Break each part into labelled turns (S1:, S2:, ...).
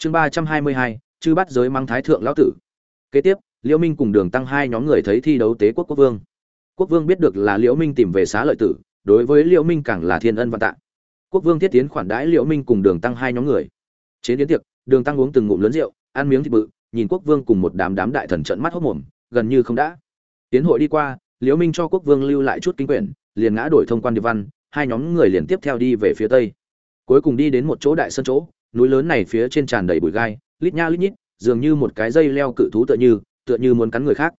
S1: chương ba trăm hai mươi hai, chư bắt giới mang thái thượng lão tử. Kế tiếp, liễu minh cùng đường tăng hai nhóm người thấy thi đấu tế quốc quốc vương. Quốc vương biết được là liễu minh tìm về xá lợi tử, đối với liễu minh càng là thiên ân và tạ. Quốc vương thiết tiến khoản đãi liễu minh cùng đường tăng hai nhóm người. Chế đến tiệc, đường tăng uống từng ngụm lớn rượu, ăn miếng thịt bự, nhìn quốc vương cùng một đám đám đại thần trợn mắt hốt mồm, gần như không đã. Tiến hội đi qua, liễu minh cho quốc vương lưu lại chút kinh quyển, liền ngã đổi thông quan địa văn, hai nhóm người liền tiếp theo đi về phía tây. Cuối cùng đi đến một chỗ đại sân chỗ núi lớn này phía trên tràn đầy bụi gai, lít nha lít nhít, dường như một cái dây leo cự thú tựa như tựa như muốn cắn người khác.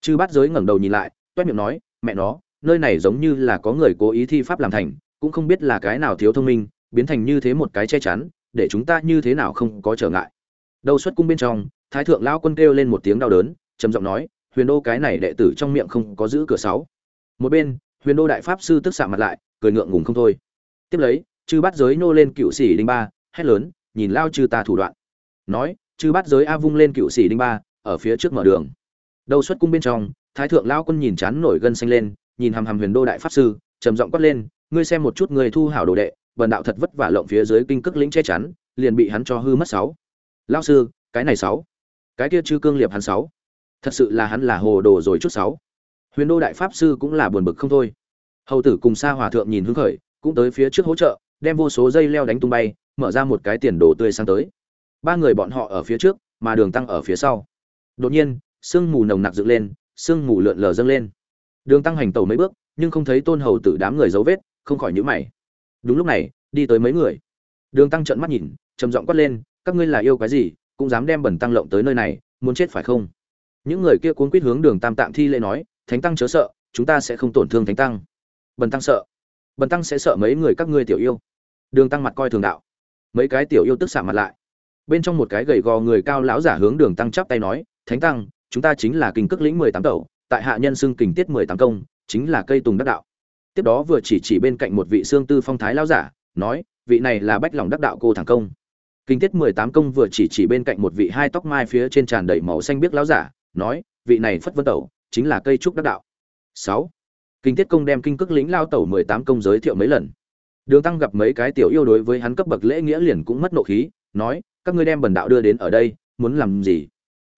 S1: Chư bát giới ngẩng đầu nhìn lại, toét miệng nói, mẹ nó, nơi này giống như là có người cố ý thi pháp làm thành, cũng không biết là cái nào thiếu thông minh, biến thành như thế một cái che chắn, để chúng ta như thế nào không có trở ngại. Đầu xuất cung bên trong, thái thượng lão quân kêu lên một tiếng đau đớn, trầm giọng nói, huyền đô cái này đệ tử trong miệng không có giữ cửa sáu. Một bên, huyền đô đại pháp sư tức xạ mặt lại, cười ngượng ngùng không thôi. Tiếp lấy, chư bắt giới nô lên cựu sĩ đinh ba, hét lớn nhìn lao chư ta thủ đoạn. Nói, chư bắt giới a vung lên cựu sĩ đinh ba, ở phía trước mở đường. Đầu xuất cung bên trong, thái thượng lao quân nhìn chán nổi gân xanh lên, nhìn hàm hàm huyền đô đại pháp sư, trầm giọng quát lên, ngươi xem một chút người thu hảo đồ đệ, bần đạo thật vất vả lộng phía dưới kinh cước lĩnh che chắn, liền bị hắn cho hư mất sáu. Lao sư, cái này sáu? Cái kia chư cương liệp hắn sáu? Thật sự là hắn là hồ đồ rồi chút sáu? Huyền đô đại pháp sư cũng là buồn bực không thôi. Hầu tử cùng sa hòa thượng nhìn hứng khởi, cũng tới phía trước hỗ trợ, đem vô số dây leo đánh tung bay mở ra một cái tiền đồ tươi sáng tới. Ba người bọn họ ở phía trước, mà đường tăng ở phía sau. Đột nhiên, sương mù nồng nặc dựng lên, sương mù lượn lờ dâng lên. Đường tăng hành tẩu mấy bước, nhưng không thấy tôn hầu tử đám người dấu vết, không khỏi nhíu mày. Đúng lúc này, đi tới mấy người. Đường tăng trợn mắt nhìn, trầm giọng quát lên, các ngươi là yêu cái gì, cũng dám đem bẩn tăng lộng tới nơi này, muốn chết phải không? Những người kia cuốn quýt hướng đường tam tạng thi lễ nói, thánh tăng chớ sợ, chúng ta sẽ không tổn thương thánh tăng. Bần tăng sợ. Bần tăng sẽ sợ mấy người các ngươi tiểu yêu. Đường tăng mặt coi thường đạo mấy cái tiểu yêu tức sạm mặt lại. Bên trong một cái gầy gò người cao lão giả hướng đường tăng chắp tay nói, thánh tăng, chúng ta chính là kinh cước lĩnh mười tám tẩu, tại hạ nhân xưng kình tiết mười tám công, chính là cây tùng đắc đạo. Tiếp đó vừa chỉ chỉ bên cạnh một vị xương tư phong thái lão giả, nói, vị này là bách lòng đắc đạo cô thẳng công. Kinh tiết mười tám công vừa chỉ chỉ bên cạnh một vị hai tóc mai phía trên tràn đầy màu xanh biếc lão giả, nói, vị này phất vân tẩu, chính là cây trúc đắc đạo. Sáu. Kinh tiết công đem kinh cước lĩnh lao tẩu mười tám công giới thiệu mấy lần đường tăng gặp mấy cái tiểu yêu đối với hắn cấp bậc lễ nghĩa liền cũng mất nộ khí, nói, các ngươi đem bần đạo đưa đến ở đây, muốn làm gì?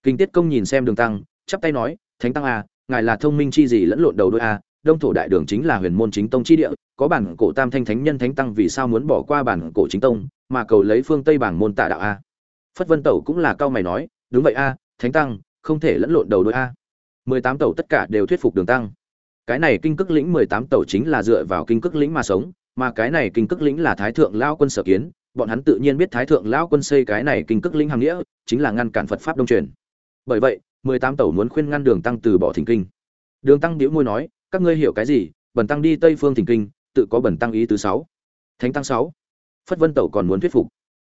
S1: Kinh tiết công nhìn xem đường tăng, chắp tay nói, thánh tăng a ngài là thông minh chi gì lẫn lộn đầu đôi a đông thổ đại đường chính là huyền môn chính tông chi địa, có bản cổ tam thanh thánh nhân thánh tăng vì sao muốn bỏ qua bản cổ chính tông, mà cầu lấy phương tây bảng môn tạ đạo a phất vân tẩu cũng là cao mày nói, đúng vậy a thánh tăng, không thể lẫn lộn đầu đôi a mười tám tẩu tất cả đều thuyết phục đường tăng. Cái này kinh cước lĩnh mười tám tẩu chính là dựa vào kinh cước lĩnh mà sống mà cái này kinh cức lĩnh là thái thượng lao quân sở kiến, bọn hắn tự nhiên biết thái thượng lao quân xây cái này kinh cức lĩnh hàng nghĩa, chính là ngăn cản phật pháp đông truyền. Bởi vậy, mười tám tẩu muốn khuyên ngăn đường tăng từ bỏ thỉnh kinh. Đường tăng đĩu môi nói, các ngươi hiểu cái gì? Bần tăng đi tây phương thỉnh kinh, tự có bần tăng ý thứ sáu. Thánh tăng sáu. Phất vân tẩu còn muốn thuyết phục.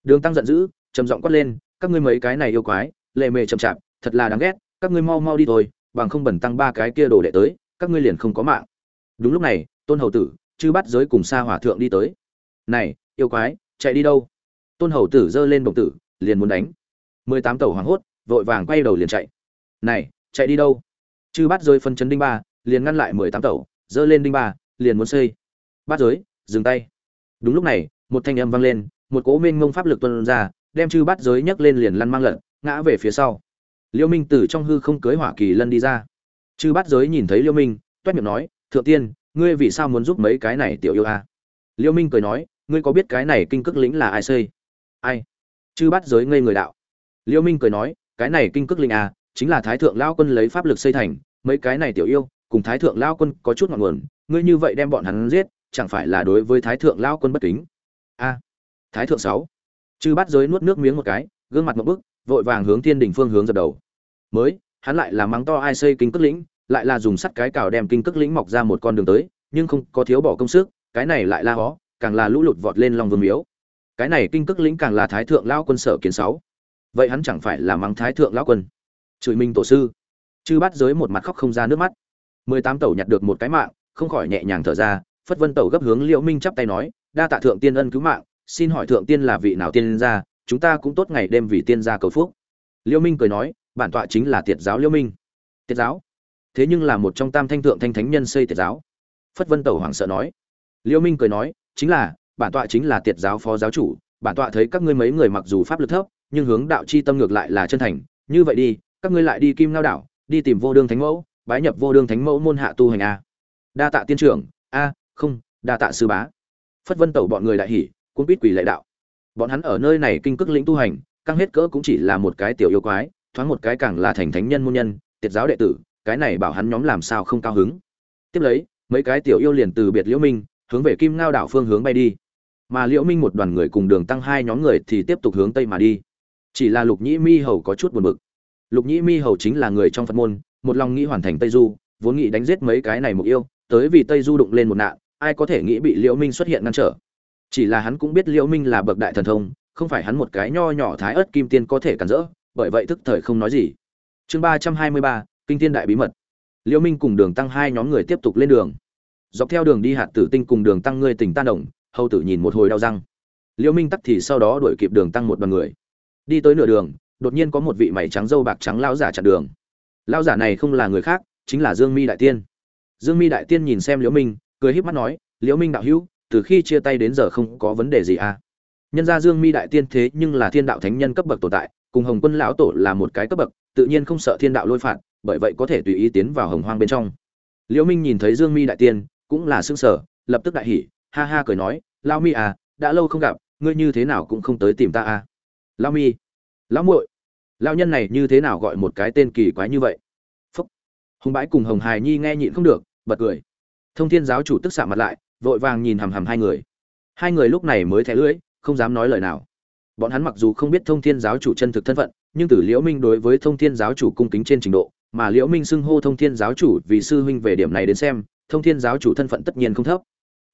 S1: Đường tăng giận dữ, trầm giọng quát lên, các ngươi mấy cái này yêu quái, lệ mề chậm chạp, thật là đáng ghét, các ngươi mau mau đi thôi, bằng không bẩn tăng ba cái kia đồ đệ tới, các ngươi liền không có mạng. Đúng lúc này, tôn hầu tử chư bắt giới cùng xa hỏa thượng đi tới. Này, yêu quái, chạy đi đâu? Tôn hầu tử giơ lên bồng tử, liền muốn đánh. Mười tám tàu hoảng hốt, vội vàng quay đầu liền chạy. Này, chạy đi đâu? Chư bắt giới phân chấn đinh ba, liền ngăn lại mười tám tàu, giơ lên đinh ba, liền muốn xây. Bắt giới, dừng tay. Đúng lúc này, một thanh âm vang lên, một cố minh mông pháp lực tuân ra, đem chư bắt giới nhấc lên liền lăn mang lật ngã về phía sau. Liêu minh từ trong hư không cưới hỏa kỳ lân đi ra. Chư bắt giới nhìn thấy liêu minh, toét miệng nói, thượng tiên ngươi vì sao muốn giúp mấy cái này tiểu yêu a? Liêu minh cười nói, ngươi có biết cái này kinh cước lĩnh là ai xây ai? Chư bắt giới ngây người đạo. Liêu minh cười nói, cái này kinh cước lĩnh a, chính là thái thượng lao quân lấy pháp lực xây thành, mấy cái này tiểu yêu, cùng thái thượng lao quân có chút ngọn nguồn, ngươi như vậy đem bọn hắn giết, chẳng phải là đối với thái thượng lao quân bất kính? A. Thái thượng sáu. Chư bắt giới nuốt nước miếng một cái, gương mặt một bức, vội vàng hướng thiên Đình phương hướng dập đầu. Mới, hắn lại là mắng to ai xây kinh cước lĩnh, lại là dùng sắt cái cào đem kinh cước lĩnh mọc ra một con đường tới nhưng không có thiếu bỏ công sức, cái này lại la hó càng là lũ lụt vọt lên lòng vương miếu. Cái này kinh cước lĩnh càng là thái thượng lao quân sở kiến sáu. Vậy hắn chẳng phải là mắng thái thượng lao quân? Chửi minh tổ sư. Chư bắt giới một mặt khóc không ra nước mắt. Mười tám tẩu nhặt được một cái mạng, không khỏi nhẹ nhàng thở ra, phất vân tẩu gấp hướng liễu minh chắp tay nói, đa tạ thượng tiên ân cứu mạng, xin hỏi thượng tiên là vị nào tiên gia, chúng ta cũng tốt ngày đêm vì tiên gia cầu phúc. Liễu minh cười nói, bản tọa chính là tiệt giáo liễu minh. Tiệt giáo? Thế nhưng là một trong tam thanh thượng thanh thánh nhân xây tiệt giáo phất vân tẩu hoảng sợ nói. Liêu minh cười nói, chính là, bản tọa chính là tiệt giáo phó giáo chủ, bản tọa thấy các ngươi mấy người mặc dù pháp lực thấp, nhưng hướng đạo chi tâm ngược lại là chân thành. Như vậy đi, các ngươi lại đi kim lao đảo, đi tìm vô đương thánh mẫu, bái nhập vô đương thánh mẫu môn hạ tu hành a. Đa tạ tiên trưởng, a, không, đa tạ sư bá. Phất vân tẩu bọn người đại hỉ cũng biết quỷ lệ đạo. Bọn hắn ở nơi này kinh cước lĩnh tu hành, căng hết cỡ cũng chỉ là một cái tiểu yêu quái, thoáng một cái càng là thành thánh nhân môn nhân, tiệt giáo đệ tử, cái này bảo hắn nhóm làm sao không cao hứng. Tiếp lấy mấy cái tiểu yêu liền từ biệt liễu minh, hướng về kim ngao đảo phương hướng bay đi. Mà liễu minh một đoàn người cùng đường tăng hai nhóm người thì tiếp tục hướng tây mà đi. Chỉ là lục nhĩ mi hầu có chút buồn bực. Lục nhĩ mi hầu chính là người trong phật môn, một lòng nghĩ hoàn thành tây du, vốn nghĩ đánh giết mấy cái này mục yêu, tới vì tây du đụng lên một nạn, ai có thể nghĩ bị liễu minh xuất hiện ngăn trở. Chỉ là hắn cũng biết liễu minh là bậc đại thần thông, không phải hắn một cái nho nhỏ thái ớt kim tiên có thể cản rỡ, bởi vậy thức thời không nói gì. Chương ba trăm hai mươi ba, kinh tiên đại bí mật liễu minh cùng đường tăng hai nhóm người tiếp tục lên đường. Dọc theo đường đi hạt tử tinh cùng đường tăng ngươi tỉnh tan đồng, hầu tử nhìn một hồi đau răng. Liễu minh tắt thì sau đó đuổi kịp đường tăng một đoàn người. Đi tới nửa đường, đột nhiên có một vị mày trắng dâu bạc trắng lão giả chặn đường. Lão giả này không là người khác, chính là dương mi đại tiên. Dương mi đại tiên nhìn xem liễu minh, cười híp mắt nói, liễu minh đạo hữu, từ khi chia tay đến giờ không có vấn đề gì à? Nhân gia dương mi đại tiên thế nhưng là thiên đạo thánh nhân cấp bậc tồn tại, cùng hồng quân lão tổ là một cái cấp bậc, tự nhiên không sợ thiên đạo lôi phạt bởi vậy có thể tùy ý tiến vào hồng hoang bên trong. Liễu minh nhìn thấy dương mi đại tiên, cũng là sưng sở lập tức đại hỉ, ha ha cười nói lao mi à đã lâu không gặp, ngươi như thế nào cũng không tới tìm ta à? Lao mi, lão muội lao nhân này như thế nào gọi một cái tên kỳ quái như vậy? Phúc. Hùng bãi cùng hồng hài nhi nghe nhịn không được, bật cười. Thông thiên giáo chủ tức xạ mặt lại, vội vàng nhìn hằm hằm hai người. Hai người lúc này mới thẻ lưỡi, không dám nói lời nào. Bọn hắn mặc dù không biết thông thiên giáo chủ chân thực thân phận, nhưng tử liễu minh đối với thông thiên giáo chủ cung kính trên trình độ mà liễu minh xưng hô thông thiên giáo chủ vì sư huynh về điểm này đến xem, thông thiên giáo chủ thân phận tất nhiên không thấp.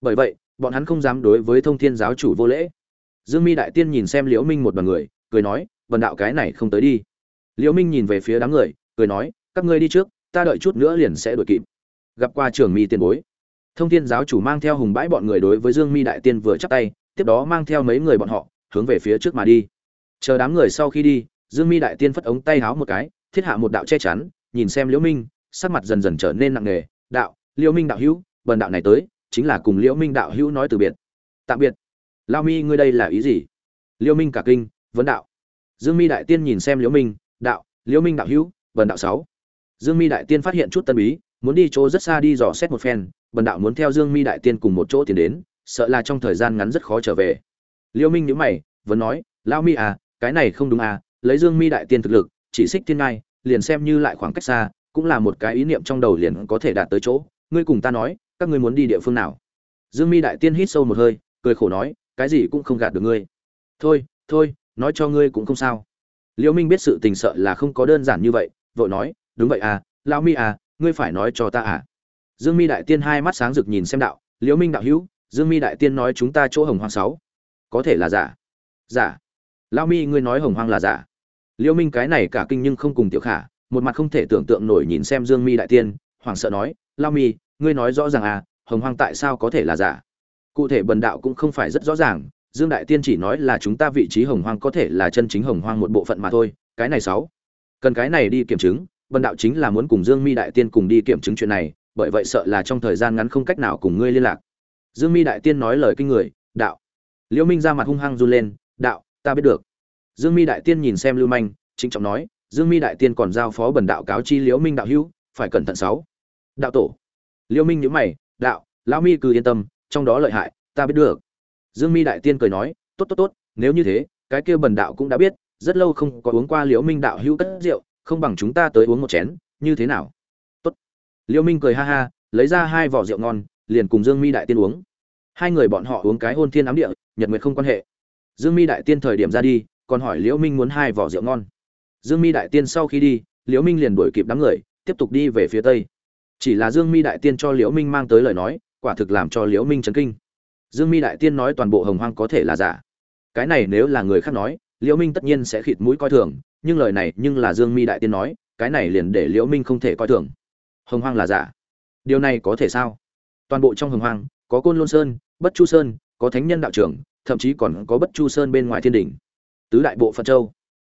S1: Bởi vậy, bọn hắn không dám đối với thông thiên giáo chủ vô lễ. Dương mi đại tiên nhìn xem liễu minh một đoàn người, cười nói vần đạo cái này không tới đi. Liễu minh nhìn về phía đám người, cười nói, các ngươi đi trước, ta đợi chút nữa liền sẽ đuổi kịp. Gặp qua trưởng mi tiên bối, thông thiên giáo chủ mang theo hùng bãi bọn người đối với dương mi đại tiên vừa chắp tay, tiếp đó mang theo mấy người bọn họ, hướng về phía trước mà đi. Chờ đám người sau khi đi, dương mi đại tiên phất ống tay háo một cái, thiết hạ một đạo che chắn nhìn xem liễu minh, sắc mặt dần dần trở nên nặng nề. Đạo, liễu minh đạo hữu, bần đạo này tới, chính là cùng liễu minh đạo hữu nói từ biệt. Tạm biệt. Lao mi, ngươi đây là ý gì? Liễu minh cả kinh, vấn đạo. Dương mi đại tiên nhìn xem liễu minh, đạo, liễu minh đạo hữu, bần đạo sáu. Dương mi đại tiên phát hiện chút tân bí, muốn đi chỗ rất xa đi dò xét một phen, bần đạo muốn theo dương mi đại tiên cùng một chỗ tiến đến, sợ là trong thời gian ngắn rất khó trở về. Liễu minh nhíu mày, vẫn nói lao mi à cái này không đúng à lấy dương mi đại tiên thực lực, chỉ xích thiên ngai liền xem như lại khoảng cách xa, cũng là một cái ý niệm trong đầu liền có thể đạt tới chỗ. Ngươi cùng ta nói, các ngươi muốn đi địa phương nào? Dương mi đại tiên hít sâu một hơi, cười khổ nói, cái gì cũng không gạt được ngươi. Thôi thôi, nói cho ngươi cũng không sao. Liễu minh biết sự tình sợ là không có đơn giản như vậy, vội nói, đúng vậy à lão mi à ngươi phải nói cho ta à. Dương mi đại tiên hai mắt sáng rực nhìn xem đạo, liễu minh đạo hữu, dương mi đại tiên nói chúng ta chỗ hồng hoang sáu. Có thể là giả. Giả. Lão mi, ngươi nói hồng hoang là giả liễu minh cái này cả kinh nhưng không cùng tiểu khả, một mặt không thể tưởng tượng nổi nhìn xem dương mi đại tiên, hoảng sợ nói lão mi, ngươi nói rõ ràng à hồng hoang tại sao có thể là giả? Cụ thể bần đạo cũng không phải rất rõ ràng, dương đại tiên chỉ nói là chúng ta vị trí hồng hoang có thể là chân chính hồng hoang một bộ phận mà thôi, cái này sáu. Cần cái này đi kiểm chứng, bần đạo chính là muốn cùng dương mi đại tiên cùng đi kiểm chứng chuyện này, bởi vậy sợ là trong thời gian ngắn không cách nào cùng ngươi liên lạc. Dương mi đại tiên nói lời kinh người, đạo. Liễu minh ra mặt hung hăng run lên, đạo, ta biết được dương mi đại tiên nhìn xem lưu manh chính trọng nói, dương mi đại tiên còn giao phó bần đạo cáo chi liễu minh đạo hữu, phải cẩn thận sáu. Đạo tổ. Liễu minh nhíu mày, đạo, lão mi cứ yên tâm, trong đó lợi hại, ta biết được. Dương mi đại tiên cười nói, tốt tốt tốt, nếu như thế, cái kia bần đạo cũng đã biết, rất lâu không có uống qua liễu minh đạo hữu cất rượu, không bằng chúng ta tới uống một chén, như thế nào? Tốt. Liễu minh cười ha ha, lấy ra hai vỏ rượu ngon, liền cùng dương mi đại tiên uống. Hai người bọn họ uống cái hôn thiên ám địa, nhật nguyệt không quan hệ. Dương mi đại tiên thời điểm ra đi còn hỏi liễu minh muốn hai vỏ rượu ngon. Dương mi đại tiên sau khi đi, liễu minh liền đuổi kịp đám người, tiếp tục đi về phía tây. Chỉ là dương mi đại tiên cho liễu minh mang tới lời nói, quả thực làm cho liễu minh chấn kinh. Dương mi đại tiên nói toàn bộ hồng hoang có thể là giả. Cái này nếu là người khác nói, liễu minh tất nhiên sẽ khịt mũi coi thường, nhưng lời này nhưng là dương mi đại tiên nói, cái này liền để liễu minh không thể coi thường. Hồng hoang là giả. Điều này có thể sao? Toàn bộ trong hồng hoang, có côn lôn sơn, bất chu sơn, có thánh nhân đạo trưởng thậm chí còn có bất chu sơn bên ngoài thiên đỉnh tứ đại bộ phận châu.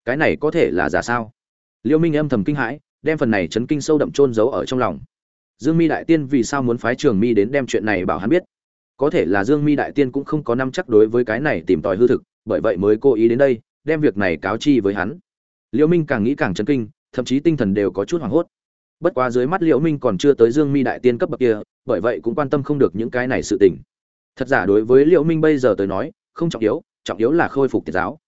S1: Cái này có thể là giả sao? Liêu minh âm thầm kinh hãi, đem phần này chấn kinh sâu đậm trôn giấu ở trong lòng. Dương mi đại tiên vì sao muốn phái trường mi đến đem chuyện này bảo hắn biết? Có thể là dương mi đại tiên cũng không có năm chắc đối với cái này tìm tòi hư thực, bởi vậy mới cố ý đến đây, đem việc này cáo chi với hắn. Liễu minh càng nghĩ càng chấn kinh, thậm chí tinh thần đều có chút hoảng hốt. Bất quá dưới mắt liễu minh còn chưa tới dương mi đại tiên cấp bậc kia, bởi vậy cũng quan tâm không được những cái này sự tình. Thật giả đối với liễu minh bây giờ tới nói, không trọng yếu trọng yếu là khôi phục tiệt giáo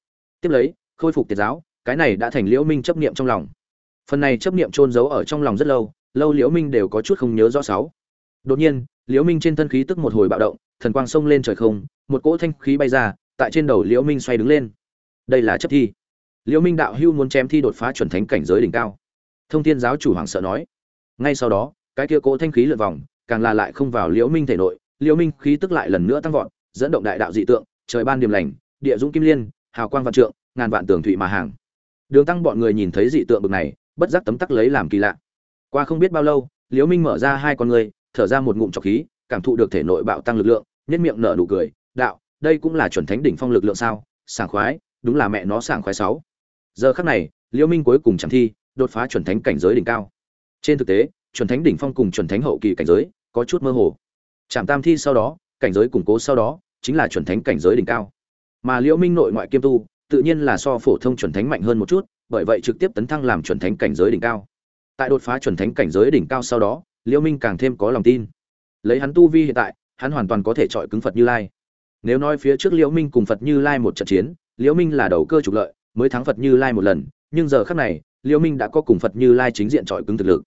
S1: tiếp lấy, khôi phục tiệt giáo, cái này đã thành liễu minh chấp niệm trong lòng. Phần này chấp niệm trôn giấu ở trong lòng rất lâu lâu liễu minh đều có chút không nhớ rõ sáu. Đột nhiên, liễu minh trên thân khí tức một hồi bạo động, thần quang sông lên trời không, một cỗ thanh khí bay ra, tại trên đầu liễu minh xoay đứng lên. Đây là chấp thi. Liễu minh đạo hưu muốn chém thi đột phá chuẩn thánh cảnh giới đỉnh cao. Thông thiên giáo chủ hoàng sợ nói. Ngay sau đó, cái kia cỗ thanh khí lượn vòng, càng là lại không vào liễu minh thể nội, liễu minh khí tức lại lần nữa tăng vọt, dẫn động đại đạo dị tượng, trời ban điểm lành, địa dũng kim liên hào quang vạn trượng, ngàn vạn tường thụy mà hàng. Đường tăng bọn người nhìn thấy dị tượng bực này, bất giác tấm tắc lấy làm kỳ lạ. Qua không biết bao lâu, liễu minh mở ra hai con người, thở ra một ngụm trọc khí, cảm thụ được thể nội bạo tăng lực lượng nhất miệng nở nụ cười, đạo, đây cũng là chuẩn thánh đỉnh phong lực lượng sao? Sảng khoái, đúng là mẹ nó sảng khoái sáu. Giờ khắc này, liễu minh cuối cùng chẳng thi, đột phá chuẩn thánh cảnh giới đỉnh cao. Trên thực tế, chuẩn thánh đỉnh phong cùng chuẩn thánh hậu kỳ cảnh giới có chút mơ hồ. Chạm tam thi sau đó, cảnh giới củng cố sau đó, chính là chuẩn thánh cảnh giới đỉnh cao mà liễu minh nội ngoại kiêm tu tự nhiên là so phổ thông chuẩn thánh mạnh hơn một chút bởi vậy trực tiếp tấn thăng làm chuẩn thánh cảnh giới đỉnh cao. Tại đột phá chuẩn thánh cảnh giới đỉnh cao sau đó liễu minh càng thêm có lòng tin. Lấy hắn tu vi hiện tại hắn hoàn toàn có thể chọi cứng phật như lai. Nếu nói phía trước liễu minh cùng phật như lai một trận chiến liễu minh là đầu cơ trục lợi mới thắng phật như lai một lần nhưng giờ khắc này liễu minh đã có cùng phật như lai chính diện chọi cứng thực lực.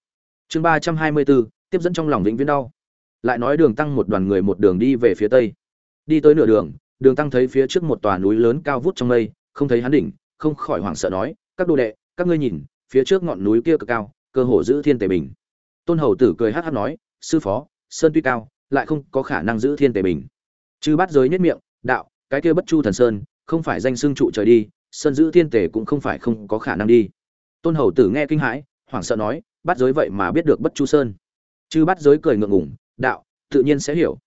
S1: Chương ba trăm hai mươi bốn, tiếp dẫn trong lòng vĩnh viễn đau. Lại nói đường tăng một đoàn người một đường đi về phía tây. Đi tới nửa đường đường tăng thấy phía trước một tòa núi lớn cao vút trong mây, không thấy hắn đỉnh, không khỏi hoảng sợ nói, các đô đệ, các ngươi nhìn, phía trước ngọn núi kia cực cao, cơ hồ giữ thiên tề bình. Tôn hầu tử cười hát hát nói, sư phó, sơn tuy cao, lại không có khả năng giữ thiên tề bình. Chư bắt giới nhất miệng, đạo, cái kia bất chu thần sơn, không phải danh xưng trụ trời đi, sơn giữ thiên tề cũng không phải không có khả năng đi. Tôn hầu tử nghe kinh hãi, hoảng sợ nói bắt giới vậy mà biết được bất chu sơn. Chư bắt giới cười ngượng ngủng đạo, tự nhiên sẽ hiểu.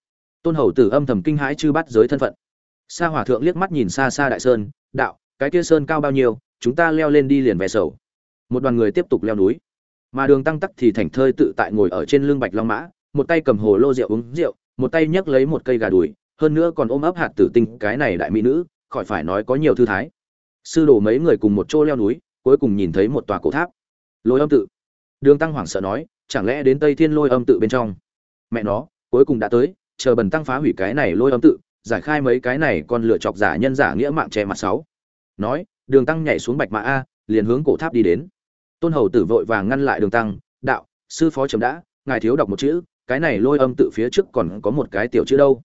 S1: Tôn hầu tử âm thầm kinh hãi chư bắt giới thân phận sa hòa thượng liếc mắt nhìn xa xa đại sơn, đạo, cái kia sơn cao bao nhiêu, chúng ta leo lên đi liền về sầu. Một đoàn người tiếp tục leo núi. Mà đường tăng tắc thì thành thơi tự tại ngồi ở trên lưng bạch long mã, một tay cầm hồ lô rượu uống rượu, một tay nhấc lấy một cây gà đùi, hơn nữa còn ôm ấp hạt tử tinh, cái này đại mỹ nữ, khỏi phải nói có nhiều thư thái. Sư đồ mấy người cùng một chỗ leo núi, cuối cùng nhìn thấy một tòa cổ tháp. Lôi âm tự. Đường tăng hoảng sợ nói, chẳng lẽ đến tây thiên lôi âm tự bên trong? Mẹ nó, cuối cùng đã tới, chờ bần tăng phá hủy cái này lôi âm tự giải khai mấy cái này còn lựa chọc giả nhân giả nghĩa mạng che mặt sáu. Nói, đường tăng nhảy xuống bạch mã a, liền hướng cổ tháp đi đến. Tôn hầu tử vội vàng ngăn lại đường tăng, đạo, sư phó chấm đã, ngài thiếu đọc một chữ, cái này lôi âm tự phía trước còn có một cái tiểu chữ đâu.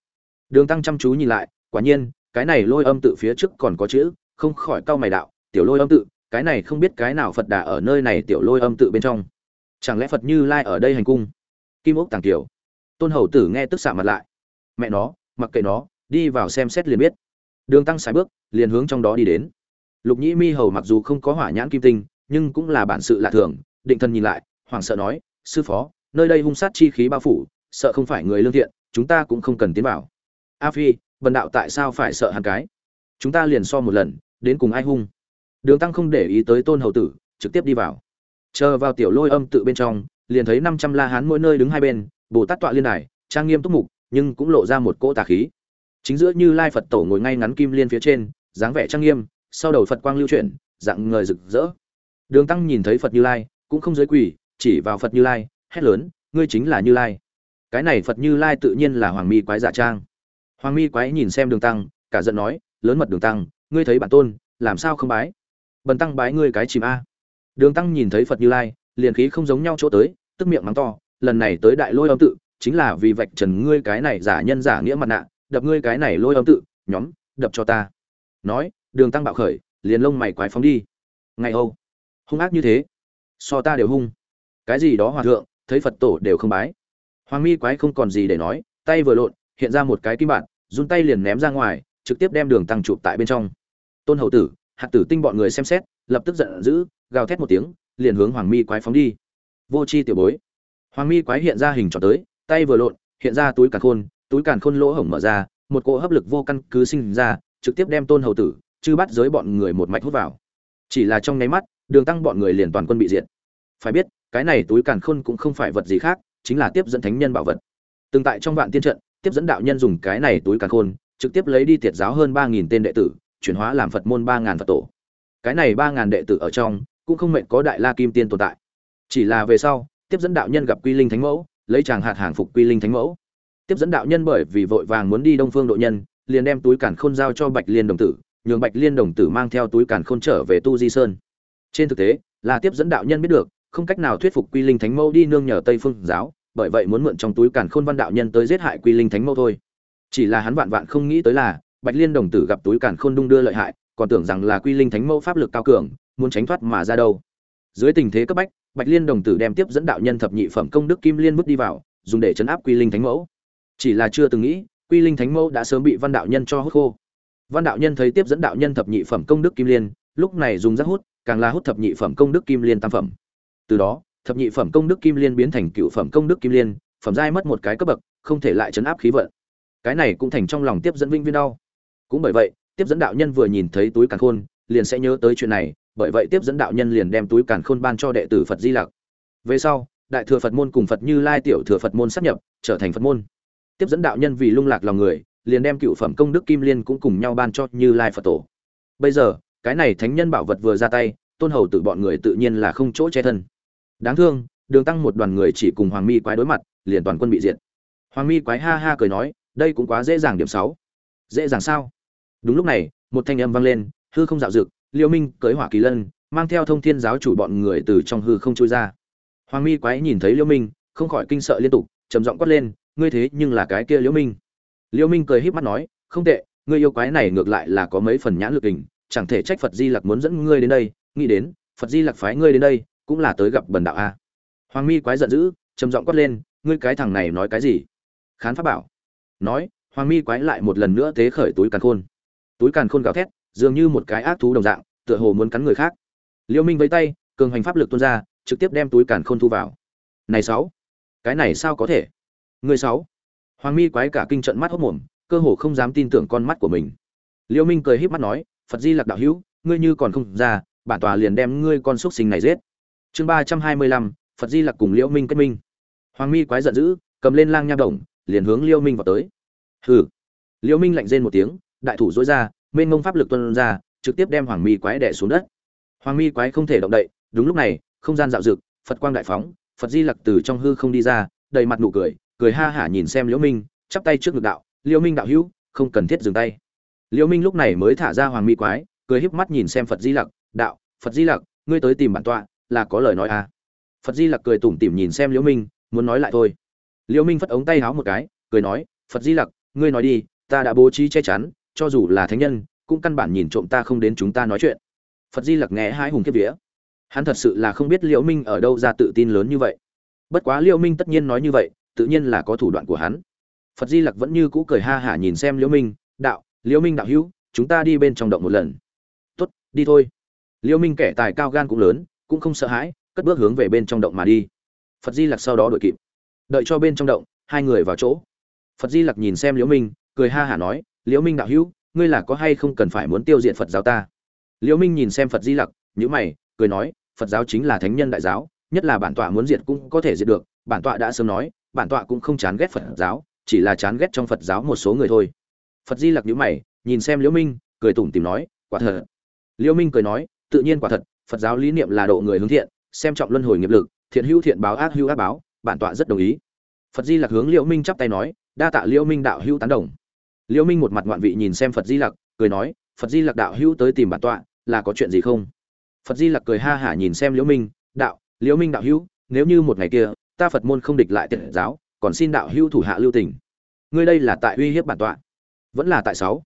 S1: Đường tăng chăm chú nhìn lại, quả nhiên, cái này lôi âm tự phía trước còn có chữ, không khỏi cau mày đạo, tiểu lôi âm tự, cái này không biết cái nào phật đà ở nơi này tiểu lôi âm tự bên trong. Chẳng lẽ phật như lai ở đây hành cung? Kim ốc tàng tiểu. Tôn hầu tử nghe tức xạ mặt lại. Mẹ nó, mặc kệ nó đi vào xem xét liền biết. Đường tăng sài bước, liền hướng trong đó đi đến. Lục nhĩ mi hầu mặc dù không có hỏa nhãn kim tinh, nhưng cũng là bản sự lạ thường, định thân nhìn lại, hoảng sợ nói, sư phó, nơi đây hung sát chi khí bao phủ, sợ không phải người lương thiện, chúng ta cũng không cần tiến vào. A phi vần đạo tại sao phải sợ hắn cái? Chúng ta liền so một lần, đến cùng ai hung? Đường tăng không để ý tới tôn hầu tử, trực tiếp đi vào. Chờ vào tiểu lôi âm tự bên trong, liền thấy năm trăm la hán mỗi nơi đứng hai bên, bồ tát tọa liên đài, trang nghiêm túc mục, nhưng cũng lộ ra một cỗ tà khí chính giữa như lai phật tổ ngồi ngay ngắn kim liên phía trên, dáng vẻ trang nghiêm, sau đầu phật quang lưu chuyển, dạng người rực rỡ. Đường tăng nhìn thấy phật như lai, cũng không giới quỳ chỉ vào phật như lai, hét lớn, ngươi chính là như lai. Cái này phật như lai tự nhiên là hoàng mi quái giả trang. Hoàng mi quái nhìn xem đường tăng, cả giận nói, lớn mật đường tăng, ngươi thấy bản tôn, làm sao không bái? Bần tăng bái ngươi cái chìm a. Đường tăng nhìn thấy phật như lai, liền khí không giống nhau chỗ tới, tức miệng mắng to, lần này tới đại lôi âm tự, chính là vì vạch trần ngươi cái này giả nhân giả nghĩa mặt nạ đập ngươi cái này lôi âm tự, nhóm, đập cho ta. Nói, đường tăng bạo khởi, liền lông mày quái phóng đi. Ngày âu, hung ác như thế. So ta đều hung. Cái gì đó hòa thượng, thấy phật tổ đều không bái. Hoàng mi quái không còn gì để nói, tay vừa lộn, hiện ra một cái kim bản run tay liền ném ra ngoài, trực tiếp đem đường tăng chụp tại bên trong. Tôn hậu tử, hạt tử tinh bọn người xem xét, lập tức giận dữ, gào thét một tiếng, liền hướng hoàng mi quái phóng đi. Vô c h i tiểu bối. Hoàng mi quái hiện ra hình tròn tới, tay vừa lộn, hiện ra túi cả khôn túi càn khôn lỗ hổng mở ra, một cỗ hấp lực vô căn cứ sinh ra, trực tiếp đem tôn hầu tử, chư bắt giới bọn người một mạch hút vào. Chỉ là trong nháy mắt, đường tăng bọn người liền toàn quân bị diệt. Phải biết, cái này túi càn khôn cũng không phải vật gì khác, chính là tiếp dẫn thánh nhân bảo vật. Từng tại trong vạn tiên trận, tiếp dẫn đạo nhân dùng cái này túi càn khôn, trực tiếp lấy đi tiệt giáo hơn ba nghìn tên đệ tử, chuyển hóa làm phật môn ba ngàn phật tổ. Cái này ba ngàn đệ tử ở trong, cũng không mệnh có đại la kim tiên tồn tại. Chỉ là về sau, tiếp dẫn đạo nhân gặp quy linh thánh mẫu, lấy chàng hạt hàng phục quy linh thánh mẫu tiếp dẫn đạo nhân bởi vì vội vàng muốn đi đông phương độ nhân, liền đem túi cản khôn giao cho bạch liên đồng tử, nhường bạch liên đồng tử mang theo túi cản khôn trở về tu di sơn. Trên thực tế, là tiếp dẫn đạo nhân biết được, không cách nào thuyết phục quy linh thánh mẫu đi nương nhờ tây phương giáo, bởi vậy muốn mượn trong túi cản khôn văn đạo nhân tới giết hại quy linh thánh mẫu thôi. Chỉ là hắn vạn vạn không nghĩ tới là, bạch liên đồng tử gặp túi cản khôn đung đưa lợi hại, còn tưởng rằng là quy linh thánh mẫu pháp lực cao cường, muốn tránh thoát mà ra đâu. Dưới tình thế cấp bách, bạch liên đồng tử đem tiếp dẫn đạo nhân thập nhị phẩm công đức kim liên bước đi vào, dùng để chấn áp quy linh thánh mẫu chỉ là chưa từng nghĩ, quy linh thánh mẫu đã sớm bị văn đạo nhân cho hút khô. Văn đạo nhân thấy tiếp dẫn đạo nhân thập nhị phẩm công đức kim liên, lúc này dùng rác hút, càng là hút thập nhị phẩm công đức kim liên tam phẩm. Từ đó, thập nhị phẩm công đức kim liên biến thành cựu phẩm công đức kim liên, phẩm giai mất một cái cấp bậc, không thể lại chấn áp khí vận. Cái này cũng thành trong lòng tiếp dẫn vinh viên đau. Cũng bởi vậy, tiếp dẫn đạo nhân vừa nhìn thấy túi càn khôn, liền sẽ nhớ tới chuyện này, bởi vậy tiếp dẫn đạo nhân liền đem túi càn khôn ban cho đệ tử phật di lặc. Về sau, đại thừa phật môn cùng phật như lai tiểu thừa phật môn sắp nhập, trở thành phật môn tiếp dẫn đạo nhân vì lung lạc lòng người, liền đem cựu phẩm công đức kim liên cũng cùng nhau ban cho như lai phật tổ. Bây giờ, cái này thánh nhân bảo vật vừa ra tay, tôn hầu tự bọn người tự nhiên là không chỗ che thân. Đáng thương, đường tăng một đoàn người chỉ cùng hoàng mi quái đối mặt, liền toàn quân bị diệt. Hoàng mi quái ha ha cười nói, đây cũng quá dễ dàng điểm sáu. Dễ dàng sao? Đúng lúc này, một thanh âm vang lên, hư không dạo dực, liêu minh cưới hỏa kỳ lân, mang theo thông thiên giáo chủ bọn người từ trong hư không trôi ra. Hoàng mi quái nhìn thấy liêu minh, không khỏi kinh sợ liên tục, trầm giọng quát lên ngươi thế nhưng là cái kia liêu minh. Liêu minh cười híp mắt nói, không tệ, ngươi yêu quái này ngược lại là có mấy phần nhãn lực hình, chẳng thể trách phật di lặc muốn dẫn ngươi đến đây, nghĩ đến, phật di lặc phái ngươi đến đây, cũng là tới gặp bần đạo a. Hoàng mi quái giận dữ, trầm giọng quát lên, ngươi cái thằng này nói cái gì? Khán pháp bảo. Nói, hoàng mi quái lại một lần nữa tế khởi túi càn khôn. Túi càn khôn gào thét, dường như một cái ác thú đồng dạng, tựa hồ muốn cắn người khác. Liêu minh với tay, cường hành pháp lực tuôn ra, trực tiếp đem túi càn khôn thu vào. Này sáu, cái này sao có thể? Người sáu. Hoàng mi quái cả kinh trận mắt hốt mồm, cơ hồ không dám tin tưởng con mắt của mình. Liêu minh cười híp mắt nói, phật di lặc đạo hữu, ngươi như còn không ra, bản tòa liền đem ngươi con xúc sinh này giết. Chương ba trăm hai mươi lăm, phật di lặc cùng liễu minh kết minh. Hoàng mi quái giận dữ, cầm lên lang nha đồng, liền hướng liêu minh vào tới. Hừ. Liêu minh lạnh rên một tiếng, đại thủ dối ra, mênh mông pháp lực tuôn ra, trực tiếp đem hoàng mi quái đè xuống đất. Hoàng mi quái không thể động đậy, đúng lúc này, không gian dạo dực phật quang đại phóng, phật di lặc từ trong hư không đi ra, đầy mặt nụ cười cười ha hả nhìn xem liễu minh, chắp tay trước ngực đạo, liễu minh đạo hữu, không cần thiết dừng tay. Liễu minh lúc này mới thả ra hoàng mi quái, cười híp mắt nhìn xem phật di lặc, đạo, phật di lặc, ngươi tới tìm bản tọa, là có lời nói à? Phật di lặc cười tủm tỉm nhìn xem liễu minh, muốn nói lại thôi. Liễu minh phất ống tay háo một cái, cười nói, phật di lặc, ngươi nói đi, ta đã bố trí che chắn, cho dù là thánh nhân, cũng căn bản nhìn trộm ta không đến chúng ta nói chuyện. Phật di lặc nghe hai hùng kiếp vía. Hắn thật sự là không biết liễu minh ở đâu ra tự tin lớn như vậy. Bất quá liễu minh tất nhiên nói như vậy tự nhiên là có thủ đoạn của hắn. Phật di lặc vẫn như cũ cười ha hả nhìn xem liễu minh, đạo, liễu minh đạo hữu, chúng ta đi bên trong động một lần. Tốt, đi thôi. Liễu minh kẻ tài cao gan cũng lớn, cũng không sợ hãi, cất bước hướng về bên trong động mà đi. Phật di lặc sau đó đuổi kịp. Đợi cho bên trong động, hai người vào chỗ. Phật di lặc nhìn xem liễu minh, cười ha hả nói, liễu minh đạo hữu, ngươi là có hay không cần phải muốn tiêu diệt phật giáo ta? Liễu minh nhìn xem phật di lặc, nhíu mày, cười nói, phật giáo chính là thánh nhân đại giáo, nhất là bản tọa muốn diệt cũng có thể diệt được, bản tọa đã sớm nói bản tọa cũng không chán ghét phật giáo, chỉ là chán ghét trong phật giáo một số người thôi. Phật di lặc nhữ mày, nhìn xem liễu minh, cười tủm tìm nói, quả thật. Liễu minh cười nói, tự nhiên quả thật, phật giáo lý niệm là độ người hướng thiện, xem trọng luân hồi nghiệp lực, thiện hữu thiện báo ác hữu ác báo, bản tọa rất đồng ý. Phật di lặc hướng liễu minh chắp tay nói, đa tạ liễu minh đạo hữu tán đồng. Liễu minh một mặt ngoạn vị nhìn xem phật di lặc, cười nói, phật di lặc đạo hữu tới tìm bản tọa, là có chuyện gì không? Phật di lặc cười ha hả nhìn xem liễu minh, đạo, liễu minh đạo hữu, nếu như một ngày kia ta phật môn không địch lại tiệt giáo, còn xin đạo hữu thủ hạ lưu tình. Ngươi đây là tại uy hiếp bản tọa, vẫn là tại sáu,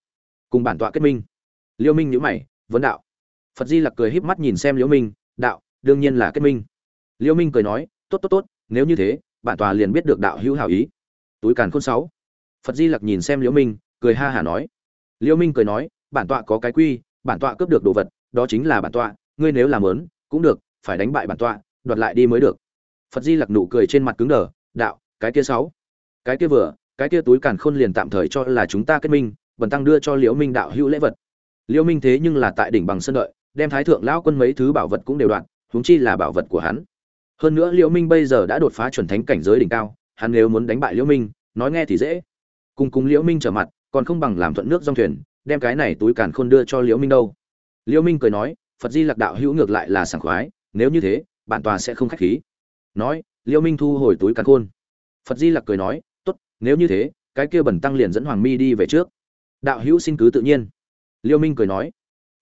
S1: cùng bản tọa kết minh. Liễu minh nhữ mày, vấn đạo. Phật di lặc cười híp mắt nhìn xem liễu minh, đạo, đương nhiên là kết minh. Liễu minh cười nói, tốt tốt tốt, nếu như thế, bản tòa liền biết được đạo hữu hảo ý. Túi càn khôn sáu. Phật di lặc nhìn xem liễu minh, cười ha hả nói. Liễu minh cười nói, bản tọa có cái quy, bản tọa cướp được đồ vật, đó chính là bản tọa, ngươi nếu làm lớn, cũng được, phải đánh bại bản tọa, đoạt lại đi mới được phật di lặc nụ cười trên mặt cứng đờ, đạo, cái kia sáu, cái kia vừa, cái kia túi càn khôn liền tạm thời cho là chúng ta kết minh, bần tăng đưa cho liễu minh đạo hữu lễ vật. Liễu minh thế nhưng là tại đỉnh bằng sân đợi, đem thái thượng lão quân mấy thứ bảo vật cũng đều đoạn huống chi là bảo vật của hắn. Hơn nữa liễu minh bây giờ đã đột phá chuẩn thánh cảnh giới đỉnh cao, hắn nếu muốn đánh bại liễu minh, nói nghe thì dễ. Cùng cùng liễu minh trở mặt, còn không bằng làm thuận nước dòng thuyền, đem cái này túi càn khôn đưa cho liễu minh đâu. Liễu minh cười nói, phật di lặc đạo hữu ngược lại là sảng khoái, nếu như thế, bản tòa sẽ không khách khí nói liễu minh thu hồi túi càn khôn. Phật di lặc cười nói, tốt, nếu như thế, cái kia bẩn tăng liền dẫn hoàng mi đi về trước. Đạo hữu xin cứ tự nhiên. Liễu minh cười nói,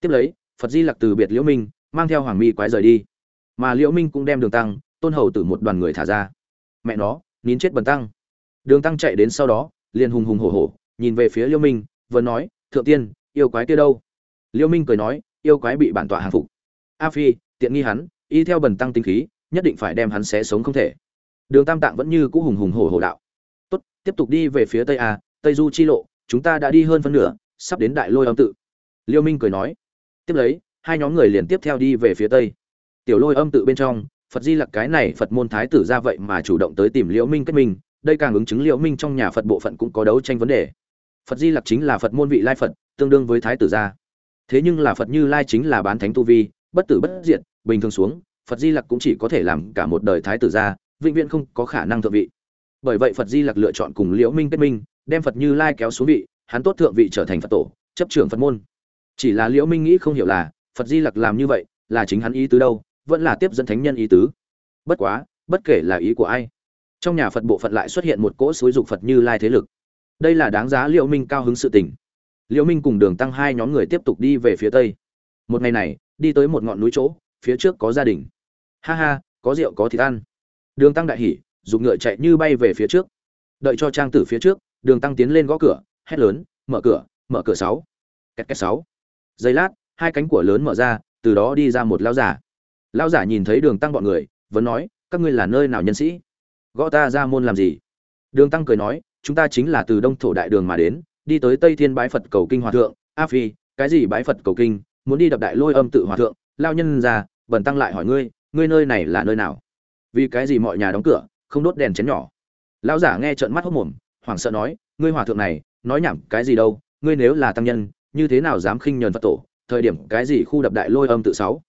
S1: tiếp lấy, phật di lặc từ biệt liễu minh, mang theo hoàng mi quái rời đi. Mà liễu minh cũng đem đường tăng, tôn hầu từ một đoàn người thả ra. Mẹ nó, nín chết bẩn tăng. Đường tăng chạy đến sau đó, liền hùng hùng hổ hổ, nhìn về phía liễu minh, vừa nói, thượng tiên, yêu quái kia đâu? Liễu minh cười nói, yêu quái bị bản tọa hàng phục. A phi, tiện nghi hắn, y theo bẩn tăng tinh khí nhất định phải đem hắn xé sống không thể. Đường tam tạng vẫn như cũ hùng hùng hổ hổ đạo. Tốt, tiếp tục đi về phía tây a, tây du chi lộ, chúng ta đã đi hơn phân nửa, sắp đến đại lôi âm tự. Liêu minh cười nói. Tiếp lấy, hai nhóm người liền tiếp theo đi về phía tây. Tiểu lôi âm tự bên trong, phật di lặc cái này phật môn thái tử ra vậy mà chủ động tới tìm liễu minh kết minh, đây càng ứng chứng liễu minh trong nhà phật bộ phận cũng có đấu tranh vấn đề. Phật di lặc chính là phật môn vị lai phật, tương đương với thái tử gia. Thế nhưng là phật như lai chính là bán thánh tu vi, bất tử bất diệt, bình thường xuống phật di lặc cũng chỉ có thể làm cả một đời thái tử gia vĩnh viễn không có khả năng thượng vị. Bởi vậy phật di lặc lựa chọn cùng liễu minh kết minh, đem phật như lai kéo xuống vị, hắn tốt thượng vị trở thành phật tổ, chấp trưởng phật môn. Chỉ là liễu minh nghĩ không hiểu là, phật di lặc làm như vậy, là chính hắn ý tứ đâu, vẫn là tiếp dẫn thánh nhân ý tứ. Bất quá, bất kể là ý của ai, trong nhà phật bộ phận lại xuất hiện một cỗ xúi dục phật như lai thế lực. Đây là đáng giá liễu minh cao hứng sự tình. Liễu minh cùng đường tăng hai nhóm người tiếp tục đi về phía tây. Một ngày này, đi tới một ngọn núi chỗ, phía trước có gia đình ha ha, có rượu, có thịt ăn. Đường tăng đại hỉ dùng ngựa chạy như bay về phía trước. Đợi cho trang tử phía trước, đường tăng tiến lên gõ cửa, hét lớn, mở cửa mở cửa sáu. Két két sáu. Giây lát, hai cánh cửa lớn mở ra, từ đó đi ra một lão giả. Lão giả nhìn thấy đường tăng bọn người, vẫn nói, các ngươi là nơi nào nhân sĩ? Gõ ta ra môn làm gì? Đường tăng cười nói, chúng ta chính là từ đông thổ đại đường mà đến, đi tới tây thiên bái phật cầu kinh hòa thượng, a phi, cái gì bái phật cầu kinh, muốn đi đập đại lôi âm tự hòa thượng lao nhân ra bần tăng lại hỏi ngươi ngươi nơi này là nơi nào? Vì cái gì mọi nhà đóng cửa, không đốt đèn chén nhỏ? Lão giả nghe trợn mắt hốc mồm, hoảng sợ nói, ngươi hòa thượng này, nói nhảm cái gì đâu, ngươi nếu là tăng nhân, như thế nào dám khinh nhờn phật tổ? Thời điểm cái gì khu đập đại lôi âm tự sáu?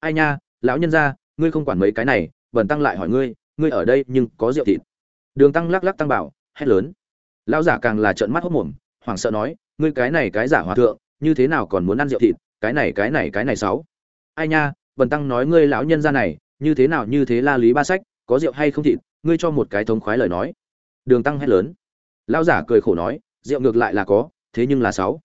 S1: Ai nha, lão nhân ra ngươi không quản mấy cái này bẩn tăng lại hỏi ngươi ngươi ở đây nhưng có rượu thịt. Đường tăng lắc lắc tăng bảo, hét lớn. Lão giả càng là trợn mắt hốc mồm, hoảng sợ nói, ngươi cái này cái giả hòa thượng, như thế nào còn muốn ăn rượu thịt? Cái này cái này cái này sáu? Ai nha bần tăng nói ngươi lão nhân ra này, như thế nào như thế la lý ba sách, có rượu hay không thịt, ngươi cho một cái thống khoái lời nói. Đường tăng hét lớn. Lão giả cười khổ nói, rượu ngược lại là có, thế nhưng là sáu.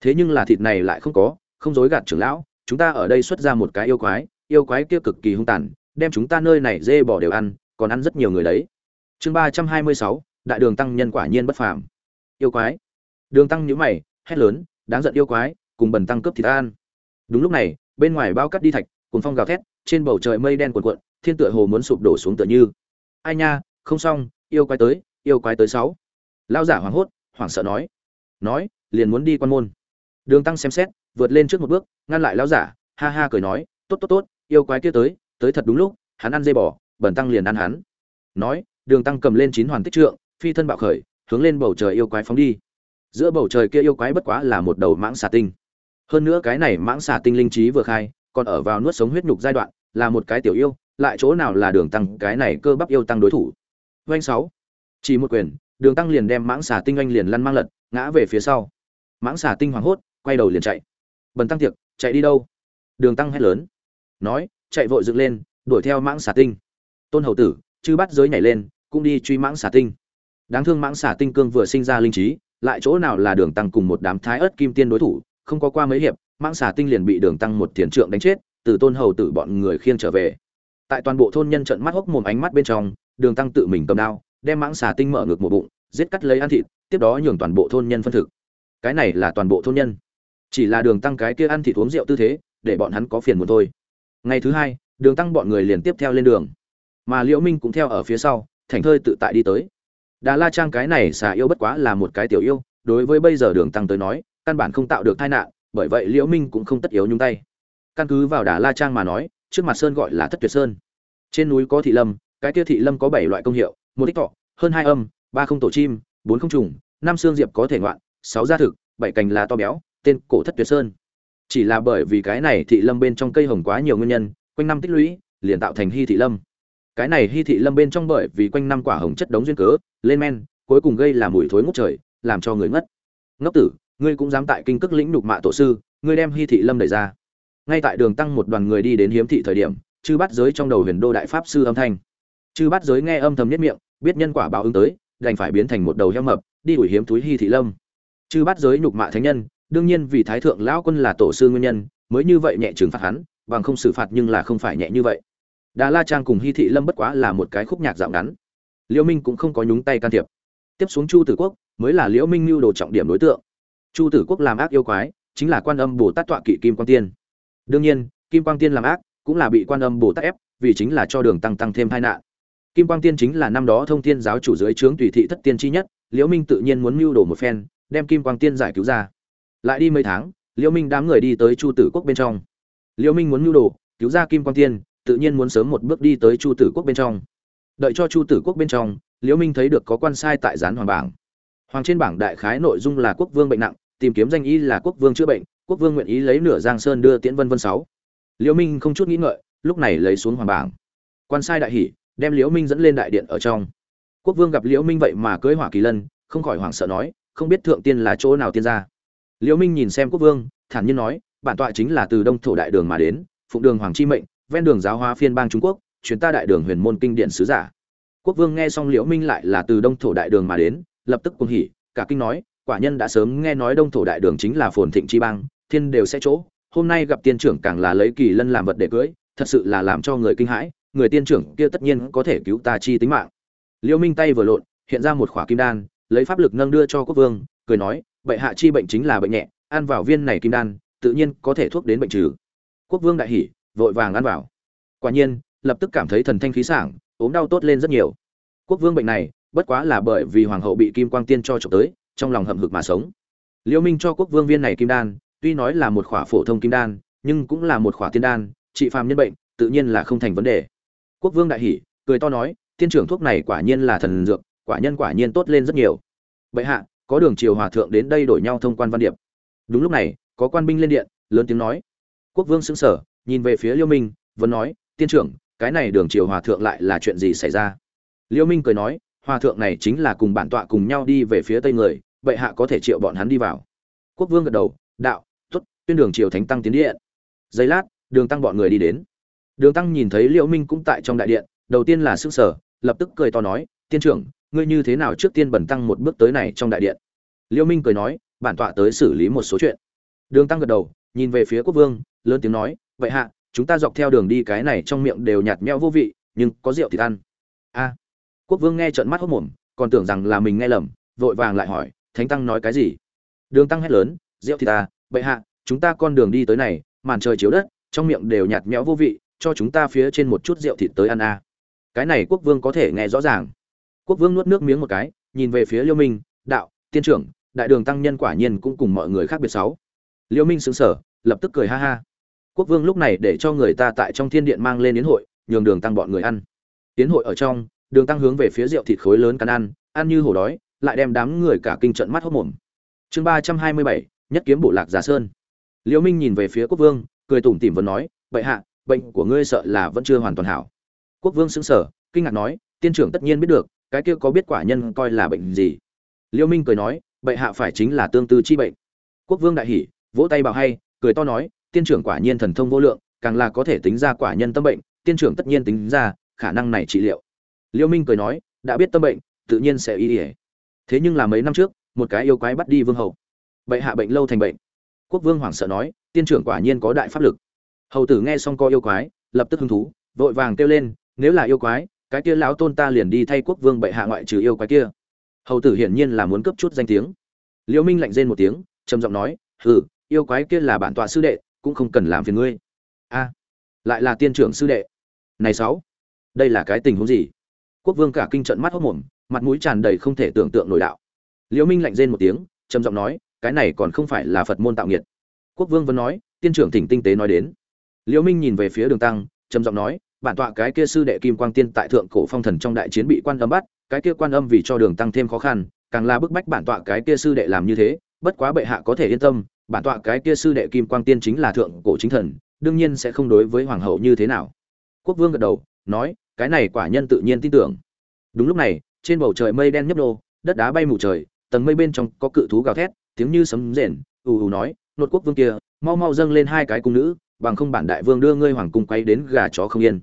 S1: Thế nhưng là thịt này lại không có, không dối gạt trưởng lão, chúng ta ở đây xuất ra một cái yêu quái yêu quái kia cực kỳ hung tàn, đem chúng ta nơi này dê bỏ đều ăn, còn ăn rất nhiều người đấy. Chương ba trăm hai mươi sáu, đại đường tăng nhân quả nhiên bất phàm. Yêu quái. Đường tăng nhíu mày, hét lớn, đáng giận yêu quái, cùng bần tăng cướp thịt ăn. Đúng lúc này, bên ngoài bao cắt đi thạch cuồng phong gào thét, trên bầu trời mây đen cuộn cuộn, thiên tựa hồ muốn sụp đổ xuống tựa như. Ai nha, không xong, yêu quái tới, yêu quái tới sáu. Lão giả hoảng hốt, hoảng sợ nói. Nói, liền muốn đi quan môn. Đường tăng xem xét, vượt lên trước một bước, ngăn lại lão giả, ha ha cười nói, tốt tốt tốt, yêu quái kia tới tới thật đúng lúc, hắn ăn dây bò, bẩn tăng liền ăn hắn. Nói, đường tăng cầm lên chín hoàn tích trượng, phi thân bạo khởi, hướng lên bầu trời yêu quái phóng đi. Giữa bầu trời kia yêu quái bất quá là một đầu mãng xà tinh. Hơn nữa cái này mãng xà tinh linh trí vừa khai còn ở vào nuốt sống huyết nhục giai đoạn, là một cái tiểu yêu, lại chỗ nào là đường tăng, cái này cơ bắp yêu tăng đối thủ. Vành sáu. Chỉ một quyền, đường tăng liền đem mãng xà tinh anh liền lăn mang lật, ngã về phía sau. Mãng xà tinh hoảng hốt, quay đầu liền chạy. Bần tăng tiệc, chạy đi đâu? Đường tăng hét lớn. Nói, chạy vội dựng lên, đuổi theo mãng xà tinh. Tôn hầu tử, chư bắt giới nhảy lên, cũng đi truy mãng xà tinh. Đáng thương mãng xà tinh cương vừa sinh ra linh trí, lại chỗ nào là đường tăng cùng một đám thái ớt kim tiên đối thủ, không có qua mấy hiệp mãng xà tinh liền bị đường tăng một thiền trượng đánh chết, từ tôn hầu tử bọn người khiêng trở về. Tại toàn bộ thôn nhân trận mắt hốc mồm ánh mắt bên trong, đường tăng tự mình cầm đao, đem mãng xà tinh mở ngược một bụng, giết cắt lấy ăn thịt, tiếp đó nhường toàn bộ thôn nhân phân thực. Cái này là toàn bộ thôn nhân. Chỉ là đường tăng cái kia ăn thịt uống rượu tư thế, để bọn hắn có phiền một thôi. Ngày thứ hai, đường tăng bọn người liền tiếp theo lên đường. Mà liễu minh cũng theo ở phía sau, thành thơi tự tại đi tới. Đà la trang cái này xà yêu bất quá là một cái tiểu yêu, đối với bây giờ đường tăng tới nói, căn bản không tạo được tai nạn bởi vậy liễu minh cũng không tất yếu nhúng tay. Căn cứ vào đà la trang mà nói, trước mặt sơn gọi là thất tuyệt sơn. Trên núi có thị lâm, cái kia thị lâm có bảy loại công hiệu, một ích thọ, hơn hai âm, ba không tổ chim, bốn không trùng, năm xương diệp có thể ngoạn, sáu gia thực, bảy cành là to béo, tên cổ thất tuyệt sơn. Chỉ là bởi vì cái này thị lâm bên trong cây hồng quá nhiều nguyên nhân, quanh năm tích lũy, liền tạo thành hy thị lâm. Cái này hy thị lâm bên trong bởi vì quanh năm quả hồng chất đống duyên cớ, lên men, cuối cùng gây là mùi thối ngút trời, làm cho người ngất. Ngốc tử ngươi cũng dám tại kinh cước lĩnh đục mạ tổ sư, ngươi đem hy thị lâm đẩy ra. Ngay tại đường tăng một đoàn người đi đến hiếm thị thời điểm, chư bắt giới trong đầu huyền đô đại pháp sư âm thanh. Chư bắt giới nghe âm thầm nhất miệng, biết nhân quả báo ứng tới, đành phải biến thành một đầu heo mập, đi ủi hiếm túi hy thị lâm. Chư bắt giới nhục mạ thánh nhân, đương nhiên vì thái thượng lão quân là tổ sư nguyên nhân, mới như vậy nhẹ trừng phạt hắn, bằng không xử phạt nhưng là không phải nhẹ như vậy. Đà la trang cùng hy thị lâm bất quá là một cái khúc nhạc dạo ngắn. Liễu minh cũng không có nhúng tay can thiệp. Tiếp xuống chu tử quốc, mới là liễu minh lưu đồ trọng điểm đối tượng chu tử quốc làm ác yêu quái, chính là quan âm bồ tát tọa kỵ kim quang tiên. Đương nhiên, kim quang tiên làm ác, cũng là bị quan âm bồ tát ép, vì chính là cho đường tăng tăng thêm tai nạn. Kim quang tiên chính là năm đó thông thiên giáo chủ dưới trướng tùy thị thất tiên chi nhất, liễu minh tự nhiên muốn mưu đồ một phen, đem kim quang tiên giải cứu ra. Lại đi mấy tháng, liễu minh đám người đi tới chu tử quốc bên trong. Liễu minh muốn mưu đồ, cứu ra kim quang tiên, tự nhiên muốn sớm một bước đi tới chu tử quốc bên trong. Đợi cho chu tử quốc bên trong, liễu minh thấy được có quan sai tại gián hoàng bảng. Hoàng trên bảng đại khái nội dung là quốc vương bệnh nặng tìm kiếm danh y là quốc vương chữa bệnh, quốc vương nguyện ý lấy nửa giang sơn đưa tiễn vân vân sáu. Liễu minh không chút nghĩ ngợi, lúc này lấy xuống hoàng bảng. Quan sai đại hỉ, đem liễu minh dẫn lên đại điện ở trong. Quốc vương gặp liễu minh vậy mà cưới hỏa kỳ lân, không khỏi hoảng sợ nói, không biết thượng tiên là chỗ nào tiên ra. liễu minh nhìn xem quốc vương, thản nhiên nói, bản tọa chính là từ đông thổ đại đường mà đến, phụng đường hoàng chi mệnh, ven đường giáo hóa phiên bang trung quốc, truyền ta đại đường huyền môn kinh điển sứ giả. Quốc vương nghe xong liễu minh lại là từ đông thổ đại đường mà đến, lập tức cuồng hỉ, cả kinh nói quả nhân đã sớm nghe nói đông thổ đại đường chính là phồn thịnh chi bang, thiên đều sẽ chỗ, hôm nay gặp tiên trưởng càng là lấy kỳ lân làm vật để cưới, thật sự là làm cho người kinh hãi, người tiên trưởng kia tất nhiên có thể cứu ta chi tính mạng. Liêu minh tay vừa lộn, hiện ra một khỏa kim đan, lấy pháp lực nâng đưa cho quốc vương, cười nói, bệ hạ chi bệnh chính là bệnh nhẹ, ăn vào viên này kim đan, tự nhiên có thể thuốc đến bệnh trừ. Quốc vương đại hỉ, vội vàng ăn vào. Quả nhiên, lập tức cảm thấy thần thanh khí sảng, ốm đau tốt lên rất nhiều. Quốc vương bệnh này, bất quá là bởi vì hoàng hậu bị kim quang tiên cho trộm tới trong lòng hậm hực mà sống. Liễu minh cho quốc vương viên này kim đan, tuy nói là một khỏa phổ thông kim đan, nhưng cũng là một khỏa tiên đan, trị phàm nhân bệnh, tự nhiên là không thành vấn đề. Quốc vương đại hỉ, cười to nói, tiên trưởng thuốc này quả nhiên là thần dược, quả nhân quả nhiên tốt lên rất nhiều. Bệ hạ, có đường triều hòa thượng đến đây đổi nhau thông quan văn điệp. Đúng lúc này, có quan binh lên điện, lớn tiếng nói. Quốc vương sững sờ, nhìn về phía liêu minh, vẫn nói, tiên trưởng, cái này đường triều hòa thượng lại là chuyện gì xảy ra? Liêu minh cười nói, hòa thượng này chính là cùng bản tọa cùng nhau đi về phía tây người bệ hạ có thể triệu bọn hắn đi vào. Quốc vương gật đầu, đạo t ố t tuyên đường triều thánh tăng tiến điện. Giây lát, đường tăng bọn người đi đến. Đường tăng nhìn thấy liễu minh cũng tại trong đại điện, đầu tiên là sức sở lập tức cười to nói, tiên trưởng, ngươi như thế nào trước tiên bẩn tăng một bước tới này trong đại điện? Liễu minh cười nói, bản tọa tới xử lý một số chuyện. Đường tăng gật đầu, nhìn về phía quốc vương, lớn tiếng nói, vậy hạ, chúng ta dọc theo đường đi cái này trong miệng đều nhạt nhẽo vô vị, nhưng có rượu thì ăn. A. Quốc vương nghe trợn mắt hốt mồm, còn tưởng rằng là mình nghe lầm, vội vàng lại hỏi thánh tăng nói cái gì? Đường tăng hét lớn rượu thì ta, bệ hạ, chúng ta con đường đi tới này, màn trời chiếu đất, trong miệng đều nhạt nhẽo vô vị, cho chúng ta phía trên một chút rượu thịt tới ăn a. Cái này quốc vương có thể nghe rõ ràng. Quốc vương nuốt nước miếng một cái, nhìn về phía liêu minh, đạo, tiên trưởng, đại đường tăng nhân quả nhiên cũng cùng mọi người khác biệt sáu. Liêu minh xứng sở lập tức cười ha ha. Quốc vương lúc này để cho người ta tại trong thiên điện mang lên yến hội, nhường đường tăng bọn người ăn. Yến hội ở trong, đường tăng hướng về phía rượu thịt khối lớn cắn ăn ăn như hổ đói lại đem đám người cả kinh trận mắt hốt mồm. Chương ba trăm hai mươi bảy, nhất kiếm bộ lạc giả sơn. Liễu minh nhìn về phía quốc vương, cười tủm tỉm vẫn nói vậy hạ, bệnh của ngươi sợ là vẫn chưa hoàn toàn hảo. Quốc vương sững sờ, kinh ngạc nói, tiên trưởng tất nhiên biết được, cái kia có biết quả nhân coi là bệnh gì? Liễu minh cười nói, bệ hạ phải chính là tương tư chi bệnh. Quốc vương đại hỉ, vỗ tay bảo hay, cười to nói, tiên trưởng quả nhiên thần thông vô lượng, càng là có thể tính ra quả nhân tâm bệnh, tiên trưởng tất nhiên tính ra khả năng này trị liệu. Liêu minh cười nói, đã biết tâm bệnh, tự nhiên sẽ y ỉa thế nhưng là mấy năm trước, một cái yêu quái bắt đi vương hậu bệ hạ bệnh lâu thành bệnh. Quốc vương hoảng sợ nói, tiên trưởng quả nhiên có đại pháp lực. Hầu tử nghe xong co yêu quái, lập tức hứng thú, vội vàng kêu lên, nếu là yêu quái, cái kia lão tôn ta liền đi thay quốc vương bệ hạ ngoại trừ yêu quái kia. Hầu tử hiển nhiên là muốn cấp chút danh tiếng. Liễu minh lạnh rên một tiếng, trầm giọng nói, hừ, yêu quái kia là bản tọa sư đệ, cũng không cần làm phiền ngươi. A, lại là tiên trưởng sư đệ. Này sáu, đây là cái tình huống gì? Quốc vương cả kinh trận mắt hốc mồm mặt mũi tràn đầy không thể tưởng tượng nổi đạo. Liễu minh lạnh rên một tiếng, trầm giọng nói, cái này còn không phải là phật môn tạo nghiệt. Quốc vương vẫn nói, tiên trưởng thỉnh tinh tế nói đến. Liễu minh nhìn về phía đường tăng, trầm giọng nói, bản tọa cái kia sư đệ kim quang tiên tại thượng cổ phong thần trong đại chiến bị quan âm bắt, cái kia quan âm vì cho đường tăng thêm khó khăn, càng là bức bách bản tọa cái kia sư đệ làm như thế, bất quá bệ hạ có thể yên tâm, bản tọa cái kia sư đệ kim quang tiên chính là thượng cổ chính thần, đương nhiên sẽ không đối với hoàng hậu như thế nào. Quốc vương gật đầu, nói, cái này quả nhân tự nhiên tin tưởng. Đúng lúc này trên bầu trời mây đen nhấp nô, đất đá bay mù trời, tầng mây bên trong có cự thú gào thét, tiếng như sấm rền, ù ù nói, nột quốc vương kia, mau mau dâng lên hai cái cung nữ, bằng không bản đại vương đưa ngươi hoàng cung quay đến gà chó không yên.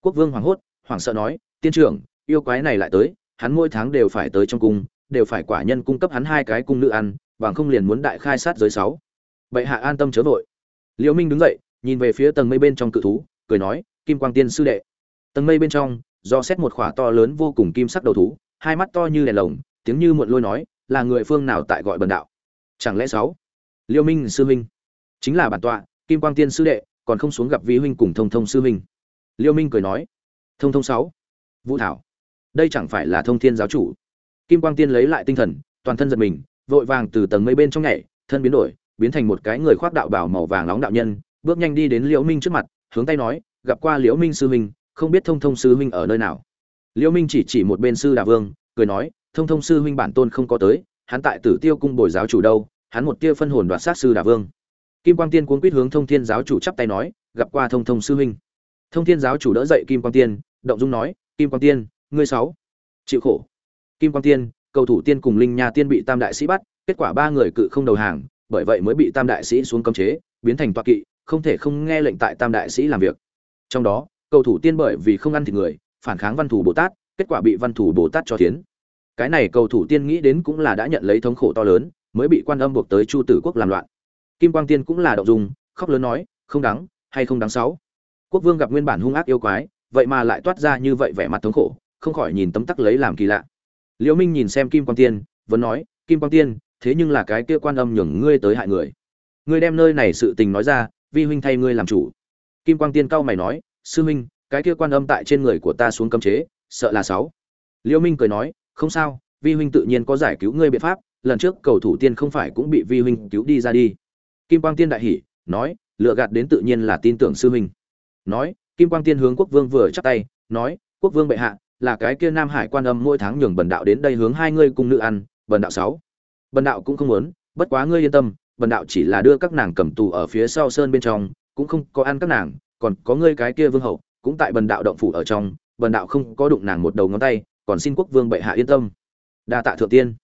S1: Quốc vương hoảng hốt, hoảng sợ nói, tiên trưởng, yêu quái này lại tới, hắn mỗi tháng đều phải tới trong cung, đều phải quả nhân cung cấp hắn hai cái cung nữ ăn, bằng không liền muốn đại khai sát giới sáu. Bệ hạ an tâm chớ vội. Liễu minh đứng dậy, nhìn về phía tầng mây bên trong cự thú, cười nói, kim quang tiên sư đệ. Tầng mây bên trong do xét một khỏa to lớn vô cùng kim sắc đầu thú, hai mắt to như đèn lồng, tiếng như muộn lôi nói, là người phương nào tại gọi bần đạo? Chẳng lẽ sáu? Liêu minh sư huynh. Chính là bản tọa, kim quang tiên sư đệ, còn không xuống gặp vi huynh cùng thông thông sư huynh. Liêu minh cười nói. Thông thông sáu? Vũ thảo. Đây chẳng phải là thông thiên giáo chủ. Kim quang tiên lấy lại tinh thần, toàn thân giật mình, vội vàng từ tầng mây bên trong nhảy, thân biến đổi, biến thành một cái người khoác đạo bảo màu vàng nóng đạo nhân, bước nhanh đi đến liễu minh trước mặt, hướng tay nói, gặp qua liễu minh sư huynh không biết thông thông sư huynh ở nơi nào. Liễu minh chỉ chỉ một bên sư đà vương, cười nói, thông thông sư huynh bản tôn không có tới, hắn tại tử tiêu cung bồi giáo chủ đâu, hắn một tia phân hồn đoạt sát sư đà vương. Kim quang tiên cuốn quýt hướng thông thiên giáo chủ chắp tay nói, gặp qua thông thông sư huynh. Thông thiên giáo chủ đỡ dậy kim quang tiên, động dung nói, kim quang tiên, ngươi sáu, chịu khổ. Kim quang tiên, cầu thủ tiên cùng linh nha tiên bị tam đại sĩ bắt, kết quả ba người cự không đầu hàng, bởi vậy mới bị tam đại sĩ xuống cấm chế, biến thành toa kỵ, không thể không nghe lệnh tại tam đại sĩ làm việc. Trong đó cầu thủ tiên bởi vì không ăn thịt người, phản kháng văn thủ bồ tát, kết quả bị văn thủ bồ tát cho tiến cái này cầu thủ tiên nghĩ đến cũng là đã nhận lấy thống khổ to lớn, mới bị quan âm buộc tới chu tử quốc làm loạn. Kim quang tiên cũng là động dung, khóc lớn nói, không đáng, hay không đáng sáu? Quốc vương gặp nguyên bản hung ác yêu quái, vậy mà lại toát ra như vậy vẻ mặt thống khổ, không khỏi nhìn tấm tắc lấy làm kỳ lạ. Liễu minh nhìn xem kim quang tiên, vẫn nói, kim quang tiên, thế nhưng là cái kia quan âm nhường ngươi tới hại người. Ngươi đem nơi này sự tình nói ra, vi huynh thay ngươi làm chủ. Kim quang tiên cao mày nói sư Minh, cái kia quan âm tại trên người của ta xuống cấm chế sợ là sáu. Liêu minh cười nói không sao vi huynh tự nhiên có giải cứu ngươi biện pháp lần trước cầu thủ tiên không phải cũng bị vi huynh cứu đi ra đi. Kim quang tiên đại hỉ nói lựa gạt đến tự nhiên là tin tưởng sư huynh. Nói kim quang tiên hướng quốc vương vừa chắp tay nói quốc vương bệ hạ là cái kia nam hải quan âm mỗi tháng nhường bần đạo đến đây hướng hai ngươi cùng nữ ăn bần đạo sáu. Bần đạo cũng không muốn bất quá ngươi yên tâm bần đạo chỉ là đưa các nàng cầm tù ở phía sau sơn bên trong cũng không có ăn các nàng còn có ngươi cái kia vương hậu, cũng tại bần đạo động phủ ở trong, bần đạo không có đụng nàng một đầu ngón tay, còn xin quốc vương bệ hạ yên tâm. Đa tạ thượng tiên.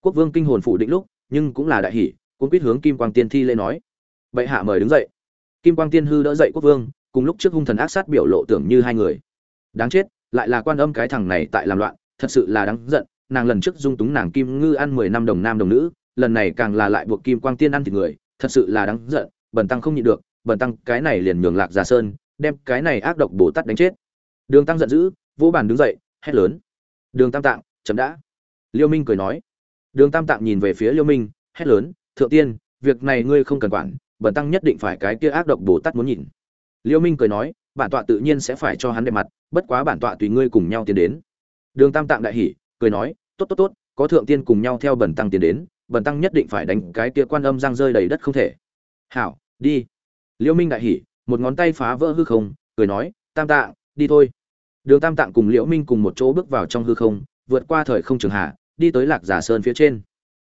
S1: Quốc vương kinh hồn phủ định lúc, nhưng cũng là đại hỷ cũng quyết hướng kim quang tiên thi lễ nói. Bệ hạ mời đứng dậy. Kim quang tiên hư đỡ dậy quốc vương, cùng lúc trước hung thần ác sát biểu lộ tưởng như hai người. Đáng chết, lại là quan âm cái thằng này tại làm loạn, thật sự là đáng giận, nàng lần trước dung túng nàng kim ngư ăn mười năm đồng nam đồng nữ, lần này càng là lại buộc kim quang tiên ăn thịt người, thật sự là đáng giận, bần tăng không nhịn được bần tăng cái này liền nhường lạc giả sơn, đem cái này ác độc bồ tát đánh chết. Đường tăng giận dữ vô bàn đứng dậy, hét lớn. Đường tam tạng, chấm đã. Liêu minh cười nói. Đường tam tạng nhìn về phía liêu minh, hét lớn, thượng tiên, việc này ngươi không cần quản, bần tăng nhất định phải cái kia ác độc bồ tát muốn nhìn. Liêu minh cười nói, bản tọa tự nhiên sẽ phải cho hắn đẹp mặt, bất quá bản tọa tùy ngươi cùng nhau tiến đến. Đường tam tạng đại hỉ, cười nói, tốt tốt tốt, có thượng tiên cùng nhau theo bần tăng tiến đến, bần tăng nhất định phải đánh cái kia quan âm giang rơi đầy đất không thể. Hảo, đi. Liễu minh đại hỉ, một ngón tay phá vỡ hư không, cười nói, tam tạng, đi thôi. Đường tam tạng cùng liễu minh cùng một chỗ bước vào trong hư không, vượt qua thời không trường hạ, đi tới lạc giả sơn phía trên.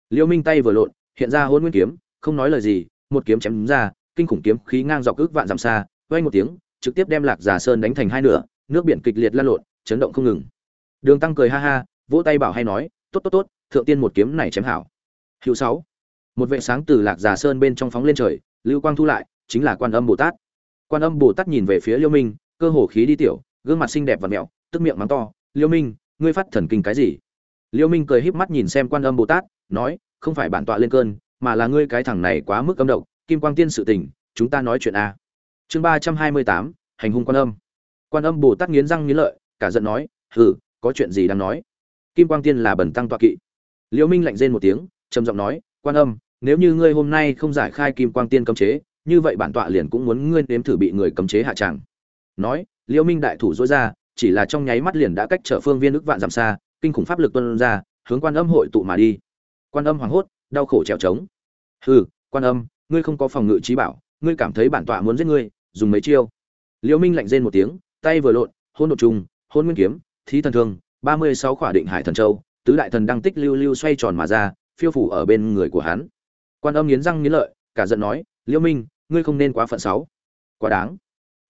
S1: Liễu minh tay vừa lộn, hiện ra hôn nguyên kiếm, không nói lời gì, một kiếm chém đúng ra, kinh khủng kiếm khí ngang dọc ước vạn dặm xa, vang một tiếng, trực tiếp đem lạc giả sơn đánh thành hai nửa, nước biển kịch liệt lan lộn, chấn động không ngừng. Đường tăng cười ha ha, vỗ tay bảo hay nói, tốt tốt tốt, thượng tiên một kiếm này chém hảo. Hữu sáu. Một vệ sáng từ lạc giả sơn bên trong phóng lên trời, lưu quang thu lại chính là quan âm bồ tát. Quan âm bồ tát nhìn về phía liêu minh, cơ hồ khí đi tiểu, gương mặt xinh đẹp và mẹo, tức miệng mắng to, liêu minh, ngươi phát thần kinh cái gì? Liêu minh cười híp mắt nhìn xem quan âm bồ tát, nói, không phải bản tọa lên cơn, mà là ngươi cái thằng này quá mức âm độc, kim quang tiên sự tình, chúng ta nói chuyện a. Chương ba trăm hai mươi tám, hành hung quan âm. Quan âm bồ tát nghiến răng nghiến lợi, cả giận nói, hừ, có chuyện gì đang nói? Kim quang tiên là bẩn tăng tọa kỵ. Liêu minh lạnh rên một tiếng, trầm giọng nói, quan âm, nếu như ngươi hôm nay không giải khai kim quang tiên cấm chế như vậy bản tọa liền cũng muốn ngươi nếm thử bị người cấm chế hạ tràng. Nói liễu minh đại thủ dối ra, chỉ là trong nháy mắt liền đã cách trở phương viên ức vạn dặm xa, kinh khủng pháp lực tuôn ra, hướng quan âm hội tụ mà đi. Quan âm hoảng hốt, đau khổ trèo trống. Hừ, quan âm, ngươi không có phòng ngự trí bảo, ngươi cảm thấy bản tọa muốn giết ngươi, dùng mấy chiêu? Liễu minh lạnh rên một tiếng, tay vừa lộn hôn đột trùng hôn nguyên kiếm, thí thần thương, ba mươi sáu khỏa định hải thần châu, tứ đại thần đăng tích lưu lưu xoay tròn mà ra, phiêu phủ ở bên người của hắn. Quan âm nghiến răng nghiến lợi, cả giận nói liễu minh ngươi không nên quá phận sáu. Quá đáng.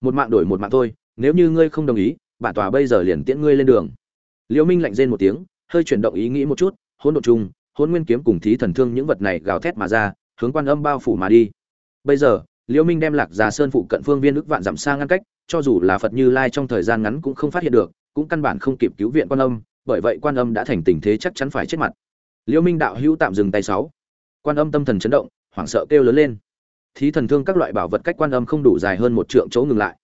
S1: Một mạng đổi một mạng thôi, nếu như ngươi không đồng ý, bản tòa bây giờ liền tiễn ngươi lên đường. Liễu minh lạnh rên một tiếng, hơi chuyển động ý nghĩ một chút, hỗn độn chung hỗn nguyên kiếm cùng thí thần thương những vật này gào thét mà ra, hướng quan âm bao phủ mà đi. Bây giờ liễu minh đem lạc già sơn phụ cận phương viên ước vạn dặm xa ngăn cách, cho dù là phật như lai trong thời gian ngắn cũng không phát hiện được, cũng căn bản không kịp cứu viện quan âm, bởi vậy quan âm đã thành tình thế chắc chắn phải chết mặt. Liễu minh đạo hữu tạm dừng tay sáu. Quan âm tâm thần chấn động, hoảng sợ kêu lớn lên thí thần thương các loại bảo vật cách quan âm không đủ dài hơn một trượng chỗ ngừng lại.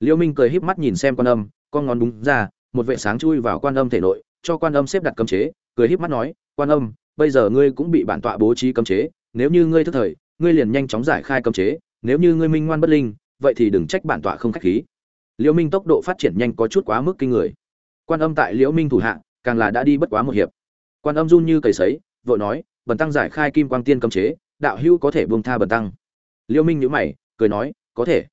S1: Liễu minh cười híp mắt nhìn xem quan âm, con ngón đúng ra, một vệ sáng chui vào quan âm thể nội, cho quan âm xếp đặt cấm chế, cười híp mắt nói, quan âm, bây giờ ngươi cũng bị bản tọa bố trí cấm chế, nếu như ngươi thức thời, ngươi liền nhanh chóng giải khai cấm chế, nếu như ngươi minh ngoan bất linh, vậy thì đừng trách bản tọa không khách khí. Liễu minh tốc độ phát triển nhanh có chút quá mức kinh người. Quan âm tại liễu minh thủ hạ, càng là đã đi bất quá một hiệp. Quan âm run như cầy sấy, vội nói, bần tăng giải khai kim quang tiên cấm chế, đạo hữu có thể buông tha bần tăng liễu minh nhíu mày, cười nói, có thể.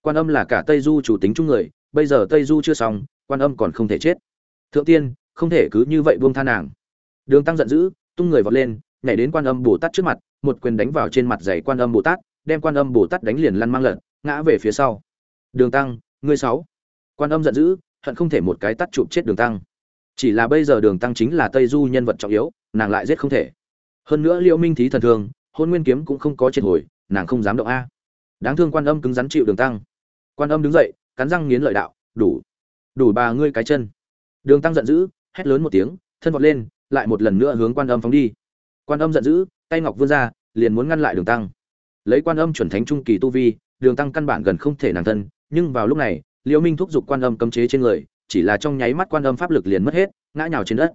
S1: Quan âm là cả tây du chủ tính chung người, bây giờ tây du chưa xong, quan âm còn không thể chết. Thượng tiên, không thể cứ như vậy buông tha nàng. Đường tăng giận dữ, tung người vọt lên, nhảy đến quan âm bồ tát trước mặt, một quyền đánh vào trên mặt giày quan âm bồ tát, đem quan âm bồ tát đánh liền lăn mang lật, ngã về phía sau. Đường tăng, ngươi sáu. Quan âm giận dữ, hận không thể một cái tắt chụp chết đường tăng. Chỉ là bây giờ đường tăng chính là tây du nhân vật trọng yếu, nàng lại giết không thể. Hơn nữa liễu minh thí thần thương hôn nguyên kiếm cũng không có triệt hồi nàng không dám động a. Đáng thương quan âm cứng rắn chịu đường tăng. Quan âm đứng dậy, cắn răng nghiến lợi đạo, đủ đủ bà ngươi cái chân. Đường tăng giận dữ, hét lớn một tiếng, thân vọt lên, lại một lần nữa hướng quan âm phóng đi. Quan âm giận dữ, tay ngọc vươn ra, liền muốn ngăn lại đường tăng. Lấy quan âm chuẩn thánh trung kỳ tu vi, đường tăng căn bản gần không thể nàng thân, nhưng vào lúc này, liễu minh thúc giục quan âm cấm chế trên người, chỉ là trong nháy mắt quan âm pháp lực liền mất hết, ngã nhào trên đất.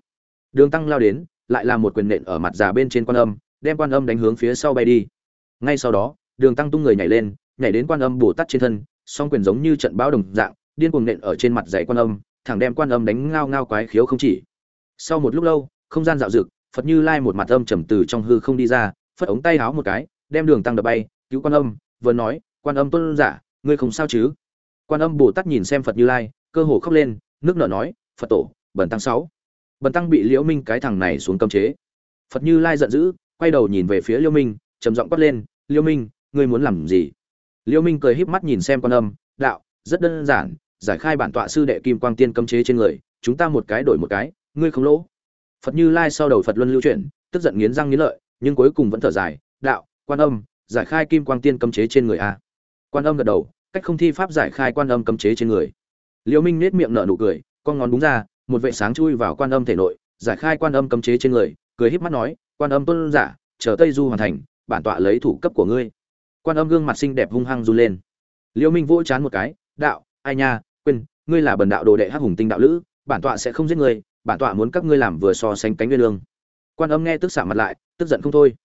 S1: Đường tăng lao đến, lại là một quyền nện ở mặt già bên trên quan âm, đem quan âm đánh hướng phía sau bay đi ngay sau đó, đường tăng tung người nhảy lên, nhảy đến quan âm bồ tát trên thân, song quyền giống như trận bão đồng dạng, điên cuồng nện ở trên mặt dạy quan âm, thẳng đem quan âm đánh ngao ngao quái khiếu không chỉ. Sau một lúc lâu, không gian dạo dực, phật như lai một mặt âm trầm từ trong hư không đi ra, phất ống tay háo một cái, đem đường tăng đập bay, cứu quan âm, vừa nói, quan âm tuân giả, ngươi không sao chứ? Quan âm bồ tát nhìn xem phật như lai, cơ hồ khóc lên, nước nở nói, phật tổ, bần tăng sáu. Bần tăng bị liễu minh cái thằng này xuống cấm chế. Phật như lai giận dữ, quay đầu nhìn về phía liễu minh, trầm giọng quát lên Liêu minh, ngươi muốn làm gì? Liêu minh cười híp mắt nhìn xem quan âm, đạo, rất đơn giản, giải khai bản tọa sư đệ kim quang tiên cấm chế trên người, chúng ta một cái đổi một cái, ngươi không lỗ. Phật như lai sau đầu phật luân lưu chuyển, tức giận nghiến răng nghiến lợi, nhưng cuối cùng vẫn thở dài, đạo, quan âm, giải khai kim quang tiên cấm chế trên người a quan âm gật đầu, cách không thi pháp giải khai quan âm cấm chế trên người. Liêu minh nét miệng nở nụ cười, con ngón đúng ra, một vệ sáng chui vào quan âm thể nội, giải khai quan âm cấm chế trên người, cười híp mắt nói, quan âm tôn giả, chờ tây du hoàn thành bản tọa lấy thủ cấp của ngươi. Quan âm gương mặt xinh đẹp hung hăng run lên. Liễu minh vỗ chán một cái, đạo, ai nha, quên, ngươi là bần đạo đồ đệ hắc hùng tinh đạo lữ, bản tọa sẽ không giết ngươi, bản tọa muốn các ngươi làm vừa so sánh cánh nguyên lương. Quan âm nghe tức xạ mặt lại, tức giận không thôi.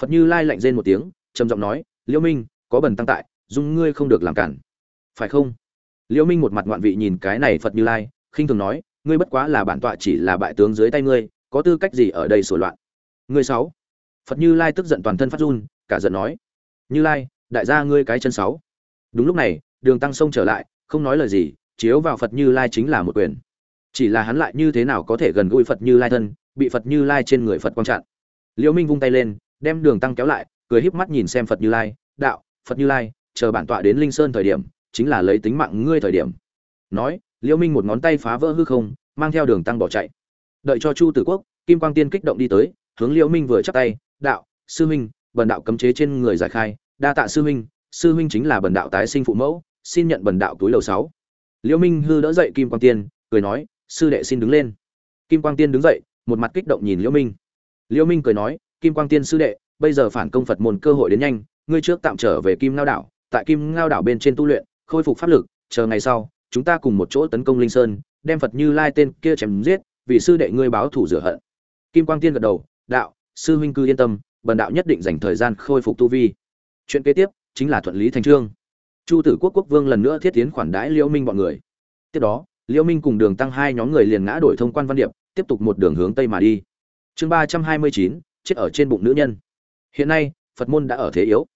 S1: Phật như lai lạnh rên một tiếng, trầm giọng nói liễu minh, có bần tăng tại, dung ngươi không được làm cản. Phải không? Liễu minh một mặt ngoạn vị nhìn cái này phật như lai, khinh thường nói, ngươi bất quá là bản tọa chỉ là bại tướng dưới tay ngươi, có tư cách gì ở đây sửa loạn? Ngươi sáu phật như lai tức giận toàn thân phát run, cả giận nói, như lai, đại gia ngươi cái chân sáu. Đúng lúc này, đường tăng sông trở lại, không nói lời gì, chiếu vào phật như lai chính là một quyền. Chỉ là hắn lại như thế nào có thể gần gũi phật như lai thân, bị phật như lai trên người phật quang chặn. Liễu minh vung tay lên, đem đường tăng kéo lại, cười híp mắt nhìn xem phật như lai, đạo, phật như lai, chờ bản tọa đến linh sơn thời điểm, chính là lấy tính mạng ngươi thời điểm. Nói, liễu minh một ngón tay phá vỡ hư không, mang theo đường tăng bỏ chạy. Đợi cho chu tử quốc, kim quang tiên kích động đi tới, hướng liễu minh vừa chắp tay đạo, sư huynh, bần đạo cấm chế trên người giải khai, đa tạ sư huynh sư huynh chính là bần đạo tái sinh phụ mẫu, xin nhận bần đạo túi lầu sáu. Liễu minh hư đỡ dậy kim quang tiên, cười nói, sư đệ xin đứng lên. Kim quang tiên đứng dậy, một mặt kích động nhìn liễu minh. Liễu minh cười nói, kim quang tiên sư đệ, bây giờ phản công phật môn cơ hội đến nhanh, ngươi trước tạm trở về kim ngao đảo, tại kim ngao đảo bên trên tu luyện, khôi phục pháp lực, chờ ngày sau, chúng ta cùng một chỗ tấn công linh sơn, đem phật như lai tên kia chém giết, vì sư đệ ngươi báo thủ rửa hận. Kim quang tiên gật đầu, đạo sư huynh cư yên tâm, bần đạo nhất định dành thời gian khôi phục tu vi. Chuyện kế tiếp chính là thuận lý thành trương. Chu tử quốc quốc vương lần nữa thiết tiến khoản đãi liễu minh bọn người. Tiếp đó, liễu minh cùng đường tăng hai nhóm người liền ngã đổi thông quan văn điệp, tiếp tục một đường hướng tây mà đi. Chương ba trăm hai mươi chín, chết ở trên bụng nữ nhân. Hiện nay, phật môn đã ở thế yếu.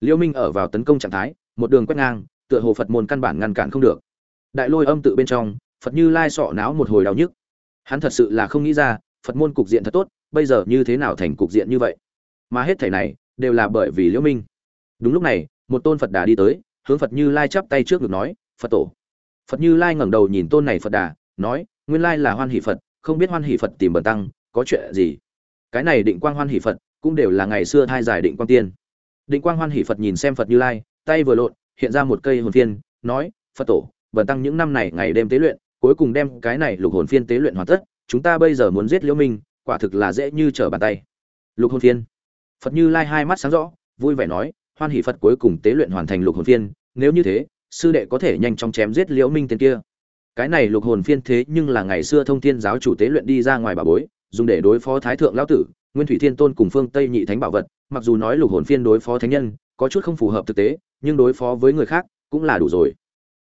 S1: Liễu minh ở vào tấn công trạng thái, một đường quét ngang, tựa hồ phật môn căn bản ngăn cản không được. Đại lôi âm tự bên trong, phật như lai sọ não một hồi đau nhức. Hắn thật sự là không nghĩ ra, phật môn cục diện thật tốt bây giờ như thế nào thành cục diện như vậy? Mà hết thảy này đều là bởi vì liễu minh. Đúng lúc này, một tôn phật đà đi tới, hướng phật như lai chắp tay trước ngực nói, phật tổ. Phật như lai ngẩng đầu nhìn tôn này phật đà, nói, nguyên lai là hoan hỷ phật, không biết hoan hỷ phật tìm bần tăng, có chuyện gì? Cái này định quang hoan hỷ phật cũng đều là ngày xưa thai giải định quang tiên. Định quang hoan hỷ phật nhìn xem phật như lai, tay vừa lộn, hiện ra một cây hồn phiên, nói, phật tổ, bần tăng những năm này ngày đêm tế luyện, cuối cùng đem cái này lục hồn phiên tế luyện hoàn tất, chúng ta bây giờ muốn giết liễu minh quả thực là dễ như trở bàn tay. Lục hồn phiên. Phật như lai hai mắt sáng rõ, vui vẻ nói, hoan hỷ phật cuối cùng tế luyện hoàn thành lục hồn phiên, nếu như thế, sư đệ có thể nhanh chóng chém giết liễu minh tên kia. Cái này lục hồn phiên thế nhưng là ngày xưa thông thiên giáo chủ tế luyện đi ra ngoài bà bối, dùng để đối phó thái thượng lão tử, nguyên thủy thiên tôn cùng phương tây nhị thánh bảo vật, mặc dù nói lục hồn phiên đối phó thánh nhân, có chút không phù hợp thực tế, nhưng đối phó với người khác cũng là đủ rồi.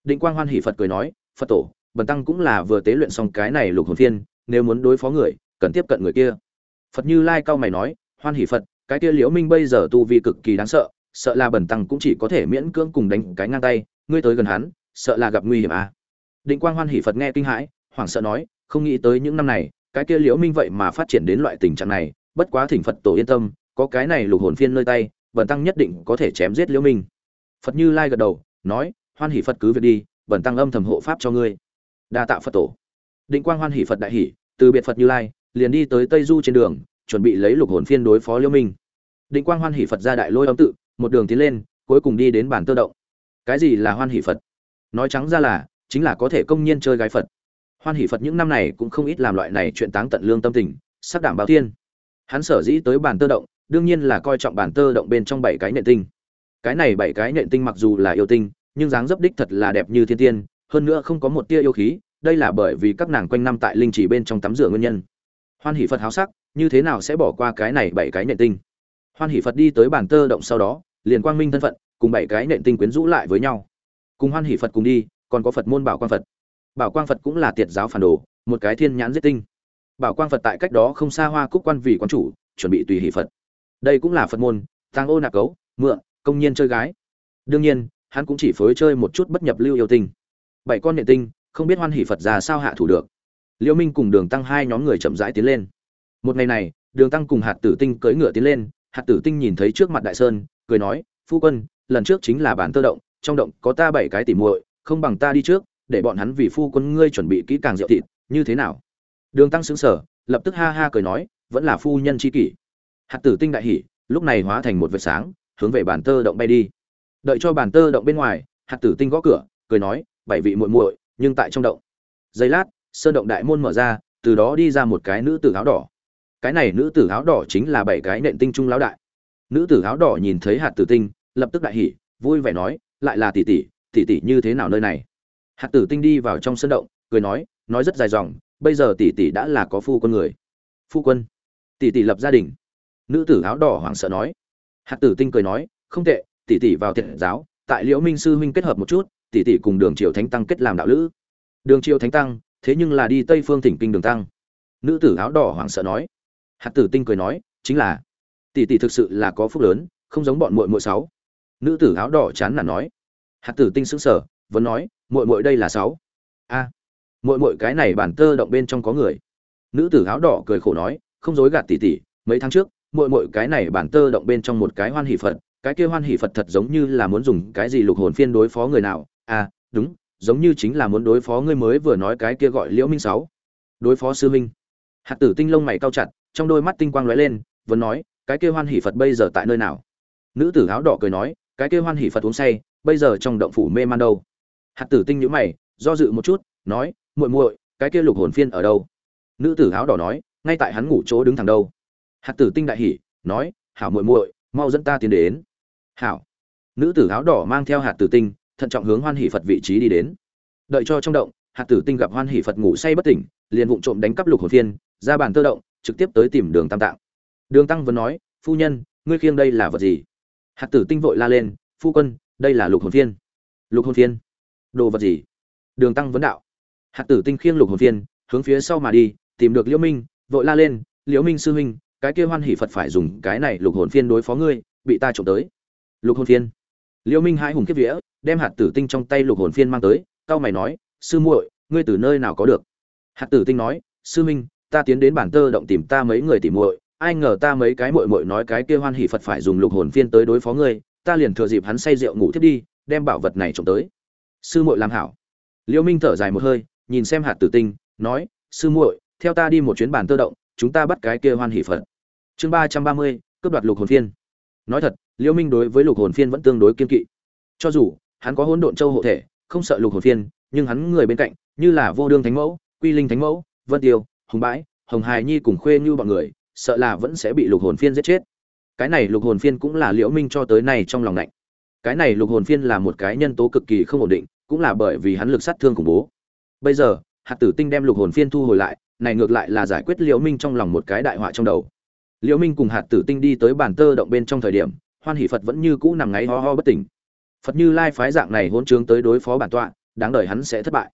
S1: Định quang hoan hỷ phật cười nói, phật tổ, bần tăng cũng là vừa tế luyện xong cái này lục hồn phiên, nếu muốn đối phó người cần tiếp cận người kia. Phật như lai cao mày nói, hoan hỷ phật, cái kia liễu minh bây giờ tu vi cực kỳ đáng sợ sợ là bần tăng cũng chỉ có thể miễn cưỡng cùng đánh cái ngang tay, ngươi tới gần hắn, sợ là gặp nguy hiểm à. Định quang hoan hỷ phật nghe kinh hãi, hoảng sợ nói, không nghĩ tới những năm này, cái kia liễu minh vậy mà phát triển đến loại tình trạng này, bất quá thỉnh phật tổ yên tâm, có cái này lục hồn phiên nơi tay, bần tăng nhất định có thể chém giết liễu minh. Phật như lai gật đầu, nói, hoan hỷ phật cứ việc đi, bần tăng âm thầm hộ pháp cho ngươi. Đa tạ phật tổ. Định quang hoan hỷ phật đại hỷ từ biệt phật như lai liền đi tới tây du trên đường, chuẩn bị lấy lục hồn phiên đối phó liễu minh. Định quang hoan hỷ phật ra đại lôi âm tự, một đường tiến lên, cuối cùng đi đến bản tơ động. Cái gì là hoan hỷ phật? Nói trắng ra là, chính là có thể công nhiên chơi gái phật. Hoan hỷ phật những năm này cũng không ít làm loại này chuyện táng tận lương tâm tình sắp đảm bảo tiên hắn sở dĩ tới bản tơ động, đương nhiên là coi trọng bản tơ động bên trong bảy cái nện tinh. Cái này bảy cái nện tinh mặc dù là yêu tinh, nhưng dáng dấp đích thật là đẹp như thiên tiên, hơn nữa không có một tia yêu khí, đây là bởi vì các nàng quanh năm tại linh chỉ bên trong tắm rửa nguyên nhân hoan hỷ phật háo sắc, như thế nào sẽ bỏ qua cái này bảy cái nện tinh? Hoan hỷ phật đi tới bàn tơ động sau đó, liền quang minh thân phận, cùng bảy cái nện tinh quyến rũ lại với nhau. Cùng hoan hỷ phật cùng đi, còn có phật môn bảo quang phật. Bảo quang phật cũng là tiệt giáo phản đồ, một cái thiên nhãn giết tinh. Bảo quang phật tại cách đó không xa hoa cúc quan vì quan chủ, chuẩn bị tùy hỷ phật. Đây cũng là phật môn tăng ô nạc cấu, mượn, công nhiên chơi gái. Đương nhiên, hắn cũng chỉ phối chơi một chút bất nhập lưu yêu tinh. Bảy con nện tinh, không biết hoan hỷ phật ra sao hạ thủ được liễu minh cùng đường tăng hai nhóm người chậm rãi tiến lên. Một ngày này đường tăng cùng hạt tử tinh cưỡi ngựa tiến lên hạt tử tinh nhìn thấy trước mặt đại sơn cười nói phu quân lần trước chính là bản tơ động trong động có ta bảy cái tỉ muội không bằng ta đi trước để bọn hắn vì phu quân ngươi chuẩn bị kỹ càng rượu thịt như thế nào? Đường tăng sững sờ, lập tức ha ha cười nói vẫn là phu nhân chi kỷ. Hạt tử tinh đại hỉ lúc này hóa thành một vệt sáng hướng về bản tơ động bay đi. Đợi cho bản tơ động bên ngoài hạt tử tinh gõ cửa cười nói bảy vị muội muội nhưng tại trong động. Giây lát sơn động đại môn mở ra, từ đó đi ra một cái nữ tử áo đỏ. Cái này nữ tử áo đỏ chính là bảy cái nện tinh trung lão đại. Nữ tử áo đỏ nhìn thấy hạt tử tinh, lập tức đại hỉ, vui vẻ nói, lại là tỷ tỷ tỷ tỷ như thế nào nơi này? Hạt tử tinh đi vào trong sân động, cười nói nói rất dài dòng, bây giờ tỷ tỷ đã là có phu quân người. Phu quân? Tỷ tỷ lập gia đình. Nữ tử áo đỏ hoảng sợ nói. Hạt tử tinh cười nói, không tệ, tỷ tỷ vào thiện giáo, tại liễu minh sư huynh kết hợp một chút, tỷ tỷ cùng đường triều thánh tăng kết làm đạo lữ. Đường triều thánh tăng thế nhưng là đi tây phương thỉnh kinh đường tăng. Nữ tử áo đỏ hoảng sợ nói. Hạt tử tinh cười nói chính là tỷ tỷ thực sự là có phúc lớn không giống bọn muội muội sáu. Nữ tử áo đỏ chán nản nói. Hạt tử tinh sững sờ vẫn nói muội muội đây là sáu. A à, muội muội cái này bản tơ động bên trong có người. Nữ tử áo đỏ cười khổ nói không dối gạt tỷ tỷ mấy tháng trước muội muội cái này bản tơ động bên trong một cái hoan hỷ phật cái kia hoan hỷ phật thật giống như là muốn dùng cái gì lục hồn phiên đối phó người nào. À đúng giống như chính là muốn đối phó ngươi mới vừa nói cái kia gọi liễu minh sáu. Đối phó sư minh hạt tử tinh lông mày cao chặt, trong đôi mắt tinh quang lóe lên, vẫn nói, cái kia hoan hỷ phật bây giờ tại nơi nào? Nữ tử áo đỏ cười nói, cái kia hoan hỷ phật uống say, bây giờ trong động phủ mê man đâu? Hạt tử tinh nhíu mày, do dự một chút, nói, muội muội, cái kia lục hồn phiên ở đâu? Nữ tử áo đỏ nói, ngay tại hắn ngủ chỗ đứng thẳng đâu. Hạt tử tinh đại hỉ, nói, hảo muội muội, mau dẫn ta tiến đến. Hảo. Nữ tử áo đỏ mang theo hạt tử tinh thận trọng hướng hoan hỷ phật vị trí đi đến. Đợi cho trong động, hạt tử tinh gặp hoan hỷ phật ngủ say bất tỉnh, liền vụng trộm đánh cắp lục hồn phiên, ra bàn tơ động, trực tiếp tới tìm đường tam tạng. Đường tăng vẫn nói, phu nhân, ngươi khiêng đây là vật gì? Hạt tử tinh vội la lên, phu quân, đây là lục hồn phiên. Lục hồn phiên? Đồ vật gì? Đường tăng vấn đạo. Hạt tử tinh khiêng lục hồn phiên, hướng phía sau mà đi, tìm được liễu minh, vội la lên, liễu minh sư huynh, cái kia hoan hỷ phật phải dùng cái này lục hồn phiên đối phó ngươi, bị ta trộm tới. Lục hồn phiên? Liễu minh hai hùng kiếp vía đem hạt tử tinh trong tay lục hồn phiên mang tới cao mày nói, sư muội, ngươi từ nơi nào có được? Hạt tử tinh nói, sư minh, ta tiến đến bản tơ động tìm ta mấy người tìm muội, ai ngờ ta mấy cái muội muội nói cái kia hoan hỷ phật phải dùng lục hồn phiên tới đối phó ngươi, ta liền thừa dịp hắn say rượu ngủ thiết đi, đem bảo vật này trộm tới. Sư muội làm hảo. Liễu minh thở dài một hơi, nhìn xem hạt tử tinh, nói, sư muội, theo ta đi một chuyến bản tơ động, chúng ta bắt cái kia hoan hỷ phật. Chương ba trăm ba mươi, cướp đoạt lục hồn phiên. Nói thật liễu minh đối với lục hồn phiên vẫn tương đối kiên kỵ. Cho dù hắn có hỗn độn châu hộ thể, không sợ lục hồn phiên, nhưng hắn người bên cạnh, như là vô đương thánh mẫu, quy linh thánh mẫu, vân tiêu, hùng bãi hồng hài nhi cùng khuê như bọn người, sợ là vẫn sẽ bị lục hồn phiên giết chết. Cái này lục hồn phiên cũng là liễu minh cho tới nay trong lòng lạnh. Cái này lục hồn phiên là một cái nhân tố cực kỳ không ổn định, cũng là bởi vì hắn lực sát thương khủng bố. Bây giờ, hạt tử tinh đem lục hồn phiên thu hồi lại, này ngược lại là giải quyết liễu minh trong lòng một cái đại họa trong đầu. Liễu minh cùng hạt tử tinh đi tới bàn tơ động bên trong thời điểm, hoan hỷ phật vẫn như cũ nằm ngáy ho ho bất tỉnh phật như lai phái dạng này hỗn trướng tới đối phó bản tọa, đáng đời hắn sẽ thất bại.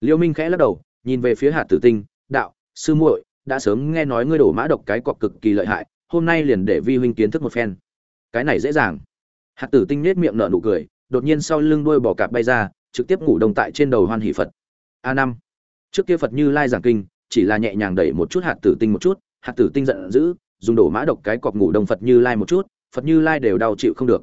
S1: Liêu minh khẽ lắc đầu, nhìn về phía hạt tử tinh, đạo, sư muội, đã sớm nghe nói ngươi đổ mã độc cái cọc cực kỳ lợi hại, hôm nay liền để vi huynh kiến thức một phen. Cái này dễ dàng. Hạt tử tinh nết miệng nở nụ cười, đột nhiên sau lưng đuôi bò cạp bay ra, trực tiếp ngủ đông tại trên đầu hoan hỷ phật. A năm. Trước kia phật như lai giảng kinh, chỉ là nhẹ nhàng đẩy một chút hạt tử tinh một chút hạt tử tinh giận dữ, dùng đổ mã độc cái cọc ngủ đông phật như lai một chút, phật như lai đều đau chịu không được.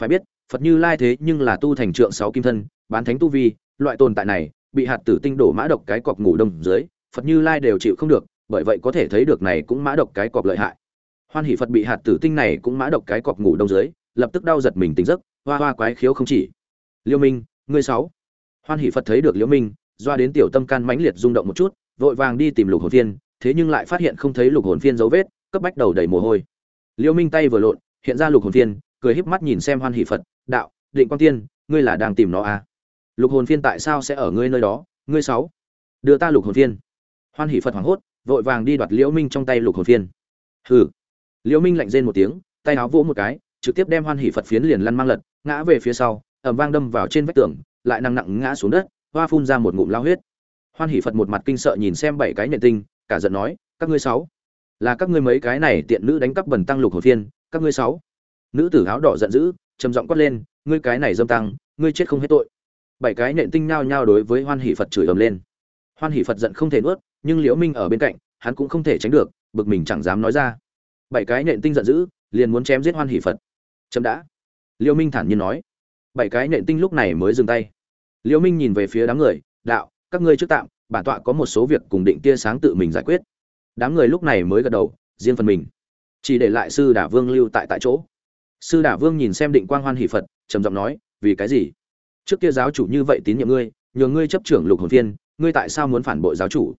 S1: Phải biết phật như lai thế nhưng là tu thành trượng sáu kim thân, bán thánh tu vi, loại tồn tại này, bị hạt tử tinh đổ mã độc cái cọp ngủ đông dưới, phật như lai đều chịu không được, bởi vậy có thể thấy được này cũng mã độc cái cọp lợi hại. Hoan hỷ phật bị hạt tử tinh này cũng mã độc cái cọp ngủ đông dưới, lập tức đau giật mình tỉnh giấc, hoa hoa quái khiếu không chỉ. Liêu minh, ngươi sáu. Hoan hỷ phật thấy được liễu minh, doa đến tiểu tâm can mãnh liệt rung động một chút, vội vàng đi tìm lục hồn phiên, thế nhưng lại phát hiện không thấy lục hồn phiên dấu vết, cấp bách đầu đầy mồ hôi. Liễu minh tay vừa lộn, hiện ra lục hồn phiên, cười híp mắt nhìn xem hoan hỷ phật đạo, định quang tiên, ngươi là đang tìm nó à? Lục hồn phiên tại sao sẽ ở ngươi nơi đó? Ngươi sáu, đưa ta lục hồn phiên. Hoan hỷ phật hoảng hốt, vội vàng đi đoạt liễu minh trong tay lục hồn phiên. Hừ. Liễu minh lạnh rên một tiếng, tay áo vỗ một cái, trực tiếp đem hoan hỷ phật phiến liền lăn mang lật, ngã về phía sau, ầm vang đâm vào trên vách tường, lại nặng nặng ngã xuống đất, hoa phun ra một ngụm lao huyết. Hoan hỷ phật một mặt kinh sợ nhìn xem bảy cái nhện tinh, cả giận nói, các ngươi sáu, là các ngươi mấy cái này tiện nữ đánh cắp bẩn tăng lục hồn phiên, các ngươi sáu. Nữ tử áo đỏ giận dữ trầm giọng quát lên, ngươi cái này dâm tăng, ngươi chết không hết tội. Bảy cái nện tinh nhao nhao đối với hoan hỷ phật chửi ầm lên. Hoan hỷ phật giận không thể nuốt, nhưng liễu minh ở bên cạnh, hắn cũng không thể tránh được, bực mình chẳng dám nói ra. Bảy cái nện tinh giận dữ, liền muốn chém giết hoan hỷ phật. Chấm đã. Liễu minh thản nhiên nói. Bảy cái nện tinh lúc này mới dừng tay. Liễu minh nhìn về phía đám người, đạo, các ngươi trước tạm, bản tọa có một số việc cùng định tia sáng tự mình giải quyết. Đám người lúc này mới gật đầu, riêng phần mình. Chỉ để lại sư đả vương lưu tại tại chỗ sư đả vương nhìn xem định quang hoan hỷ phật, trầm giọng nói, vì cái gì? Trước kia giáo chủ như vậy tín nhiệm ngươi, nhờ ngươi chấp trưởng lục hồn thiên, ngươi tại sao muốn phản bội giáo chủ?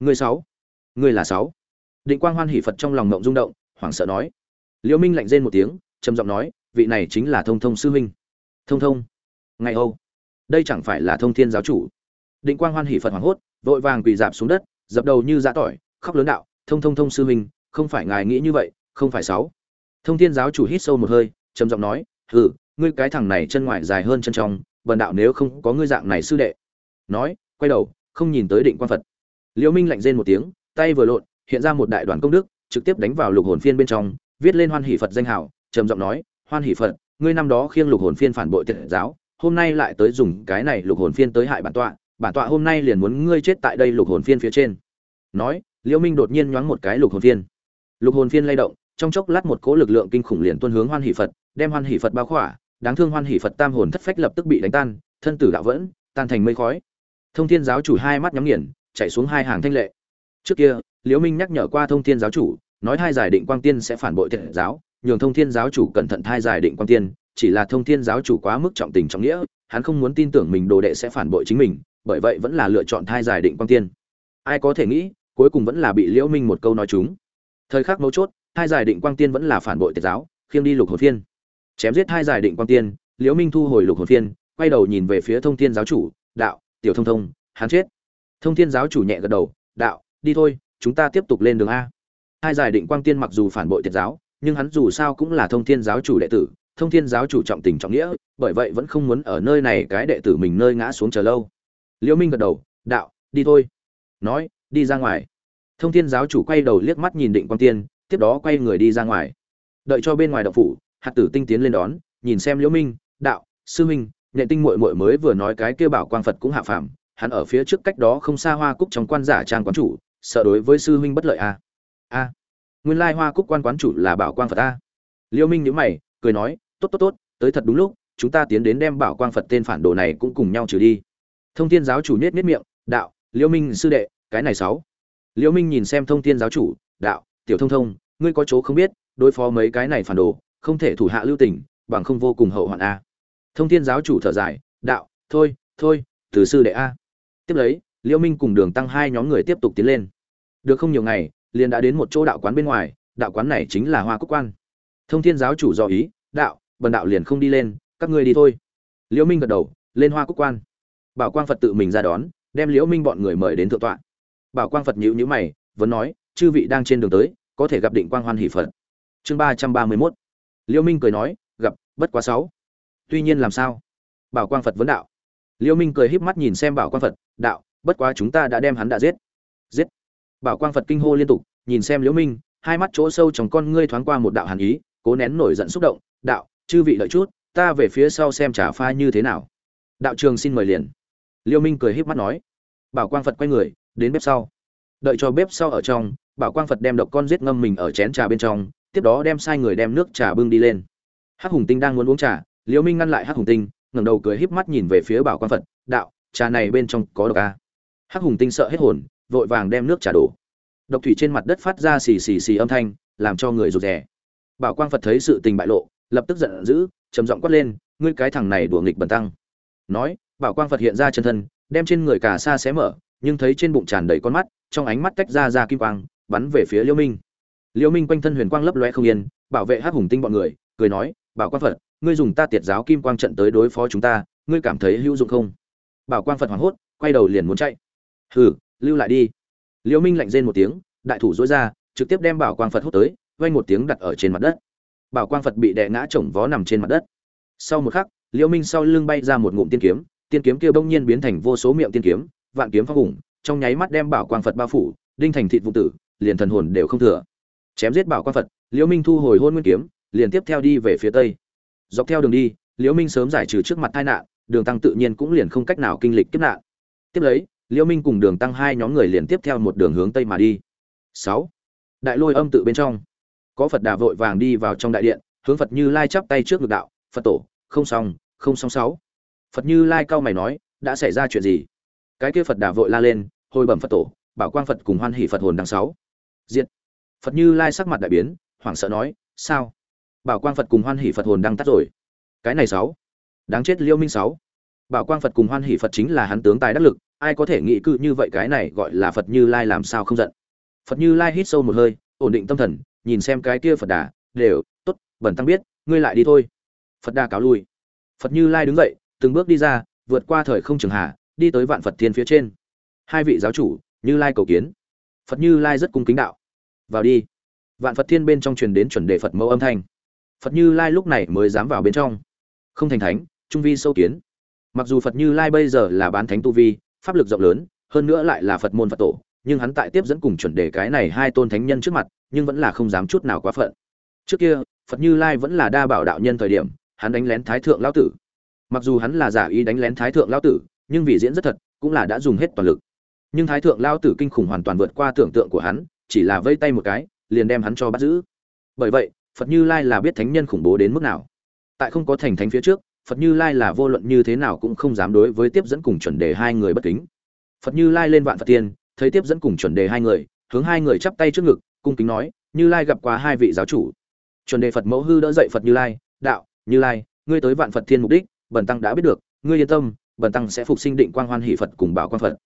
S1: Ngươi sáu, ngươi là sáu. Định quang hoan hỷ phật trong lòng mộng rung động, hoảng sợ nói. Liễu minh lạnh rên một tiếng, trầm giọng nói, vị này chính là thông thông sư huynh thông thông? Ngày âu? Đây chẳng phải là thông thiên giáo chủ? Định quang hoan hỷ phật hoảng hốt, vội vàng quỳ dạp xuống đất, dập đầu như dã tỏi, khóc lớn đạo, thông thông thông sư huynh không phải ngài nghĩ như vậy, không phải sáu thông thiên giáo chủ hít sâu một hơi, trầm giọng nói, hừ, ngươi cái thằng này chân ngoài dài hơn chân trong, bần đạo nếu không có ngươi dạng này sư đệ. Nói, quay đầu, không nhìn tới định quan phật. Liễu minh lạnh rên một tiếng, tay vừa lộn, hiện ra một đại đoàn công đức, trực tiếp đánh vào lục hồn phiên bên trong, viết lên hoan hỷ phật danh hào, trầm giọng nói, hoan hỷ phật, ngươi năm đó khiêng lục hồn phiên phản bội tiệt giáo, hôm nay lại tới dùng cái này lục hồn phiên tới hại bản tọa bản tọa hôm nay liền muốn ngươi chết tại đây lục hồn phiên phía trên. Nói, liễu minh đột nhiên nhoáng một cái lục hồn phiên. Lục hồn phiên lay động trong chốc lát một cỗ lực lượng kinh khủng liền tuôn hướng hoan hỷ phật, đem hoan hỷ phật bao khỏa, đáng thương hoan hỷ phật tam hồn thất phách lập tức bị đánh tan, thân tử đạo vẫn, tan thành mây khói. Thông thiên giáo chủ hai mắt nhắm nghiền, chạy xuống hai hàng thanh lệ. Trước kia, liễu minh nhắc nhở qua thông thiên giáo chủ, nói thai giải định quang tiên sẽ phản bội thiện giáo, nhường thông thiên giáo chủ cẩn thận thai giải định quang tiên, chỉ là thông thiên giáo chủ quá mức trọng tình trọng nghĩa, hắn không muốn tin tưởng mình đồ đệ sẽ phản bội chính mình, bởi vậy vẫn là lựa chọn thai giải định quang tiên. Ai có thể nghĩ, cuối cùng vẫn là bị liễu minh một câu nói chúng thời khắc mấu chốt hai giải định quang tiên vẫn là phản bội tiệt giáo, khiêng đi lục hồn phiên. Chém giết hai giải định quang tiên, liễu minh thu hồi lục hồn phiên, quay đầu nhìn về phía thông thiên giáo chủ, đạo, tiểu thông thông, hắn chết. Thông thiên giáo chủ nhẹ gật đầu, đạo, đi thôi, chúng ta tiếp tục lên đường a. Hai giải định quang tiên mặc dù phản bội tiệt giáo, nhưng hắn dù sao cũng là thông thiên giáo chủ đệ tử, thông thiên giáo chủ trọng tình trọng nghĩa, bởi vậy vẫn không muốn ở nơi này cái đệ tử mình nơi ngã xuống chờ lâu. Liễu minh gật đầu, đạo, đi thôi. Nói, đi ra ngoài. Thông thiên giáo chủ quay đầu liếc mắt nhìn định quang tiên tiếp đó quay người đi ra ngoài. Đợi cho bên ngoài động phủ, hạt tử tinh tiến lên đón, nhìn xem liễu minh, đạo, sư minh nhện tinh muội muội mới vừa nói cái kia bảo quang phật cũng hạ phàm, hắn ở phía trước cách đó không xa hoa cúc trong quan giả trang quán chủ, sợ đối với sư huynh bất lợi a à? a nguyên lai hoa cúc quan quán chủ là bảo quang phật a liễu minh nhíu mày, cười nói, tốt tốt tốt, tới thật đúng lúc, chúng ta tiến đến đem bảo quang phật tên phản đồ này cũng cùng nhau trừ đi. Thông thiên giáo chủ nết nết miệng, đạo, liễu minh sư đệ, cái này sáu. Liễu minh nhìn xem thông thiên giáo chủ, đạo tiểu thông thông, ngươi có chỗ không biết, đối phó mấy cái này phản đồ, không thể thủ hạ lưu tình, bằng không vô cùng hậu hoạn a. Thông thiên giáo chủ thở dài, đạo, thôi thôi, từ sư đệ a. Tiếp lấy, liễu minh cùng đường tăng hai nhóm người tiếp tục tiến lên. Được không nhiều ngày, liền đã đến một chỗ đạo quán bên ngoài, đạo quán này chính là hoa cúc quan. Thông thiên giáo chủ dò ý, đạo, bần đạo liền không đi lên, các ngươi đi thôi. Liễu minh gật đầu, lên hoa cúc quan. Bảo quang phật tự mình ra đón, đem liễu minh bọn người mời đến thượng tọa. Bảo quang phật nhíu nhíu mày, vẫn nói chư vị đang trên đường tới, có thể gặp định quang hoan hỷ phật. Chương ba trăm ba mươi 331 liêu minh cười nói, gặp, bất quá sáu. Tuy nhiên làm sao? Bảo quang phật vấn đạo. Liêu minh cười híp mắt nhìn xem bảo quang phật, đạo, bất quá chúng ta đã đem hắn đã giết. Giết. Bảo quang phật kinh hô liên tục, nhìn xem liêu minh, hai mắt chỗ sâu trong con ngươi thoáng qua một đạo hàn ý, cố nén nổi giận xúc động, đạo, chư vị đợi chút, ta về phía sau xem trả pha như thế nào. Đạo trường xin mời liền. Liêu minh cười híp mắt nói. Bảo quang phật quay người, đến bếp sau. Đợi cho bếp sau ở trong bảo quang phật đem độc con giết ngâm mình ở chén trà bên trong, tiếp đó đem sai người đem nước trà bưng đi lên. Hắc hùng tinh đang muốn uống trà, liễu minh ngăn lại hắc hùng tinh, ngẩng đầu cười híp mắt nhìn về phía bảo quang phật, đạo, trà này bên trong có độc a. Hắc hùng tinh sợ hết hồn, vội vàng đem nước trà đổ. Độc thủy trên mặt đất phát ra xì xì xì âm thanh, làm cho người rụt rè. Bảo quang phật thấy sự tình bại lộ, lập tức giận dữ, trầm giọng quát lên, ngươi cái thằng này đùa nghịch bẩn tăng. Nói, bảo quang phật hiện ra chân thân, đem trên người cả xa xé mở, nhưng thấy trên bụng tràn đầy con mắt, trong ánh mắt tách ra ra kim quang bắn về phía liêu minh. Liêu minh quanh thân huyền quang lấp loe không yên, bảo vệ hắc hùng tinh bọn người, cười nói, bảo quang phật, ngươi dùng ta tiệt giáo kim quang trận tới đối phó chúng ta, ngươi cảm thấy hữu dụng không? Bảo quang phật hoảng hốt, quay đầu liền muốn chạy. Hừ, lưu lại đi. Liễu minh lạnh rên một tiếng, đại thủ dối ra, trực tiếp đem bảo quang phật hút tới, vang một tiếng đặt ở trên mặt đất. Bảo quang phật bị đè ngã chồng vó nằm trên mặt đất. Sau một khắc liễu minh sau lưng bay ra một ngụm tiên kiếm tiên kiếm kia bỗng nhiên biến thành vô số miệng tiên kiếm, vạn kiếm phong hùng, trong nháy mắt đem bảo quang phật bao phủ, đinh thành thịt vụ tử liền thần hồn đều không thừa. Chém giết bảo quan phật, liễu minh thu hồi hôn nguyên kiếm, liền tiếp theo đi về phía tây. Dọc theo đường đi, liễu minh sớm giải trừ trước mặt tai nạn, đường tăng tự nhiên cũng liền không cách nào kinh lịch kiếp nạn. Tiếp lấy, liễu minh cùng đường tăng hai nhóm người liền tiếp theo một đường hướng tây mà đi. Sáu. Đại lôi âm tự bên trong. Có phật đà vội vàng đi vào trong đại điện, hướng phật như lai chắp tay trước ngực đạo, phật tổ, không xong không xong sáu. Phật như lai cao mày nói, đã xảy ra chuyện gì? Cái kia phật đà vội la lên, hồi bẩm phật tổ, bảo quang phật cùng hoan hỷ phật hồn đằng sáu diện phật như lai sắc mặt đại biến, hoảng sợ nói, sao? Bảo quang phật cùng hoan hỷ phật hồn đang tắt rồi. Cái này sáu. Đáng chết liêu minh sáu. Bảo quang phật cùng hoan hỷ phật chính là hắn tướng tài đắc lực, ai có thể nghĩ cự như vậy cái này gọi là phật như lai làm sao không giận? Phật như lai hít sâu một hơi, ổn định tâm thần, nhìn xem cái kia phật đà, đều t ố t bẩn tăng biết, ngươi lại đi thôi. Phật đà cáo lui. Phật như lai đứng dậy, từng bước đi ra, vượt qua thời không trường hà, đi tới vạn phật thiên phía trên. Hai vị giáo chủ, như lai cầu kiến phật như lai rất cung kính đạo. Vào đi. Vạn phật thiên bên trong truyền đến chuẩn đề phật mẫu âm thanh. Phật như lai lúc này mới dám vào bên trong. Không thành thánh, trung vi sâu kiến. Mặc dù phật như lai bây giờ là bán thánh tu vi, pháp lực rộng lớn, hơn nữa lại là phật môn phật tổ, nhưng hắn tại tiếp dẫn cùng chuẩn đề cái này hai tôn thánh nhân trước mặt, nhưng vẫn là không dám chút nào quá phận. Trước kia, phật như lai vẫn là đa bảo đạo nhân thời điểm, hắn đánh lén thái thượng lão tử. Mặc dù hắn là giả ý đánh lén thái thượng lão tử, nhưng vì diễn rất thật, cũng là đã dùng hết toàn lực nhưng thái thượng Lao tử kinh khủng hoàn toàn vượt qua tưởng tượng của hắn, chỉ là vây tay một cái, liền đem hắn cho bắt giữ. Bởi vậy, phật như lai là biết thánh nhân khủng bố đến mức nào. Tại không có thành thánh phía trước, phật như lai là vô luận như thế nào cũng không dám đối với tiếp dẫn cùng chuẩn đề hai người bất kính. Phật như lai lên vạn phật tiên, thấy tiếp dẫn cùng chuẩn đề hai người, hướng hai người chắp tay trước ngực, cung kính nói, như lai gặp qua hai vị giáo chủ. Chuẩn đề phật mẫu hư đỡ dậy phật như lai, đạo, như lai, ngươi tới vạn phật thiên mục đích, bần tăng đã biết được, ngươi yên tâm, bần tăng sẽ phục sinh định quang hoan hỷ phật cùng bảo quang phật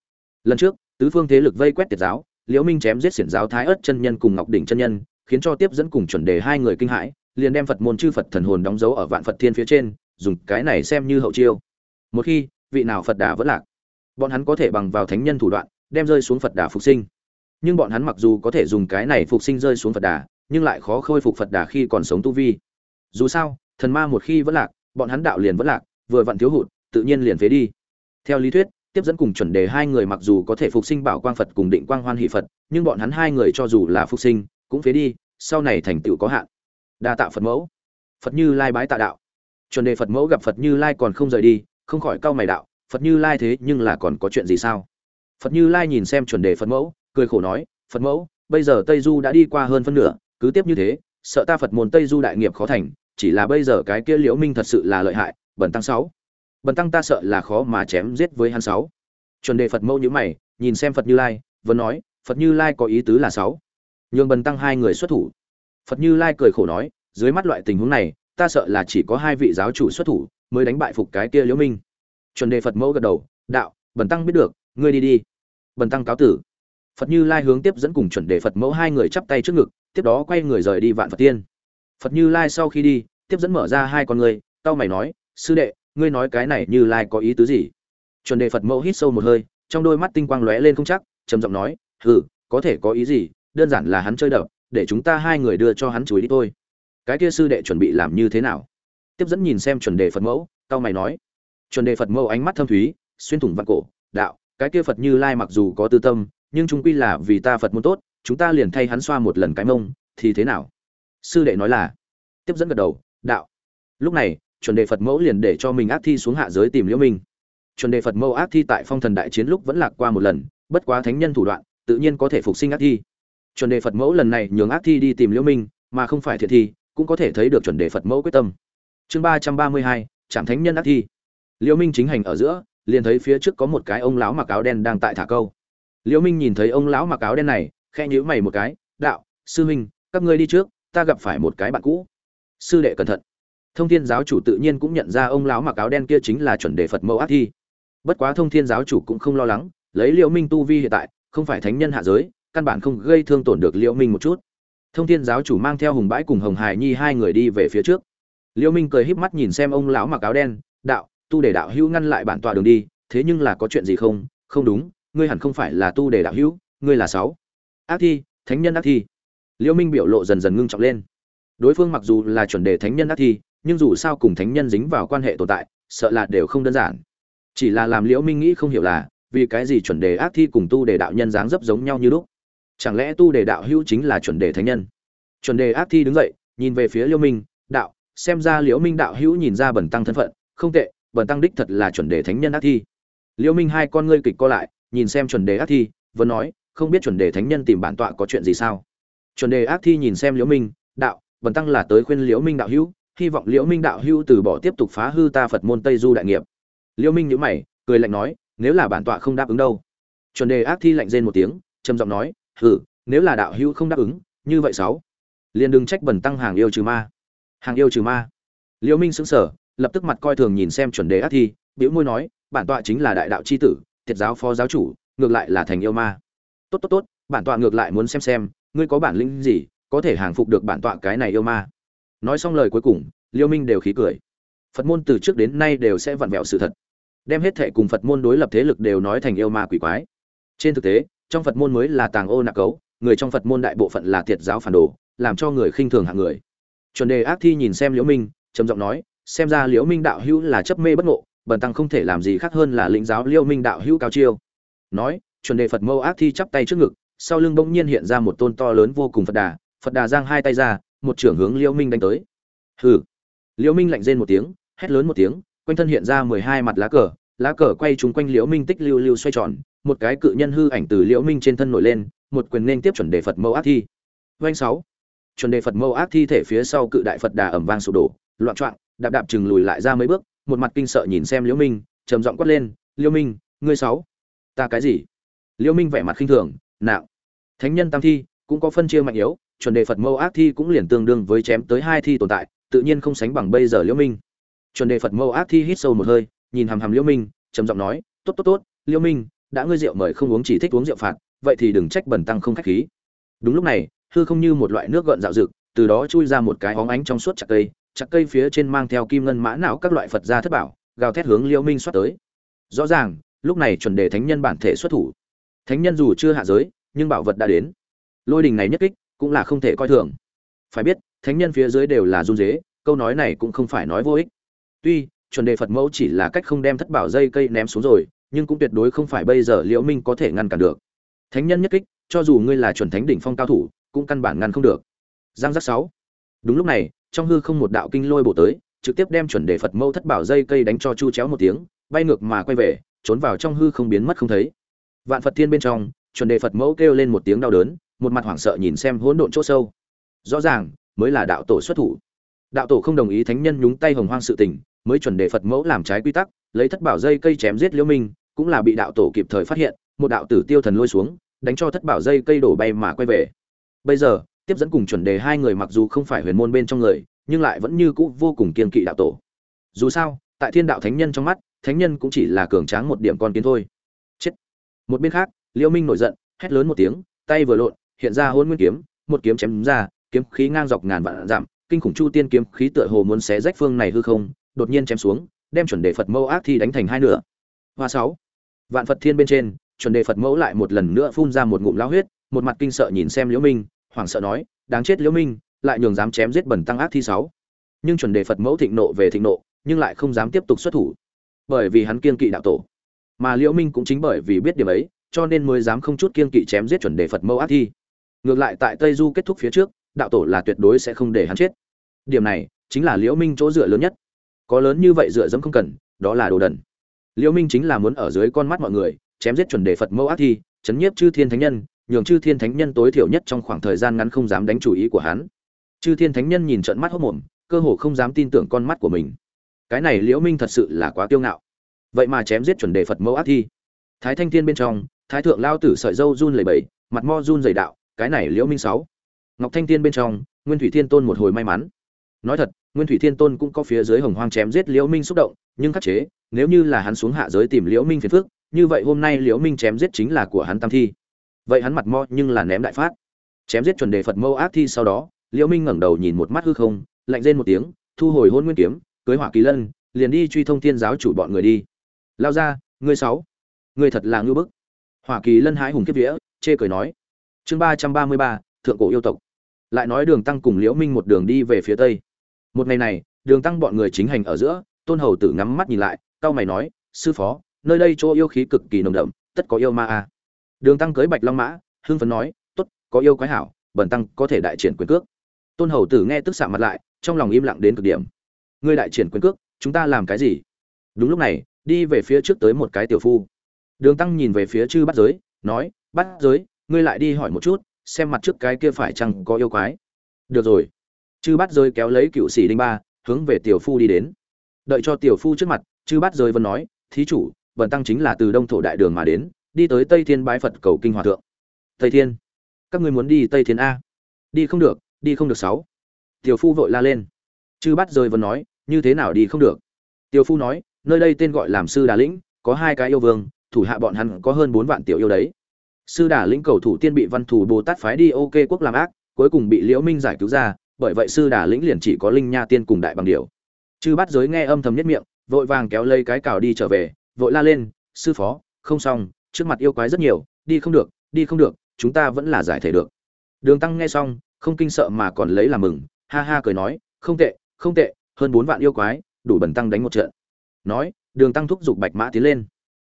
S1: lần trước, tứ phương thế lực vây quét tiệt giáo, liễu minh chém giết xiển giáo thái ất chân nhân cùng ngọc đỉnh chân nhân, khiến cho tiếp dẫn cùng chuẩn đề hai người kinh hãi, liền đem phật môn chư phật thần hồn đóng dấu ở vạn phật thiên phía trên, dùng cái này xem như hậu chiêu. Một khi, vị nào phật đà vẫn lạc, bọn hắn có thể bằng vào thánh nhân thủ đoạn, đem rơi xuống phật đà phục sinh. Nhưng bọn hắn mặc dù có thể dùng cái này phục sinh rơi xuống phật đà, nhưng lại khó khôi phục phật đà khi còn sống tu vi. Dù sao, thần ma một khi vẫn lạc, bọn hắn đạo liền vẫn lạc, vừa vặn thiếu hụt, tự nhiên liền phế đi. Theo lý thuyết tiếp dẫn cùng chuẩn đề hai người mặc dù có thể phục sinh bảo quang phật cùng định quang hoan hỷ phật, nhưng bọn hắn hai người cho dù là phục sinh, cũng phế đi, sau này thành tựu có hạn. Đa tạ phật mẫu. Phật như lai bái tạ đạo. Chuẩn đề phật mẫu gặp phật như lai còn không rời đi, không khỏi cau mày đạo, phật như lai thế nhưng là còn có chuyện gì sao? Phật như lai nhìn xem chuẩn đề phật mẫu, cười khổ nói, phật mẫu, bây giờ tây du đã đi qua hơn phân nửa, cứ tiếp như thế, sợ ta phật môn tây du đại nghiệp khó thành, chỉ là bây giờ cái kia liễu minh thật sự là lợi hại, bẩn tăng sáu. Bần tăng ta sợ là khó mà chém giết với hắn sáu. Chuẩn đề phật mẫu nhữ mày, nhìn xem phật như lai, vẫn nói, phật như lai có ý tứ là sáu. Nhường bần tăng hai người xuất thủ. Phật như lai cười khổ nói, dưới mắt loại tình huống này, ta sợ là chỉ có hai vị giáo chủ xuất thủ, mới đánh bại phục cái kia liễu minh. Chuẩn đề phật mẫu gật đầu, đạo, bần tăng biết được, ngươi đi đi. Bần tăng cáo tử. Phật như lai hướng tiếp dẫn cùng chuẩn đề phật mẫu hai người chắp tay trước ngực, tiếp đó quay người rời đi vạn phật tiên. Phật như lai sau khi đi, tiếp dẫn mở ra hai con người tao mày nói, sư đệ ngươi nói cái này như lai có ý tứ gì? Chuẩn đề phật mẫu hít sâu một hơi, trong đôi mắt tinh quang lóe lên không chắc, trầm giọng nói, hừ, có thể có ý gì? Đơn giản là hắn chơi đập, để chúng ta hai người đưa cho hắn chuối đi thôi. Cái kia sư đệ chuẩn bị làm như thế nào? Tiếp dẫn nhìn xem chuẩn đề phật mẫu cao mày nói. Chuẩn đề phật mẫu ánh mắt thâm thúy, xuyên thủng vạn cổ, đạo, cái kia phật như lai mặc dù có tư tâm, nhưng chúng quy là vì ta phật muốn tốt, chúng ta liền thay hắn xoa một lần cái mông, thì thế nào? Sư đệ nói là, tiếp dẫn gật đầu, đạo, lúc này chuẩn đề phật mẫu liền để cho mình ác thi xuống hạ giới tìm liễu minh. Chuẩn đề phật mẫu ác thi tại phong thần đại chiến lúc vẫn lạc qua một lần, bất quá thánh nhân thủ đoạn, tự nhiên có thể phục sinh ác thi. Chuẩn đề phật mẫu lần này nhường ác thi đi tìm liễu minh, mà không phải thiệt thi, cũng có thể thấy được chuẩn đề phật mẫu quyết tâm. Chương ba trăm ba mươi hai trạm thánh nhân ác thi. Liễu minh chính hành ở giữa, liền thấy phía trước có một cái ông lão mặc áo đen đang tại thả câu. Liễu minh nhìn thấy ông lão mặc áo đen này, khẽ nhíu mày một cái, đạo, sư huynh, các ngươi đi trước, ta gặp phải một cái bạn cũ. Sư đệ cẩn thận thông thiên giáo chủ tự nhiên cũng nhận ra ông lão mặc áo đen kia chính là chuẩn đề phật mẫu ác thi. Bất quá thông thiên giáo chủ cũng không lo lắng, lấy liễu minh tu vi hiện tại, không phải thánh nhân hạ giới, căn bản không gây thương tổn được liễu minh một chút. Thông thiên giáo chủ mang theo hùng bãi cùng hồng hải nhi hai người đi về phía trước. Liễu minh cười híp mắt nhìn xem ông lão mặc áo đen, đạo, tu để đạo hữu ngăn lại bản tọa đường đi, thế nhưng là có chuyện gì không? Không đúng, ngươi hẳn không phải là tu để đạo hữu, ngươi là sáu. Ác thi, thánh nhân ác thi. Liễu minh biểu lộ dần dần ngưng trọng lên. Đối phương mặc dù là chuẩn đề thánh nhân ác thi nhưng dù sao cùng thánh nhân dính vào quan hệ tồn tại, sợ là đều không đơn giản. Chỉ là làm liễu minh nghĩ không hiểu là, vì cái gì chuẩn đề ác thi cùng tu đề đạo nhân dáng dấp giống nhau như lúc? Chẳng lẽ tu đề đạo hữu chính là chuẩn đề thánh nhân? Chuẩn đề ác thi đứng dậy, nhìn về phía liễu minh, đạo, xem ra liễu minh đạo hữu nhìn ra bẩn tăng thân phận, không tệ, bẩn tăng đích thật là chuẩn đề thánh nhân ác thi. Liễu minh hai con ngươi kịch co lại, nhìn xem chuẩn đề ác thi vẫn nói, không biết chuẩn đề thánh nhân tìm bản tọa có chuyện gì sao? Chuẩn đề ác thi nhìn xem liễu minh, đạo, bẩn tăng là tới khuyên liễu minh đạo hữu hy vọng liễu minh đạo hưu từ bỏ tiếp tục phá hư ta phật môn tây du đại nghiệp. Liễu minh nhíu mày, cười lạnh nói, nếu là bản tọa không đáp ứng đâu. Chuẩn đề ác thi lạnh rên một tiếng, trầm giọng nói, hừ, nếu là đạo hưu không đáp ứng, như vậy sáu. Liền đừng trách bẩn tăng hàng yêu trừ ma. Hàng yêu trừ ma. Liễu minh sững sờ, lập tức mặt coi thường nhìn xem chuẩn đề ác thi, bĩu môi nói, bản tọa chính là đại đạo chi tử, thiệt giáo phó giáo chủ, ngược lại là thành yêu ma. Tốt tốt tốt, bản tọa ngược lại muốn xem xem, ngươi có bản lĩnh gì, có thể hàng phục được bản tọa cái này yêu ma nói xong lời cuối cùng, liêu minh đều khí cười. Phật môn từ trước đến nay đều sẽ vặn vẹo sự thật. Đem hết thệ cùng phật môn đối lập thế lực đều nói thành yêu ma quỷ quái. Trên thực tế, trong phật môn mới là tàng ô nạc cấu, người trong phật môn đại bộ phận là thiệt giáo phản đồ, làm cho người khinh thường hạng người. Chuẩn đề ác thi nhìn xem liễu minh, trầm giọng nói, xem ra liễu minh đạo hữu là chấp mê bất ngộ, bần tăng không thể làm gì khác hơn là lĩnh giáo liễu minh đạo hữu cao chiêu. Nói, chuẩn đề phật mâu ác thi chắp tay trước ngực, sau lưng bỗng nhiên hiện ra một tôn to lớn vô cùng phật đà. Phật đà giang hai tay ra một trưởng hướng liễu minh đánh tới. Hừ. Liễu minh lạnh rên một tiếng, hét lớn một tiếng, quanh thân hiện ra mười hai mặt lá cờ lá cờ quay trúng quanh liễu minh tích lưu lưu xoay tròn, một cái cự nhân hư ảnh từ liễu minh trên thân nổi lên, một quyền nên tiếp chuẩn đề phật mâu ác thi. Doanh sáu. Chuẩn đề phật mâu ác thi thể phía sau cự đại phật đà ẩm vang sụp đổ, loạn trọn đạp đạp chừng lùi lại ra mấy bước, một mặt kinh sợ nhìn xem liễu minh, trầm giọng quát lên, liễu minh, ngươi sáu, ta cái gì? Liễu minh vẻ mặt khinh thường nạo thánh nhân tam thi cũng có phân chia mạnh yếu chuẩn đề phật mâu ác thi cũng liền tương đương với chém tới hai thi tồn tại, tự nhiên không sánh bằng bây giờ liễu minh. Chuẩn đề phật mâu ác thi hít sâu một hơi, nhìn hàm hàm liễu minh, trầm giọng nói, tốt tốt tốt, liễu minh, đã ngươi rượu mời không uống chỉ thích uống rượu phạt, vậy thì đừng trách bẩn tăng không khách khí. Đúng lúc này, hư không như một loại nước gợn dạo dực, từ đó chui ra một cái hóng ánh trong suốt chặt cây chặt cây phía trên mang theo kim ngân mã não các loại phật gia thất bảo, gào thét hướng liễu minh xuất tới. Rõ ràng, lúc này chuẩn đề thánh nhân bản thể xuất thủ. Thánh nhân dù chưa hạ giới, nhưng bảo vật đã đến. Lôi đình này nhất kích cũng là không thể coi thường. Phải biết, thánh nhân phía dưới đều là run dế, câu nói này cũng không phải nói vô ích. Tuy, chuẩn đề phật mẫu chỉ là cách không đem thất bảo dây cây ném xuống rồi, nhưng cũng tuyệt đối không phải bây giờ liễu minh có thể ngăn cản được. Thánh nhân nhất kích, cho dù ngươi là chuẩn thánh đỉnh phong cao thủ, cũng căn bản ngăn không được. Giang giác sáu. Đúng lúc này, trong hư không một đạo kinh lôi bổ tới, trực tiếp đem chuẩn đề phật mẫu thất bảo dây cây đánh cho chu chéo một tiếng, bay ngược mà quay về, trốn vào trong hư không biến mất không thấy. Vạn phật thiên bên trong, chuẩn đề phật mẫu kêu lên một tiếng đau đớn một mặt hoảng sợ nhìn xem hỗn độn chỗ sâu. Rõ ràng, mới là đạo tổ xuất thủ. Đạo tổ không đồng ý thánh nhân nhúng tay hồng hoang sự tình, mới chuẩn đề phật mẫu làm trái quy tắc, lấy thất bảo dây cây chém giết liễu minh, cũng là bị đạo tổ kịp thời phát hiện, một đạo tử tiêu thần lôi xuống, đánh cho thất bảo dây cây đổ bay mà quay về. Bây giờ, tiếp dẫn cùng chuẩn đề hai người mặc dù không phải huyền môn bên trong người, nhưng lại vẫn như cũ vô cùng kiên kỵ đạo tổ. Dù sao, tại thiên đạo thánh nhân trong mắt, thánh nhân cũng chỉ là cường tráng một điểm con kiến thôi. Chết. Một bên khác, liễu minh nổi giận, hét lớn một tiếng, tay vừa lộn hiện ra hôn nguyên kiếm, một kiếm chém ra, kiếm khí ngang dọc ngàn vạn dặm, kinh khủng chu tiên kiếm khí tựa hồ muốn xé rách phương này hư không, đột nhiên chém xuống, đem chuẩn đề phật mẫu ác thi đánh thành hai nửa. Hoa sáu. Vạn phật thiên bên trên, chuẩn đề phật mẫu lại một lần nữa phun ra một ngụm lao huyết, một mặt kinh sợ nhìn xem liễu minh, hoảng sợ nói, đáng chết liễu minh, lại nhường dám chém giết bẩn tăng ác thi sáu. Nhưng chuẩn đề phật mẫu thịnh nộ về thịnh nộ, nhưng lại không dám tiếp tục xuất thủ. Bởi vì hắn kiên kỵ đạo tổ. Mà liễu minh cũng chính bởi vì biết điểm ấy, cho nên mới dám không chút kiên kỵ chém giết chuẩn đề phật mẫu ác thi ngược lại tại tây du kết thúc phía trước, đạo tổ là tuyệt đối sẽ không để hắn chết. Điểm này chính là liễu minh chỗ dựa lớn nhất. Có lớn như vậy dựa dẫm không cần, đó là đồ đần. Liễu minh chính là muốn ở dưới con mắt mọi người, chém giết chuẩn đề phật mẫu ác thi, chấn nhiếp chư thiên thánh nhân, nhường chư thiên thánh nhân tối thiểu nhất trong khoảng thời gian ngắn không dám đánh chủ ý của hắn. Chư thiên thánh nhân nhìn trận mắt hốt mồm, cơ hồ không dám tin tưởng con mắt của mình. Cái này liễu minh thật sự là quá kiêu ngạo. Vậy mà chém giết chuẩn đề phật mẫu ác thi. Thái thanh thiên bên trong, thái thượng lao tử sợi dâu run lẩy bẩy, mặt mo run dày đạo cái này liễu minh sáu. Ngọc thanh thiên bên trong, nguyên thủy thiên tôn một hồi may mắn. Nói thật, nguyên thủy thiên tôn cũng có phía dưới hồng hoang chém giết liễu minh xúc động, nhưng khắc chế, nếu như là hắn xuống hạ giới tìm liễu minh phiền phức, như vậy hôm nay liễu minh chém giết chính là của hắn tam thi. Vậy hắn mặt mo nhưng là ném đại phát. Chém giết chuẩn đề phật mâu ác thi sau đó, liễu minh ngẩng đầu nhìn một mắt hư không, lạnh rên một tiếng, thu hồi hôn nguyên kiếm, cưới hỏa kỳ lân, liền đi truy thông thiên giáo chủ bọn người đi. Lao ra, ngươi sáu, ngươi thật là ngưu bức. Hỏa kỳ lân hái hùng kiếp vía, chê cười nói chương ba trăm ba mươi ba, thượng cổ yêu tộc. Lại nói đường tăng cùng liễu minh một đường đi về phía tây. Một ngày này, đường tăng bọn người chính hành ở giữa, tôn hầu tử ngắm mắt nhìn lại cao mày nói, sư phó, nơi đây chỗ yêu khí cực kỳ nồng đậm, tất có yêu ma a đường tăng cưới bạch long mã, hưng phấn nói, tốt, có yêu quái hảo, bần tăng có thể đại triển quyền cước. Tôn hầu tử nghe tức xạ mặt lại, trong lòng im lặng đến cực điểm. Ngươi đại triển quyền cước, chúng ta làm cái gì? Đúng lúc này, đi về phía trước tới một cái tiểu phu. Đường tăng nhìn về phía chư bắt giới, nói bắt giới ngươi lại đi hỏi một chút, xem mặt trước cái kia phải chăng có yêu quái. Được rồi. Chư bắt giới kéo lấy cựu sĩ đinh ba, hướng về tiểu phu đi đến. Đợi cho tiểu phu trước mặt, chư bắt giới vẫn nói, thí chủ bần tăng chính là từ đông thổ đại đường mà đến, đi tới tây thiên bái phật cầu kinh hòa thượng. Tây thiên, các ngươi muốn đi tây thiên a? Đi không được, đi không được sáu. Tiểu phu vội la lên. Chư bắt giới vẫn nói, như thế nào đi không được? Tiểu phu nói, nơi đây tên gọi làm sư đà lĩnh, có hai cái yêu vương, thủ hạ bọn hắn có hơn bốn vạn tiểu yêu đấy sư đà lĩnh cầu thủ tiên bị văn thủ bồ tát phái đi ok quốc làm ác, cuối cùng bị liễu minh giải cứu ra, bởi vậy sư đà lĩnh liền chỉ có linh nha tiên cùng đại bằng điều chư bắt giới nghe âm thầm nhất miệng, vội vàng kéo lấy cái cào đi trở về, vội la lên, sư phó, không xong, trước mặt yêu quái rất nhiều, đi không được, đi không được, chúng ta vẫn là giải thể được. Đường tăng nghe xong, không kinh sợ mà còn lấy làm mừng, ha ha cười nói, không tệ không tệ, hơn bốn vạn yêu quái, đủ bẩn tăng đánh một trận. Nói, đường tăng thúc giục bạch mã tiến lên.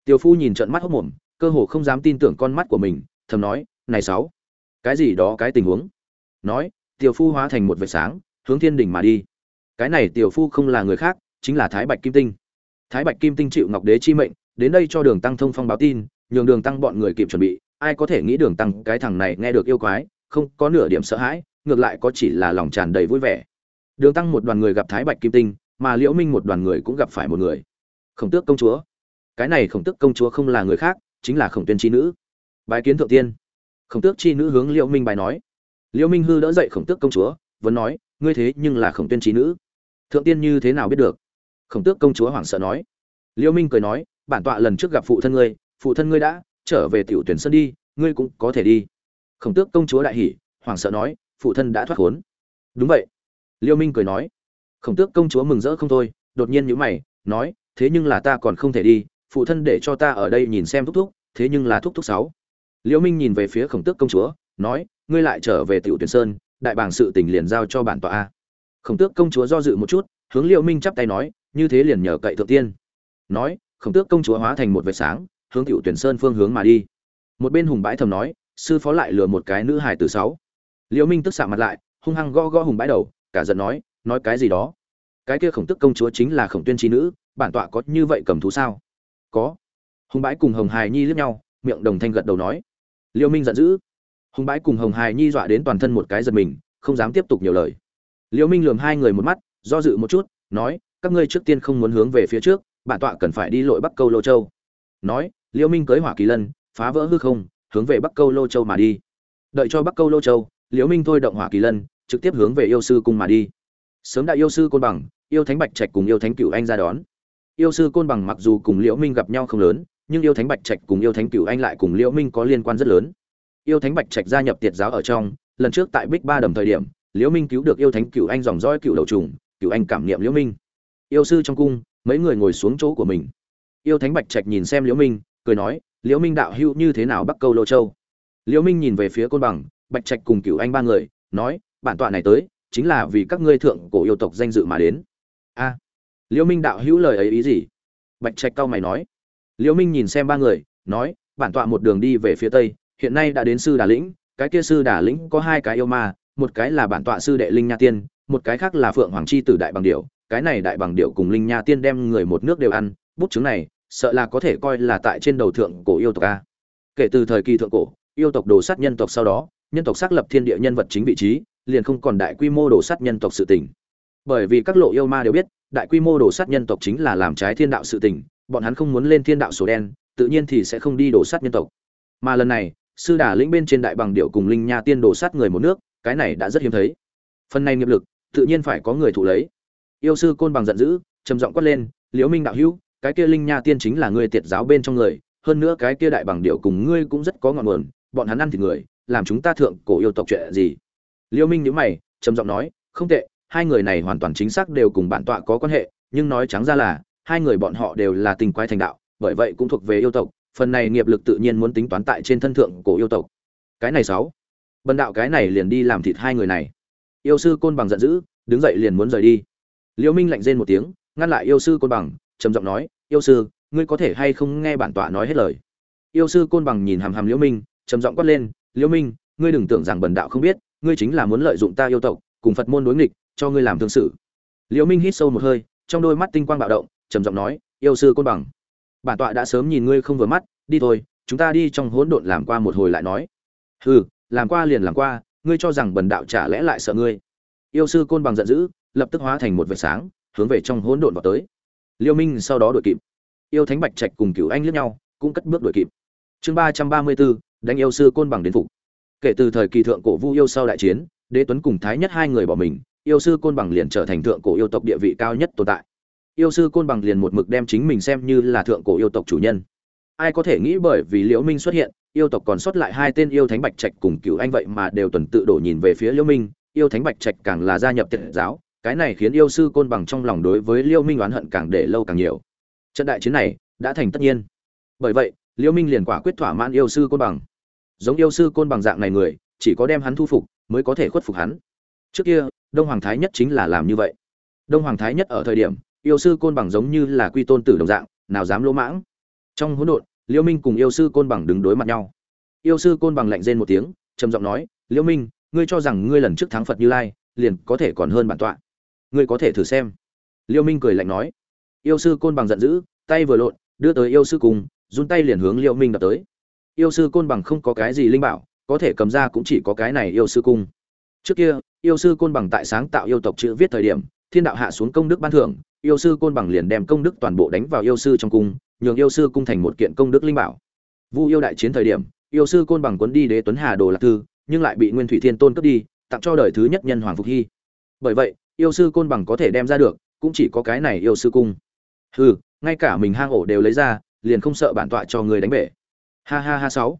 S1: Tiểu phu nhìn trận mắt hốc mồm cơ hồ không dám tin tưởng con mắt của mình, thầm nói, này sáu, cái gì đó, cái tình huống? Nói, tiểu phu hóa thành một vệt sáng, hướng thiên đỉnh mà đi. Cái này tiểu phu không là người khác, chính là thái bạch kim tinh. Thái bạch kim tinh chịu ngọc đế chi mệnh, đến đây cho đường tăng thông phong báo tin, nhường đường tăng bọn người kịp chuẩn bị, ai có thể nghĩ đường tăng cái thằng này nghe được yêu quái, không có nửa điểm sợ hãi, ngược lại có chỉ là lòng tràn đầy vui vẻ. Đường tăng một đoàn người gặp thái bạch kim tinh, mà liễu minh một đoàn người cũng gặp phải một người. Khổng tước công chúa. Cái này khổng tước công chúa không là người khác chính là khổng tuyên chi nữ. Bài kiến thượng tiên. Khổng tước chi nữ hướng liễu minh bài nói. Liễu minh hư đỡ dậy khổng tước công chúa vẫn nói, ngươi thế nhưng là khổng tuyên chi nữ. Thượng tiên như thế nào biết được? Khổng tước công chúa hoảng sợ nói. Liễu minh cười nói, bản tọa lần trước gặp phụ thân ngươi, phụ thân ngươi đã trở về tiểu tuyển sân đi, ngươi cũng có thể đi. Khổng tước công chúa đại hỉ, hoảng sợ nói, phụ thân đã thoát khốn. Đúng vậy. Liễu minh cười nói. Khổng tước công chúa mừng rỡ không thôi, đột nhiên nhíu mày, nói, thế nhưng là ta còn không thể đi phụ thân để cho ta ở đây nhìn xem thúc thúc, thế nhưng là thúc thúc sáu. Liễu minh nhìn về phía khổng tước công chúa, nói, ngươi lại trở về tiểu tuyển sơn, đại bảng sự tình liền giao cho bản tọa a. Khổng tước công chúa do dự một chút, hướng liễu minh chắp tay nói, như thế liền nhờ cậy thượng tiên. Nói, khổng tước công chúa hóa thành một vệt sáng, hướng tiểu tuyển sơn phương hướng mà đi. Một bên hùng bãi thầm nói, sư phó lại lừa một cái nữ hài từ sáu. Liễu minh tức sạm mặt lại, hung hăng gõ gõ hùng bãi đầu, cả giận nói nói cái gì đó? Cái kia khổng tước công chúa chính là khổng tuyên trí nữ, bản tọa có như vậy cầm thú sao? Có. Hùng bãi cùng hồng hài nhi liếc nhau, miệng đồng thanh gật đầu nói. Liêu minh giận dữ. Hùng bãi cùng hồng hài nhi dọa đến toàn thân một cái giật mình, không dám tiếp tục nhiều lời. Liêu minh lườm hai người một mắt, do dự một chút, nói, các ngươi trước tiên không muốn hướng về phía trước, bản tọa cần phải đi lội bắc câu lô châu. Nói, liêu minh cưới hỏa kỳ lân, phá vỡ hư không, hướng về bắc câu lô châu mà đi. Đợi cho bắc câu lô châu, liêu minh thôi động hỏa kỳ lân, trực tiếp hướng về yêu sư cung mà đi. Sớm đã yêu sư côn bằng, yêu thánh bạch trạch cùng yêu thánh cựu anh ra đón yêu sư côn bằng mặc dù cùng liễu minh gặp nhau không lớn, nhưng yêu thánh bạch trạch cùng yêu thánh cửu anh lại cùng liễu minh có liên quan rất lớn. Yêu thánh bạch trạch gia nhập tiệt giáo ở trong, lần trước tại bích ba đầm thời điểm, liễu minh cứu được yêu thánh cửu anh dòng dõi cửu đầu trùng, cửu anh cảm niệm liễu minh. Yêu sư trong cung, mấy người ngồi xuống chỗ của mình. Yêu thánh bạch trạch nhìn xem liễu minh, cười nói, liễu minh đạo hữu như thế nào bắc câu lô châu? Liễu minh nhìn về phía côn bằng, bạch trạch cùng cửu anh ba người, nói, bản tọa này tới, chính là vì các ngươi thượng cổ yêu tộc danh dự mà đến. A liễu minh đạo hữu lời ấy ý gì? Bạch trạch cao mày nói. Liễu minh nhìn xem ba người, nói, bản tọa một đường đi về phía tây, hiện nay đã đến sư đà lĩnh, cái kia sư đà lĩnh có hai cái yêu ma, một cái là bản tọa sư đệ linh nha tiên, một cái khác là phượng hoàng chi tử đại bằng điểu. Cái này đại bằng điểu cùng linh nha tiên đem người một nước đều ăn, bút chứng này, sợ là có thể coi là tại trên đầu thượng cổ yêu tộc a. Kể từ thời kỳ thượng cổ, yêu tộc đồ sát nhân tộc sau đó, nhân tộc xác lập thiên địa nhân vật chính vị trí, liền không còn đại quy mô đồ sát nhân tộc sự tình. Bởi vì các lộ yêu ma đều biết đại quy mô đổ sát nhân tộc chính là làm trái thiên đạo sự tình, bọn hắn không muốn lên thiên đạo sổ đen, tự nhiên thì sẽ không đi đổ sát nhân tộc. Mà lần này, sư đà lĩnh bên trên đại bằng điệu cùng linh nha tiên đổ sát người một nước, cái này đã rất hiếm thấy. Phần này nghiệp lực, tự nhiên phải có người thụ lấy. Yêu sư côn bằng giận dữ, trầm giọng quát lên, liễu minh đạo hữu, cái kia linh nha tiên chính là người tiệt giáo bên trong người, hơn nữa cái kia đại bằng điệu cùng ngươi cũng rất có ngọn nguồn, bọn hắn ăn thịt người, làm chúng ta thượng cổ yêu tộc chuyện gì? Liễu minh nhíu mày, trầm giọng nói, không tệ hai người này hoàn toàn chính xác đều cùng bản tọa có quan hệ, nhưng nói trắng ra là, hai người bọn họ đều là tình quái thành đạo, bởi vậy cũng thuộc về yêu tộc, phần này nghiệp lực tự nhiên muốn tính toán tại trên thân thượng của yêu tộc. Cái này sáu. Bần đạo cái này liền đi làm thịt hai người này. Yêu sư côn bằng giận dữ, đứng dậy liền muốn rời đi. Liễu minh lạnh rên một tiếng, ngăn lại yêu sư côn bằng, trầm giọng nói, yêu sư, ngươi có thể hay không nghe bản tọa nói hết lời? Yêu sư côn bằng nhìn hàm hàm liễu minh, trầm giọng quát lên liễu minh, ngươi đừng tưởng rằng bần đạo không biết, ngươi chính là muốn lợi dụng ta yêu tộc, cùng phật môn đối nghịch cho ngươi làm thương sự. Liễu minh hít sâu một hơi, trong đôi mắt tinh quang bạo động, trầm giọng nói, yêu sư côn bằng, bản tọa đã sớm nhìn ngươi không vừa mắt, đi thôi, chúng ta đi trong hỗn độn làm qua một hồi lại nói. Hừ, làm qua liền làm qua, ngươi cho rằng bần đạo chả lẽ lại sợ ngươi? Yêu sư côn bằng giận dữ, lập tức hóa thành một vệt sáng, hướng về trong hỗn độn vào tới. Liêu minh sau đó đuổi kịp. Yêu thánh bạch trạch cùng cửu anh liếc nhau, cũng cất bước đuổi kịp. Chương ba trăm ba mươi bốn, đánh yêu sư côn bằng đến phục. Kể từ thời kỳ thượng cổ vu yêu sau đại chiến, đế tuấn cùng thái nhất hai người bỏ mình yêu sư côn bằng liền trở thành thượng cổ yêu tộc địa vị cao nhất tồn tại. Yêu sư côn bằng liền một mực đem chính mình xem như là thượng cổ yêu tộc chủ nhân. Ai có thể nghĩ bởi vì liễu minh xuất hiện, yêu tộc còn sót lại hai tên yêu thánh bạch trạch cùng cựu anh vậy mà đều tuần tự đổ nhìn về phía liễu minh, yêu thánh bạch trạch càng là gia nhập tiệt giáo, cái này khiến yêu sư côn bằng trong lòng đối với liễu minh oán hận càng để lâu càng nhiều. Trận đại chiến này đã thành tất nhiên. Bởi vậy, liễu minh liền quả quyết thỏa mãn yêu sư côn bằng. Giống yêu sư côn bằng dạng này người, chỉ có đem hắn thu phục, mới có thể khuất phục hắn. Trước kia đông hoàng thái nhất chính là làm như vậy. Đông hoàng thái nhất ở thời điểm, yêu sư côn bằng giống như là quy tôn tử đồng dạng, nào dám lỗ mãng. Trong hỗn độn liễu minh cùng yêu sư côn bằng đứng đối mặt nhau. Yêu sư côn bằng lạnh rên một tiếng, trầm giọng nói liễu minh, ngươi cho rằng ngươi lần trước thắng phật như lai, liền có thể còn hơn bản tọa. Ngươi có thể thử xem. Liễu minh cười lạnh nói. Yêu sư côn bằng giận dữ, tay vừa lộn, đưa tới yêu sư cùng, run tay liền hướng liễu minh đập tới. Yêu sư côn bằng không có cái gì linh bảo, có thể cầm ra cũng chỉ có cái này yêu sư cung. Trước kia yêu sư côn bằng tại sáng tạo yêu tộc chữ viết thời điểm, thiên đạo hạ xuống công đức ban thưởng, yêu sư côn bằng liền đem công đức toàn bộ đánh vào yêu sư trong cung, nhường yêu sư cung thành một kiện công đức linh bảo. Vu yêu đại chiến thời điểm, yêu sư côn bằng cuốn đi đế tuấn hà đồ lạc thư, nhưng lại bị nguyên thủy thiên tôn cướp đi, tặng cho đời thứ nhất nhân hoàng phục hy. Bởi vậy, yêu sư côn bằng có thể đem ra được, cũng chỉ có cái này yêu sư cung. Hừ, ngay cả mình hang ổ đều lấy ra, liền không sợ bản tọa cho người đánh bể. Ha ha ha sáu.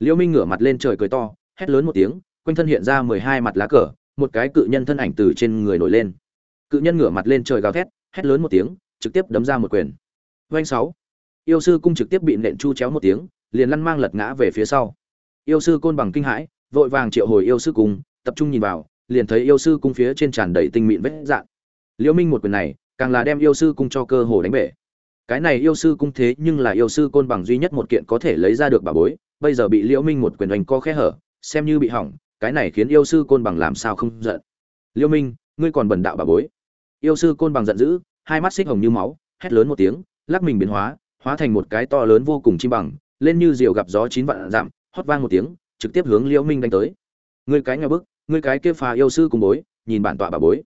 S1: Liêu minh ngửa mặt lên trời cười to, hét lớn một tiếng, quanh thân hiện ra mười hai mặt lá cờ một cái cự nhân thân ảnh từ trên người nổi lên. Cự nhân ngửa mặt lên trời gào thét, hét lớn một tiếng, trực tiếp đấm ra một quyền. Doanh sáu. Yêu sư cung trực tiếp bị nện chu chéo một tiếng, liền lăn mang lật ngã về phía sau. Yêu sư côn bằng kinh hãi, vội vàng triệu hồi yêu sư cung, tập trung nhìn vào, liền thấy yêu sư cung phía trên tràn đầy tinh mịn vết dạn. Liễu minh một quyền này, càng là đem yêu sư cung cho cơ hồ đánh bể. Cái này yêu sư cung thế nhưng là yêu sư côn bằng duy nhất một kiện có thể lấy ra được bà bối, bây giờ bị liễu minh một quyền đánh co khe hở, xem như bị hỏng cái này khiến yêu sư côn bằng làm sao không giận? Liêu minh, ngươi còn bẩn đạo bà bối. Yêu sư côn bằng giận dữ, hai mắt xích hồng như máu, hét lớn một tiếng, lắc mình biến hóa hóa thành một cái to lớn vô cùng chim bằng, lên như diều gặp gió chín vạn dặm, hót vang một tiếng, trực tiếp hướng liêu minh đánh tới. Ngươi cái nhà bức, ngươi cái kia phà yêu sư cùng bối, nhìn bản tọa bà bối.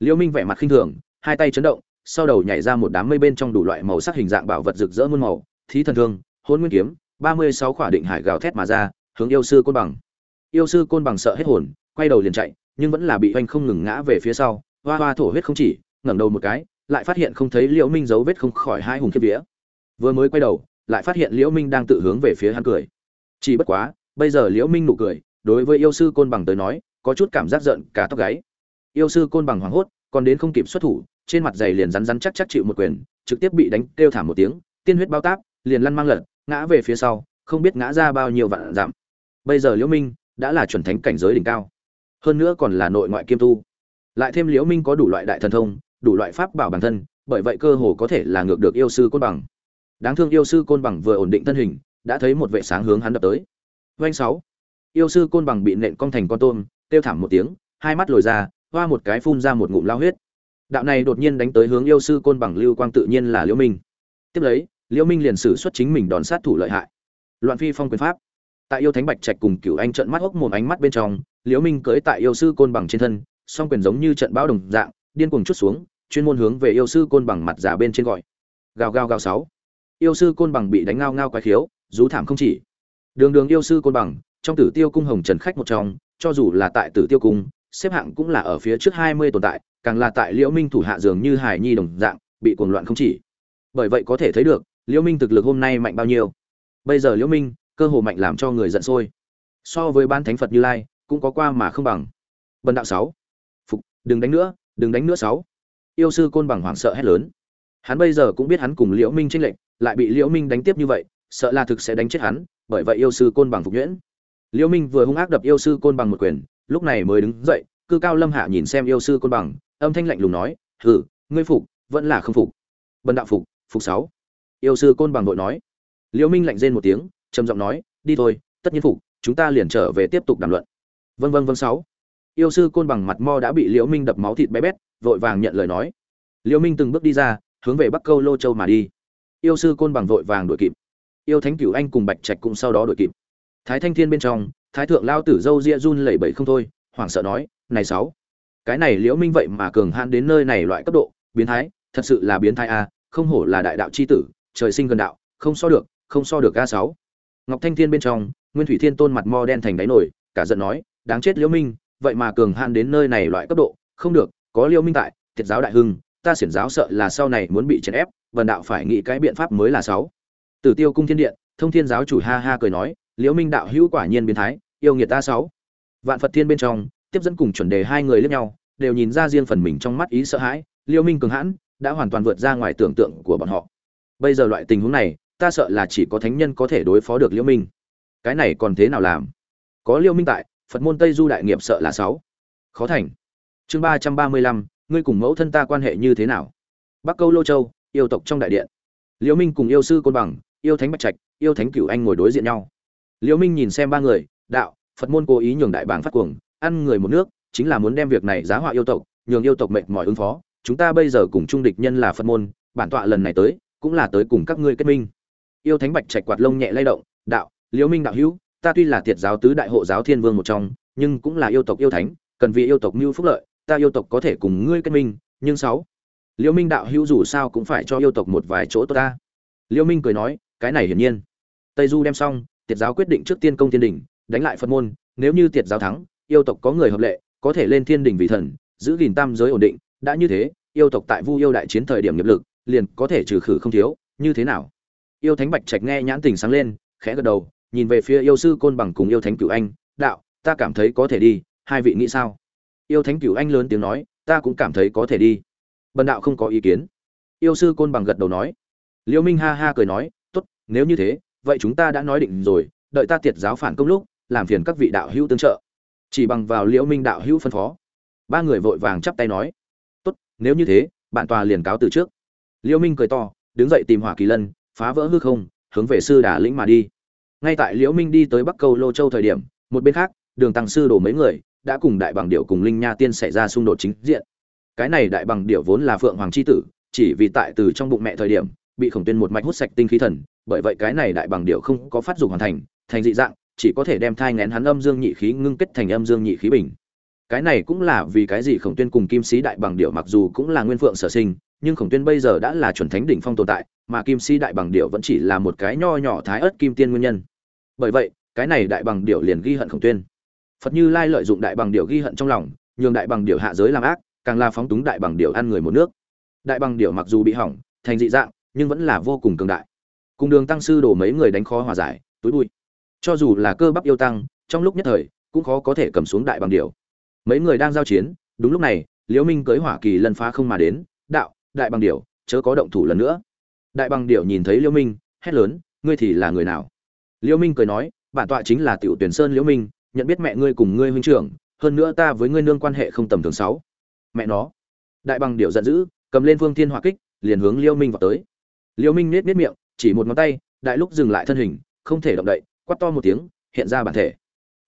S1: Liêu minh vẻ mặt khinh thường, hai tay chấn động, sau đầu nhảy ra một đám mây bên trong đủ loại màu sắc hình dạng bảo vật rực rỡ muôn màu, thí thần thương, hôn nguyên kiếm, ba mươi sáu khỏa định hải gào thét mà ra, hướng yêu sư côn bằng yêu sư côn bằng sợ hết hồn, quay đầu liền chạy, nhưng vẫn là bị oanh không ngừng ngã về phía sau. Hoa hoa thổ huyết không chỉ, ngẩng đầu một cái, lại phát hiện không thấy liễu minh dấu vết không khỏi hai hùng kiếp vía. Vừa mới quay đầu, lại phát hiện liễu minh đang tự hướng về phía hắn cười. Chỉ bất quá, bây giờ liễu minh nụ cười, đối với yêu sư côn bằng tới nói, có chút cảm giác giận cả tóc gáy. Yêu sư côn bằng hoảng hốt, còn đến không kịp xuất thủ, trên mặt giày liền rắn rắn chắc chắc chịu một quyền, trực tiếp bị đánh kêu thảm một tiếng, tiên huyết bao táp, liền lăn mang lật, ngã về phía sau, không biết ngã ra bao nhiêu vạn giảm. Bây giờ liễu minh đã là chuẩn thánh cảnh giới đỉnh cao. Hơn nữa còn là nội ngoại kiêm tu. Lại thêm liễu minh có đủ loại đại thần thông, đủ loại pháp bảo bản thân, bởi vậy cơ hồ có thể là ngược được yêu sư côn bằng. Đáng thương yêu sư côn bằng vừa ổn định thân hình, đã thấy một vệ sáng hướng hắn đập tới. Doanh sáu. Yêu sư côn bằng bị nện cong thành con tôm tiêu thảm một tiếng, hai mắt lồi ra, hoa một cái phun ra một ngụm lao huyết. Đạo này đột nhiên đánh tới hướng yêu sư côn bằng lưu quang tự nhiên là liễu minh. Tiếp lấy, liễu minh liền sử xuất chính mình đòn sát thủ lợi hại. Loạn phi phong quyền pháp tại yêu thánh bạch trạch cùng cựu anh trận mắt hốc mồm ánh mắt bên trong, liễu minh cưỡi tại yêu sư côn bằng trên thân, song quyền giống như trận bão đồng dạng, điên cuồng chút xuống, chuyên môn hướng về yêu sư côn bằng mặt giả bên trên gọi. Gào gào gào sáu. Yêu sư côn bằng bị đánh ngao ngao quái khiếu, rú thảm không chỉ. Đường đường yêu sư côn bằng, trong tử tiêu cung hồng trần khách một trong, cho dù là tại tử tiêu cung, xếp hạng cũng là ở phía trước hai mươi tồn tại, càng là tại liễu minh thủ hạ dường như hải nhi đồng dạng, bị cuồng loạn không chỉ. Bởi vậy có thể thấy được, liễu minh thực lực hôm nay mạnh bao nhiêu. Bây giờ liễu minh cơ hồ mạnh làm cho người giận sôi. So với ban thánh phật như lai, cũng có qua mà không bằng. Bần đạo sáu. Phục, đừng đánh nữa, đừng đánh nữa sáu. Yêu sư côn bằng hoảng sợ hét lớn. Hắn bây giờ cũng biết hắn cùng liễu minh tranh lệnh lại bị liễu minh đánh tiếp như vậy, sợ là thực sẽ đánh chết hắn, bởi vậy yêu sư côn bằng phục nhuyễn. Liễu minh vừa hung ác đập yêu sư côn bằng một quyền, lúc này mới đứng dậy, cư cao lâm hạ nhìn xem yêu sư côn bằng, âm thanh lạnh lùng nói, hừ, ngươi phục, vẫn là không phục. Bần đạo phục phục sáu. Yêu sư côn bằng đội nói. Liễu minh lạnh rên một tiếng trầm giọng nói, đi thôi, tất nhiên phục, chúng ta liền trở về tiếp tục đàm luận. Vân vân vân sáu. Yêu sư côn bằng mặt mo đã bị liễu minh đập máu thịt bé bét, vội vàng nhận lời nói. Liễu minh từng bước đi ra, hướng về bắc câu lô châu mà đi. Yêu sư côn bằng vội vàng đuổi kịp. Yêu thánh cửu anh cùng bạch trạch cũng sau đó đuổi kịp. Thái thanh thiên bên trong, thái thượng lao tử dâu ria run lẩy bẩy không thôi, hoảng sợ nói, này sáu, cái này liễu minh vậy mà cường hãn đến nơi này loại cấp độ, biến thái, thật sự là biến thái a, không hổ là đại đạo chi tử, trời sinh gần đạo, không so được, không so được a sáu ngọc thanh thiên bên trong, nguyên thủy thiên tôn mặt mo đen thành đáy nổi, cả giận nói, đáng chết liễu minh, vậy mà cường hãn đến nơi này loại cấp độ, không được, có liễu minh tại, thiệt giáo đại hưng, ta xiển giáo sợ là sau này muốn bị chèn ép, vần đạo phải nghĩ cái biện pháp mới là sáu. Tử tiêu cung thiên điện, thông thiên giáo chủ ha ha cười nói, liễu minh đạo hữu quả nhiên biến thái, yêu nghiệt ta sáu. Vạn phật thiên bên trong, tiếp dẫn cùng chuẩn đề hai người lẫn nhau, đều nhìn ra riêng phần mình trong mắt ý sợ hãi, liễu minh cường hãn, đã hoàn toàn vượt ra ngoài tưởng tượng của bọn họ. Bây giờ loại tình huống này ta sợ là chỉ có thánh nhân có thể đối phó được liễu minh. Cái này còn thế nào làm? Có liễu minh tại, phật môn tây du đại nghiệp sợ là sáu. Khó thành. Chương ba trăm ba mươi lăm, ngươi cùng mẫu thân ta quan hệ như thế nào? Bắc câu lô châu, yêu tộc trong đại điện. Liễu minh cùng yêu sư côn bằng, yêu thánh bạch trạch, yêu thánh cửu anh ngồi đối diện nhau. Liễu minh nhìn xem ba người, đạo, phật môn cố ý nhường đại bảng phát cuồng, ăn người một nước, chính là muốn đem việc này giá họa yêu tộc, nhường yêu tộc mệt mỏi ứng phó. Chúng ta bây giờ cùng trung địch nhân là phật môn, bản tọa lần này tới, cũng là tới cùng các ngươi kết minh yêu thánh bạch trạch quạt lông nhẹ lay động, đạo liễu minh đạo hữu, ta tuy là thiệt giáo tứ đại hộ giáo thiên vương một trong, nhưng cũng là yêu tộc yêu thánh, cần vì yêu tộc mưu phúc lợi, ta yêu tộc có thể cùng ngươi kết minh, nhưng sáu liễu minh đạo hữu dù sao cũng phải cho yêu tộc một vài chỗ tốt ta. Liễu minh cười nói, cái này hiển nhiên. Tây du đem xong, tiệt giáo quyết định trước tiên công thiên đình, đánh lại phật môn, nếu như tiệt giáo thắng, yêu tộc có người hợp lệ, có thể lên thiên đình vì thần, giữ gìn tam giới ổn định, đã như thế, yêu tộc tại vu yêu đại chiến thời điểm nghiệp lực, liền có thể trừ khử không thiếu, như thế nào? Yêu thánh bạch trạch nghe nhãn tình sáng lên, khẽ gật đầu, nhìn về phía yêu sư côn bằng cùng yêu thánh cửu anh, đạo, ta cảm thấy có thể đi, hai vị nghĩ sao? Yêu thánh cửu anh lớn tiếng nói, ta cũng cảm thấy có thể đi. Bần đạo không có ý kiến. Yêu sư côn bằng gật đầu nói. Liễu minh ha ha cười nói, tốt, nếu như thế, vậy chúng ta đã nói định rồi, đợi ta tiệt giáo phản công lúc, làm phiền các vị đạo hữu tương trợ. Chỉ bằng vào liễu minh đạo hữu phân phó. Ba người vội vàng chắp tay nói, tốt, nếu như thế bạn tòa liền cáo từ trước. Liễu minh cười to, đứng dậy tìm hỏa kỳ lân phá vỡ hư không, hướng về sư đà lĩnh mà đi. Ngay tại liễu minh đi tới bắc câu lô châu thời điểm, một bên khác, đường tăng sư đổ mấy người, đã cùng đại bằng điệu cùng linh nha tiên xảy ra xung đột chính diện. Cái này đại bằng điệu vốn là phượng hoàng chi tử, chỉ vì tại từ trong bụng mẹ thời điểm, bị khổng tuyên một mạch hút sạch tinh khí thần, bởi vậy cái này đại bằng điệu không có phát dục hoàn thành thành dị dạng, chỉ có thể đem thai ngén hắn âm dương nhị khí ngưng kết thành âm dương nhị khí bình cái này cũng là vì cái gì khổng tuyên cùng kim sĩ đại bằng điệu mặc dù cũng là nguyên phượng sở sinh, nhưng khổng tuyên bây giờ đã là chuẩn thánh đỉnh phong tồn tại, mà kim sĩ đại bằng điệu vẫn chỉ là một cái nho nhỏ thái ớt kim tiên nguyên nhân. Bởi vậy, cái này đại bằng điệu liền ghi hận khổng tuyên. Phật như lai lợi dụng đại bằng điệu ghi hận trong lòng, nhường đại bằng điệu hạ giới làm ác, càng là phóng túng đại bằng điệu ăn người một nước. Đại bằng điểu mặc dù bị hỏng, thành dị dạng, nhưng vẫn là vô cùng cường đại. Cùng đường tăng sư đổ mấy người đánh khó hòa giải, túi bụi. Cho dù là cơ bắp yêu tăng, trong lúc nhất thời, cũng khó có thể cầm xuống đại bằng điểu mấy người đang giao chiến, đúng lúc này, liễu minh cưới hỏa kỳ lân phá không mà đến, đạo, đại bằng điểu, chớ có động thủ lần nữa. Đại bằng điểu nhìn thấy liễu minh, hét lớn, ngươi thì là người nào? Liễu minh cười nói, bản tọa chính là tiểu tuyển sơn liễu minh, nhận biết mẹ ngươi cùng ngươi huynh trưởng, hơn nữa ta với ngươi nương quan hệ không tầm thường sáu. Mẹ nó. Đại bằng điểu giận dữ, cầm lên phương thiên hỏa kích, liền hướng liễu minh vào tới. Liễu minh nết nết miệng, chỉ một ngón tay, đại lúc dừng lại thân hình, không thể động đậy, quát to một tiếng, hiện ra bản thể.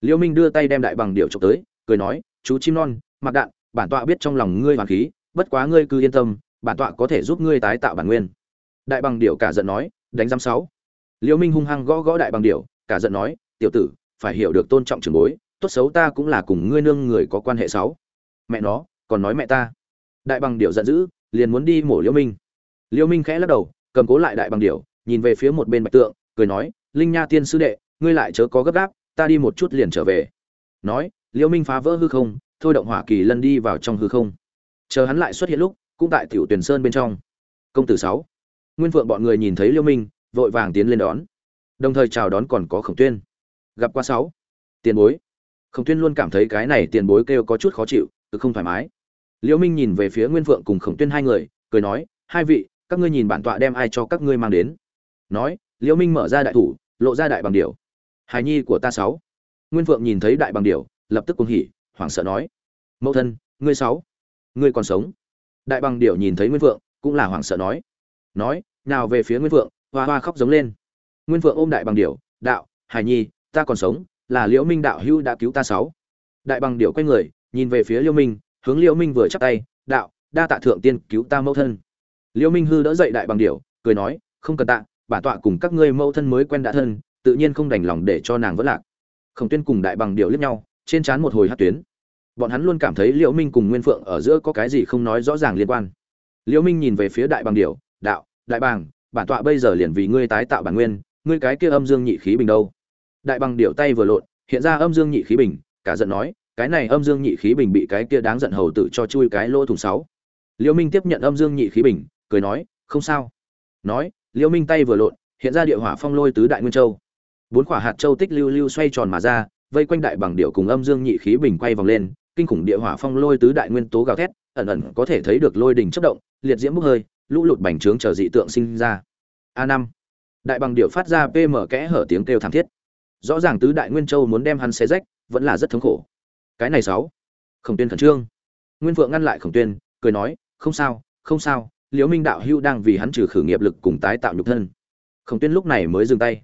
S1: Liễu minh đưa tay đem đại bằng điểu chụp tới, cười nói chú chim non, mặc đạn, bản tọa biết trong lòng ngươi hoàn khí, bất quá ngươi cứ yên tâm, bản tọa có thể giúp ngươi tái tạo bản nguyên. Đại bằng điểu cả giận nói, đánh giam sáu. Liễu minh hung hăng gõ gõ đại bằng điểu, cả giận nói, tiểu tử, phải hiểu được tôn trọng trưởng bối, tốt xấu ta cũng là cùng ngươi nương người có quan hệ sáu. Mẹ nó, còn nói mẹ ta. Đại bằng điểu giận dữ, liền muốn đi mổ liễu minh. Liễu minh khẽ lắc đầu, cầm cố lại đại bằng điểu, nhìn về phía một bên bạch tượng, cười nói, linh nha tiên sư đệ, ngươi lại chớ có gấp gáp, ta đi một chút liền trở về. Nói liễu minh phá vỡ hư không, thôi động hỏa kỳ lân đi vào trong hư không. Chờ hắn lại xuất hiện lúc, cũng tại tiểu tuyển sơn bên trong. Công tử sáu. Nguyên vượng bọn người nhìn thấy liễu minh, vội vàng tiến lên đón. Đồng thời chào đón còn có khổng tuyên. Gặp qua sáu. Tiền bối. Khổng tuyên luôn cảm thấy cái này tiền bối kêu có chút khó chịu tự không thoải mái. Liễu minh nhìn về phía nguyên vượng cùng khổng tuyên hai người, cười nói, hai vị, các ngươi nhìn bản tọa đem ai cho các ngươi mang đến? Nói liễu minh mở ra đại thủ, lộ ra đại bằng điểu. Hài nhi của ta sáu. Nguyên vượng nhìn thấy đại bằng điểu lập tức cuồng hỉ, hoảng sợ nói, mẫu thân, ngươi sáu, ngươi còn sống? Đại bằng điểu nhìn thấy nguyên vượng cũng là hoảng sợ nói nói, nào về phía nguyên vượng hoa hoa khóc giống lên. Nguyên vượng ôm đại bằng điểu, đạo hải nhi, ta còn sống, là liễu minh đạo hữu đã cứu ta sáu. Đại bằng điểu quay người, nhìn về phía liễu minh, hướng liễu minh vừa chắp tay, đạo, đa tạ thượng tiên cứu ta mẫu thân. Liễu minh hư đỡ dậy đại bằng điểu, cười nói, không cần tạ bản tọa cùng các ngươi mẫu thân mới quen đã thân, tự nhiên không đành lòng để cho nàng vỡ lạc. Khổng tuyên cùng đại bằng điểu liếc nhau trên trán một hồi hát tuyến. Bọn hắn luôn cảm thấy liễu minh cùng nguyên phượng ở giữa có cái gì không nói rõ ràng liên quan. Liễu minh nhìn về phía đại bằng điểu, đạo, đại bàng bản tọa bây giờ liền vì ngươi tái tạo bản nguyên, ngươi cái kia âm dương nhị khí bình đâu? Đại bằng điểu tay vừa lộn, hiện ra âm dương nhị khí bình, cả giận nói, cái này âm dương nhị khí bình bị cái kia đáng giận hầu tử cho chui cái lỗ thủng sáu. Liễu minh tiếp nhận âm dương nhị khí bình, cười nói, không sao. Nói, liễu minh tay vừa lộn, hiện ra địa hỏa phong lôi tứ đại nguyên châu. Bốn quả hạt châu tích lưu lưu xoay tròn mà ra vây quanh đại bằng điệu cùng âm dương nhị khí bình quay vòng lên, kinh khủng địa hỏa phong lôi tứ đại nguyên tố gào thét, ẩn ẩn có thể thấy được lôi đình chất động, liệt diễm bốc hơi, lũ lụt bành trướng chờ dị tượng sinh ra. A năm. Đại bằng điệu phát ra pm kẽ hở tiếng kêu thảm thiết. Rõ ràng tứ đại nguyên châu muốn đem hắn xé rách, vẫn là rất thống khổ. Cái này sáu. Khổng tuyên khẩn trương. Nguyên vượng ngăn lại khổng tuyên, cười nói, không sao không sao, liễu minh đạo hưu đang vì hắn trừ khử nghiệp lực cùng tái tạo nhục thân. Khổng tuyên lúc này mới dừng tay.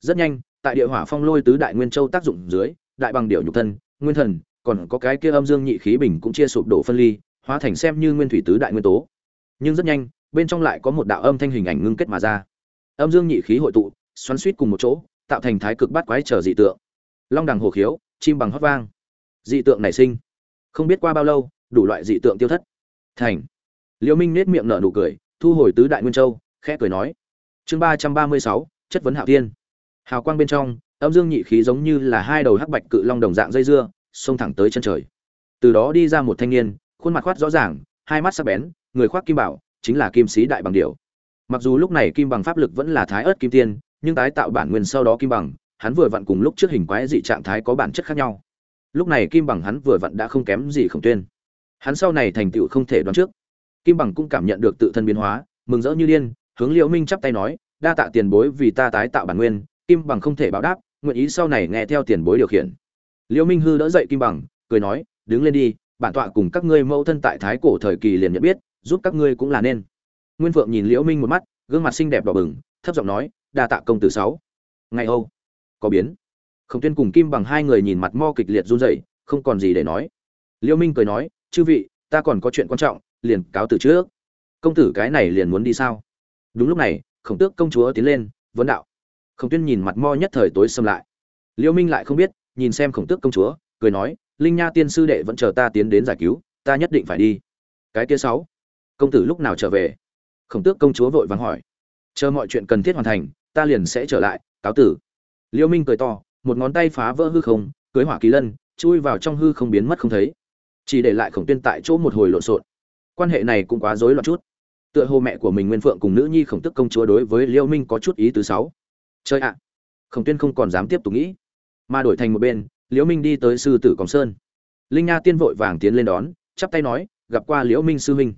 S1: Rất nhanh tại địa hỏa phong lôi tứ đại nguyên châu tác dụng dưới, đại bằng điệu nhục thân, nguyên thần, còn có cái kia âm dương nhị khí bình cũng chia sụp đổ phân ly, hóa thành xem như nguyên thủy tứ đại nguyên tố. Nhưng rất nhanh, bên trong lại có một đạo âm thanh hình ảnh ngưng kết mà ra. Âm dương nhị khí hội tụ, xoắn suýt cùng một chỗ, tạo thành thái cực bát quái trở dị tượng. Long đằng hồ khiếu, chim bằng hót vang. Dị tượng nảy sinh. Không biết qua bao lâu, đủ loại dị tượng tiêu thất. Thành. Liễu minh nết miệng nở nụ cười, thu hồi tứ đại nguyên châu, khẽ cười nói. Chương ba trăm ba mươi sáu, chất vấn hạo thiên hào quang bên trong, âm dương nhị khí giống như là hai đầu hắc bạch cự long đồng dạng dây dưa, xông thẳng tới chân trời. Từ đó đi ra một thanh niên, khuôn mặt khoát rõ ràng, hai mắt sắc bén, người khoác kim bảo, chính là kim sĩ đại bằng điểu. Mặc dù lúc này kim bằng pháp lực vẫn là thái ớt kim tiên, nhưng tái tạo bản nguyên sau đó kim bằng, hắn vừa vặn cùng lúc trước hình quái dị trạng thái có bản chất khác nhau. Lúc này kim bằng hắn vừa vặn đã không kém gì khổng tuyên. Hắn sau này thành tựu không thể đoán trước. Kim bằng cũng cảm nhận được tự thân biến hóa, mừng rỡ như điên, hướng liễu minh chắp tay nói, đa tạ tiền bối vì ta tái tạo bản nguyên kim bằng không thể báo đáp, nguyện ý sau này nghe theo tiền bối điều khiển. Liễu minh hư đỡ dậy kim bằng, cười nói, đứng lên đi, bản tọa cùng các ngươi mẫu thân tại thái cổ thời kỳ liền nhận biết, giúp các ngươi cũng là nên. Nguyên phượng nhìn liễu minh một mắt, gương mặt xinh đẹp đỏ bừng, thấp giọng nói, đa tạ công tử sáu. Ngày âu, có biến. Khổng tuyên cùng kim bằng hai người nhìn mặt mo kịch liệt run rẩy, không còn gì để nói. Liễu minh cười nói, chư vị, ta còn có chuyện quan trọng, liền cáo từ trước. Công tử cái này liền muốn đi sao? Đúng lúc này, khổng tước công chúa tiến lên, vấn đạo khổng tuyên nhìn mặt mo nhất thời tối xâm lại. Liễu minh lại không biết, nhìn xem khổng tước công chúa, cười nói, linh nha tiên sư đệ vẫn chờ ta tiến đến giải cứu, ta nhất định phải đi. Cái kia sáu. Công tử lúc nào trở về? Khổng tước công chúa vội vàng hỏi. Chờ mọi chuyện cần thiết hoàn thành, ta liền sẽ trở lại, cáo tử. Liễu minh cười to, một ngón tay phá vỡ hư không, cưới hỏa kỳ lân, chui vào trong hư không biến mất không thấy. Chỉ để lại khổng tuyên tại chỗ một hồi lộn xộn. Quan hệ này cũng quá rối loạn chút. Tựa hồ mẹ của mình nguyên phượng cùng nữ nhi khổng tức công chúa đối với liêu minh có chút ý tứ sáu chơi ạ. Khổng tuyên không còn dám tiếp tục nghĩ, mà đổi thành một bên, liễu minh đi tới sư tử còng sơn. Linh nha tiên vội vàng tiến lên đón, chắp tay nói, gặp qua liễu minh sư huynh.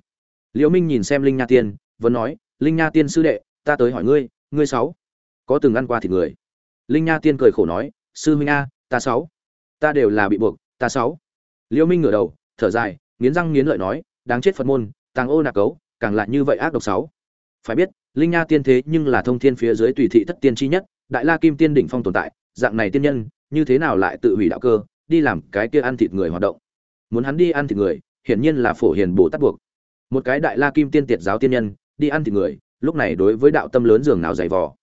S1: Liễu minh nhìn xem linh nha tiên, vẫn nói, linh nha tiên sư đệ, ta tới hỏi ngươi ngươi sáu có từng ăn qua thịt người? Linh nha tiên cười khổ nói, sư huynh a, ta sáu, ta đều là bị buộc, ta sáu. Liễu minh ngửa đầu, thở dài, nghiến răng nghiến lợi nói, đáng chết phật môn, tàng ô nạc cấu, càng lại như vậy ác độc sáu. Phải biết linh nha tiên thế nhưng là thông thiên phía dưới tùy thị thất tiên chi nhất, đại la kim tiên đỉnh phong tồn tại, dạng này tiên nhân, như thế nào lại tự hủy đạo cơ, đi làm cái kia ăn thịt người hoạt động? Muốn hắn đi ăn thịt người, hiển nhiên là phổ hiền bồ tát buộc. Một cái đại la kim tiên tiệt giáo tiên nhân, đi ăn thịt người, lúc này đối với đạo tâm lớn dường nào dày vò.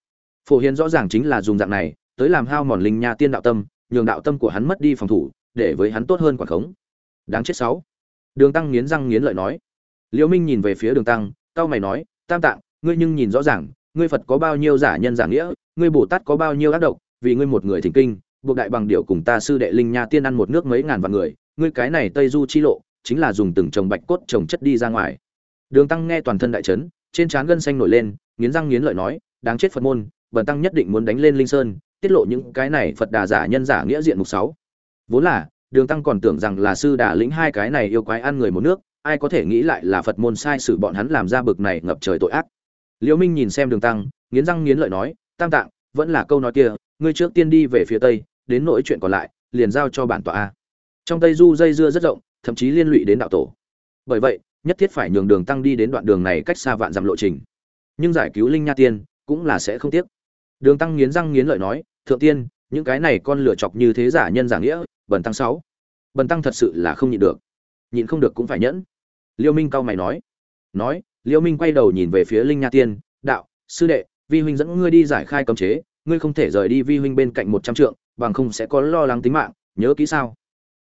S1: Phổ hiền rõ ràng chính là dùng dạng này, tới làm hao mòn linh nha tiên đạo tâm, nhường đạo tâm của hắn mất đi phòng thủ, để với hắn tốt hơn quả khống. Đáng chết sáu. Đường tăng nghiến răng nghiến lợi nói. Liễu minh nhìn về phía đường tăng cao mày nói, tam tạng ngươi nhưng nhìn rõ ràng, ngươi phật có bao nhiêu giả nhân giả nghĩa, ngươi bồ tát có bao nhiêu ác độc, vì ngươi một người thỉnh kinh, buộc đại bằng điệu cùng ta sư đệ linh nha tiên ăn một nước mấy ngàn vạn người, ngươi cái này tây du chi lộ, chính là dùng từng chồng bạch cốt trồng chất đi ra ngoài. Đường tăng nghe toàn thân đại chấn, trên trán gân xanh nổi lên, nghiến răng nghiến lợi nói, đáng chết phật môn, bần tăng nhất định muốn đánh lên linh sơn, tiết lộ những cái này phật đà giả nhân giả nghĩa diện mục sáu. Vốn là, đường tăng còn tưởng rằng là sư đà lĩnh hai cái này yêu quái ăn người một nước, ai có thể nghĩ lại là phật môn sai sử bọn hắn làm ra bực này ngập trời tội ác liễu minh nhìn xem đường tăng, nghiến răng nghiến lợi nói, tam tạng, vẫn là câu nói kia, ngươi trước tiên đi về phía tây, đến nỗi chuyện còn lại, liền giao cho bản tọa a. Trong tây du dây dưa rất rộng, thậm chí liên lụy đến đạo tổ. Bởi vậy, nhất thiết phải nhường đường tăng đi đến đoạn đường này cách xa vạn dặm lộ trình. Nhưng giải cứu linh nha tiên, cũng là sẽ không tiếc. Đường tăng nghiến răng nghiến lợi nói, thượng tiên, những cái này con lửa chọc như thế giả nhân giả nghĩa, bần tăng sáu. Bần tăng thật sự là không nhịn được. Nhịn không được cũng phải nhẫn. Liêu minh cao mày nói nói Liễu minh quay đầu nhìn về phía linh nha tiên, đạo, sư đệ, vi huynh dẫn ngươi đi giải khai cấm chế, ngươi không thể rời đi vi huynh bên cạnh một trăm trượng, bằng không sẽ có lo lắng tính mạng, nhớ kỹ sao?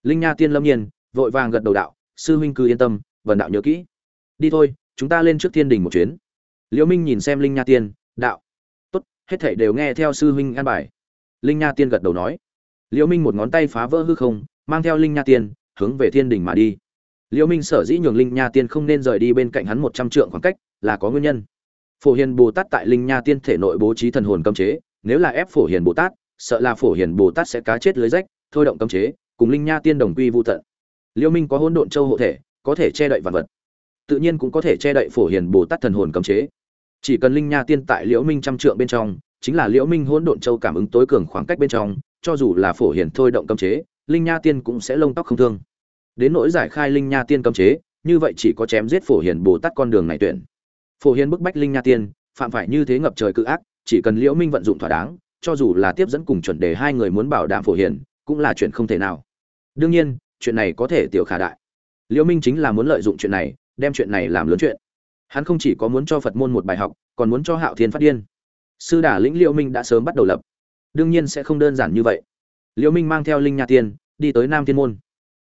S1: Linh nha tiên lâm nhiên, vội vàng gật đầu đạo, sư huynh cứ yên tâm, vần đạo nhớ kỹ. Đi thôi, chúng ta lên trước thiên đình một chuyến. Liễu minh nhìn xem linh nha tiên, đạo, tốt, hết thảy đều nghe theo sư huynh an bài. Linh nha tiên gật đầu nói. Liễu minh một ngón tay phá vỡ hư không, mang theo linh nha tiên, hướng về thiên đình mà đi liễu minh sở dĩ nhường linh nha tiên không nên rời đi bên cạnh hắn một trăm trượng khoảng cách, là có nguyên nhân. Phổ hiền bồ tát tại linh nha tiên thể nội bố trí thần hồn cấm chế, nếu là ép phổ hiền bồ tát, sợ là phổ hiền bồ tát sẽ cá chết lưới rách, thôi động cấm chế, cùng linh nha tiên đồng quy vu tận. Liễu minh có hỗn độn châu hộ thể, có thể che đậy vạn vật. Tự nhiên cũng có thể che đậy phổ hiền bồ tát thần hồn cấm chế. Chỉ cần linh nha tiên tại liễu minh trăm trượng bên trong, chính là liễu minh hỗn độn châu cảm ứng tối cường khoảng cách bên trong, cho dù là phổ hiền thôi động cấm chế, linh nha tiên cũng sẽ lông tóc không thương đến nỗi giải khai linh nha tiên cấm chế, như vậy chỉ có chém giết phổ hiền bồ tát con đường này tuyển. Phổ hiền bức bách linh nha tiên, phạm phải như thế ngập trời cự ác, chỉ cần liễu minh vận dụng thỏa đáng, cho dù là tiếp dẫn cùng chuẩn đề hai người muốn bảo đảm phổ hiền, cũng là chuyện không thể nào. Đương nhiên, chuyện này có thể tiểu khả đại. Liễu minh chính là muốn lợi dụng chuyện này, đem chuyện này làm lớn chuyện. Hắn không chỉ có muốn cho phật môn một bài học, còn muốn cho hạo thiên phát điên. Sư đà lĩnh liễu minh đã sớm bắt đầu lập. Đương nhiên sẽ không đơn giản như vậy. Liễu minh mang theo linh nha tiên, đi tới nam thiên môn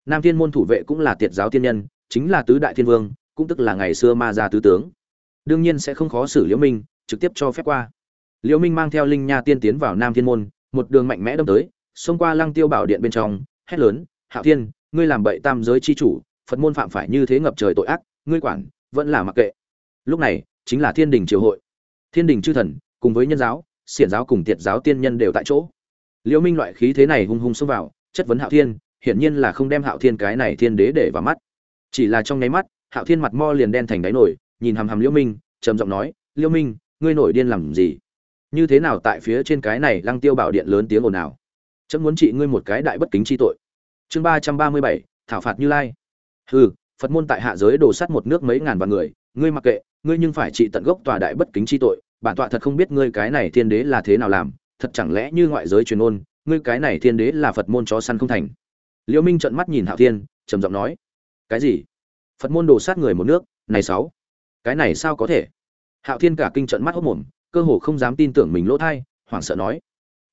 S1: nam thiên môn thủ vệ cũng là tiệt giáo tiên nhân, chính là tứ đại thiên vương, cũng tức là ngày xưa ma gia tứ tướng. Đương nhiên sẽ không khó xử liễu minh, trực tiếp cho phép qua. Liễu minh mang theo linh nha tiên tiến vào nam thiên môn, một đường mạnh mẽ đâm tới, xông qua lăng tiêu bảo điện bên trong, hét lớn, hạo thiên, ngươi làm bậy tam giới chi chủ, phật môn phạm phải như thế ngập trời tội ác, ngươi quản, vẫn là mặc kệ. Lúc này, chính là thiên đình triều hội. Thiên đình chư thần, cùng với nhân giáo, xiển giáo cùng tiệt giáo tiên nhân đều tại chỗ. Liễu minh loại khí thế này hung hung xông vào, chất vấn hạo thiên hiển nhiên là không đem hạo thiên cái này thiên đế để vào mắt. Chỉ là trong nháy mắt hạo thiên mặt mo liền đen thành đáy nổi nhìn hằm hằm liễu minh trầm giọng nói liễu minh ngươi nổi điên làm gì? Như thế nào tại phía trên cái này lăng tiêu bảo điện lớn tiếng ồn ào? Chấm muốn trị ngươi một cái đại bất kính chi tội. Chương ba trăm ba mươi bảy thảo phạt như lai. Hừ phật môn tại hạ giới đổ sắt một nước mấy ngàn vạn người ngươi mặc kệ ngươi nhưng phải trị tận gốc tòa đại bất kính chi tội bản tọa thật không biết ngươi cái này thiên đế là thế nào làm thật chẳng lẽ như ngoại giới truyền ngôn, ngươi cái này thiên đế là phật môn chó săn không thành? Liễu minh trợn mắt nhìn hạo thiên, trầm giọng nói, cái gì? Phật môn đồ sát người một nước, này sáu, cái này sao có thể? Hạo thiên cả kinh trợn mắt hốt mồm, cơ hồ không dám tin tưởng mình lỗ thai, hoảng sợ nói,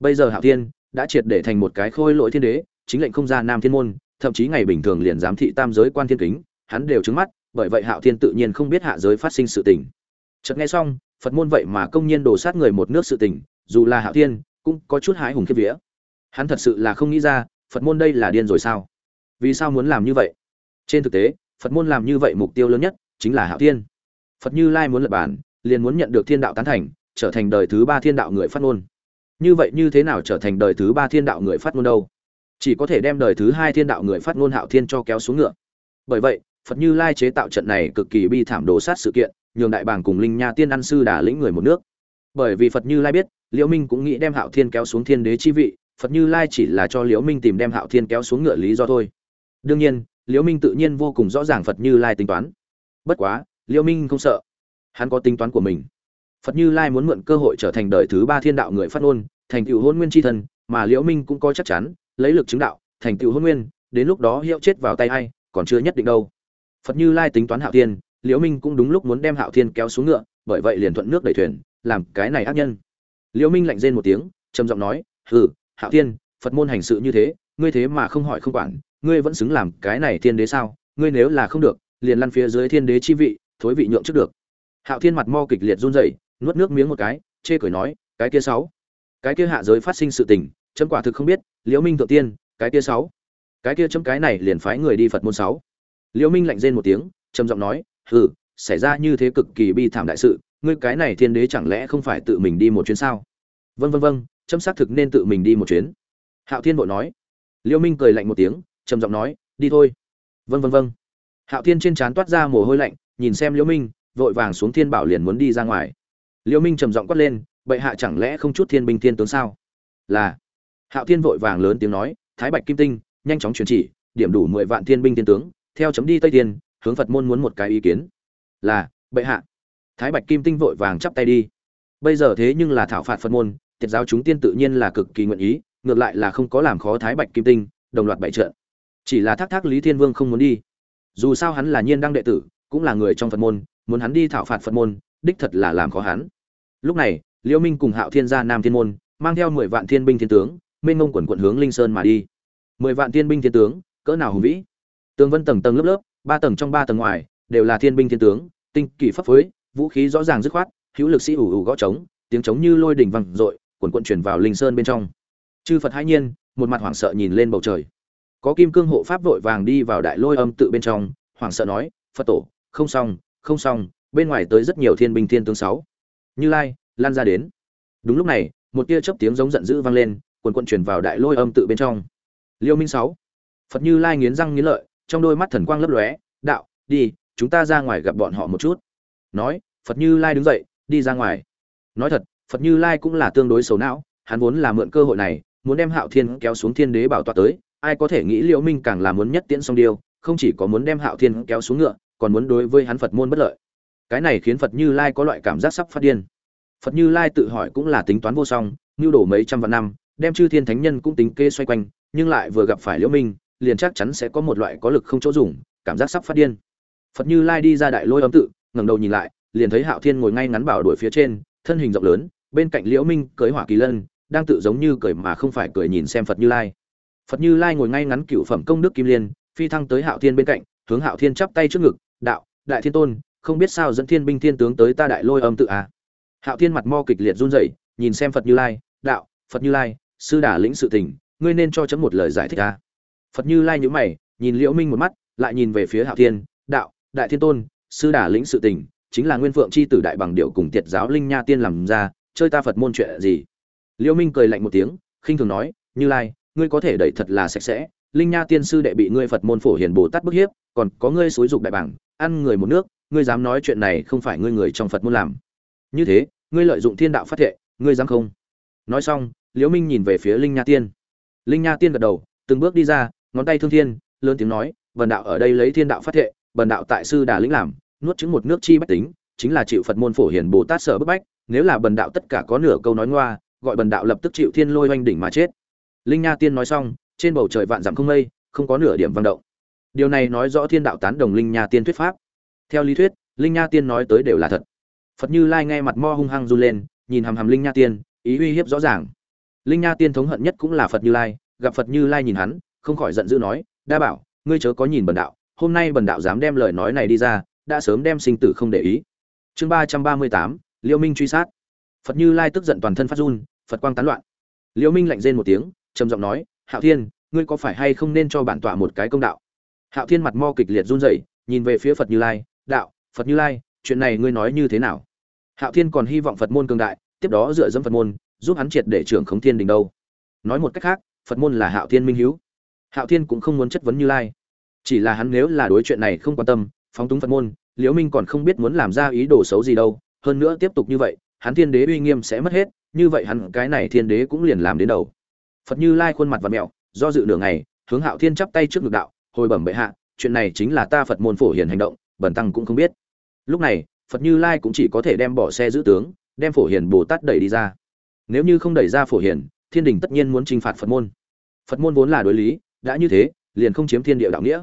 S1: bây giờ hạo thiên đã triệt để thành một cái khôi lỗi thiên đế, chính lệnh không ra nam thiên môn, thậm chí ngày bình thường liền giám thị tam giới quan thiên kính, hắn đều trứng mắt, bởi vậy hạo thiên tự nhiên không biết hạ giới phát sinh sự tình. Chợt nghe xong, phật môn vậy mà công nhiên đổ sát người một nước sự tình, dù là hạo thiên cũng có chút hái hùng khiếp vía. Hắn thật sự là không nghĩ ra phật môn đây là điên rồi sao? Vì sao muốn làm như vậy? Trên thực tế, phật môn làm như vậy mục tiêu lớn nhất chính là hạo thiên. Phật như lai muốn lập bản, liền muốn nhận được thiên đạo tán thành, trở thành đời thứ ba thiên đạo người phát ngôn. Như vậy như thế nào trở thành đời thứ ba thiên đạo người phát ngôn đâu? Chỉ có thể đem đời thứ hai thiên đạo người phát ngôn hạo thiên cho kéo xuống ngựa. Bởi vậy, phật như lai chế tạo trận này cực kỳ bi thảm đồ sát sự kiện, nhường đại bàng cùng linh nha tiên ăn sư đà lĩnh người một nước. Bởi vì phật như lai biết, liễu minh cũng nghĩ đem hạo thiên kéo xuống thiên đế chi vị phật như lai chỉ là cho liễu minh tìm đem hạo thiên kéo xuống ngựa lý do thôi. Đương nhiên, liễu minh tự nhiên vô cùng rõ ràng phật như lai tính toán. Bất quá, liễu minh không sợ. Hắn có tính toán của mình. Phật như lai muốn mượn cơ hội trở thành đời thứ ba thiên đạo người phát ngôn, thành tựu hôn nguyên chi thân mà liễu minh cũng có chắc chắn, lấy lực chứng đạo, thành tựu hôn nguyên, đến lúc đó hiệu chết vào tay ai, còn chưa nhất định đâu. Phật như lai tính toán hạo thiên, liễu minh cũng đúng lúc muốn đem hạo thiên kéo xuống ngựa, bởi vậy liền thuận nước đẩy thuyền, làm cái này ác nhân. Liễu minh lạnh rên một tiếng, trầm giọng nói, hừ hạo thiên, phật môn hành sự như thế, ngươi thế mà không hỏi không quản, ngươi vẫn xứng làm cái này thiên đế sao? Ngươi nếu là không được, liền lăn phía dưới thiên đế chi vị, thối vị nhượng trước được. Hạo thiên mặt mo kịch liệt run rẩy, nuốt nước miếng một cái, chê cười nói, cái kia sáu. Cái kia hạ giới phát sinh sự tình, chấm quả thực không biết, liễu minh thượng tiên, cái kia sáu. Cái kia chấm cái này liền phái người đi phật môn sáu. Liễu minh lạnh rên một tiếng, trầm giọng nói, hừ, xảy ra như thế cực kỳ bi thảm đại sự, ngươi cái này thiên đế chẳng lẽ không phải tự mình đi một chuyến sao? Vân vân vân châm xác thực nên tự mình đi một chuyến. Hạo thiên vội nói. Liêu minh cười lạnh một tiếng, trầm giọng nói, đi thôi. Vân vân vân hạo thiên trên trán toát ra mồ hôi lạnh, nhìn xem Liêu minh, vội vàng xuống thiên bảo liền muốn đi ra ngoài. Liêu minh trầm giọng quát lên, bệ hạ chẳng lẽ không chút thiên binh thiên tướng sao? Là. Hạo thiên vội vàng lớn tiếng nói, thái bạch kim tinh, nhanh chóng truyền chỉ, điểm đủ mười vạn thiên binh thiên tướng, theo chấm đi tây thiên, hướng phật môn muốn một cái ý kiến. Là, bệ hạ. Thái bạch kim tinh vội vàng chắp tay đi. Bây giờ thế nhưng là thảo phạt phật môn tiệt giáo chúng tiên tự nhiên là cực kỳ nguyện ý, ngược lại là không có làm khó thái bạch kim tinh, đồng loạt bại trận. Chỉ là thác thác lý thiên vương không muốn đi. Dù sao hắn là nhiên đăng đệ tử, cũng là người trong phật môn, muốn hắn đi thảo phạt phật môn, đích thật là làm khó hắn. Lúc này liễu minh cùng hạo thiên gia nam thiên môn, mang theo mười vạn thiên binh thiên tướng, mênh mông quần quận hướng linh sơn mà đi. Mười vạn thiên binh thiên tướng, cỡ nào hùng vĩ. Tường vân tầng tầng lớp lớp, ba tầng trong ba tầng ngoài, đều là thiên binh thiên tướng, tinh kỳ pháp phối, vũ khí rõ ràng dứt khoát, hữu lực sĩ ủ ủ gõ trống, tiếng trống như lôi đỉnh vang dội cuộn cuộn chuyển vào linh sơn bên trong. Chư phật hai nhiên, một mặt hoảng sợ nhìn lên bầu trời. Có kim cương hộ pháp vội vàng đi vào đại lôi âm tự bên trong, hoảng sợ nói, phật tổ, không xong không xong, bên ngoài tới rất nhiều thiên binh thiên tướng sáu. Như lai, lan ra đến. Đúng lúc này, một tia chớp tiếng giống giận dữ vang lên cuồn cuộn truyền vào đại lôi âm tự bên trong. Liêu minh sáu. Phật như lai nghiến răng nghiến lợi, trong đôi mắt thần quang lấp lóe, đạo, đi, chúng ta ra ngoài gặp bọn họ một chút. Nói, phật như lai đứng dậy, đi ra ngoài. Nói thật phật như lai cũng là tương đối xấu não, hắn vốn là mượn cơ hội này, muốn đem hạo thiên kéo xuống thiên đế bảo tọa tới, ai có thể nghĩ liễu minh càng là muốn nhất tiễn song điêu, không chỉ có muốn đem hạo thiên kéo xuống ngựa, còn muốn đối với hắn phật môn bất lợi. Cái này khiến phật như lai có loại cảm giác sắp phát điên. Phật như lai tự hỏi cũng là tính toán vô song nhu đổ mấy trăm vạn năm, đem chư thiên thánh nhân cũng tính kê xoay quanh, nhưng lại vừa gặp phải liễu minh, liền chắc chắn sẽ có một loại có lực không chỗ dùng, cảm giác sắp phát điên. Phật như lai đi ra đại lôi âm tự, ngẩng đầu nhìn lại, liền thấy hạo thiên ngồi ngay ngắn bảo đuổi phía trên, thân hình rộng lớn bên cạnh liễu minh cưới hỏa kỳ lân, đang tự giống như cười mà không phải cười nhìn xem phật như lai. Phật như lai ngồi ngay ngắn cựu phẩm công đức kim liên, phi thăng tới hạo thiên bên cạnh, hướng hạo thiên chắp tay trước ngực, đạo, đại thiên tôn, không biết sao dẫn thiên binh thiên tướng tới ta đại lôi âm tự à hạo thiên mặt mo kịch liệt run rẩy, nhìn xem phật như lai, đạo, phật như lai, sư đà lĩnh sự tình, ngươi nên cho chấm một lời giải thích à phật như lai nhíu mày, nhìn liễu minh một mắt, lại nhìn về phía hạo thiên, đạo, đại thiên tôn, sư đà lĩnh sự tình, chính là nguyên phượng chi tử đại bằng điệu cùng tiệt giáo linh nha tiên làm ra chơi ta phật môn chuyện gì? Liễu minh cười lạnh một tiếng, khinh thường nói, như lai, ngươi có thể đẩy thật là sạch sẽ, linh nha tiên sư đệ bị ngươi phật môn phổ hiền bồ tát bức hiếp, còn có ngươi xúi dục đại bảng, ăn người một nước, ngươi dám nói chuyện này không phải ngươi người trong phật môn làm. Như thế, ngươi lợi dụng thiên đạo phát thệ, ngươi dám không? Nói xong liễu minh nhìn về phía linh nha tiên. Linh nha tiên gật đầu, từng bước đi ra, ngón tay thương thiên, lớn tiếng nói, bần đạo ở đây lấy thiên đạo phát thệ, bần đạo tại sư đà lĩnh làm, nuốt chứng một nước chi bách tính, chính là chịu phật môn phổ hiền bồ tát sở bức bách nếu là bần đạo tất cả có nửa câu nói ngoa, gọi bần đạo lập tức chịu thiên lôi oanh đỉnh mà chết. Linh nha tiên nói xong, trên bầu trời vạn dặm không mây, không có nửa điểm vận động. Điều này nói rõ thiên đạo tán đồng linh nha tiên thuyết pháp. Theo lý thuyết, linh nha tiên nói tới đều là thật. Phật như lai nghe mặt mo hung hăng run lên, nhìn hàm hàm linh nha tiên, ý uy hiếp rõ ràng. Linh nha tiên thống hận nhất cũng là phật như lai, gặp phật như lai nhìn hắn, không khỏi giận dữ nói, đa bảo, ngươi chớ có nhìn bần đạo, hôm nay bần đạo dám đem lời nói này đi ra, đã sớm đem sinh tử không để ý. Chương ba trăm ba mươi tám liêu minh truy sát. Phật như lai tức giận toàn thân phát run, phật quang tán loạn. Liêu minh lạnh rên một tiếng, trầm giọng nói, hạo thiên, ngươi có phải hay không nên cho bản tọa một cái công đạo? Hạo thiên mặt mo kịch liệt run rẩy, nhìn về phía phật như lai, đạo, phật như lai, chuyện này ngươi nói như thế nào? Hạo thiên còn hy vọng phật môn cường đại, tiếp đó dựa dẫm phật môn, giúp hắn triệt để trưởng khống thiên đình đâu. Nói một cách khác, phật môn là hạo thiên minh hiếu hạo thiên cũng không muốn chất vấn như lai. Chỉ là hắn nếu là đối chuyện này không quan tâm, phóng túng phật môn liễu minh còn không biết muốn làm ra ý đồ xấu gì đâu hơn nữa tiếp tục như vậy, hắn thiên đế uy nghiêm sẽ mất hết, như vậy hắn cái này thiên đế cũng liền làm đến đầu. Phật như lai khuôn mặt và mẹo, do dự nửa ngày, hướng hạo thiên chắp tay trước ngực đạo, hồi bẩm bệ hạ, chuyện này chính là ta phật môn phổ hiền hành động, bần tăng cũng không biết. Lúc này, phật như lai cũng chỉ có thể đem bỏ xe giữ tướng, đem phổ hiền bồ tát đẩy đi ra. Nếu như không đẩy ra phổ hiền, thiên đình tất nhiên muốn trừng phạt phật môn. Phật môn vốn là đối lý, đã như thế, liền không chiếm thiên địa đạo nghĩa.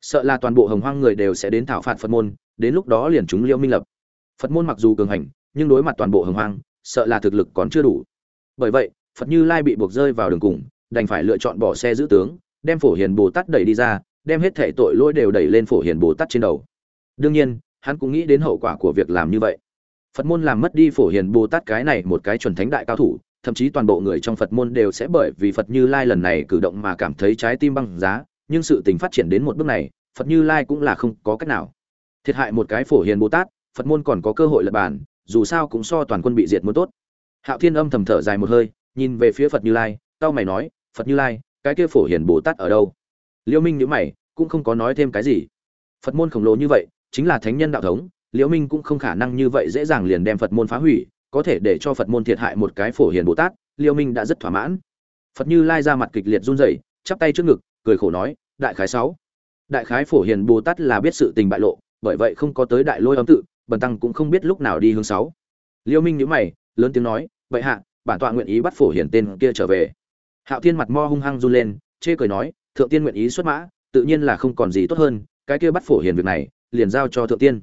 S1: Sợ là toàn bộ hồng hoang người đều sẽ đến thảo phạt phật môn, đến lúc đó liền chúng liêu minh lập phật môn mặc dù cường hành, nhưng đối mặt toàn bộ hồng hoang, sợ là thực lực còn chưa đủ. Bởi vậy, phật như lai bị buộc rơi vào đường cùng, đành phải lựa chọn bỏ xe giữ tướng, đem phổ hiền bồ tát đẩy đi ra, đem hết thể tội lỗi đều đẩy lên phổ hiền bồ tát trên đầu. Đương nhiên, hắn cũng nghĩ đến hậu quả của việc làm như vậy. Phật môn làm mất đi phổ hiền bồ tát cái này một cái chuẩn thánh đại cao thủ, thậm chí toàn bộ người trong phật môn đều sẽ bởi vì phật như lai lần này cử động mà cảm thấy trái tim băng giá, nhưng sự tình phát triển đến một bước này, phật như lai cũng là không có cách nào. Thiệt hại một cái phổ hiền bồ tát phật môn còn có cơ hội lật bản, dù sao cũng so toàn quân bị diệt muốn tốt. Hạo thiên âm thầm thở dài một hơi nhìn về phía phật như lai tao mày nói phật như lai cái kia phổ hiền bồ tát ở đâu? Liễu minh nhữ mày cũng không có nói thêm cái gì. Phật môn khổng lồ như vậy chính là thánh nhân đạo thống liễu minh cũng không khả năng như vậy dễ dàng liền đem phật môn phá hủy có thể để cho phật môn thiệt hại một cái phổ hiền bồ tát liễu minh đã rất thỏa mãn. Phật như lai ra mặt kịch liệt run rẩy chắp tay trước ngực cười khổ nói đại khái sáu. Đại khái phổ hiền bồ tát là biết sự tình bại lộ bởi vậy không có tới đại lôi âm tự bần tăng cũng không biết lúc nào đi hướng sáu. Liêu minh nhíu mày, lớn tiếng nói, vậy hạ, bản tọa nguyện ý bắt phổ hiển tên kia trở về. Hạo thiên mặt mo hung hăng run lên, chê cười nói, thượng tiên nguyện ý xuất mã, tự nhiên là không còn gì tốt hơn, cái kia bắt phổ hiển việc này, liền giao cho thượng tiên.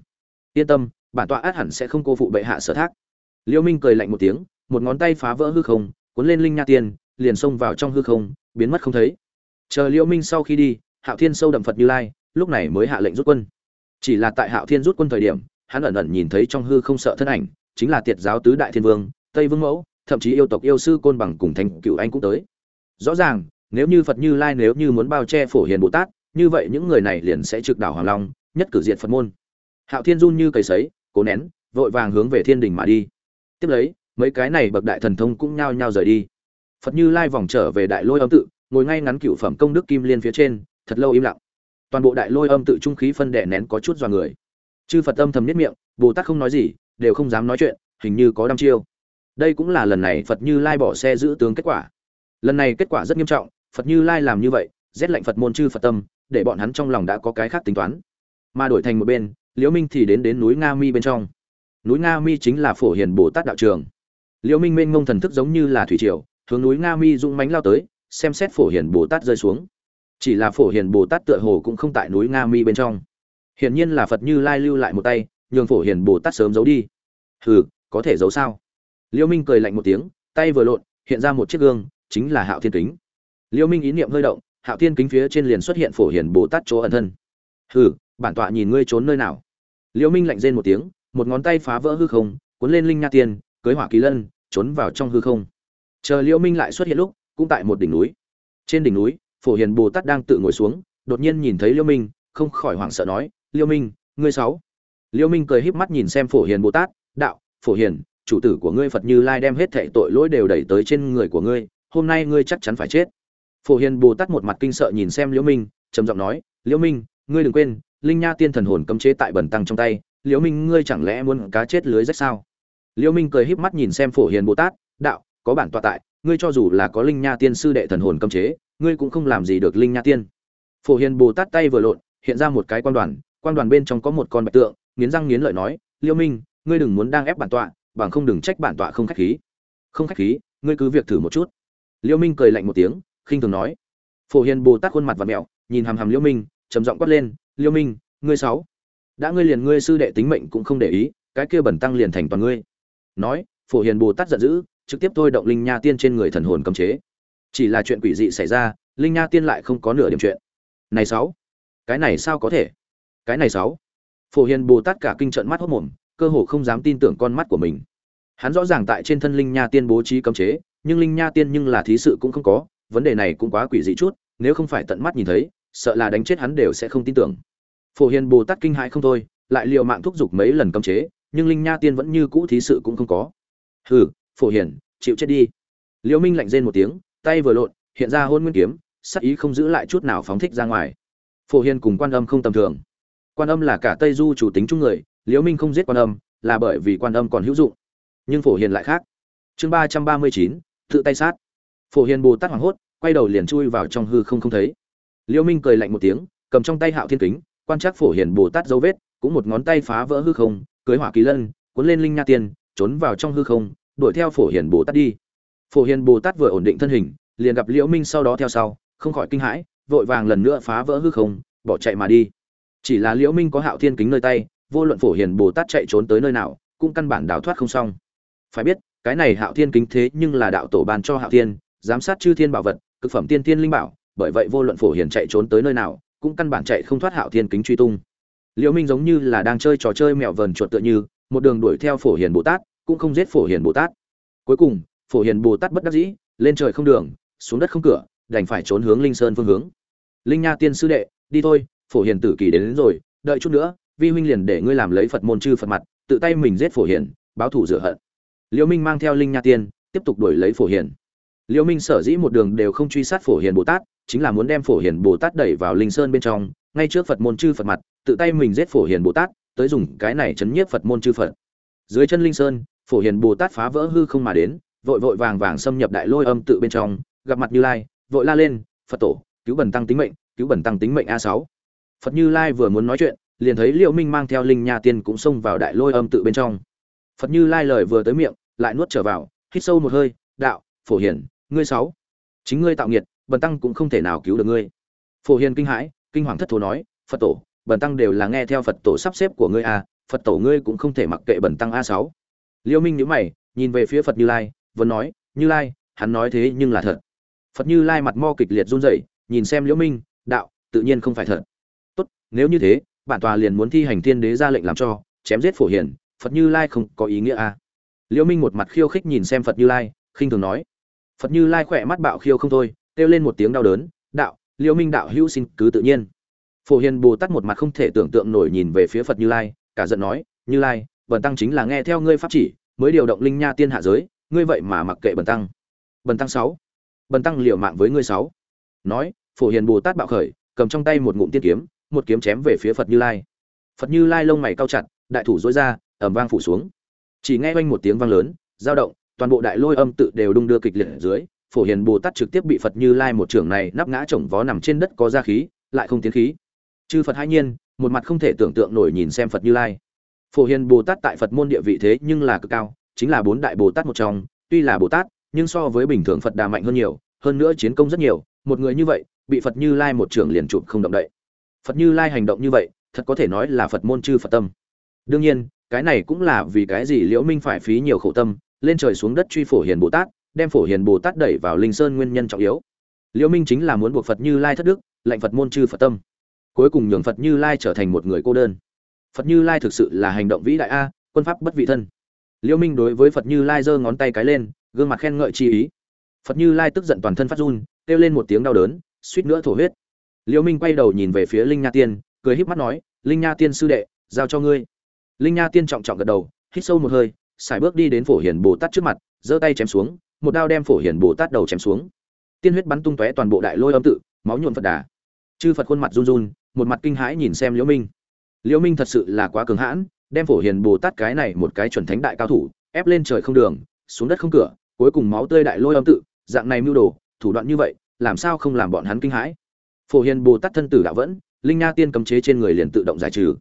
S1: Yên tâm, bản tọa át hẳn sẽ không cô phụ bệ hạ sở thác. Liêu minh cười lạnh một tiếng, một ngón tay phá vỡ hư không, cuốn lên linh nha tiên, liền xông vào trong hư không, biến mất không thấy. Chờ liêu minh sau khi đi, hạo thiên sâu đậm phật như lai, lúc này mới hạ lệnh rút quân. Chỉ là tại hạo thiên rút quân thời điểm hắn ẩn ẩn nhìn thấy trong hư không sợ thân ảnh, chính là tiệt giáo tứ đại thiên vương, tây vương mẫu, thậm chí yêu tộc yêu sư côn bằng cùng thành cựu anh cũng tới. Rõ ràng, nếu như phật như lai nếu như muốn bao che phổ hiền bồ tát, như vậy những người này liền sẽ trực đảo hoàng long, nhất cử diệt phật môn. Hạo thiên run như cầy sấy, cố nén, vội vàng hướng về thiên đình mà đi. Tiếp lấy, mấy cái này bậc đại thần thông cũng nhao nhao rời đi. Phật như lai vòng trở về đại lôi âm tự, ngồi ngay ngắn cựu phẩm công đức kim liên phía trên, thật lâu im lặng. Toàn bộ đại lôi âm tự trung khí phân đè nén có chút do người chư phật âm thầm nhất miệng, bồ tát không nói gì, đều không dám nói chuyện, hình như có đăm chiêu. Đây cũng là lần này phật như lai bỏ xe giữ tướng kết quả. Lần này kết quả rất nghiêm trọng, phật như lai làm như vậy, rét lệnh phật môn chư phật tâm, để bọn hắn trong lòng đã có cái khác tính toán. Mà đổi thành một bên, liễu minh thì đến đến núi nga mi bên trong. Núi nga mi chính là phổ hiền bồ tát đạo trường. Liễu minh mênh mông thần thức giống như là thủy triều, hướng núi nga mi dũng mánh lao tới, xem xét phổ hiền bồ tát rơi xuống. Chỉ là phổ hiền bồ tát tựa hồ cũng không tại núi nga mi bên trong hiển nhiên là phật như lai lưu lại một tay, nhường phổ hiền bồ tát sớm giấu đi. Hừ, có thể giấu sao? Liêu minh cười lạnh một tiếng, tay vừa lộn, hiện ra một chiếc gương, chính là hạo thiên kính. Liêu minh ý niệm hơi động, hạo thiên kính phía trên liền xuất hiện phổ hiền bồ tát chỗ ẩn thân. Hừ, bản tọa nhìn ngươi trốn nơi nào? Liêu minh lạnh rên một tiếng, một ngón tay phá vỡ hư không, cuốn lên linh nha tiên, cưới hỏa kỳ lân, trốn vào trong hư không. Chờ liêu minh lại xuất hiện lúc, cũng tại một đỉnh núi. Trên đỉnh núi, phổ hiền bồ tát đang tự ngồi xuống, đột nhiên nhìn thấy liêu minh, không khỏi hoảng sợ nói liễu minh, ngươi sáu. Liễu minh cười híp mắt nhìn xem phổ hiền bồ tát, đạo, phổ hiền, chủ tử của ngươi phật như lai đem hết thệ tội lỗi đều đẩy tới trên người của ngươi, hôm nay ngươi chắc chắn phải chết. Phổ hiền bồ tát một mặt kinh sợ nhìn xem liễu minh, trầm giọng nói liễu minh, ngươi đừng quên, linh nha tiên thần hồn cấm chế tại bẩn tăng trong tay liễu minh, ngươi chẳng lẽ muốn cá chết lưới rách sao? Liễu minh cười híp mắt nhìn xem phổ hiền bồ tát, đạo, có bản tọa tại, ngươi cho dù là có linh nha tiên sư đệ thần hồn cấm chế, ngươi cũng không làm gì được linh nha tiên. Phổ hiền bồ tát tay vừa lộn, hiện ra một cái quan đoàn quan đoàn bên trong có một con bạch tượng, nghiến răng nghiến lợi nói liễu minh, ngươi đừng muốn đang ép bản tọa, bằng không đừng trách bản tọa không khách khí. Không khách khí, ngươi cứ việc thử một chút. Liễu minh cười lạnh một tiếng, khinh thường nói. Phổ hiền bồ tát khuôn mặt và mẹo, nhìn hàm hàm liễu minh, trầm giọng quát lên liễu minh, ngươi sáu, đã ngươi liền ngươi sư đệ tính mệnh cũng không để ý, cái kia bẩn tăng liền thành toàn ngươi. Nói, phổ hiền bồ tát giận dữ, trực tiếp thôi động linh nha tiên trên người thần hồn cấm chế. Chỉ là chuyện quỷ dị xảy ra, linh nha tiên lại không có nửa điểm chuyện. Này sáu, cái này sao có thể? Cái này sáu. Phổ hiền bồ tát cả kinh trận mắt hốt mồm cơ hồ không dám tin tưởng con mắt của mình. Hắn rõ ràng tại trên thân linh nha tiên bố trí cấm chế nhưng linh nha tiên nhưng là thí sự cũng không có vấn đề này cũng quá quỷ dị chút nếu không phải tận mắt nhìn thấy sợ là đánh chết hắn đều sẽ không tin tưởng. Phổ hiền bồ tát kinh hãi không thôi lại liều mạng thúc giục mấy lần cấm chế nhưng linh nha tiên vẫn như cũ thí sự cũng không có. Hừ phổ Hiền, chịu chết đi. Liễu minh lạnh rên một tiếng tay vừa lộn hiện ra hôn nguyên kiếm sắc ý không giữ lại chút nào phóng thích ra ngoài. Phổ hiền cùng quan âm không tầm thường quan âm là cả tây du chủ tính chung người, liễu minh không giết quan âm, là bởi vì quan âm còn hữu dụng. Nhưng phổ hiền lại khác. Chương ba trăm ba mươi chín, tự tay sát. Phổ hiền bồ tát hoảng hốt, quay đầu liền chui vào trong hư không không thấy. Liễu minh cười lạnh một tiếng, cầm trong tay hạo thiên kính, quan trắc phổ hiền bồ tát dấu vết, cũng một ngón tay phá vỡ hư không, cưới hỏa kỳ lân, cuốn lên linh nha tiên, trốn vào trong hư không, đuổi theo phổ hiền bồ tát đi. Phổ hiền bồ tát vừa ổn định thân hình, liền gặp liễu minh sau đó theo sau, không khỏi kinh hãi, vội vàng lần nữa phá vỡ hư không, bỏ chạy mà đi chỉ là liễu minh có hạo thiên kính nơi tay, vô luận phổ hiền bồ tát chạy trốn tới nơi nào, cũng căn bản đào thoát không xong. Phải biết, cái này hạo thiên kính thế nhưng là đạo tổ ban cho hạo thiên, giám sát chư thiên bảo vật, cực phẩm tiên thiên linh bảo, bởi vậy vô luận phổ hiền chạy trốn tới nơi nào, cũng căn bản chạy không thoát hạo thiên kính truy tung. Liễu minh giống như là đang chơi trò chơi mèo vờn chuột tựa như, một đường đuổi theo phổ hiền bồ tát, cũng không giết phổ hiền bồ tát. Cuối cùng, phổ hiền bồ tát bất đắc dĩ, lên trời không đường, xuống đất không cửa, đành phải trốn hướng linh sơn phương hướng. Linh nha tiên sư đệ, đi thôi phổ hiền tử kỳ đến, đến rồi đợi chút nữa vi huynh liền để ngươi làm lấy phật môn chư phật mặt tự tay mình giết phổ hiền báo thủ rửa hận. Liễu minh mang theo linh nha tiên tiếp tục đuổi lấy phổ hiền. Liễu minh sở dĩ một đường đều không truy sát phổ hiền bồ tát chính là muốn đem phổ hiền bồ tát đẩy vào linh sơn bên trong ngay trước phật môn chư phật mặt tự tay mình giết phổ hiền bồ tát tới dùng cái này chấn nhiếp phật môn chư phật. Dưới chân linh sơn phổ hiền bồ tát phá vỡ hư không mà đến vội vội vàng vàng xâm nhập đại lôi âm tự bên trong gặp mặt như lai vội la lên phật tổ cứu bần tăng tính mệnh cứu bần tăng tính mệnh a sáu phật như lai vừa muốn nói chuyện, liền thấy Liễu minh mang theo linh nha tiên cũng xông vào đại lôi âm tự bên trong. Phật như lai lời vừa tới miệng, lại nuốt trở vào, hít sâu một hơi, đạo, phổ hiền, ngươi sáu, chính ngươi tạo nghiệt, bần tăng cũng không thể nào cứu được ngươi. Phổ hiền kinh hãi, kinh hoàng thất thố nói, phật tổ, bần tăng đều là nghe theo phật tổ sắp xếp của ngươi a phật tổ ngươi cũng không thể mặc kệ bần tăng a sáu. Liêu minh nhíu mày, nhìn về phía phật như lai, vẫn nói, như lai, hắn nói thế nhưng là thật. Phật như lai mặt mo kịch liệt run rẩy, nhìn xem liễu minh, đạo, tự nhiên không phải thật nếu như thế, bản tòa liền muốn thi hành thiên đế ra lệnh làm cho, chém giết phổ hiển phật như lai không có ý nghĩa à. liễu minh một mặt khiêu khích nhìn xem phật như lai, khinh thường nói. Phật như lai khỏe mắt bạo khiêu không thôi, kêu lên một tiếng đau đớn, đạo liễu minh đạo hữu xin cứ tự nhiên. Phổ hiền bồ tát một mặt không thể tưởng tượng nổi nhìn về phía phật như lai, cả giận nói, như lai, bần tăng chính là nghe theo ngươi pháp chỉ, mới điều động linh nha tiên hạ giới, ngươi vậy mà mặc kệ bần tăng. Bần tăng sáu. Bần tăng liều mạng với ngươi sáu. Nói, phổ hiền bồ tát bạo khởi, cầm trong tay một ngụm tiên kiếm một kiếm chém về phía phật như lai. Phật như lai lông mày cao chặt, đại thủ dối ra ẩm vang phủ xuống. Chỉ nghe oanh một tiếng vang lớn, dao động, toàn bộ đại lôi âm tự đều đung đưa kịch liệt ở dưới, phổ hiền bồ tát trực tiếp bị phật như lai một trưởng này nắp ngã chồng vó nằm trên đất có da khí, lại không tiến khí. Chư phật hai nhiên, một mặt không thể tưởng tượng nổi nhìn xem phật như lai. Phổ hiền bồ tát tại phật môn địa vị thế nhưng là cực cao, chính là bốn đại bồ tát một trong, tuy là bồ tát, nhưng so với bình thường phật đà mạnh hơn nhiều, hơn nữa chiến công rất nhiều, một người như vậy, bị phật như lai một trưởng liền chụp không động đậy phật như lai hành động như vậy, thật có thể nói là phật môn chư phật tâm. Đương nhiên, cái này cũng là vì cái gì liễu minh phải phí nhiều khổ tâm, lên trời xuống đất truy phổ hiền bồ tát, đem phổ hiền bồ tát đẩy vào linh sơn nguyên nhân trọng yếu. Liễu minh chính là muốn buộc phật như lai thất đức, lệnh phật môn chư phật tâm. Cuối cùng nhường phật như lai trở thành một người cô đơn. Phật như lai thực sự là hành động vĩ đại a, quân pháp bất vị thân. Liễu minh đối với phật như lai giơ ngón tay cái lên, gương mặt khen ngợi chi ý. Phật như lai tức giận toàn thân phát run, kêu lên một tiếng đau đớn, suýt nữa thổ huyết liễu minh quay đầu nhìn về phía linh nha tiên, cười híp mắt nói, linh nha tiên sư đệ, giao cho ngươi. Linh nha tiên trọng trọng gật đầu, hít sâu một hơi xài bước đi đến phổ hiền bồ tát trước mặt, giơ tay chém xuống, một đao đem phổ hiền bồ tát đầu chém xuống. Tiên huyết bắn tung tóe toàn bộ đại lôi âm tự, máu nhuộm phật đà. Chư phật khuôn mặt run run, một mặt kinh hãi nhìn xem liễu minh. Liễu minh thật sự là quá cường hãn, đem phổ hiền bồ tát cái này một cái chuẩn thánh đại cao thủ, ép lên trời không đường, xuống đất không cửa, cuối cùng máu tươi đại lôi âm tự, dạng này mưu đồ, thủ đoạn như vậy, làm sao không làm bọn hắn kinh hãi? Phổ hiền bồ tát thân tử đạo vẫn, linh nha tiên cấm chế trên người liền tự động giải trừ.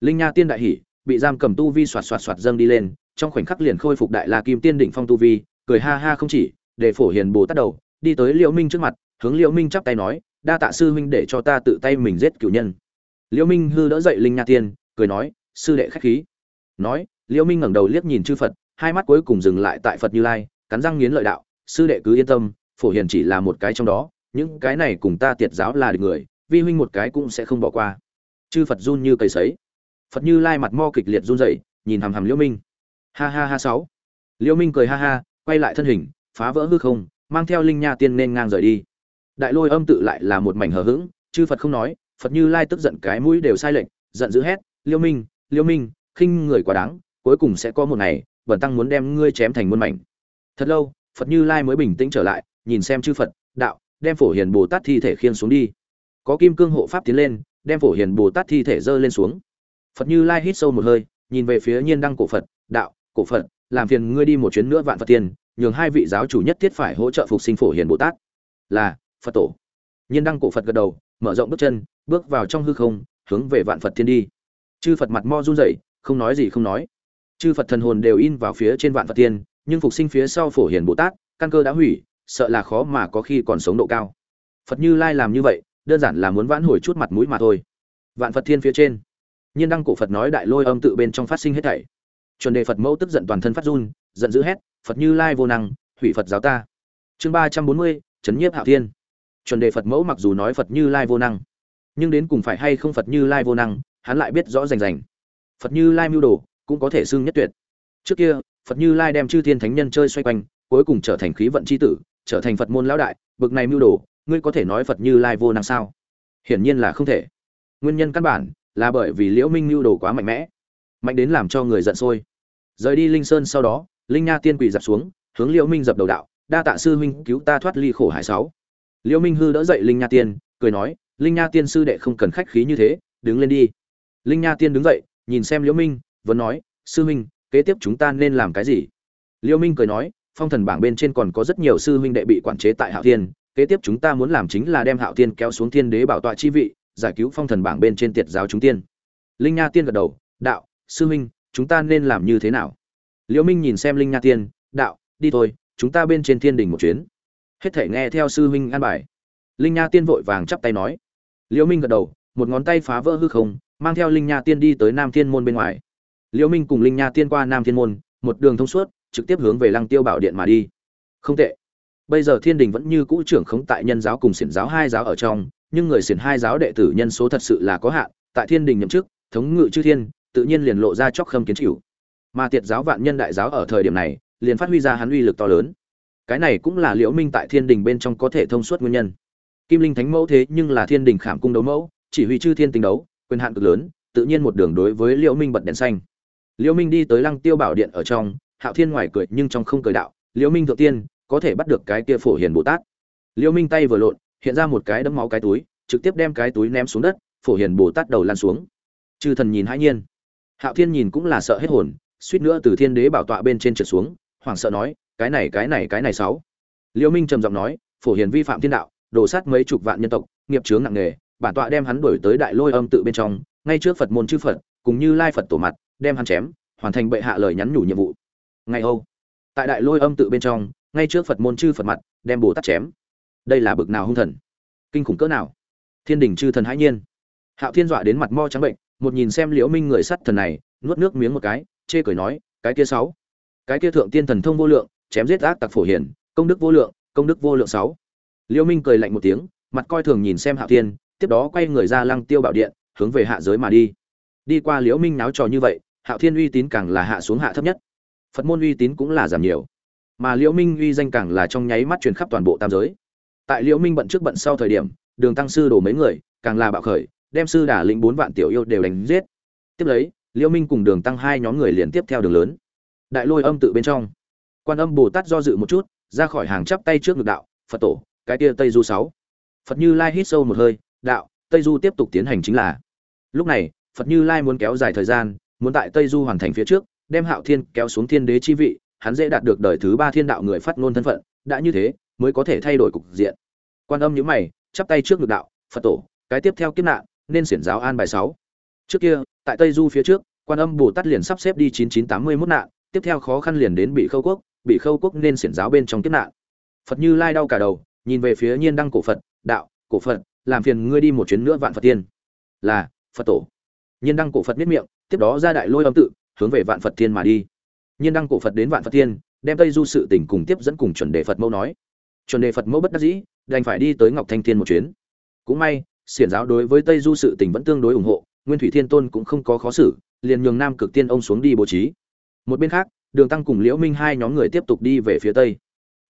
S1: Linh nha tiên đại hỉ, bị giam cầm tu vi xoạt xoạt xoạt dâng đi lên, trong khoảnh khắc liền khôi phục đại la kim tiên đỉnh phong tu vi, cười ha ha không chỉ, để phổ hiền bồ tát đầu, đi tới liễu minh trước mặt, hướng liễu minh chắp tay nói, đa tạ sư huynh để cho ta tự tay mình giết cửu nhân. Liễu minh hư đỡ dậy linh nha tiên, cười nói, sư đệ khách khí. Nói, liễu minh ngẩng đầu liếc nhìn chư phật, hai mắt cuối cùng dừng lại tại phật như lai, cắn răng nghiến lợi đạo, sư đệ cứ yên tâm, phổ hiền chỉ là một cái trong đó những cái này cùng ta tiệt giáo là được người, vi huynh một cái cũng sẽ không bỏ qua. Chư phật run như cây sấy. Phật như lai mặt mo kịch liệt run rẩy, nhìn hằm hằm liễu minh. Ha ha ha sáu. Liễu minh cười ha ha, quay lại thân hình, phá vỡ hư không, mang theo linh nha tiên nên ngang rời đi. Đại lôi âm tự lại là một mảnh hờ hững, chư phật không nói, phật như lai tức giận cái mũi đều sai lệch, giận dữ hét, liễu minh liêu minh, khinh người quá đáng, cuối cùng sẽ có một ngày bẩn tăng muốn đem ngươi chém thành muôn mảnh. Thật lâu, phật như lai mới bình tĩnh trở lại, nhìn xem chư phật, đạo đem phổ hiền bồ tát thi thể khiên xuống đi. Có kim cương hộ pháp tiến lên, đem phổ hiền bồ tát thi thể dơ lên xuống. Phật như lai hít sâu một hơi, nhìn về phía nhiên đăng cổ phật, đạo, cổ phật, làm phiền ngươi đi một chuyến nữa vạn phật tiền, nhường hai vị giáo chủ nhất thiết phải hỗ trợ phục sinh phổ hiền bồ tát. Là, phật tổ. Nhiên đăng cổ phật gật đầu, mở rộng bước chân, bước vào trong hư không, hướng về vạn phật thiên đi. Chư phật mặt mo run rẩy, không nói gì không nói. Chư phật thần hồn đều in vào phía trên vạn phật thiên nhưng phục sinh phía sau phổ hiền bồ tát, căn cơ đã hủy sợ là khó mà có khi còn sống độ cao. Phật như lai làm như vậy, đơn giản là muốn vãn hồi chút mặt mũi mà thôi. Vạn phật thiên phía trên, nhiên đăng cổ phật nói đại lôi âm tự bên trong phát sinh hết thảy. Chuẩn đề phật mẫu tức giận toàn thân phát run, giận dữ hét, phật như lai vô năng, hủy phật giáo ta. Chương ba trăm bốn mươi, chấn nhiếp hạo thiên. Chuẩn đề phật mẫu mặc dù nói phật như lai vô năng, nhưng đến cùng phải hay không phật như lai vô năng, hắn lại biết rõ rành rành. Phật như lai mưu đồ cũng có thể xưng nhất tuyệt. Trước kia, phật như lai đem chư thiên thánh nhân chơi xoay quanh, cuối cùng trở thành khí vận c h i tử trở thành phật môn lão đại, bực này mưu đồ, ngươi có thể nói phật như lai vô năng sao? Hiển nhiên là không thể. Nguyên nhân căn bản là bởi vì liễu minh mưu đồ quá mạnh mẽ, mạnh đến làm cho người giận sôi. Rời đi linh sơn sau đó, linh nha tiên quỳ dập xuống, hướng liễu minh dập đầu đạo, đa tạ sư huynh, cứu ta thoát ly khổ hải sáu. Liễu minh hư đỡ dậy linh nha tiên, cười nói, linh nha tiên sư đệ không cần khách khí như thế, đứng lên đi. Linh nha tiên đứng dậy, nhìn xem liễu minh, vẫn nói, sư huynh, kế tiếp chúng ta nên làm cái gì? Liễu minh cười nói phong thần bảng bên trên còn có rất nhiều sư huynh đệ bị quản chế tại hạo thiên, kế tiếp chúng ta muốn làm chính là đem hạo thiên kéo xuống thiên đế bảo tọa chi vị, giải cứu phong thần bảng bên trên tiệt giáo chúng tiên. Linh nha tiên gật đầu, đạo, sư huynh, chúng ta nên làm như thế nào? Liễu minh nhìn xem linh nha tiên, đạo, đi thôi, chúng ta bên trên thiên đình một chuyến. Hết thể nghe theo sư huynh an bài. Linh nha tiên vội vàng chắp tay nói. Liễu minh gật đầu, một ngón tay phá vỡ hư không, mang theo linh nha tiên đi tới nam thiên môn bên ngoài. Liễu minh cùng linh nha tiên qua nam thiên môn, một đường thông suốt trực tiếp hướng về lăng tiêu bảo điện mà đi. Không tệ. Bây giờ thiên đình vẫn như cũ trưởng khống tại nhân giáo cùng xiển giáo hai giáo ở trong, nhưng người xiển hai giáo đệ tử nhân số thật sự là có hạn, tại thiên đình nhậm chức, thống ngự chư thiên, tự nhiên liền lộ ra chóc khâm kiến chịu. Mà tiệt giáo vạn nhân đại giáo ở thời điểm này, liền phát huy ra hắn uy lực to lớn. Cái này cũng là liễu minh tại thiên đình bên trong có thể thông suốt nguyên nhân. Kim linh thánh mẫu thế nhưng là thiên đình khảm cung đấu mẫu, chỉ huy chư thiên tình đấu, quyền hạn cực lớn, tự nhiên một đường đối với liễu minh bật đèn xanh. Liễu minh đi tới lăng tiêu bảo điện ở trong hạo thiên ngoài cười nhưng trong không cười đạo, liễu minh thượng tiên, có thể bắt được cái kia phổ hiền bồ tát? Liễu minh tay vừa lộn, hiện ra một cái đấm máu cái túi, trực tiếp đem cái túi ném xuống đất, phổ hiền bồ tát đầu lan xuống. Chư thần nhìn hãi nhiên. Hạo thiên nhìn cũng là sợ hết hồn, suýt nữa từ thiên đế bảo tọa bên trên trượt xuống, hoảng sợ nói, cái này cái này cái này sáu. Liễu minh trầm giọng nói, phổ hiền vi phạm thiên đạo đổ sát mấy chục vạn nhân tộc, nghiệp chướng nặng nề, bản tọa đem hắn đuổi tới đại lôi âm tự bên trong, ngay trước phật môn chư phật, cùng như lai phật tổ mặt, đem hắn chém, hoàn thành bệ hạ lời nhắn nhủ nhiệm vụ ngày âu. Tại đại lôi âm tự bên trong, ngay trước phật môn chư phật mặt, đem bồ tát chém. Đây là bực nào hung thần? Kinh khủng cỡ nào? Thiên đình chư thần hãi nhiên. Hạo thiên dọa đến mặt mo trắng bệnh, một nhìn xem liễu minh người sắt thần này, nuốt nước miếng một cái, chê cười nói, cái kia sáu. Cái kia thượng tiên thần thông vô lượng, chém giết ác tặc phổ hiển, công đức vô lượng, công đức vô lượng sáu. Liễu minh cười lạnh một tiếng, mặt coi thường nhìn xem hạo thiên, tiếp đó quay người ra lăng tiêu bảo điện, hướng về hạ giới mà đi. Đi qua liễu minh náo trò như vậy, hạo thiên uy tín càng là hạ xuống hạ thấp nhất phật môn uy tín cũng là giảm nhiều, mà liễu minh uy danh càng là trong nháy mắt truyền khắp toàn bộ tam giới. Tại liễu minh bận trước bận sau thời điểm, đường tăng sư đổ mấy người, càng là bạo khởi, đem sư đả lĩnh bốn vạn tiểu yêu đều đánh giết. Tiếp lấy, liễu minh cùng đường tăng hai nhóm người liền tiếp theo đường lớn. Đại lôi âm tự bên trong, quan âm bồ tát do dự một chút, ra khỏi hàng chắp tay trước ngực đạo, phật tổ, cái kia tây du sáu. Phật như lai hít sâu một hơi, đạo, tây du tiếp tục tiến hành chính là. Lúc này, phật như lai muốn kéo dài thời gian, muốn tại tây du hoàn thành phía trước đem hạo thiên kéo xuống thiên đế chi vị, hắn dễ đạt được đời thứ ba thiên đạo người phát ngôn thân phận, đã như thế, mới có thể thay đổi cục diện. Quan âm nhíu mày, chắp tay trước ngực đạo, phật tổ, cái tiếp theo kiếp nạn, nên xiển giáo an bài sáu. Trước kia, tại tây du phía trước, quan âm bồ tát liền sắp xếp đi chín chín tám mươi mốt nạn, tiếp theo khó khăn liền đến bị khâu quốc bị khâu quốc nên xiển giáo bên trong kiếp nạn. Phật như lai đau cả đầu, nhìn về phía nhiên đăng cổ phật, đạo, cổ phật, làm phiền ngươi đi một chuyến nữa vạn phật tiên. Là, phật tổ. Nhiên đăng cổ phật miết miệng, tiếp đó ra đại lôi âm tự hướng về vạn phật Thiên mà đi. Nhiên đăng cổ phật đến vạn phật Thiên, đem tây du sự tình cùng tiếp dẫn cùng chuẩn đề phật mẫu nói. Chuẩn đề phật mẫu bất đắc dĩ đành phải đi tới ngọc thanh thiên một chuyến. Cũng may xiển giáo đối với tây du sự tình vẫn tương đối ủng hộ nguyên thủy thiên tôn cũng không có khó xử liền nhường nam cực tiên ông xuống đi bố trí. Một bên khác đường tăng cùng liễu minh hai nhóm người tiếp tục đi về phía tây.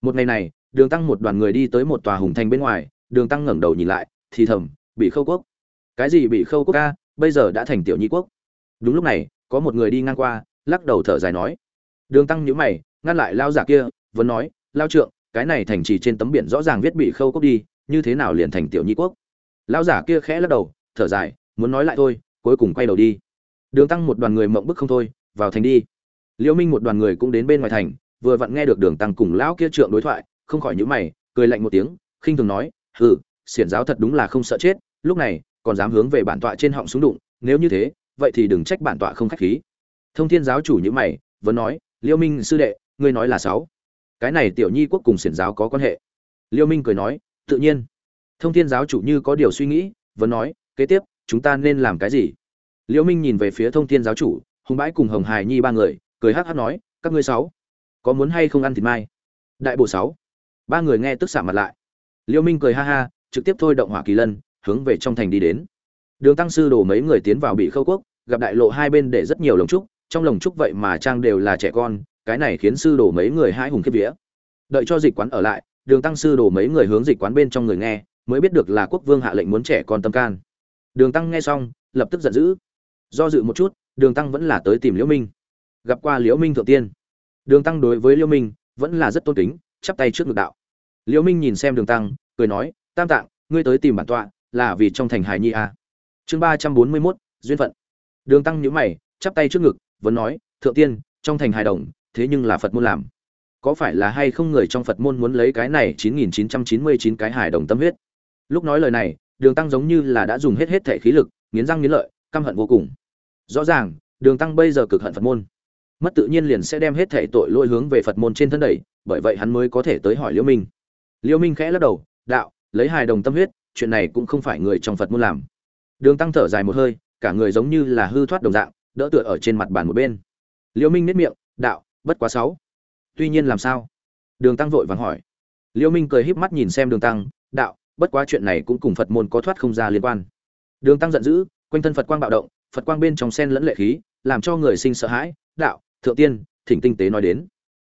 S1: Một ngày này đường tăng một đoàn người đi tới một tòa hùng thành bên ngoài đường tăng ngẩng đầu nhìn lại thì thầm bị khâu quốc. Cái gì bị khâu quốc ca? Bây giờ đã thành tiểu nhi quốc. Đúng lúc này có một người đi ngang qua, lắc đầu thở dài nói. Đường tăng nhíu mày, ngăn lại lao giả kia, vẫn nói, lao trượng, cái này thành trì trên tấm biển rõ ràng viết bị khâu cốc đi, như thế nào liền thành tiểu nhi quốc? Lao giả kia khẽ lắc đầu, thở dài, muốn nói lại thôi, cuối cùng quay đầu đi. Đường tăng một đoàn người mộng bức không thôi, vào thành đi. Liễu minh một đoàn người cũng đến bên ngoài thành, vừa vặn nghe được đường tăng cùng lão kia trượng đối thoại, không khỏi nhíu mày, cười lạnh một tiếng, khinh thường nói, hừ, xiển giáo thật đúng là không sợ chết, lúc này còn dám hướng về bản tọa trên họng súng đụng, nếu như thế vậy thì đừng trách bản tọa không khách khí. Thông thiên giáo chủ như mày vẫn nói, Liêu minh sư đệ, ngươi nói là sáu. Cái này tiểu nhi quốc cùng xiển giáo có quan hệ. Liêu minh cười nói, tự nhiên. Thông thiên giáo chủ như có điều suy nghĩ vẫn nói, kế tiếp, chúng ta nên làm cái gì? Liêu minh nhìn về phía thông thiên giáo chủ, hùng bãi cùng hồng hải nhi ba người, cười hắc hắc nói, các ngươi sáu, có muốn hay không ăn thịt mai? Đại bộ sáu. Ba người nghe tức sạm mặt lại. Liêu minh cười ha ha, trực tiếp thôi động hỏa kỳ lân, hướng về trong thành đi đến. Đường tăng sư đổ mấy người tiến vào bị khâu quốc gặp đại lộ hai bên để rất nhiều lồng trúc trong lồng trúc vậy mà trang đều là trẻ con cái này khiến sư đổ mấy người hai hùng kiếp vía. Đợi cho dịch quán ở lại đường tăng sư đổ mấy người hướng dịch quán bên trong người nghe mới biết được là quốc vương hạ lệnh muốn trẻ con tâm can. Đường tăng nghe xong lập tức giận dữ. Do dự một chút đường tăng vẫn là tới tìm liễu minh. Gặp qua liễu minh thượng tiên. Đường tăng đối với liễu minh vẫn là rất tôn kính chắp tay trước ngực đạo. Liễu minh nhìn xem đường tăng cười nói tam tạng ngươi tới tìm bản tọa là vì trong thành hải nhi à. chương ba trăm bốn mươi 341, duyên phận đường tăng nhíu mày, chắp tay trước ngực, vẫn nói, thượng tiên, trong thành hài đồng, thế nhưng là phật môn làm. Có phải là hay không người trong phật môn muốn lấy cái này chín nghìn chín trăm chín mươi chín cái hài đồng tâm huyết? Lúc nói lời này, đường tăng giống như là đã dùng hết hết thể khí lực, nghiến răng nghiến lợi, căm hận vô cùng. Rõ ràng, đường tăng bây giờ cực hận phật môn. Mất tự nhiên liền sẽ đem hết thể tội lỗi hướng về phật môn trên thân đẩy, bởi vậy hắn mới có thể tới hỏi liễu minh. Liễu minh khẽ lắc đầu, đạo, lấy hài đồng tâm huyết, chuyện này cũng không phải người trong phật môn làm. Đường tăng thở dài một hơi cả người giống như là hư thoát đồng dạng, đỡ tựa ở trên mặt bàn một bên. Liễu minh nếp miệng, đạo, bất quá sáu. Tuy nhiên làm sao? Đường tăng vội vàng hỏi. Liễu minh cười híp mắt nhìn xem đường tăng, đạo, bất quá chuyện này cũng cùng phật môn có thoát không ra liên quan. Đường tăng giận dữ, quanh thân phật quang bạo động, phật quang bên trong sen lẫn lệ khí, làm cho người sinh sợ hãi, đạo, thượng tiên, thỉnh tinh tế nói đến.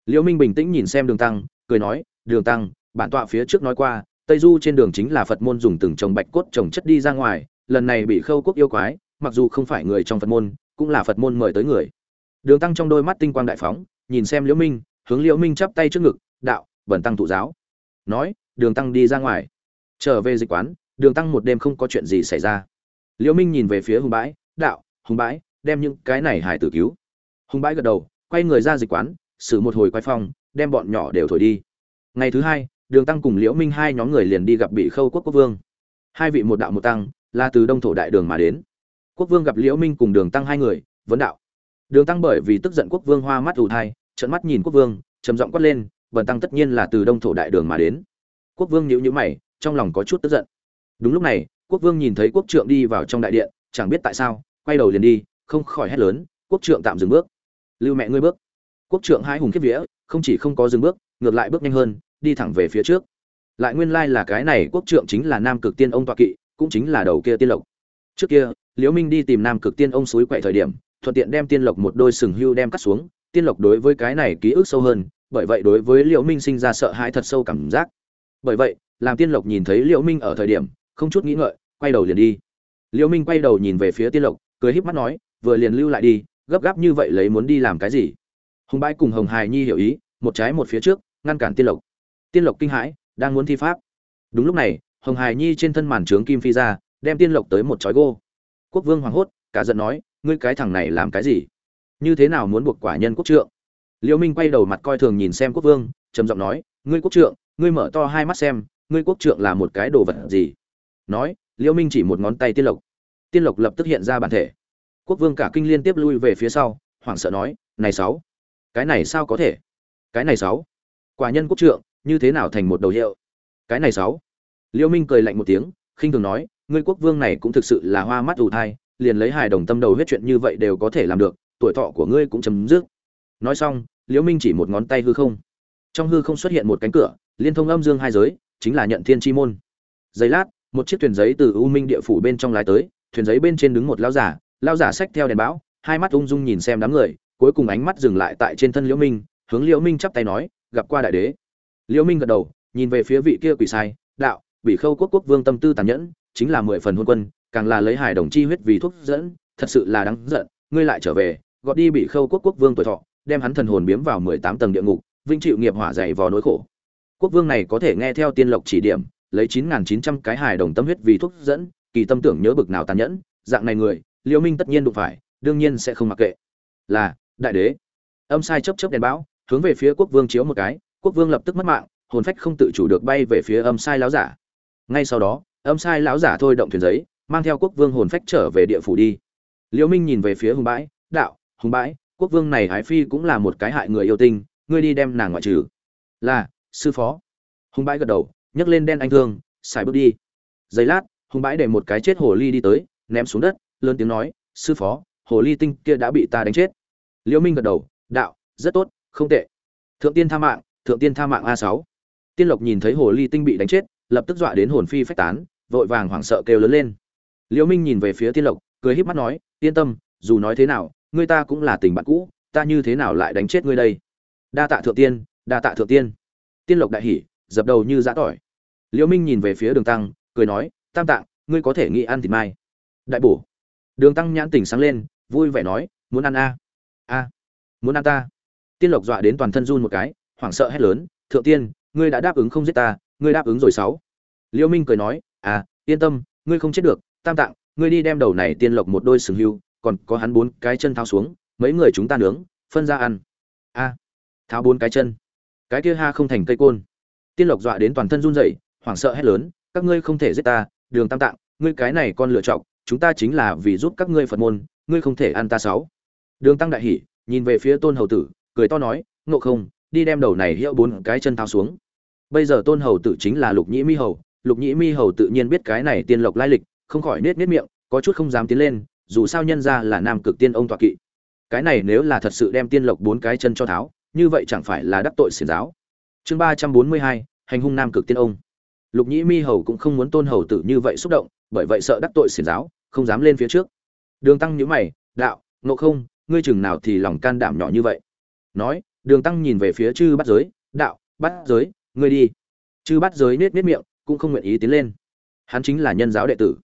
S1: Liễu minh bình tĩnh nhìn xem đường tăng, cười nói, đường tăng, bản tọa phía trước nói qua, tây du trên đường chính là phật môn dùng từng trồng bạch cốt trồng chất đi ra ngoài, lần này bị khâu quốc yêu quái mặc dù không phải người trong phật môn, cũng là phật môn mời tới người. Đường tăng trong đôi mắt tinh quang đại phóng, nhìn xem liễu minh, hướng liễu minh chắp tay trước ngực, đạo bẩn tăng thụ giáo. Nói, đường tăng đi ra ngoài. Trở về dịch quán, đường tăng một đêm không có chuyện gì xảy ra. Liễu minh nhìn về phía hùng bãi, đạo, hùng bãi, đem những cái này hải tử cứu. Hùng bãi gật đầu, quay người ra dịch quán, xử một hồi quay phong, đem bọn nhỏ đều thổi đi. Ngày thứ hai, đường tăng cùng liễu minh hai nhóm người liền đi gặp bị khâu quốc quốc vương. Hai vị một đạo một tăng, là từ đông thổ đại đường mà đến quốc vương gặp liễu minh cùng đường tăng hai người, vấn đạo. Đường tăng bởi vì tức giận quốc vương hoa mắt ù thai, trợn mắt nhìn quốc vương, trầm giọng quát lên, bần tăng tất nhiên là từ đông thổ đại đường mà đến. Quốc vương nhíu nhíu mày, trong lòng có chút tức giận. Đúng lúc này, quốc vương nhìn thấy quốc trượng đi vào trong đại điện, chẳng biết tại sao, quay đầu liền đi, không khỏi hét lớn, quốc trượng tạm dừng bước. Lưu mẹ ngươi bước. Quốc trượng hai hùng kiếp vía, không chỉ không có dừng bước, ngược lại bước nhanh hơn, đi thẳng về phía trước. Lại nguyên lai là cái này, quốc trượng chính là nam cực tiên ông toại kỵ, cũng chính là đầu kia tiên lộc. Trước kia liễu minh đi tìm nam cực tiên ông suối quậy thời điểm, thuận tiện đem tiên lộc một đôi sừng hưu đem cắt xuống. Tiên lộc đối với cái này ký ức sâu hơn, bởi vậy đối với liễu minh sinh ra sợ hãi thật sâu cảm giác. Bởi vậy, làm tiên lộc nhìn thấy liễu minh ở thời điểm, không chút nghĩ ngợi, quay đầu liền đi. Liễu minh quay đầu nhìn về phía tiên lộc, cười híp mắt nói, vừa liền lưu lại đi, gấp gáp như vậy lấy muốn đi làm cái gì? Hùng bãi cùng hồng hài nhi hiểu ý, một trái một phía trước, ngăn cản tiên lộc. Tiên lộc kinh hãi, đang muốn thi pháp. Đúng lúc này, hồng hài nhi trên thân màn trướng kim phi ra, đem tiên lộc tới một chói gô quốc vương hoảng hốt, cả giận nói, ngươi cái thằng này làm cái gì? Như thế nào muốn buộc quả nhân quốc trượng? Liễu minh quay đầu mặt coi thường nhìn xem quốc vương, trầm giọng nói, ngươi quốc trượng, ngươi mở to hai mắt xem, ngươi quốc trượng là một cái đồ vật gì? Nói, liễu minh chỉ một ngón tay tiên lộc. Tiên lộc lập tức hiện ra bản thể. Quốc vương cả kinh liên tiếp lui về phía sau, hoảng sợ nói, này sáu, cái này sao có thể? Cái này sáu, quả nhân quốc trượng, như thế nào thành một đầu hiệu? Cái này sáu. Liễu minh cười lạnh một tiếng, khinh thường nói ngươi quốc vương này cũng thực sự là hoa mắt ù thai, liền lấy hài đồng tâm đầu huyết chuyện như vậy đều có thể làm được, tuổi thọ của ngươi cũng chấm dứt. Nói xong, liễu minh chỉ một ngón tay hư không. Trong hư không xuất hiện một cánh cửa, liên thông âm dương hai giới, chính là nhận thiên chi môn. Giây lát, một chiếc thuyền giấy từ u minh địa phủ bên trong lái tới, thuyền giấy bên trên đứng một lão giả lão giả xách theo đèn bão hai mắt ung dung nhìn xem đám người, cuối cùng ánh mắt dừng lại tại trên thân liễu minh, hướng liễu minh chắp tay nói, gặp qua đại đế. Liễu minh gật đầu, nhìn về phía vị kia quỷ sai, đạo bị khâu quốc quốc vương tâm tư tàn nhẫn chính là mười phần hôn quân, càng là lấy hải đồng chi huyết vì thuốc dẫn, thật sự là đáng giận. Ngươi lại trở về gọi đi bị khâu quốc quốc vương tuổi thọ, đem hắn thần hồn biếm vào mười tám tầng địa ngục vinh chịu nghiệp hỏa dày vò nỗi khổ. Quốc vương này có thể nghe theo tiên lộc chỉ điểm, lấy chín nghìn chín trăm cái hài đồng tâm huyết vì thuốc dẫn, kỳ tâm tưởng nhớ bực nào tàn nhẫn, dạng này người liễu minh tất nhiên đụng phải, đương nhiên sẽ không mặc kệ. Là, đại đế. Âm sai chớp chớp đèn bão, hướng về phía quốc vương chiếu một cái, quốc vương lập tức mất mạng, hồn phách không tự chủ được bay về phía âm sai láo giả. Ngay sau đó âm sai lão giả thôi động thuyền giấy, mang theo quốc vương hồn phách trở về địa phủ đi. Liễu minh nhìn về phía hùng bãi, đạo, hùng bãi, quốc vương này ái phi cũng là một cái hại người yêu tinh, ngươi đi đem nàng ngoại trừ. Là, sư phó. Hùng bãi gật đầu, nhấc lên đen anh thương, xài bước đi. Giây lát, hùng bãi để một cái chết hồ ly đi tới, ném xuống đất, lớn tiếng nói, sư phó, hồ ly tinh kia đã bị ta đánh chết. Liễu minh gật đầu, đạo, rất tốt, không tệ. Thượng tiên tha mạng, thượng tiên tha mạng a sáu. Tiên lộc nhìn thấy hồ ly tinh bị đánh chết, lập tức dọa đến hồn phi phách tán vội vàng hoảng sợ kêu lớn lên. Liễu minh nhìn về phía tiên lộc, cười híp mắt nói, yên tâm, dù nói thế nào, ngươi ta cũng là tình bạn cũ, ta như thế nào lại đánh chết ngươi đây? Đa tạ thượng tiên, đa tạ thượng tiên. Tiên lộc đại hỉ, dập đầu như giã tỏi. Liễu minh nhìn về phía đường tăng, cười nói, tam tạng, ngươi có thể nghĩ ăn thịt mai. Đại bổ. Đường tăng nhãn tỉnh sáng lên, vui vẻ nói, muốn ăn a a, muốn ăn ta. Tiên lộc dọa đến toàn thân run một cái, hoảng sợ hét lớn, thượng tiên, ngươi đã đáp ứng không giết ta, ngươi đáp ứng rồi sáu. Liễu minh cười nói à yên tâm, ngươi không chết được, tam tạng, ngươi đi đem đầu này tiên lộc một đôi sừng hưu, còn có hắn bốn cái chân tháo xuống, mấy người chúng ta nướng, phân ra ăn. A tháo bốn cái chân. Cái kia ha không thành cây côn. Tiên lộc dọa đến toàn thân run rẩy, hoảng sợ hét lớn, các ngươi không thể giết ta, đường tam tạng, ngươi cái này con lựa chọn chúng ta chính là vì giúp các ngươi phật môn, ngươi không thể ăn ta sáu. Đường tăng đại hỉ, nhìn về phía tôn hầu tử, cười to nói, ngộ không, đi đem đầu này hiệu bốn cái chân tháo xuống. Bây giờ tôn hầu tử chính là lục nhĩ mi hầu lục nhĩ mi hầu tự nhiên biết cái này tiên lộc lai lịch, không khỏi nết nết miệng, có chút không dám tiến lên, dù sao nhân ra là nam cực tiên ông tọa kỵ. Cái này nếu là thật sự đem tiên lộc bốn cái chân cho tháo, như vậy chẳng phải là đắc tội xiển giáo. Chương ba trăm bốn mươi hai, hành hung nam cực tiên ông. Lục nhĩ mi hầu cũng không muốn tôn hầu tử như vậy xúc động, bởi vậy sợ đắc tội xiển giáo, không dám lên phía trước. Đường tăng nhữ mày, đạo nộ không, ngươi chừng nào thì lòng can đảm nhỏ như vậy? Nói, đường tăng nhìn về phía chư bắt giới, đạo bắt giới, ngươi đi. Chư bắt giới nết nết miệng cũng không nguyện ý tiến lên. Hắn chính là nhân giáo đệ tử.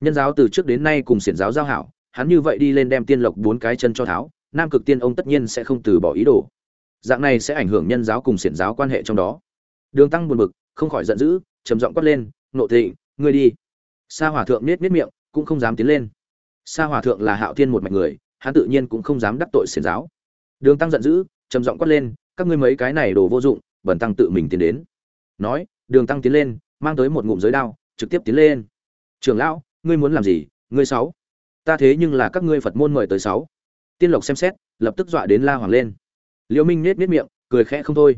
S1: Nhân giáo từ trước đến nay cùng xiển giáo giao hảo, hắn như vậy đi lên đem tiên lộc bốn cái chân cho tháo, nam cực tiên ông tất nhiên sẽ không từ bỏ ý đồ. Dạng này sẽ ảnh hưởng nhân giáo cùng xiển giáo quan hệ trong đó. Đường tăng buồn bực, không khỏi giận dữ, trầm giọng quát lên, nộ thị ngươi đi. Sa hòa thượng nết nết miệng, cũng không dám tiến lên. Sa hòa thượng là hạo thiên một mạch người, hắn tự nhiên cũng không dám đắc tội xiển giáo. Đường tăng giận dữ, trầm giọng quát lên, các ngươi mấy cái này đồ vô dụng, bẩn tăng tự mình tiến đến. Nói, đường tăng tiến lên mang tới một ngụm giới đao, trực tiếp tiến lên. Trưởng lão, ngươi muốn làm gì? Ngươi sáu. Ta thế nhưng là các ngươi phật môn mời tới sáu. Tiên lộc xem xét, lập tức dọa đến la hoàng lên. Liễu minh nết nết miệng, cười khẽ không thôi.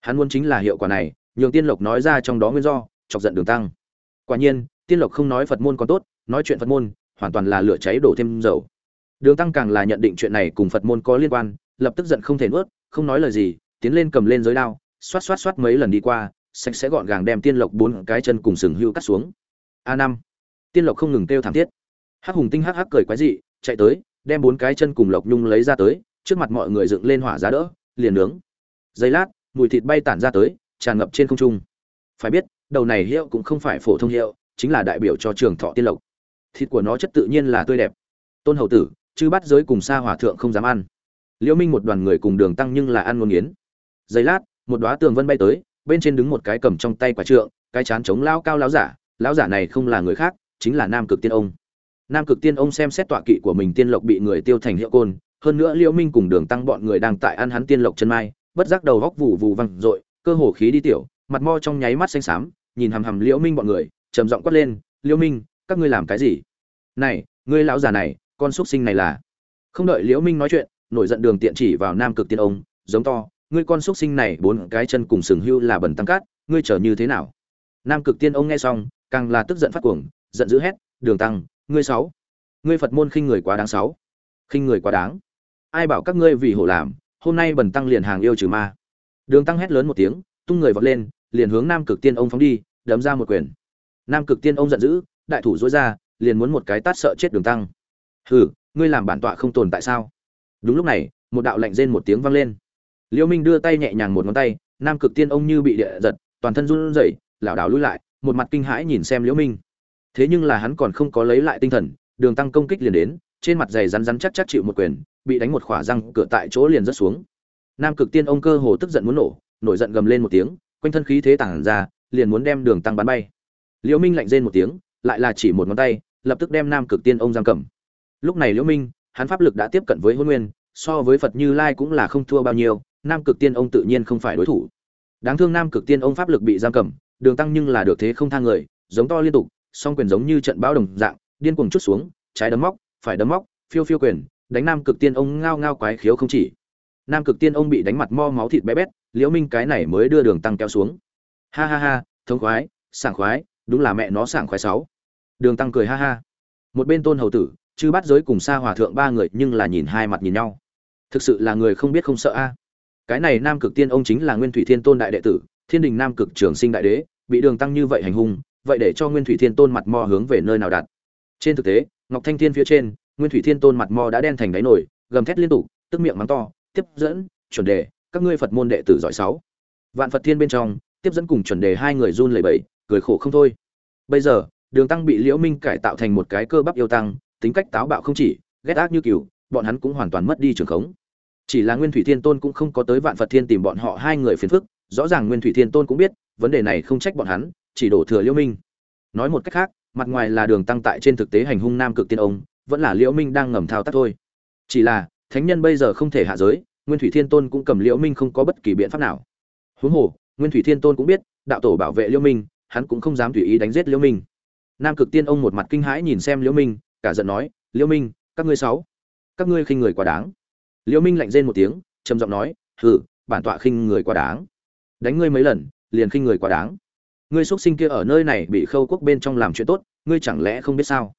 S1: Hắn muốn chính là hiệu quả này, nhường tiên lộc nói ra trong đó nguyên do, chọc giận đường tăng. Quả nhiên, tiên lộc không nói phật môn còn tốt, nói chuyện phật môn, hoàn toàn là lửa cháy đổ thêm dầu. Đường tăng càng là nhận định chuyện này cùng phật môn có liên quan, lập tức giận không thể nuốt, không nói lời gì, tiến lên cầm lên giới đao, xoát xoát xoát mấy lần đi qua sạch sẽ gọn gàng đem tiên lộc bốn cái chân cùng sừng hưu cắt xuống. A năm. Tiên lộc không ngừng kêu thảm thiết. Hắc hùng tinh hắc hắc cười quái dị, chạy tới, đem bốn cái chân cùng lộc nhung lấy ra tới, trước mặt mọi người dựng lên hỏa giá đỡ, liền nướng. Giây lát, mùi thịt bay tản ra tới, tràn ngập trên không trung. Phải biết, đầu này hiệu cũng không phải phổ thông hiệu, chính là đại biểu cho trường thọ tiên lộc. Thịt của nó chất tự nhiên là tươi đẹp. Tôn hầu tử chứ bắt giới cùng xa hòa thượng không dám ăn. Liễu minh một đoàn người cùng đường tăng nhưng là ăn ngon nghiến. Giây lát, một đóa tường vân bay tới bên trên đứng một cái cầm trong tay quả trượng cái chán chống lao cao lão giả lão giả này không là người khác chính là nam cực tiên ông. Nam cực tiên ông xem xét tọa kỵ của mình tiên lộc bị người tiêu thành hiệu côn hơn nữa liễu minh cùng đường tăng bọn người đang tại ăn hắn tiên lộc chân mai bất giác đầu góc vụ vụ văng rội, cơ hồ khí đi tiểu mặt mo trong nháy mắt xanh xám nhìn hầm hầm liễu minh bọn người trầm giọng quát lên liễu minh các ngươi làm cái gì? Này ngươi lão già này con xuất sinh này là. Không đợi liễu minh nói chuyện nổi giận đường tiện chỉ vào nam cực tiên ông giống to ngươi con xuất sinh này bốn cái chân cùng sừng hưu là bẩn tăng cát, ngươi chờ như thế nào? Nam cực tiên ông nghe xong, càng là tức giận phát cuồng, giận dữ hét, đường tăng, ngươi sáu, ngươi phật môn khinh người quá đáng sáu, khinh người quá đáng. Ai bảo các ngươi vì hổ làm, hôm nay bẩn tăng liền hàng yêu trừ ma. Đường tăng hét lớn một tiếng, tung người vọt lên, liền hướng nam cực tiên ông phóng đi, đấm ra một quyền. Nam cực tiên ông giận dữ, đại thủ dối ra, liền muốn một cái tát sợ chết đường tăng. Hừ, ngươi làm bản tọa không tồn tại sao? Đúng lúc này, một đạo lạnh rên một tiếng vang lên liễu minh đưa tay nhẹ nhàng một ngón tay, nam cực tiên ông như bị địa giật, toàn thân run rẩy, lảo đảo lùi lại, một mặt kinh hãi nhìn xem liễu minh. Thế nhưng là hắn còn không có lấy lại tinh thần, đường tăng công kích liền đến, trên mặt dày rắn rắn chắc chắc chịu một quyền, bị đánh một khỏa răng cửa tại chỗ liền rớt xuống. Nam cực tiên ông cơ hồ tức giận muốn nổ, nổi giận gầm lên một tiếng, quanh thân khí thế tản ra, liền muốn đem đường tăng bắn bay. Liễu minh lạnh rên một tiếng, lại là chỉ một ngón tay, lập tức đem nam cực tiên ông giam cầm. Lúc này liễu minh, hắn pháp lực đã tiếp cận với hôn nguyên, so với phật như lai cũng là không thua bao nhiêu nam cực tiên ông tự nhiên không phải đối thủ. Đáng thương nam cực tiên ông pháp lực bị giam cầm, đường tăng nhưng là được thế không thang người, giống to liên tục, song quyền giống như trận bão đồng dạng, điên cuồng chút xuống, trái đấm móc, phải đấm móc, phiêu phiêu quyền, đánh nam cực tiên ông ngao ngao quái khiếu không chỉ. Nam cực tiên ông bị đánh mặt mo máu thịt bé bét, liễu minh cái này mới đưa đường tăng kéo xuống. Ha ha ha, thống khoái, sảng khoái, đúng là mẹ nó sảng khoái sáu. Đường tăng cười ha ha. Một bên tôn hầu tử, chư bắt giới cùng xa hòa thượng ba người nhưng là nhìn hai mặt nhìn nhau. Thực sự là người không biết không sợ a cái này nam cực tiên ông chính là nguyên thủy thiên tôn đại đệ tử, thiên đình nam cực trường sinh đại đế, bị đường tăng như vậy hành hung, vậy để cho nguyên thủy thiên tôn mặt mò hướng về nơi nào đặt? Trên thực tế, ngọc thanh thiên phía trên, nguyên thủy thiên tôn mặt mò đã đen thành đáy nổi gầm thét liên tục, tức miệng mắng to, tiếp dẫn, chuẩn đề, các ngươi phật môn đệ tử giỏi sáu. Vạn phật thiên bên trong, tiếp dẫn cùng chuẩn đề hai người run lẩy bẩy, cười khổ không thôi. Bây giờ, đường tăng bị liễu minh cải tạo thành một cái cơ bắp yêu tăng, tính cách táo bạo không chỉ, ghét ác như cừu, bọn hắn cũng hoàn toàn mất đi trường khống chỉ là nguyên thủy thiên tôn cũng không có tới vạn phật thiên tìm bọn họ hai người phiền phức, rõ ràng nguyên thủy thiên tôn cũng biết, vấn đề này không trách bọn hắn, chỉ đổ thừa liễu minh. Nói một cách khác, mặt ngoài là đường tăng tại trên thực tế hành hung nam cực tiên ông, vẫn là liễu minh đang ngầm thao tác thôi. Chỉ là, thánh nhân bây giờ không thể hạ giới, nguyên thủy thiên tôn cũng cầm liễu minh không có bất kỳ biện pháp nào. Huống hồ, nguyên thủy thiên tôn cũng biết, đạo tổ bảo vệ liễu minh, hắn cũng không dám tùy ý đánh giết liễu minh. Nam cực tiên ông một mặt kinh hãi nhìn xem liễu minh, cả giận nói, liễu minh, các ngươi sáu, các ngươi khinh người quá đáng liễu minh lạnh rên một tiếng, trầm giọng nói, hừ, bản tọa khinh người quá đáng. Đánh ngươi mấy lần, liền khinh người quá đáng. Ngươi xuất sinh kia ở nơi này bị khâu quốc bên trong làm chuyện tốt, ngươi chẳng lẽ không biết sao?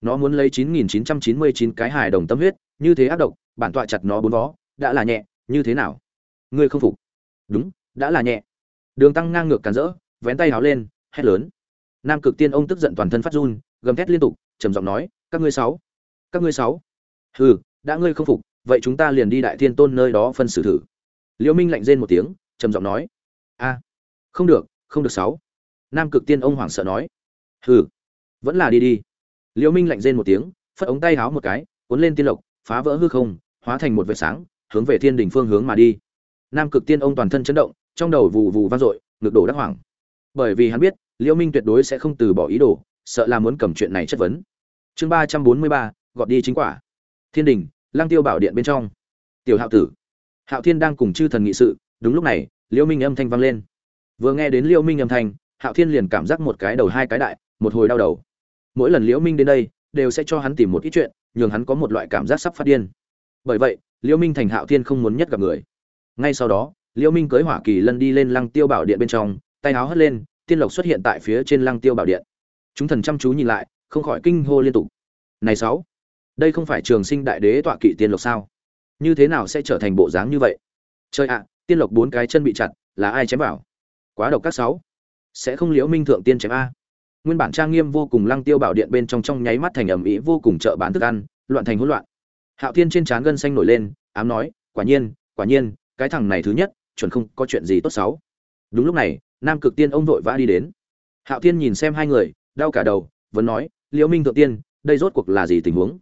S1: Nó muốn lấy 9999 cái hài đồng tâm huyết, như thế ác độc, bản tọa chặt nó bốn vó, đã là nhẹ, như thế nào? Ngươi không phục. Đúng, đã là nhẹ. Đường tăng ngang ngược cản rỡ, vén tay háo lên, hét lớn. Nam cực tiên ông tức giận toàn thân phát run, gầm thét liên tục, trầm giọng nói, các ngươi sáu, các ngươi sáu. Hừ, đã ngươi không phục vậy chúng ta liền đi đại thiên tôn nơi đó phân xử thử. Liễu minh lạnh rên một tiếng, trầm giọng nói, a, không được không được sáu. Nam cực tiên ông hoảng sợ nói, hừ, vẫn là đi đi. Liễu minh lạnh rên một tiếng, phất ống tay háo một cái, cuốn lên tiên lộc, phá vỡ hư không, hóa thành một vệt sáng, hướng về thiên đình phương hướng mà đi. Nam cực tiên ông toàn thân chấn động, trong đầu vù vù vang dội, ngực đổ đắc hoảng. Bởi vì hắn biết, liễu minh tuyệt đối sẽ không từ bỏ ý đồ, sợ là muốn cầm chuyện này chất vấn. Chương ba trăm bốn mươi ba, gọt đi chính quả. Thiên đình lang tiêu bảo điện bên trong. Tiểu hạo tử. Hạo thiên đang cùng chư thần nghị sự, đúng lúc này liễu minh âm thanh vang lên. Vừa nghe đến liễu minh âm thanh, hạo thiên liền cảm giác một cái đầu hai cái đại, một hồi đau đầu. Mỗi lần liễu minh đến đây, đều sẽ cho hắn tìm một ít chuyện, nhường hắn có một loại cảm giác sắp phát điên. Bởi vậy liễu minh thành hạo thiên không muốn nhất gặp người. Ngay sau đó liễu minh cưới hỏa kỳ lân đi lên lăng tiêu bảo điện bên trong, tay áo hất lên, tiên lộc xuất hiện tại phía trên lăng tiêu bảo điện. Chúng thần chăm chú nhìn lại, không khỏi kinh hô liên tục. Này sáu đây không phải trường sinh đại đế tọa kỵ tiên lộc sao? Như thế nào sẽ trở thành bộ dáng như vậy? Chơi ạ, tiên lộc bốn cái chân bị chặt, là ai chém vào? Quá độc các sáu. Sẽ không liễu minh thượng tiên chém a. Nguyên bản trang nghiêm vô cùng lăng tiêu bảo điện bên trong trong nháy mắt thành ẩm ý vô cùng chợ bán thức ăn, loạn thành hỗn loạn. Hạo thiên trên trán gân xanh nổi lên, ám nói, quả nhiên quả nhiên, cái thằng này thứ nhất, chuẩn không có chuyện gì tốt xấu. Đúng lúc này, nam cực tiên ông vội vã đi đến. Hạo thiên nhìn xem hai người, đau cả đầu, vẫn nói, liễu minh thượng tiên, đây rốt cuộc là gì tình huống?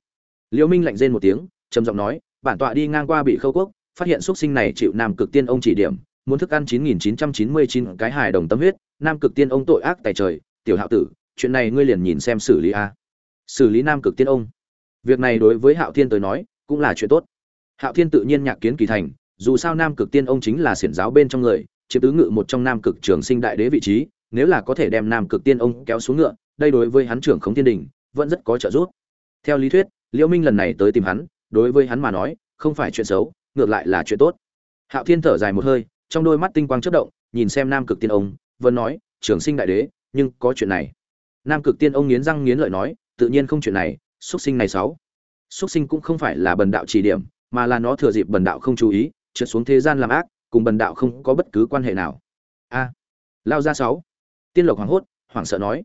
S1: Liễu minh lạnh rên một tiếng, trầm giọng nói, bản tọa đi ngang qua bị khâu quốc, phát hiện xuất sinh này chịu nam cực tiên ông chỉ điểm, muốn thức ăn 9999 cái hài đồng tâm huyết, nam cực tiên ông tội ác tại trời, tiểu hạo tử, chuyện này ngươi liền nhìn xem xử lý a. Xử lý nam cực tiên ông. Việc này đối với hạo thiên tới nói, cũng là chuyện tốt. Hạo thiên tự nhiên nhạc kiến kỳ thành, dù sao nam cực tiên ông chính là xiển giáo bên trong người, chiếm tứ ngự một trong nam cực trường sinh đại đế vị trí, nếu là có thể đem nam cực tiên ông kéo xuống ngựa, đây đối với hắn trưởng khống thiên đình, vẫn rất có trợ giúp. Theo lý thuyết liễu minh lần này tới tìm hắn, đối với hắn mà nói, không phải chuyện xấu, ngược lại là chuyện tốt. Hạo thiên thở dài một hơi, trong đôi mắt tinh quang chớp động, nhìn xem nam cực tiên ông, vẫn nói, trường sinh đại đế, nhưng có chuyện này. Nam cực tiên ông nghiến răng nghiến lợi nói, tự nhiên không chuyện này xuất sinh này sáu. Xuất sinh cũng không phải là bần đạo chỉ điểm, mà là nó thừa dịp bần đạo không chú ý, trượt xuống thế gian làm ác, cùng bần đạo không có bất cứ quan hệ nào. A. Lao ra sáu. Tiên lộc hoảng hốt, hoảng sợ nói,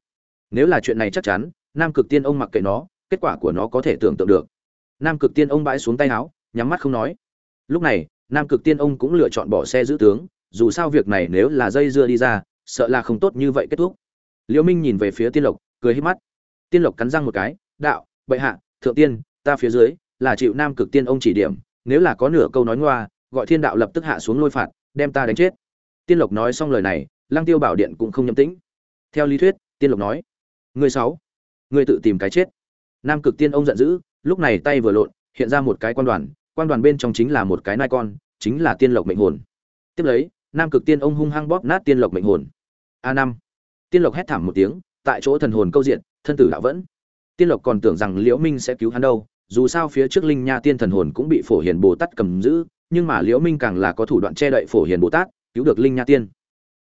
S1: nếu là chuyện này chắc chắn, nam cực tiên ông mặc kệ nó kết quả của nó có thể tưởng tượng được. Nam cực tiên ông bãi xuống tay áo, nhắm mắt không nói. Lúc này, nam cực tiên ông cũng lựa chọn bỏ xe giữ tướng, dù sao việc này nếu là dây dưa đi ra, sợ là không tốt như vậy kết thúc. Liễu minh nhìn về phía tiên lộc, cười hít mắt. Tiên lộc cắn răng một cái, đạo, bệ hạ, thượng tiên, ta phía dưới là chịu nam cực tiên ông chỉ điểm, nếu là có nửa câu nói ngoa, gọi thiên đạo lập tức hạ xuống lôi phạt, đem ta đánh chết. Tiên lộc nói xong lời này, lăng tiêu bảo điện cũng không nhậm tĩnh. Theo lý thuyết, tiên lộc nói ngươi sáu ngươi tự tìm cái chết nam cực tiên ông giận dữ, lúc này tay vừa lộn, hiện ra một cái quan đoàn quan đoàn bên trong chính là một cái nai con, chính là tiên lộc mệnh hồn. Tiếp lấy, nam cực tiên ông hung hăng bóp nát tiên lộc mệnh hồn. A năm. Tiên lộc hét thảm một tiếng, tại chỗ thần hồn câu diện, thân tử đạo vẫn. Tiên lộc còn tưởng rằng liễu minh sẽ cứu hắn đâu, dù sao phía trước linh nha tiên thần hồn cũng bị phổ hiền bồ tát cầm giữ, nhưng mà liễu minh càng là có thủ đoạn che đậy phổ hiền bồ tát, cứu được linh nha tiên.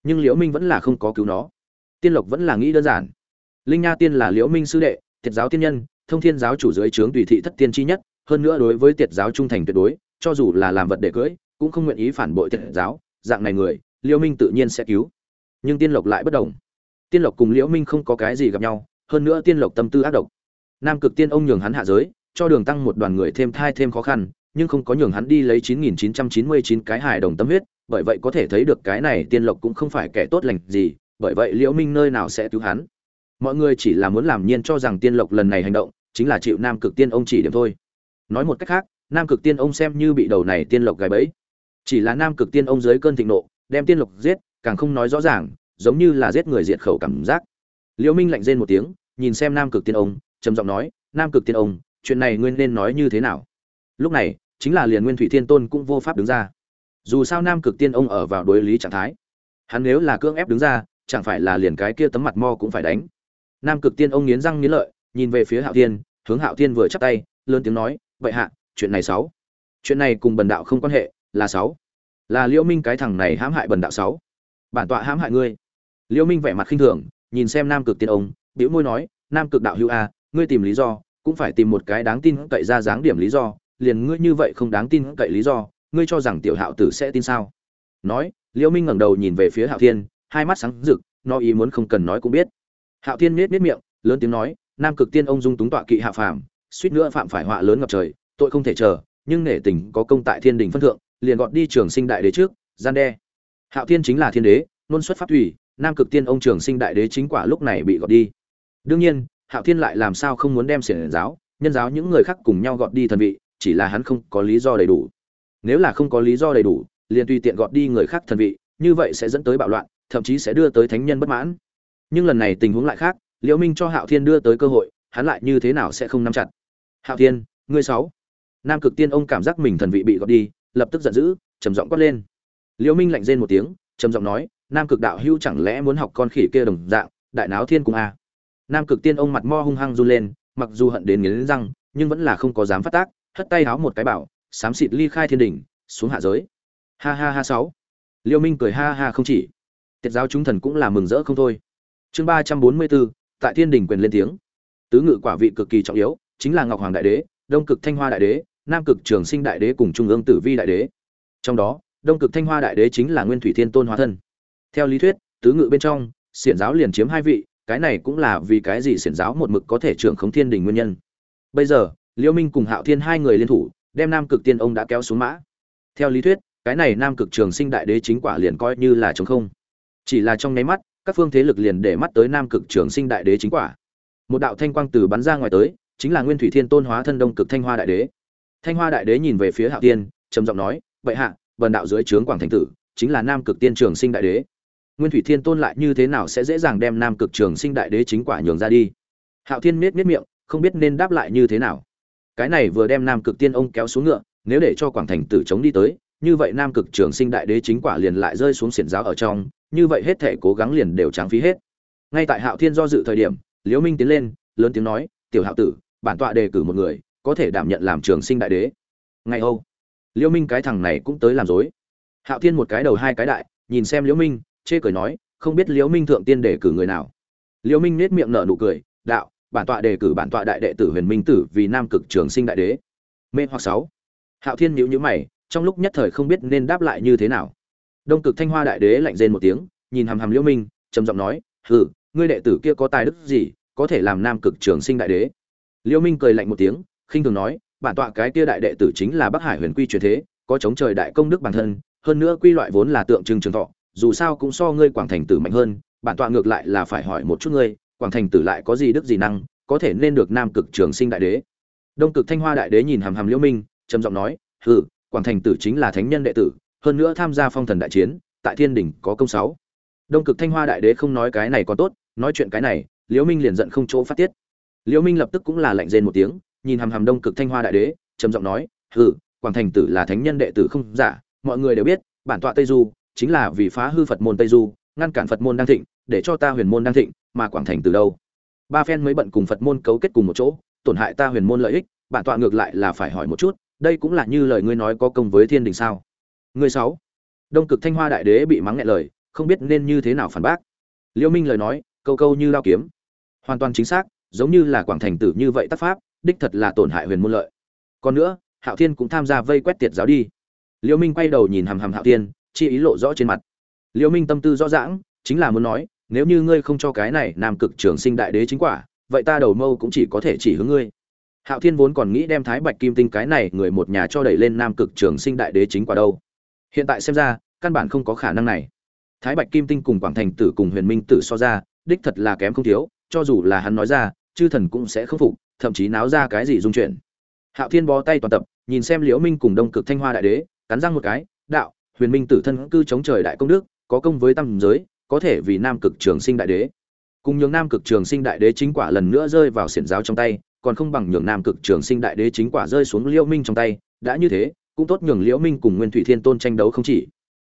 S1: Nhưng liễu minh vẫn là không có cứu nó. Tiên lộc vẫn là nghĩ đơn giản. Linh nha tiên là liễu minh sư đệ thiệt giáo tiên nhân thông thiên giáo chủ dưới trướng tùy thị thất tiên chi nhất, hơn nữa đối với tiệt giáo trung thành tuyệt đối, cho dù là làm vật để cưỡi, cũng không nguyện ý phản bội tiệt giáo, dạng này người, liễu minh tự nhiên sẽ cứu. Nhưng tiên lộc lại bất đồng. Tiên lộc cùng liễu minh không có cái gì gặp nhau, hơn nữa tiên lộc tâm tư ác độc. Nam cực tiên ông nhường hắn hạ giới, cho đường tăng một đoàn người thêm thai thêm khó khăn, nhưng không có nhường hắn đi lấy 9999 cái hài đồng tâm huyết, bởi vậy có thể thấy được cái này tiên lộc cũng không phải kẻ tốt lành gì, bởi vậy liễu minh nơi nào sẽ cứu hắn. Mọi người chỉ là muốn làm nhiên cho rằng tiên lộc lần này hành động chính là chịu nam cực tiên ông chỉ điểm thôi. Nói một cách khác, nam cực tiên ông xem như bị đầu này tiên lộc gài bẫy. Chỉ là nam cực tiên ông dưới cơn thịnh nộ, đem tiên lộc giết, càng không nói rõ ràng, giống như là giết người diệt khẩu cảm giác. Liễu minh lạnh rên một tiếng, nhìn xem nam cực tiên ông, trầm giọng nói, nam cực tiên ông, chuyện này nguyên nên nói như thế nào? Lúc này, chính là liền nguyên thủy thiên tôn cũng vô pháp đứng ra. Dù sao nam cực tiên ông ở vào đối lý trạng thái, hắn nếu là cưỡng ép đứng ra, chẳng phải là liền cái kia tấm mặt mo cũng phải đánh. Nam cực tiên ông nghiến răng nghiến lợi nhìn về phía hạo thiên, hướng hạo thiên vừa chắp tay, lớn tiếng nói, vậy hạ, chuyện này sáu. Chuyện này cùng bần đạo không quan hệ, là sáu. Là liễu minh cái thằng này hãm hại bần đạo sáu. Bản tọa hãm hại ngươi. Liễu minh vẻ mặt khinh thường, nhìn xem nam cực tiên ông, bĩu môi nói, nam cực đạo hữu a, ngươi tìm lý do, cũng phải tìm một cái đáng tin cậy ra dáng điểm lý do, liền ngươi như vậy không đáng tin cậy lý do, ngươi cho rằng tiểu hạo tử sẽ tin sao? Nói, liễu minh ngẩng đầu nhìn về phía hạo thiên, hai mắt sáng rực, nó ý muốn không cần nói cũng biết. Hạo thiên nhếch miệng, lớn tiếng nói nam cực tiên ông dung túng tọa kỵ hạ phàm, suýt nữa phạm phải họa lớn ngập trời, tội không thể chờ, nhưng nể tình có công tại thiên đình phân thượng, liền gọt đi trường sinh đại đế trước, gian đe. Hạo thiên chính là thiên đế, nôn xuất pháp thủy nam cực tiên ông trường sinh đại đế chính quả lúc này bị gọt đi. Đương nhiên, hạo thiên lại làm sao không muốn đem xiển giáo, nhân giáo những người khác cùng nhau gọt đi thần vị, chỉ là hắn không có lý do đầy đủ. Nếu là không có lý do đầy đủ, liền tùy tiện gọt đi người khác thần vị, như vậy sẽ dẫn tới bạo loạn, thậm chí sẽ đưa tới thánh nhân bất mãn. Nhưng lần này tình huống lại khác liễu minh cho hạo thiên đưa tới cơ hội, hắn lại như thế nào sẽ không nắm chặt? Hạo thiên, ngươi sáu. Nam cực tiên ông cảm giác mình thần vị bị gọt đi, lập tức giận dữ, trầm giọng quát lên. Liễu minh lạnh rên một tiếng, trầm giọng nói, nam cực đạo hưu chẳng lẽ muốn học con khỉ kia đồng dạng, đại náo thiên cung a nam cực tiên ông mặt mo hung hăng run lên, mặc dù hận đến nghiến răng, nhưng vẫn là không có dám phát tác, hất tay háo một cái bảo, xám xịt ly khai thiên đỉnh, xuống hạ giới. Ha ha ha sáu. Liêu minh cười ha ha không chỉ. Tiết giáo chúng thần cũng là mừng rỡ không thôi. Chương ba trăm bốn mươi bốn tại thiên đình quyền lên tiếng. Tứ ngự quả vị cực kỳ trọng yếu, chính là ngọc hoàng đại đế, đông cực thanh hoa đại đế, nam cực trường sinh đại đế cùng trung ương tử vi đại đế. Trong đó, đông cực thanh hoa đại đế chính là nguyên thủy thiên tôn hóa thân. Theo lý thuyết, tứ ngự bên trong, xiển giáo liền chiếm hai vị, cái này cũng là vì cái gì xiển giáo một mực có thể trưởng khống thiên đình nguyên nhân. Bây giờ liễu minh cùng hạo thiên hai người liên thủ, đem nam cực tiên ông đã kéo xuống mã. Theo lý thuyết, cái này nam cực trường sinh đại đế chính quả liền coi như là trống không. Chỉ là trong nháy mắt các phương thế lực liền để mắt tới nam cực trường sinh đại đế chính quả. Một đạo thanh quang từ bắn ra ngoài tới, chính là nguyên thủy thiên tôn hóa thân đông cực thanh hoa đại đế. Thanh hoa đại đế nhìn về phía hạo tiên trầm giọng nói vậy hạ, vần đạo dưới trướng quảng thành tử, chính là nam cực tiên trường sinh đại đế. Nguyên thủy thiên tôn lại như thế nào sẽ dễ dàng đem nam cực trường sinh đại đế chính quả nhường ra đi? Hạo thiên miết miết miệng, không biết nên đáp lại như thế nào. Cái này vừa đem nam cực tiên ông kéo xuống ngựa, nếu để cho quảng thành tử chống đi tới, như vậy nam cực trường sinh đại đế chính quả liền lại rơi xuống xiển giáo ở trong như vậy hết thể cố gắng liền đều trắng phí hết. Ngay tại hạo thiên do dự thời điểm, liễu minh tiến lên, lớn tiếng nói, tiểu hạo tử, bản tọa đề cử một người, có thể đảm nhận làm trường sinh đại đế. Ngay âu, liễu minh cái thằng này cũng tới làm dối hạo thiên một cái đầu hai cái đại, nhìn xem liễu minh, chê cười nói, không biết liễu minh thượng tiên đề cử người nào? Liễu minh nết miệng nở nụ cười, đạo, bản tọa đề cử bản tọa đại đệ tử huyền minh tử vì nam cực trường sinh đại đế. Mê hoặc sáu. Hạo thiên nhíu nhíu mày, trong lúc nhất thời không biết nên đáp lại như thế nào đông cực thanh hoa đại đế lạnh rên một tiếng, nhìn hàm hàm liễu minh, trầm giọng nói, hừ, ngươi đệ tử kia có tài đức gì, có thể làm nam cực trường sinh đại đế? Liễu minh cười lạnh một tiếng, khinh thường nói, bản tọa cái kia đại đệ tử chính là bắc hải huyền quy truyền thế, có chống trời đại công đức bản thân, hơn nữa quy loại vốn là tượng trưng trường thọ, dù sao cũng so ngươi quảng thành tử mạnh hơn, bản tọa ngược lại là phải hỏi một chút ngươi, quảng thành tử lại có gì đức gì năng, có thể nên được nam cực trường sinh đại đế? Đông cực thanh hoa đại đế nhìn hàm hàm liễu minh, trầm giọng nói, hừ, quảng thành tử chính là thánh nhân đệ tử hơn nữa tham gia phong thần đại chiến, tại thiên đỉnh có công sáu. Đông cực thanh hoa đại đế không nói cái này còn tốt, nói chuyện cái này, liễu minh liền giận không chỗ phát tiết. Liễu minh lập tức cũng là lạnh rên một tiếng, nhìn hàm hàm đông cực thanh hoa đại đế, trầm giọng nói, hừ, quảng thành tử là thánh nhân đệ tử không giả, mọi người đều biết, bản tọa tây du chính là vì phá hư phật môn tây du, ngăn cản phật môn đang thịnh, để cho ta huyền môn đang thịnh, mà quảng thành từ đâu? Ba phen mới bận cùng phật môn cấu kết cùng một chỗ, tổn hại ta huyền môn lợi ích, bản tọa ngược lại là phải hỏi một chút, đây cũng là như lời ngươi nói có công với thiên đình sao? Ngươi sáu. Đông cực thanh hoa đại đế bị mắng nhẹ lời không biết nên như thế nào phản bác. Liêu minh lời nói câu câu như lao kiếm. Hoàn toàn chính xác giống như là quảng thành tử như vậy tác pháp đích thật là tổn hại huyền môn lợi. Còn nữa hạo thiên cũng tham gia vây quét tiệt giáo đi. Liêu minh quay đầu nhìn hàm hàm hạo thiên chi ý lộ rõ trên mặt. Liêu minh tâm tư rõ ràng, chính là muốn nói nếu như ngươi không cho cái này nam cực trường sinh đại đế chính quả vậy ta đầu mâu cũng chỉ có thể chỉ hướng ngươi. Hạo thiên vốn còn nghĩ đem thái bạch kim tinh cái này người một nhà cho đẩy lên nam cực trường sinh đại đế chính quả đâu hiện tại xem ra, căn bản không có khả năng này. Thái bạch kim tinh cùng quảng thành tử cùng huyền minh tử so ra, đích thật là kém không thiếu, cho dù là hắn nói ra, chư thần cũng sẽ không phục, thậm chí náo ra cái gì dung chuyển hạo thiên bó tay toàn tập, nhìn xem liễu minh cùng đông cực thanh hoa đại đế, cắn răng một cái, đạo, huyền minh tử thân cư chống trời đại công đức, có công với tam giới, có thể vì nam cực trường sinh đại đế. Cùng nhường nam cực trường sinh đại đế chính quả lần nữa rơi vào xiển giáo trong tay, còn không bằng nhường nam cực trường sinh đại đế chính quả rơi xuống liễu minh trong tay, đã như thế cũng tốt nhường liễu minh cùng nguyên thủy thiên tôn tranh đấu không chỉ.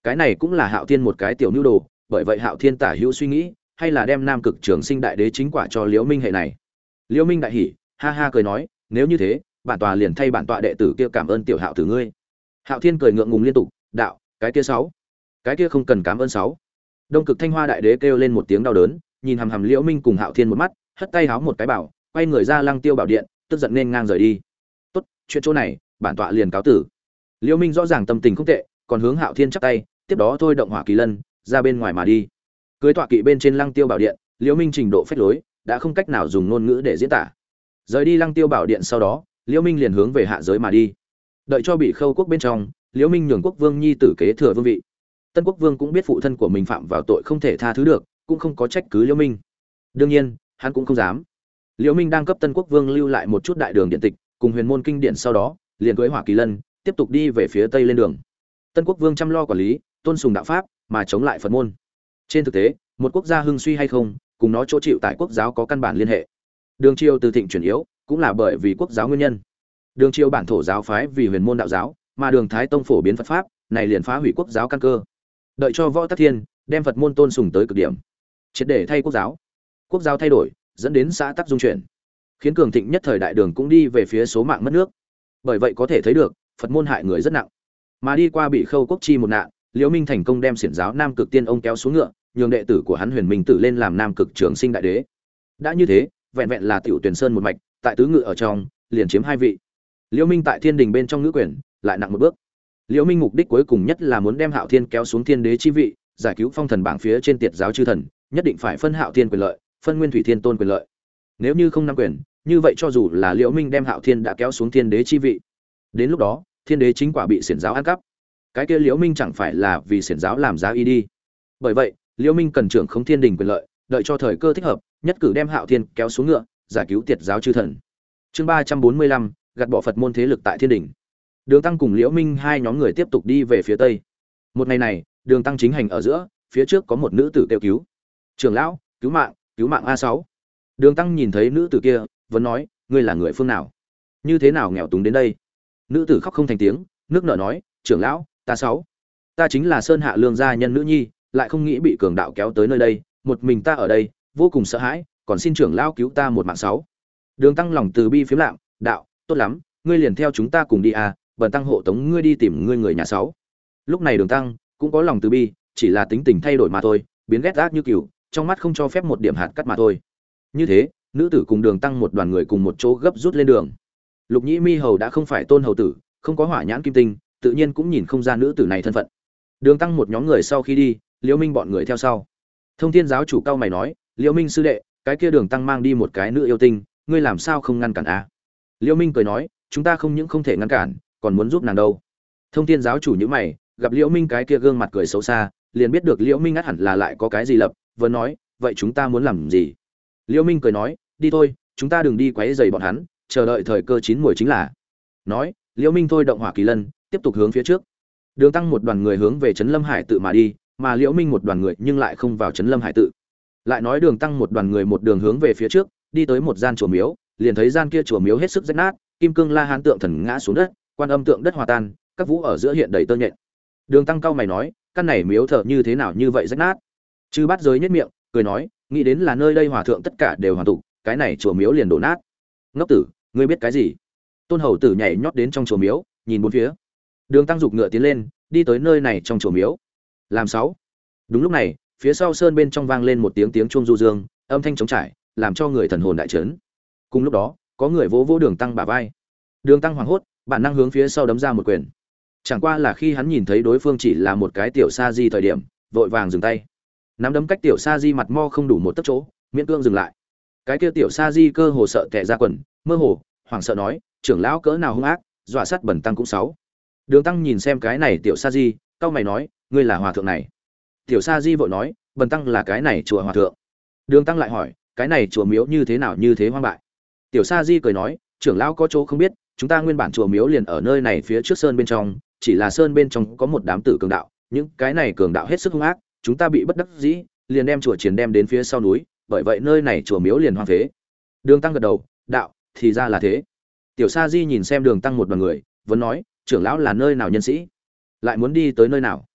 S1: Cái này cũng là hạo thiên một cái tiểu nhu đồ, bởi vậy hạo thiên tả hữu suy nghĩ, hay là đem nam cực trường sinh đại đế chính quả cho liễu minh hệ này. Liễu minh đại hỉ, ha ha cười nói, nếu như thế, bản tòa liền thay bản tọa đệ tử kia cảm ơn tiểu hạo tử ngươi. Hạo thiên cười ngượng ngùng liên tục, đạo, cái kia sáu. Cái kia không cần cảm ơn sáu. Đông cực thanh hoa đại đế kêu lên một tiếng đau đớn, nhìn hàm hàm liễu minh cùng hạo thiên một mắt, hất tay háo một cái bảo, quay người ra lăng tiêu bảo điện, tức giận nên ngang rời đi. Tốt, chuyện chỗ này, bản tọa liền cáo tử liễu minh rõ ràng tâm tình không tệ, còn hướng hạo thiên chắp tay, tiếp đó thôi động hỏa kỳ lân, ra bên ngoài mà đi. Cưới tọa kỵ bên trên lăng tiêu bảo điện liễu minh trình độ phế lối, đã không cách nào dùng ngôn ngữ để diễn tả. Rời đi lăng tiêu bảo điện sau đó liễu minh liền hướng về hạ giới mà đi. Đợi cho bị khâu quốc bên trong liễu minh nhường quốc vương nhi tử kế thừa vương vị. Tân quốc vương cũng biết phụ thân của mình phạm vào tội không thể tha thứ được, cũng không có trách cứ liễu minh. Đương nhiên, hắn cũng không dám. Liễu minh đang cấp tân quốc vương lưu lại một chút đại đường điện tịch, cùng huyền môn kinh điển sau đó, liền cưới hỏa kỳ lân tiếp tục đi về phía tây lên đường. Tân quốc vương chăm lo quản lý, tôn sùng đạo pháp, mà chống lại phật môn. Trên thực tế, một quốc gia hưng suy hay không, cùng nó chỗ chịu tại quốc giáo có căn bản liên hệ. Đường triều từ thịnh chuyển yếu, cũng là bởi vì quốc giáo nguyên nhân. Đường triều bản thổ giáo phái vì huyền môn đạo giáo, mà đường thái tông phổ biến phật pháp, này liền phá hủy quốc giáo căn cơ. Đợi cho võ tắc thiên đem phật môn tôn sùng tới cực điểm, triệt để thay quốc giáo. Quốc giáo thay đổi, dẫn đến xã tắc dung chuyển. Khiến cường thịnh nhất thời đại đường cũng đi về phía số mạng mất nước. Bởi vậy có thể thấy được phật môn hại người rất nặng. Mà đi qua bị khâu quốc chi một nạn, liễu minh thành công đem xiển giáo nam cực tiên ông kéo xuống ngựa, nhường đệ tử của hắn huyền minh tử lên làm nam cực trường sinh đại đế. Đã như thế, vẹn vẹn là tiểu tuyển sơn một mạch, tại tứ ngự ở trong, liền chiếm hai vị. Liễu minh tại thiên đình bên trong ngữ quyền, lại nặng một bước. Liễu minh mục đích cuối cùng nhất là muốn đem hạo thiên kéo xuống thiên đế chi vị, giải cứu phong thần bảng phía trên tiệt giáo chư thần, nhất định phải phân hạo thiên quyền lợi, phân nguyên thủy thiên tôn quyền lợi. Nếu như không nắm quyền, như vậy cho dù là liễu minh đem hạo thiên đã kéo xuống thiên đế chi vị, đến lúc đó thiên đế chính quả bị xiển giáo ăn cắp. Cái kia liễu minh chẳng phải là vì xiển giáo làm giá y đi. Bởi vậy, liễu minh cần trưởng không thiên đình quyền lợi, đợi cho thời cơ thích hợp, nhất cử đem hạo thiên kéo xuống ngựa, giải cứu tiệt giáo chư thần. Chương ba trăm bốn mươi lăm, gạt bỏ phật môn thế lực tại thiên đình. Đường tăng cùng liễu minh hai nhóm người tiếp tục đi về phía tây. Một ngày này, đường tăng chính hành ở giữa, phía trước có một nữ tử kêu cứu. Trưởng lão, cứu mạng cứu mạng a sáu. Đường tăng nhìn thấy nữ tử kia, vẫn nói, ngươi là người phương nào? Như thế nào nghèo túng đến đây? Nữ tử khóc không thành tiếng, nước nợ nói, trưởng lão, ta sáu. Ta chính là sơn hạ lương gia nhân nữ nhi, lại không nghĩ bị cường đạo kéo tới nơi đây, một mình ta ở đây, vô cùng sợ hãi, còn xin trưởng lão cứu ta một mạng sáu. Đường tăng lòng từ bi phiếm lạm đạo, tốt lắm, ngươi liền theo chúng ta cùng đi à bần tăng hộ tống ngươi đi tìm ngươi người nhà sáu. Lúc này đường tăng cũng có lòng từ bi, chỉ là tính tình thay đổi mà thôi, biến ghét ác như cừu, trong mắt không cho phép một điểm hạt cắt mà thôi. Như thế, nữ tử cùng đường tăng một đoàn người cùng một chỗ gấp rút lên đường lục nhĩ mi hầu đã không phải tôn hầu tử, không có hỏa nhãn kim tinh, tự nhiên cũng nhìn không ra nữ tử này thân phận. Đường tăng một nhóm người sau khi đi, liễu minh bọn người theo sau. Thông thiên giáo chủ cao mày nói, liễu minh sư đệ, cái kia đường tăng mang đi một cái nữ yêu tinh, ngươi làm sao không ngăn cản a à? liễu minh cười nói, chúng ta không những không thể ngăn cản, còn muốn giúp nàng đâu. Thông thiên giáo chủ nhữ mày, gặp liễu minh cái kia gương mặt cười xấu xa, liền biết được liễu minh ngắt hẳn là lại có cái gì lập, vừa nói, vậy chúng ta muốn làm gì? Liễu minh cười nói, đi thôi, chúng ta đừng đi quấy rầy bọn hắn chờ đợi thời cơ chín muồi chính là. Nói, liễu minh thôi động hỏa kỳ lân, tiếp tục hướng phía trước. Đường tăng một đoàn người hướng về trấn lâm hải tự mà đi, mà liễu minh một đoàn người nhưng lại không vào trấn lâm hải tự. Lại nói đường tăng một đoàn người một đường hướng về phía trước, đi tới một gian chùa miếu, liền thấy gian kia chùa miếu hết sức rách nát, kim cương la hán tượng thần ngã xuống đất, quan âm tượng đất hòa tan, các vũ ở giữa hiện đầy tơ nhện. Đường tăng cao mày nói, căn này miếu thờ như thế nào như vậy rách nát? Chư bắt giới nhất miệng, cười nói, nghĩ đến là nơi đây hòa thượng tất cả đều hoàn tục, cái này chùa miếu liền đổ nát. Ngốc tử ngươi biết cái gì? Tôn hầu tử nhảy nhót đến trong chùa miếu, nhìn bốn phía. Đường tăng dục ngựa tiến lên, đi tới nơi này trong chùa miếu. Làm sáu. Đúng lúc này, phía sau sơn bên trong vang lên một tiếng tiếng chuông du dương, âm thanh trống trải, làm cho người thần hồn đại trấn cùng lúc đó, có người vỗ vỗ đường tăng bả vai. Đường tăng hoảng hốt, bản năng hướng phía sau đấm ra một quyền. Chẳng qua là khi hắn nhìn thấy đối phương chỉ là một cái tiểu sa di thời điểm, vội vàng dừng tay. Nắm đấm cách tiểu sa di mặt mo không đủ một tấc chỗ, miễn cương dừng lại. Cái kia tiểu sa di cơ hồ sợ tệ ra quần mơ hồ, hoảng sợ nói, trưởng lão cỡ nào hung ác, dọa sát bẩn tăng cũng sáu. Đường tăng nhìn xem cái này tiểu sa di cao mày nói, ngươi là hòa thượng này. Tiểu sa di vội nói, bần tăng là cái này chùa hòa thượng. Đường tăng lại hỏi, cái này chùa miếu như thế nào, như thế hoang bại? Tiểu sa di cười nói, trưởng lão có chỗ không biết, chúng ta nguyên bản chùa miếu liền ở nơi này phía trước sơn bên trong, chỉ là sơn bên trong có một đám tử cường đạo, những cái này cường đạo hết sức hung ác, chúng ta bị bất đắc dĩ, liền đem chùa chiến đem đến phía sau núi, bởi vậy nơi này chùa miếu liền hoang phế. Đường tăng gật đầu, đạo thì ra là thế. Tiểu sa di nhìn xem đường tăng một đoàn người, vẫn nói, trưởng lão là nơi nào nhân sĩ? Lại muốn đi tới nơi nào?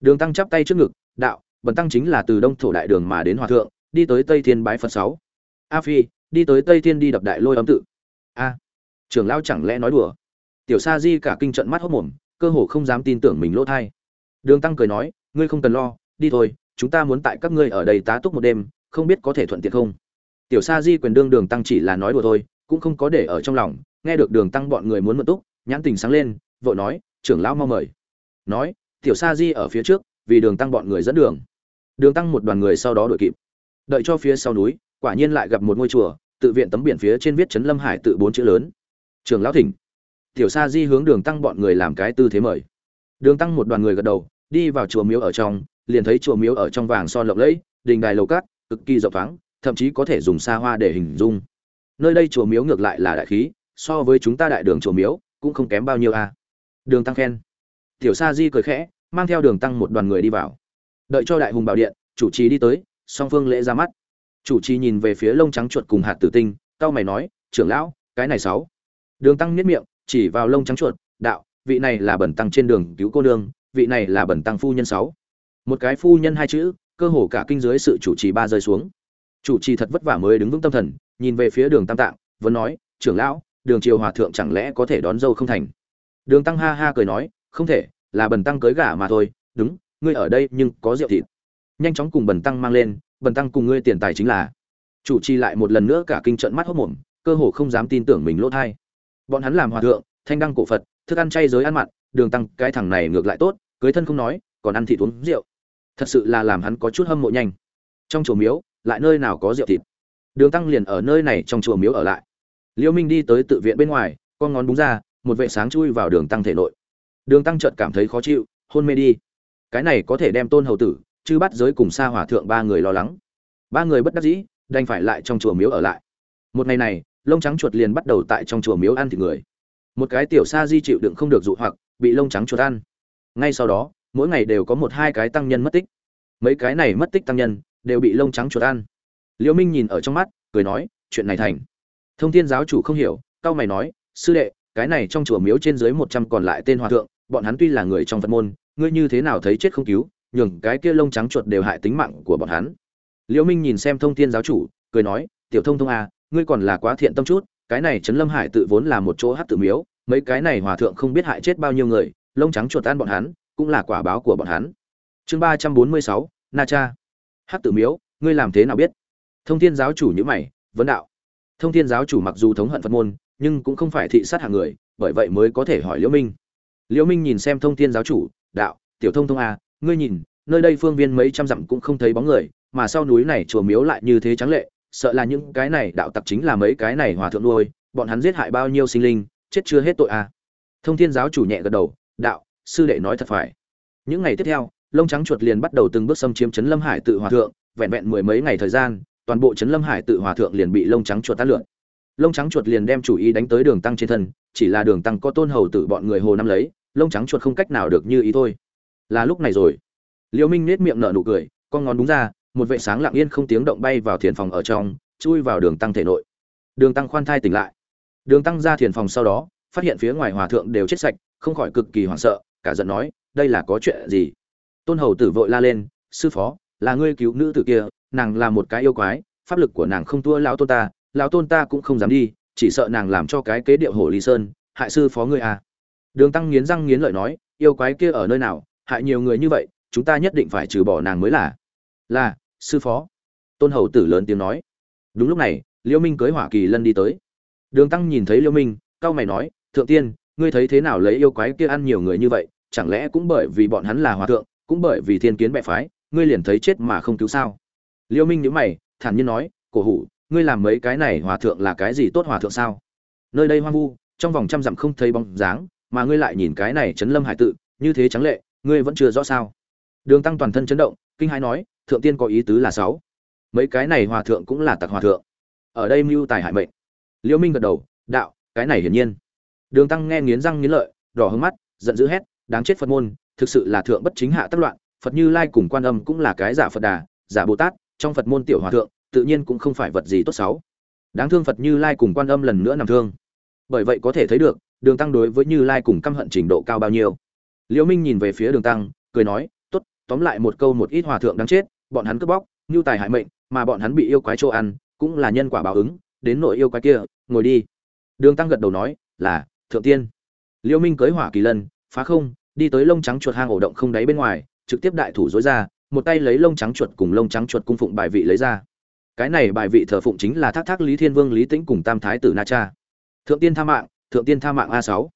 S1: Đường tăng chắp tay trước ngực, đạo, bần tăng chính là từ đông thổ đại đường mà đến hòa thượng, đi tới tây thiên bái phật sáu. A phi, đi tới tây thiên đi đập đại lôi âm tự. A, trưởng lão chẳng lẽ nói đùa? Tiểu sa di cả kinh trận mắt hốc mồm, cơ hồ không dám tin tưởng mình lỗ thai. Đường tăng cười nói, ngươi không cần lo, đi thôi, chúng ta muốn tại các ngươi ở đây tá túc một đêm, không biết có thể thuận tiện không? Tiểu sa di quyền đương đường tăng chỉ là nói đùa thôi cũng không có để ở trong lòng, nghe được đường tăng bọn người muốn mượn túc, nhãn tình sáng lên, vội nói, trưởng lão mau mời. Nói, tiểu sa di ở phía trước, vì đường tăng bọn người dẫn đường. Đường tăng một đoàn người sau đó đuổi kịp. Đợi cho phía sau núi, quả nhiên lại gặp một ngôi chùa, tự viện tấm biển phía trên viết trấn lâm hải tự bốn chữ lớn. Trường lão thỉnh. Tiểu sa di hướng đường tăng bọn người làm cái tư thế mời. Đường tăng một đoàn người gật đầu, đi vào chùa miếu ở trong, liền thấy chùa miếu ở trong vàng son lộng lẫy, đình đài lầu cát, cực kỳ rộng thoáng, thậm chí có thể dùng xa hoa để hình dung nơi đây chùa miếu ngược lại là đại khí, so với chúng ta đại đường chùa miếu, cũng không kém bao nhiêu a à. đường tăng khen. Tiểu sa di cười khẽ, mang theo đường tăng một đoàn người đi vào. Đợi cho đại hùng bảo điện, chủ trì đi tới, song phương lễ ra mắt. Chủ trì nhìn về phía lông trắng chuột cùng hạt tử tinh, cao mày nói, trưởng lão, cái này sáu. Đường tăng niết miệng, chỉ vào lông trắng chuột, đạo, vị này là bẩn tăng trên đường cứu cô nương, vị này là bẩn tăng phu nhân sáu. Một cái phu nhân hai chữ, cơ hồ cả kinh dưới sự chủ trì ba rơi xuống. Chủ trì thật vất vả mới đứng vững tâm thần nhìn về phía đường tam tạng, vẫn nói, trưởng lão, đường triều hòa thượng chẳng lẽ có thể đón dâu không thành? Đường tăng ha ha cười nói, không thể, là bần tăng cưới gả mà thôi, đúng, ngươi ở đây nhưng có rượu thịt. Nhanh chóng cùng bần tăng mang lên, bần tăng cùng ngươi tiền tài chính là. Chủ trì lại một lần nữa cả kinh trận mắt hốc mồm, cơ hồ không dám tin tưởng mình lỗ thai. Bọn hắn làm hòa thượng, thanh đăng cổ phật, thức ăn chay giới ăn mặn, đường tăng, cái thằng này ngược lại tốt, cưới thân không nói, còn ăn thịt uống rượu. Thật sự là làm hắn có chút hâm mộ nhanh. Trong chùa miếu, lại nơi nào có rượu thịt? Đường tăng liền ở nơi này trong chùa miếu ở lại. Liêu minh đi tới tự viện bên ngoài, con ngón búng ra, một vệ sáng chui vào đường tăng thể nội. Đường tăng chợt cảm thấy khó chịu, hôn mê đi. Cái này có thể đem tôn hầu tử chứ bắt giới cùng xa hòa thượng ba người lo lắng. Ba người bất đắc dĩ, đành phải lại trong chùa miếu ở lại. Một ngày này, lông trắng chuột liền bắt đầu tại trong chùa miếu ăn thịt người. Một cái tiểu sa di chịu đựng không được dụ hoặc, bị lông trắng chuột ăn. Ngay sau đó, mỗi ngày đều có một hai cái tăng nhân mất tích. Mấy cái này mất tích tăng nhân, đều bị lông trắng chuột ăn liễu minh nhìn ở trong mắt, cười nói, chuyện này thành. Thông thiên giáo chủ không hiểu cao mày nói, sư đệ, cái này trong chùa miếu trên dưới một trăm còn lại tên hòa thượng, bọn hắn tuy là người trong phật môn, ngươi như thế nào thấy chết không cứu, nhường cái kia lông trắng chuột đều hại tính mạng của bọn hắn. Liễu minh nhìn xem thông thiên giáo chủ, cười nói, tiểu thông thông à ngươi còn là quá thiện tâm chút, cái này trấn lâm hải tự vốn là một chỗ hát tự miếu, mấy cái này hòa thượng không biết hại chết bao nhiêu người, lông trắng chuột ăn bọn hắn, cũng là quả báo của bọn hắn. Chương ba trăm bốn mươi sáu, na cha. Hát tự miếu, ngươi làm thế nào biết? Thông thiên giáo chủ như mày, vấn đạo. Thông thiên giáo chủ mặc dù thống hận phật môn, nhưng cũng không phải thị sát hạng người, bởi vậy mới có thể hỏi liễu minh. Liễu minh nhìn xem thông thiên giáo chủ, đạo, tiểu thông thông à ngươi nhìn, nơi đây phương viên mấy trăm dặm cũng không thấy bóng người, mà sau núi này chùa miếu lại như thế trắng lệ, sợ là những cái này đạo tặc chính là mấy cái này hòa thượng nuôi, bọn hắn giết hại bao nhiêu sinh linh, chết chưa hết tội à. Thông thiên giáo chủ nhẹ gật đầu, đạo, sư đệ nói thật phải. Những ngày tiếp theo, lông trắng chuột liền bắt đầu từng bước xâm chiếm trấn lâm hải tự hòa thượng, vẹn vẹn mười mấy ngày thời gian toàn bộ trấn lâm hải tự hòa thượng liền bị lông trắng chuột tát lượn. Lông trắng chuột liền đem chủ ý đánh tới đường tăng trên thân, chỉ là đường tăng có tôn hầu tử bọn người hồ năm lấy, lông trắng chuột không cách nào được như ý thôi. Là lúc này rồi. Liễu minh nết miệng nở nụ cười, con ngón đúng ra, một vệ sáng lặng yên không tiếng động bay vào thiền phòng ở trong, chui vào đường tăng thể nội. Đường tăng khoan thai tỉnh lại. Đường tăng ra thiền phòng sau đó, phát hiện phía ngoài hòa thượng đều chết sạch, không khỏi cực kỳ hoảng sợ, cả giận nói, đây là có chuyện gì? Tôn hầu tử vội la lên, sư phó, là ngươi cứu nữ tử kia nàng là một cái yêu quái, pháp lực của nàng không thua lão tôn ta, lão tôn ta cũng không dám đi, chỉ sợ nàng làm cho cái kế điệu hồ ly sơn, hại sư phó ngươi à. Đường tăng nghiến răng nghiến lợi nói, yêu quái kia ở nơi nào, hại nhiều người như vậy, chúng ta nhất định phải trừ bỏ nàng mới là. Là, sư phó. Tôn hầu tử lớn tiếng nói. Đúng lúc này liễu minh cưới hỏa kỳ lân đi tới. Đường tăng nhìn thấy liễu minh cao mày nói, thượng tiên, ngươi thấy thế nào lấy yêu quái kia ăn nhiều người như vậy, chẳng lẽ cũng bởi vì bọn hắn là hòa thượng, cũng bởi vì thiên kiến bệ phái, ngươi liền thấy chết mà không cứu sao? Liêu minh nhíu mày, thản nhiên nói, cổ hủ, ngươi làm mấy cái này hòa thượng là cái gì tốt hòa thượng sao? Nơi đây hoang vu, trong vòng trăm dặm không thấy bóng dáng, mà ngươi lại nhìn cái này chấn lâm hải tự, như thế trắng lệ, ngươi vẫn chưa rõ sao? Đường tăng toàn thân chấn động, kinh hãi nói, thượng tiên có ý tứ là sáu. Mấy cái này hòa thượng cũng là tặc hòa thượng. Ở đây mưu tài hại mệnh. Liễu minh gật đầu, đạo, cái này hiển nhiên. Đường tăng nghe nghiến răng nghiến lợi, đỏ hướng mắt, giận dữ hét, đáng chết phật môn, thực sự là thượng bất chính hạ tất loạn, phật như lai cùng quan âm cũng là cái giả phật đà, giả bồ tát trong phật môn tiểu hòa thượng, tự nhiên cũng không phải vật gì tốt xấu. Đáng thương phật như lai cùng quan âm lần nữa nằm thương. Bởi vậy có thể thấy được, đường tăng đối với như lai cùng căm hận trình độ cao bao nhiêu. Liễu minh nhìn về phía đường tăng, cười nói, tốt, tóm lại một câu một ít hòa thượng đáng chết, bọn hắn cướp bóc nhu tài hại mệnh, mà bọn hắn bị yêu quái chỗ ăn, cũng là nhân quả báo ứng, đến nội yêu quái kia, ngồi đi. Đường tăng gật đầu nói, là, thượng tiên. Liễu minh cưới hỏa kỳ lân, phá không, đi tới lông trắng chuột hang ổ động không đáy bên ngoài, trực tiếp đại thủ dối ra một tay lấy lông trắng chuột cùng lông trắng chuột cung phụng bài vị lấy ra. Cái này bài vị thờ phụng chính là thác thác lý thiên vương lý tĩnh cùng tam thái tử na cha. Thượng tiên tha mạng, thượng tiên tha mạng a sáu.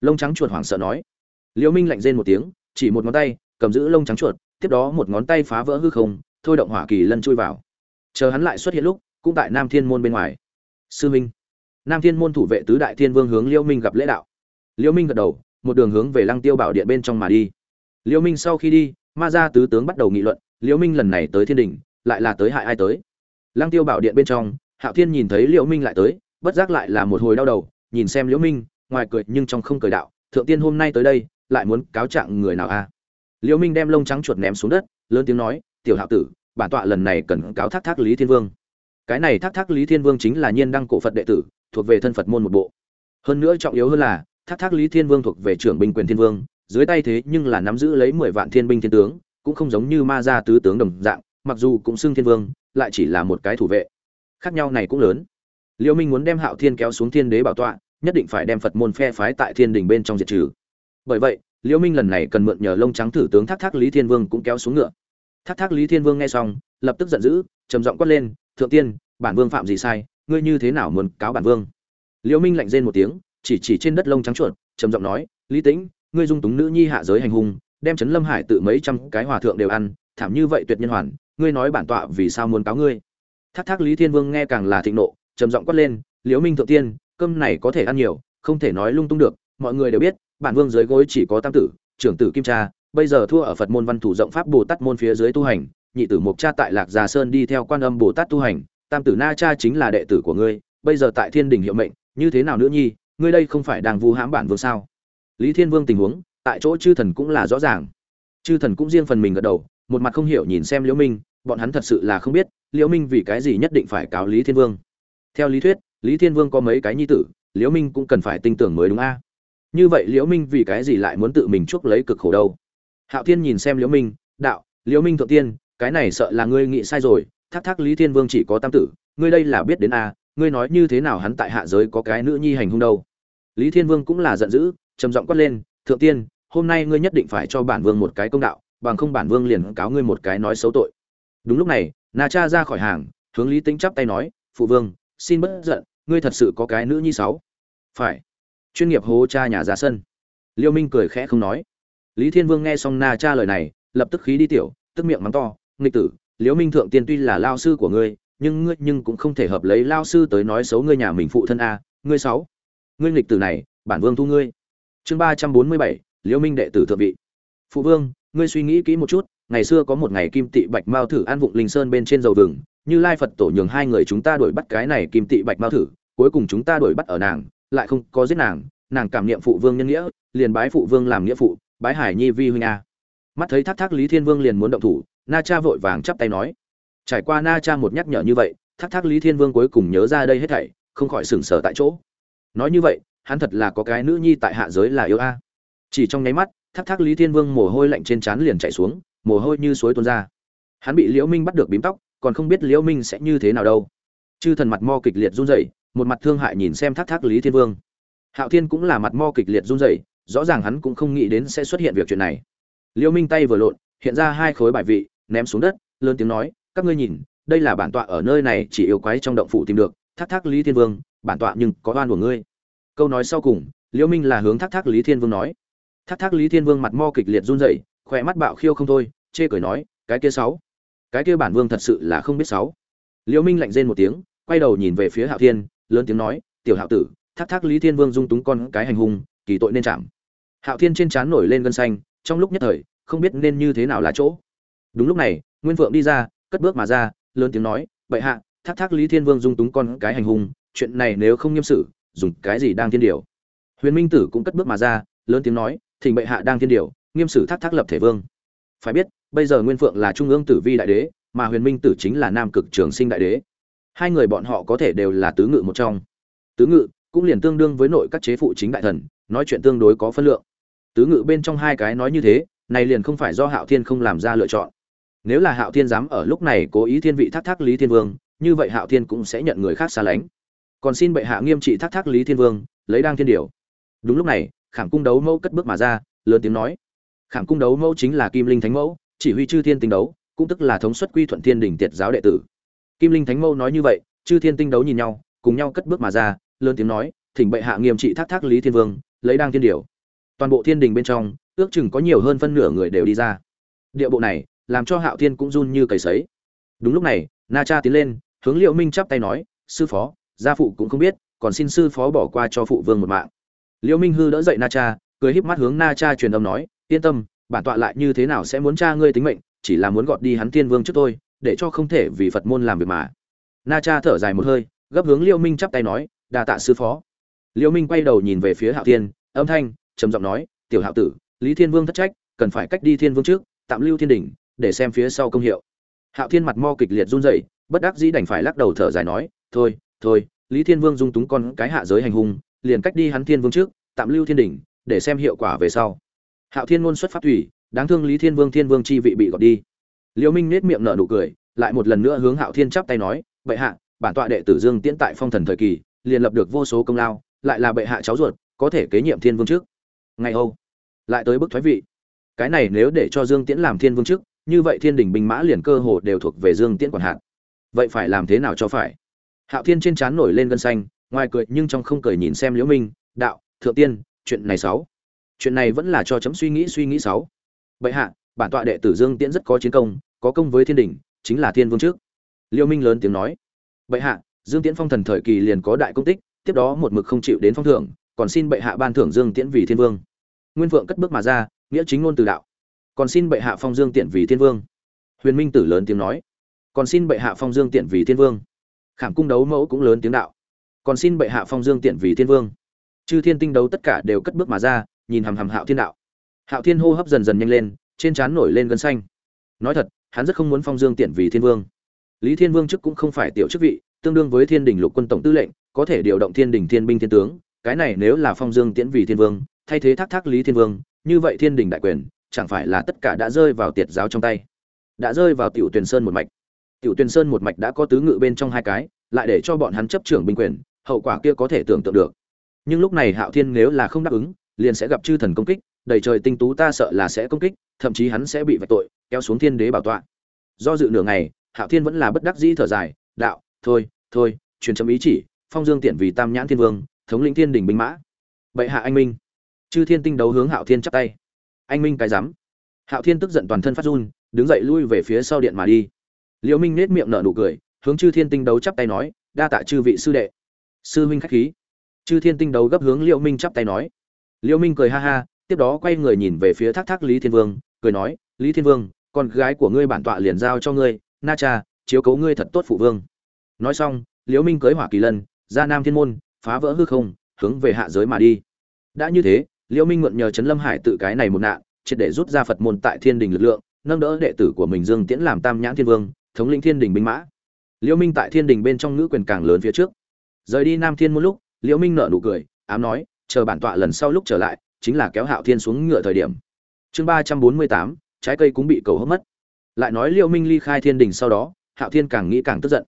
S1: Lông trắng chuột hoảng sợ nói. Liễu minh lạnh rên một tiếng, chỉ một ngón tay, cầm giữ lông trắng chuột, tiếp đó một ngón tay phá vỡ hư không, thôi động hỏa kỳ lân chui vào. Chờ hắn lại xuất hiện lúc, cũng tại nam thiên môn bên ngoài. Sư minh. Nam thiên môn thủ vệ tứ đại thiên vương hướng liễu minh gặp lễ đạo. Liễu minh gật đầu, một đường hướng về lăng tiêu bảo điện bên trong mà đi. Liễu minh sau khi đi ma gia tứ tướng bắt đầu nghị luận, liễu minh lần này tới thiên đình lại là tới hại ai tới? Lăng tiêu bảo điện bên trong, hạo thiên nhìn thấy liễu minh lại tới, bất giác lại là một hồi đau đầu, nhìn xem liễu minh, ngoài cười nhưng trong không cười đạo, thượng tiên hôm nay tới đây, lại muốn cáo trạng người nào a? Liễu minh đem lông trắng chuột ném xuống đất, lớn tiếng nói, tiểu hạo tử, bản tọa lần này cần cáo thác thác lý thiên vương. Cái này thác thác lý thiên vương chính là nhiên đăng cổ phật đệ tử, thuộc về thân phật môn một bộ. Hơn nữa trọng yếu hơn là, thác thác lý thiên vương thuộc về trưởng binh quyền thiên vương dưới tay thế nhưng là nắm giữ lấy mười vạn thiên binh thiên tướng, cũng không giống như ma gia tứ tướng đồng dạng, mặc dù cũng xưng thiên vương, lại chỉ là một cái thủ vệ. Khác nhau này cũng lớn. Liễu minh muốn đem hạo thiên kéo xuống thiên đế bảo tọa, nhất định phải đem phật môn phe phái tại thiên đình bên trong diệt trừ. Bởi vậy liễu minh lần này cần mượn nhờ lông trắng thử tướng thác thác lý thiên vương cũng kéo xuống ngựa. Thác thác lý thiên vương nghe xong, lập tức giận dữ, trầm giọng quát lên, thượng tiên, bản vương phạm gì sai, ngươi như thế nào muốn cáo bản vương? Liễu minh lạnh rên một tiếng, chỉ chỉ trên đất lông trắng chuột, trầm giọng nói, lý tĩnh ngươi dung túng nữ nhi hạ giới hành hung, đem chấn lâm hải tự mấy trăm cái hòa thượng đều ăn, thảm như vậy tuyệt nhân hoàn, ngươi nói bản tọa vì sao muốn cáo ngươi? Thác thác lý thiên vương nghe càng là thịnh nộ, trầm giọng quát lên, liễu minh thượng tiên, cơm này có thể ăn nhiều, không thể nói lung tung được, mọi người đều biết, bản vương dưới gối chỉ có tam tử, trưởng tử kim cha, bây giờ thua ở phật môn văn thủ rộng pháp bồ tát môn phía dưới tu hành, nhị tử mục cha tại lạc già sơn đi theo quan âm bồ tát tu hành, tam tử na cha chính là đệ tử của ngươi, bây giờ tại thiên đình hiệu mệnh, như thế nào nữa nhi, ngươi đây không phải đang vu hãm bản vương sao? Lý thiên vương tình huống, tại chỗ chư thần cũng là rõ ràng. Chư thần cũng riêng phần mình gật đầu, một mặt không hiểu nhìn xem liễu minh, bọn hắn thật sự là không biết, liễu minh vì cái gì nhất định phải cáo lý thiên vương. Theo lý thuyết, lý thiên vương có mấy cái nhi tử, liễu minh cũng cần phải tin tưởng mới đúng a. Như vậy liễu minh vì cái gì lại muốn tự mình chuốc lấy cực khổ đâu? Hạo thiên nhìn xem liễu minh, đạo, liễu minh thượng tiên, cái này sợ là ngươi nghĩ sai rồi, thác thác lý thiên vương chỉ có tam tử, ngươi đây là biết đến a, ngươi nói như thế nào hắn tại hạ giới có cái nữ nhi hành hung đâu? Lý thiên vương cũng là giận dữ trầm giọng quát lên, thượng tiên, hôm nay ngươi nhất định phải cho bản vương một cái công đạo, bằng không bản vương liền cáo ngươi một cái nói xấu tội. Đúng lúc này, na cha ra khỏi hàng, hướng lý tính chắp tay nói, phụ vương, xin bất giận, ngươi thật sự có cái nữ nhi sáu. Phải. Chuyên nghiệp hố cha nhà ra sân. Liêu minh cười khẽ không nói. Lý thiên vương nghe xong na cha lời này, lập tức khí đi tiểu, tức miệng mắng to, nghịch tử liễu minh thượng tiên tuy là lao sư của ngươi, nhưng ngươi nhưng cũng không thể hợp lấy lao sư tới nói xấu ngươi nhà mình phụ thân a, ngươi sáu. Ngươi nghịch tử này, bản vương thu ngươi chương ba trăm bốn mươi bảy liễu minh đệ tử thượng vị. Phụ vương, ngươi suy nghĩ kỹ một chút, ngày xưa có một ngày kim tị bạch mao thử an vụng linh sơn bên trên dầu vừng, như lai phật tổ nhường hai người chúng ta đuổi bắt cái này kim tị bạch mao thử, cuối cùng chúng ta đuổi bắt ở nàng, lại không có giết nàng nàng cảm niệm phụ vương nhân nghĩa, liền bái phụ vương làm nghĩa phụ, bái hải nhi vi huynh a. Mắt thấy thác thác lý thiên vương liền muốn động thủ, na cha vội vàng chắp tay nói. Trải qua na cha một nhắc nhở như vậy, thác thác lý thiên vương cuối cùng nhớ ra đây hết thảy, không khỏi sừng sờ tại chỗ. Nói như vậy hắn thật là có cái nữ nhi tại hạ giới là yêu a. Chỉ trong nháy mắt, thác thác lý thiên vương mồ hôi lạnh trên trán liền chạy xuống, mồ hôi như suối tuôn ra. Hắn bị liễu minh bắt được bím tóc, còn không biết liễu minh sẽ như thế nào đâu. Chư thần mặt mo kịch liệt run rẩy, một mặt thương hại nhìn xem thác thác lý thiên vương. Hạo thiên cũng là mặt mo kịch liệt run rẩy, rõ ràng hắn cũng không nghĩ đến sẽ xuất hiện việc chuyện này. Liễu minh tay vừa lộn, hiện ra hai khối bài vị, ném xuống đất, lớn tiếng nói, các ngươi nhìn, đây là bản tọa ở nơi này chỉ yêu quái trong động phủ tìm được, thác thác lý thiên vương, bản tọa nhưng có oan của ngươi câu nói sau cùng, liễu minh là hướng thác thác lý thiên vương nói. Thác thác lý thiên vương mặt mo kịch liệt run rẩy, khỏe mắt bạo khiêu không thôi, chê cười nói, cái kia sáu, cái kia bản vương thật sự là không biết sáu. Liễu minh lạnh rên một tiếng, quay đầu nhìn về phía hạo thiên, lớn tiếng nói, tiểu hạo tử, thác thác lý thiên vương dung túng con cái hành hung, kỳ tội nên chạm. Hạo thiên trên trán nổi lên gân xanh, trong lúc nhất thời, không biết nên như thế nào là chỗ. Đúng lúc này, nguyên vượng đi ra, cất bước mà ra, lớn tiếng nói, bệ hạ, thác thác lý thiên vương dung túng con cái hành hung, chuyện này nếu không nghiêm xử dùng cái gì đang thiên điều? Huyền minh tử cũng cất bước mà ra, lớn tiếng nói, thỉnh bệ hạ đang thiên điều, nghiêm sử thác thác lập thể vương. Phải biết, bây giờ nguyên phượng là trung ương tử vi đại đế, mà huyền minh tử chính là nam cực trường sinh đại đế. Hai người bọn họ có thể đều là tứ ngự một trong. Tứ ngự cũng liền tương đương với nội các chế phụ chính đại thần, nói chuyện tương đối có phân lượng. Tứ ngự bên trong hai cái nói như thế, này liền không phải do hạo thiên không làm ra lựa chọn. Nếu là hạo thiên dám ở lúc này cố ý thiên vị thác thác lý thiên vương, như vậy hạo thiên cũng sẽ nhận người khác xa lánh còn xin bệ hạ nghiêm trị thác thác lý thiên vương, lấy đang thiên điều. Đúng lúc này, khảm cung đấu mẫu cất bước mà ra, lớn tiếng nói. Khảm cung đấu mẫu chính là kim linh thánh mẫu, chỉ huy chư thiên tinh đấu, cũng tức là thống suất quy thuận thiên đình tiệt giáo đệ tử. Kim linh thánh mẫu nói như vậy, chư thiên tinh đấu nhìn nhau, cùng nhau cất bước mà ra, lớn tiếng nói, thỉnh bệ hạ nghiêm trị thác thác lý thiên vương, lấy đang thiên điều. Toàn bộ thiên đình bên trong, ước chừng có nhiều hơn phân nửa người đều đi ra. Địa bộ này, làm cho hạo thiên cũng run như cầy sấy. Đúng lúc này, na cha tiến lên, hướng liệu minh chắp tay nói, sư phó gia phụ cũng không biết, còn xin sư phó bỏ qua cho phụ vương một mạng. Liễu minh hư đỡ dậy na cha, cười híp mắt hướng na cha truyền âm nói, yên tâm, bản tọa lại như thế nào sẽ muốn cha ngươi tính mệnh, chỉ là muốn gọt đi hắn thiên vương trước tôi, để cho không thể vì phật môn làm việc mà. Na cha thở dài một hơi, gấp hướng liễu minh chắp tay nói, đa tạ sư phó. Liễu minh quay đầu nhìn về phía hạo thiên, âm thanh, trầm giọng nói, tiểu hạo tử, lý thiên vương thất trách, cần phải cách đi thiên vương trước, tạm lưu thiên đỉnh, để xem phía sau công hiệu. Hạo thiên mặt mo kịch liệt run rẩy, bất đắc dĩ đành phải lắc đầu thở dài nói, thôi thôi, lý thiên vương dung túng con cái hạ giới hành hung, liền cách đi hắn thiên vương trước, tạm lưu thiên đỉnh, để xem hiệu quả về sau. Hạo thiên ngôn xuất phát thủy, đáng thương lý thiên vương thiên vương chi vị bị gọt đi. Liễu minh nết miệng nở nụ cười, lại một lần nữa hướng hạo thiên chắp tay nói, bệ hạ, bản tọa đệ tử dương tiễn tại phong thần thời kỳ, liền lập được vô số công lao, lại là bệ hạ cháu ruột, có thể kế nhiệm thiên vương trước. Ngày âu, lại tới bức thoái vị. Cái này nếu để cho dương tiễn làm thiên vương trước, như vậy thiên đình binh mã liền cơ hồ đều thuộc về dương tiễn quản hạt. Vậy phải làm thế nào cho phải? Hạo thiên trên trán nổi lên gân xanh, ngoài cười nhưng trong không cười nhìn xem liễu minh, đạo, thượng tiên, chuyện này sáu. Chuyện này vẫn là cho chấm suy nghĩ suy nghĩ sáu. Bệ hạ, bản tọa đệ tử dương tiễn rất có chiến công, có công với thiên đình, chính là thiên vương trước. Liễu minh lớn tiếng nói. Bệ hạ, dương tiễn phong thần thời kỳ liền có đại công tích, tiếp đó một mực không chịu đến phong thưởng, còn xin bệ hạ ban thưởng dương tiễn vì thiên vương. Nguyên vượng cất bước mà ra, nghĩa chính ngôn từ đạo. Còn xin bệ hạ phong dương tiện vì thiên vương. Huyền minh tử lớn tiếng nói. Còn xin bệ hạ phong dương tiện vì thiên vương khảm cung đấu mẫu cũng lớn tiếng đạo. Còn xin bệ hạ phong dương tiện vì thiên vương. Chư thiên tinh đấu tất cả đều cất bước mà ra, nhìn hằm hằm hạo thiên đạo. Hạo thiên hô hấp dần dần nhanh lên, trên trán nổi lên gân xanh. Nói thật, hắn rất không muốn phong dương tiện vì thiên vương. Lý thiên vương chức cũng không phải tiểu chức vị, tương đương với thiên đình lục quân tổng tư lệnh, có thể điều động thiên đình thiên binh thiên tướng, cái này nếu là phong dương tiễn vì thiên vương, thay thế thác thác lý thiên vương, như vậy thiên đình đại quyền, chẳng phải là tất cả đã rơi vào tiệt giáo trong tay. Đã rơi vào tiểu tuyền sơn một mạch tiểu tuyền sơn một mạch đã có tứ ngự bên trong hai cái, lại để cho bọn hắn chấp trưởng binh quyền, hậu quả kia có thể tưởng tượng được. Nhưng lúc này hạo thiên nếu là không đáp ứng, liền sẽ gặp chư thần công kích, đầy trời tinh tú ta sợ là sẽ công kích, thậm chí hắn sẽ bị vạch tội, kéo xuống thiên đế bảo tọa. Do dự nửa ngày, hạo thiên vẫn là bất đắc dĩ thở dài, đạo, thôi thôi, truyền chấm ý chỉ, phong dương tiện vì tam nhãn thiên vương, thống lĩnh thiên đình binh mã. Bệ hạ anh minh. Chư thiên tinh đấu hướng hạo thiên chắp tay. Anh minh cái rắm. Hạo thiên tức giận toàn thân phát run, đứng dậy lui về phía sau điện mà đi liễu minh nết miệng nở nụ cười, hướng chư thiên tinh đấu chắp tay nói, đa tạ chư vị sư đệ. Sư minh khách khí. Chư thiên tinh đấu gấp hướng liễu minh chắp tay nói. Liễu minh cười ha ha, tiếp đó quay người nhìn về phía thác thác lý thiên vương, cười nói, lý thiên vương, con gái của ngươi bản tọa liền giao cho ngươi, na cha, chiếu cố ngươi thật tốt phụ vương. Nói xong, liễu minh cưới hỏa kỳ lân, ra nam thiên môn, phá vỡ hư không, hướng về hạ giới mà đi. Đã như thế, liễu minh mượn nhờ trấn lâm hải tự cái này một nạn, triệt để rút ra phật môn tại thiên đình lực lượng, nâng đỡ đệ tử của mình dương tiễn làm tam nhãn thiên vương thống lĩnh thiên đình binh mã. Liễu minh tại thiên đình bên trong ngữ quyền càng lớn phía trước. Rời đi nam thiên một lúc liễu minh nở nụ cười, ám nói, chờ bản tọa lần sau lúc trở lại, chính là kéo hạo thiên xuống ngựa thời điểm. Chương ba trăm bốn mươi tám, trái cây cũng bị cầu hấp mất. Lại nói liễu minh ly khai thiên đình sau đó, hạo thiên càng nghĩ càng tức giận.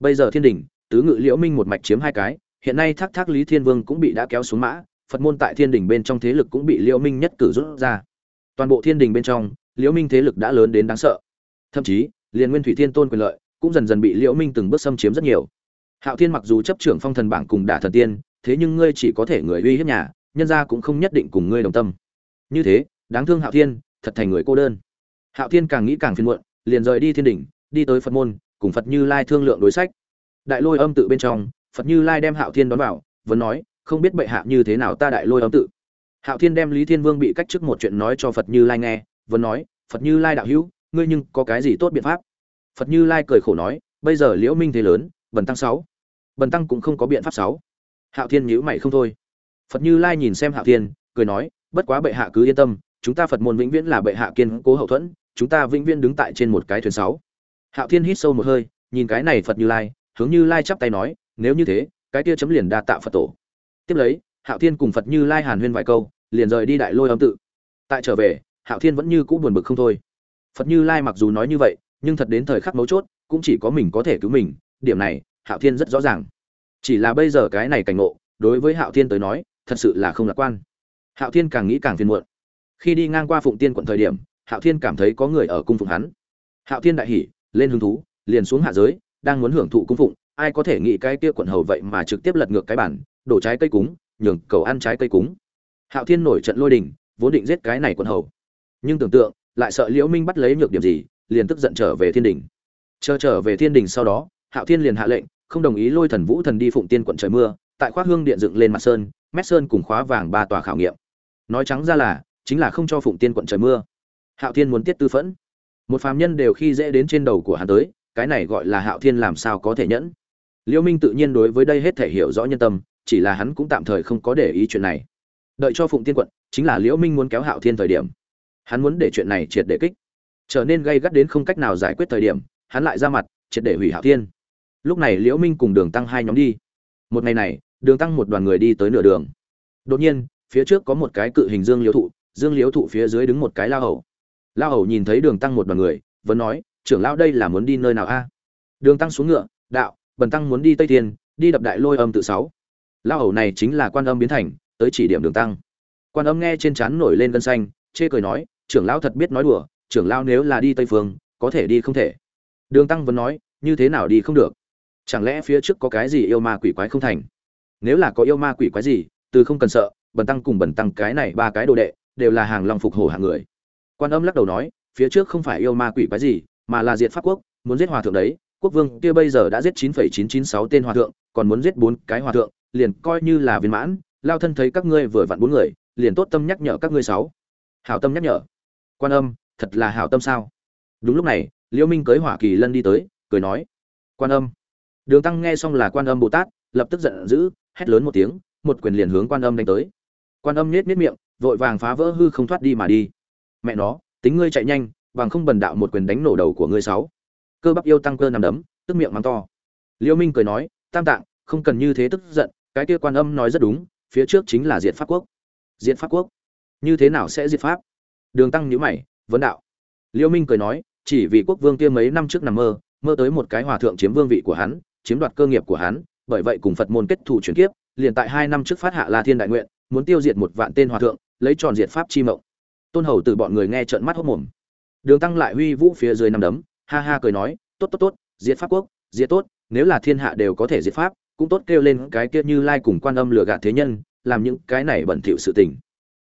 S1: Bây giờ thiên đình, tứ ngự liễu minh một mạch chiếm hai cái, hiện nay thác thác lý thiên vương cũng bị đã kéo xuống mã, phật môn tại thiên đình bên trong thế lực cũng bị liễu minh nhất cử rút ra. Toàn bộ thiên đình bên trong liễu minh thế lực đã lớn đến đáng sợ. Thậm chí liền nguyên thủy thiên tôn quyền lợi cũng dần dần bị liễu minh từng bước xâm chiếm rất nhiều hạo thiên mặc dù chấp trưởng phong thần bảng cùng đả thần tiên thế nhưng ngươi chỉ có thể người uy hiếp nhà nhân gia cũng không nhất định cùng ngươi đồng tâm như thế đáng thương hạo thiên thật thành người cô đơn hạo thiên càng nghĩ càng phiền muộn liền rời đi thiên đỉnh đi tới phật môn cùng phật như lai thương lượng đối sách đại lôi âm tự bên trong phật như lai đem hạo thiên đón vào vẫn nói không biết bệ hạ như thế nào ta đại lôi âm tự hạo thiên đem lý thiên vương bị cách chức một chuyện nói cho phật như lai nghe vẫn nói phật như lai đạo hữu ngươi nhưng có cái gì tốt biện pháp? Phật như lai cười khổ nói, bây giờ liễu minh thế lớn, bần tăng sáu. Bần tăng cũng không có biện pháp sáu. Hạo thiên nhíu mày không thôi. Phật như lai nhìn xem hạo thiên, cười nói, bất quá bệ hạ cứ yên tâm, chúng ta phật môn vĩnh viễn là bệ hạ kiên cố hậu thuẫn, chúng ta vĩnh viễn đứng tại trên một cái thuyền sáu. Hạo thiên hít sâu một hơi, nhìn cái này phật như lai, hướng như lai chắp tay nói, nếu như thế, cái kia chấm liền đa tạ phật tổ. Tiếp lấy, hạo thiên cùng phật như lai hàn huyên vài câu, liền rời đi đại lôi âm tự. Tại trở về, hạo thiên vẫn như cũ buồn bực không thôi phật như lai mặc dù nói như vậy, nhưng thật đến thời khắc mấu chốt, cũng chỉ có mình có thể cứu mình, điểm này, hạo thiên rất rõ ràng. Chỉ là bây giờ cái này cảnh ngộ, đối với hạo thiên tới nói, thật sự là không lạc quan. Hạo thiên càng nghĩ càng phiền muộn. Khi đi ngang qua phụng tiên quận thời điểm, hạo thiên cảm thấy có người ở cung phụng hắn. Hạo thiên đại hỉ, lên hứng thú, liền xuống hạ giới, đang muốn hưởng thụ cung phụng, ai có thể nghĩ cái kia quận hầu vậy mà trực tiếp lật ngược cái bản, đổ trái cây cúng, nhường cầu ăn trái cây cúng. Hạo thiên nổi trận lôi đình, vốn định giết cái này quận hầu. Nhưng tưởng tượng lại sợ liễu minh bắt lấy nhược điểm gì, liền tức giận trở về thiên đình. Chờ trở về thiên đình sau đó, hạo thiên liền hạ lệnh, không đồng ý lôi thần vũ thần đi phụng tiên quận trời mưa, tại khoác hương điện dựng lên mặt sơn, mét sơn cùng khóa vàng ba tòa khảo nghiệm. Nói trắng ra là, chính là không cho phụng tiên quận trời mưa. Hạo thiên muốn tiết tư phẫn. Một phàm nhân đều khi dễ đến trên đầu của hắn tới, cái này gọi là hạo thiên làm sao có thể nhẫn? Liễu minh tự nhiên đối với đây hết thể hiểu rõ nhân tâm, chỉ là hắn cũng tạm thời không có để ý chuyện này. Đợi cho phụng tiên quận, chính là liễu minh muốn kéo hạo thiên thời điểm hắn muốn để chuyện này triệt để kích. Trở nên gây gắt đến không cách nào giải quyết thời điểm, hắn lại ra mặt, triệt để hủy hạo thiên. Lúc này liễu minh cùng đường tăng hai nhóm đi. Một ngày này, đường tăng một đoàn người đi tới nửa đường. Đột nhiên, phía trước có một cái cự hình dương liễu thụ, dương liễu thụ phía dưới đứng một cái lao hầu. Lao hầu nhìn thấy đường tăng một đoàn người, vẫn nói, trưởng lão đây là muốn đi nơi nào a? Đường tăng xuống ngựa, đạo, bần tăng muốn đi tây thiên, đi đập đại lôi âm tự sáu. Lao hầu này chính là quan âm biến thành, tới chỉ điểm đường tăng. Quan âm nghe trên trán nổi lên gân xanh, chê cười nói trưởng lão thật biết nói đùa trưởng lão nếu là đi tây phương có thể đi không thể. Đường tăng vẫn nói như thế nào đi không được? Chẳng lẽ phía trước có cái gì yêu ma quỷ quái không thành? Nếu là có yêu ma quỷ quái gì từ không cần sợ bần tăng cùng bần tăng cái này ba cái đồ đệ đều là hàng long phục hổ hạng người. Quan âm lắc đầu nói phía trước không phải yêu ma quỷ quái gì mà là diệt pháp quốc muốn giết hòa thượng đấy. Quốc vương kia bây giờ đã giết 9,996 tên hòa thượng còn muốn giết bốn cái hòa thượng liền coi như là viên mãn. Lao thân thấy các ngươi vừa vặn bốn người liền tốt tâm nhắc nhở các ngươi sáu. Hảo tâm nhắc nhở quan âm, thật là hảo tâm sao? Đúng lúc này, liễu minh cưới hỏa kỳ lân đi tới, cười nói, quan âm. Đường tăng nghe xong là quan âm bồ tát, lập tức giận dữ, hét lớn một tiếng, một quyền liền hướng quan âm đánh tới. Quan âm nhếch nhếch miệng, vội vàng phá vỡ hư không thoát đi mà đi. Mẹ nó, tính ngươi chạy nhanh, bằng không bần đạo một quyền đánh nổ đầu của ngươi sáu. Cơ bắp yêu tăng cơ nằm đấm, tức miệng mắng to. Liễu minh cười nói, tam tạng, không cần như thế tức giận, cái kia quan âm nói rất đúng, phía trước chính là diệt pháp quốc. Diệt pháp quốc? Như thế nào sẽ diệt pháp? Đường tăng nhữ mày, vấn đạo. Liêu minh cười nói, chỉ vì quốc vương kia mấy năm trước nằm mơ mơ tới một cái hòa thượng chiếm vương vị của hắn, chiếm đoạt cơ nghiệp của hắn, bởi vậy cùng phật môn kết thủ chuyển kiếp, liền tại hai năm trước phát hạ la thiên đại nguyện, muốn tiêu diệt một vạn tên hòa thượng, lấy tròn diệt pháp chi mộng. Tôn hầu từ bọn người nghe trợn mắt hốc mồm. Đường tăng lại huy vũ phía dưới năm đấm, ha ha cười nói, tốt tốt tốt, diệt pháp quốc, diệt tốt, nếu là thiên hạ đều có thể diệt pháp, cũng tốt kêu lên cái kia như lai cùng quan âm lừa gạt thế nhân, làm những cái này bẩn thỉu sự tình.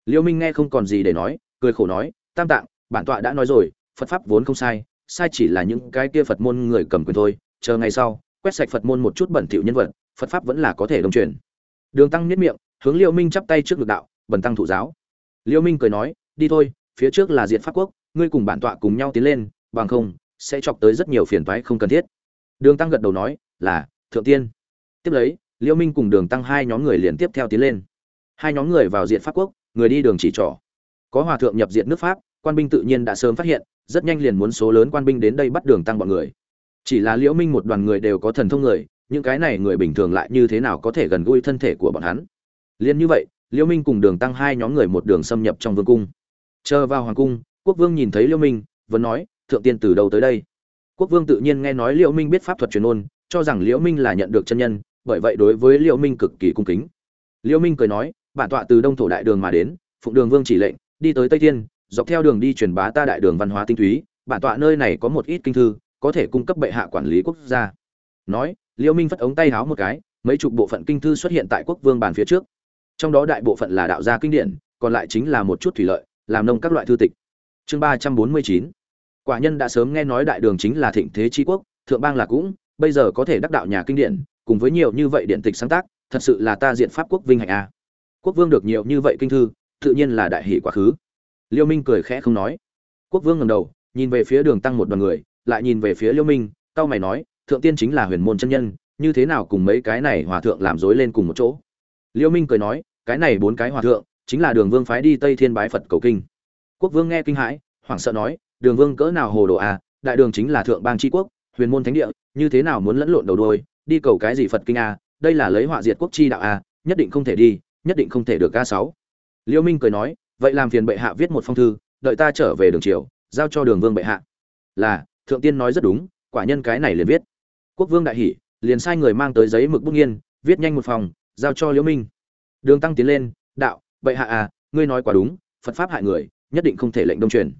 S1: Liêu minh nghe không còn gì để nói cười khổ nói, tam tạng, bản tọa đã nói rồi, phật pháp vốn không sai sai chỉ là những cái kia phật môn người cầm quyền thôi, chờ ngày sau, quét sạch phật môn một chút bẩn thỉu nhân vật, phật pháp vẫn là có thể đồng truyền. Đường tăng nhất miệng, hướng liêu minh chắp tay trước ngực đạo, bần tăng thụ giáo. Liêu minh cười nói, đi thôi, phía trước là diện pháp quốc, ngươi cùng bản tọa cùng nhau tiến lên, bằng không, sẽ chọc tới rất nhiều phiền toái không cần thiết. Đường tăng gật đầu nói, là, thượng tiên. Tiếp lấy, liêu minh cùng đường tăng hai nhóm người liền tiếp theo tiến lên. Hai nhóm người vào diện pháp quốc, người đi đường chỉ trỏ có hòa thượng nhập diện nước pháp, quan binh tự nhiên đã sớm phát hiện, rất nhanh liền muốn số lớn quan binh đến đây bắt đường tăng bọn người. Chỉ là liễu minh một đoàn người đều có thần thông người, những cái này người bình thường lại như thế nào có thể gần gũi thân thể của bọn hắn? Liền như vậy, liễu minh cùng đường tăng hai nhóm người một đường xâm nhập trong vương cung. Chờ vào hoàng cung, quốc vương nhìn thấy liễu minh, vẫn nói, thượng tiên từ đâu tới đây? Quốc vương tự nhiên nghe nói liễu minh biết pháp thuật truyền ôn, cho rằng liễu minh là nhận được chân nhân, bởi vậy đối với liễu minh cực kỳ cung kính. Liễu minh cười nói, bản tọa từ đông thổ đại đường mà đến, phụng đường vương chỉ lệnh đi tới tây thiên, dọc theo đường đi truyền bá ta đại đường văn hóa tinh túy, bản tọa nơi này có một ít kinh thư, có thể cung cấp bệ hạ quản lý quốc gia. Nói liễu minh phất ống tay háo một cái, mấy chục bộ phận kinh thư xuất hiện tại quốc vương bàn phía trước. Trong đó đại bộ phận là đạo gia kinh điển, còn lại chính là một chút thủy lợi, làm nông các loại thư tịch. Chương ba trăm bốn mươi chín. Quả nhân đã sớm nghe nói đại đường chính là thịnh thế tri quốc, thượng bang là cũng, bây giờ có thể đắc đạo nhà kinh điển, cùng với nhiều như vậy điện tịch sáng tác, thật sự là ta diện pháp quốc vinh hạnh a quốc vương được nhiều như vậy kinh thư tự nhiên là đại hỷ quá khứ. Liêu minh cười khẽ không nói. Quốc vương ngầm đầu, nhìn về phía đường tăng một đoàn người, lại nhìn về phía liêu minh cao mày nói, thượng tiên chính là huyền môn chân nhân, như thế nào cùng mấy cái này hòa thượng làm dối lên cùng một chỗ? Liêu minh cười nói, cái này bốn cái hòa thượng, chính là đường vương phái đi tây thiên bái phật cầu kinh. Quốc vương nghe kinh hãi, hoảng sợ nói, đường vương cỡ nào hồ đồ à đại đường chính là thượng bang tri quốc, huyền môn thánh địa, như thế nào muốn lẫn lộn đầu đôi đi cầu cái gì phật kinh à đây là lấy họa diệt quốc chi đạo à nhất định không thể đi, nhất định không thể được ca sáu liêu minh cười nói, vậy làm phiền bệ hạ viết một phong thư, đợi ta trở về đường triều, giao cho đường vương bệ hạ. Là, thượng tiên nói rất đúng, quả nhân cái này liền viết. Quốc vương đại hỷ liền sai người mang tới giấy mực bút nghiên, viết nhanh một phòng, giao cho liễu minh. Đường tăng tiến lên, đạo, bệ hạ à ngươi nói quả đúng, phật pháp hại người, nhất định không thể lệnh đông truyền.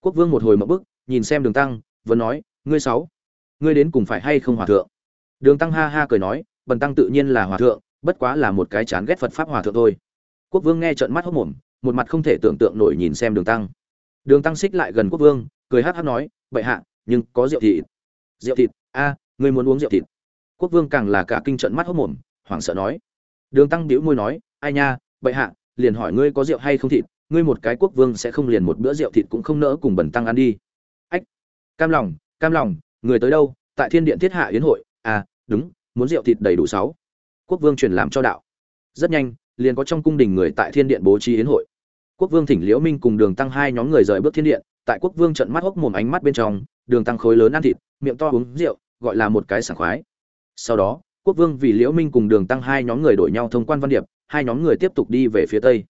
S1: Quốc vương một hồi mở bức, nhìn xem đường tăng, vẫn nói, ngươi sáu, ngươi đến cùng phải hay không hòa thượng? Đường tăng ha ha cười nói, bần tăng tự nhiên là hòa thượng, bất quá là một cái chán ghét phật pháp hòa thượng thôi quốc vương nghe trợn mắt hốc mồm, một mặt không thể tưởng tượng nổi nhìn xem đường tăng. Đường tăng xích lại gần quốc vương, cười hát hát nói, bệ hạ, nhưng có rượu thịt. Rượu thịt? A, ngươi muốn uống rượu thịt? Quốc vương càng là cả kinh trợn mắt hốc mồm, hoảng sợ nói. Đường tăng bĩu môi nói, ai nha, bệ hạ, liền hỏi ngươi có rượu hay không thịt, ngươi một cái quốc vương sẽ không liền một bữa rượu thịt cũng không nỡ cùng bẩn tăng ăn đi. Ách, cam lòng cam lòng, người tới đâu? Tại thiên điện thiết hạ yến hội. À đúng, muốn rượu thịt đầy đủ sáu. Quốc vương truyền làm cho đạo. Rất nhanh liền có trong cung đình người tại thiên điện bố trí yến hội. Quốc vương thỉnh liễu minh cùng đường tăng hai nhóm người rời bước thiên điện, tại quốc vương trận mắt hốc mồm ánh mắt bên trong, đường tăng khối lớn ăn thịt, miệng to uống rượu, gọi là một cái sảng khoái. Sau đó, quốc vương vì liễu minh cùng đường tăng hai nhóm người đổi nhau thông quan văn điệp, hai nhóm người tiếp tục đi về phía tây.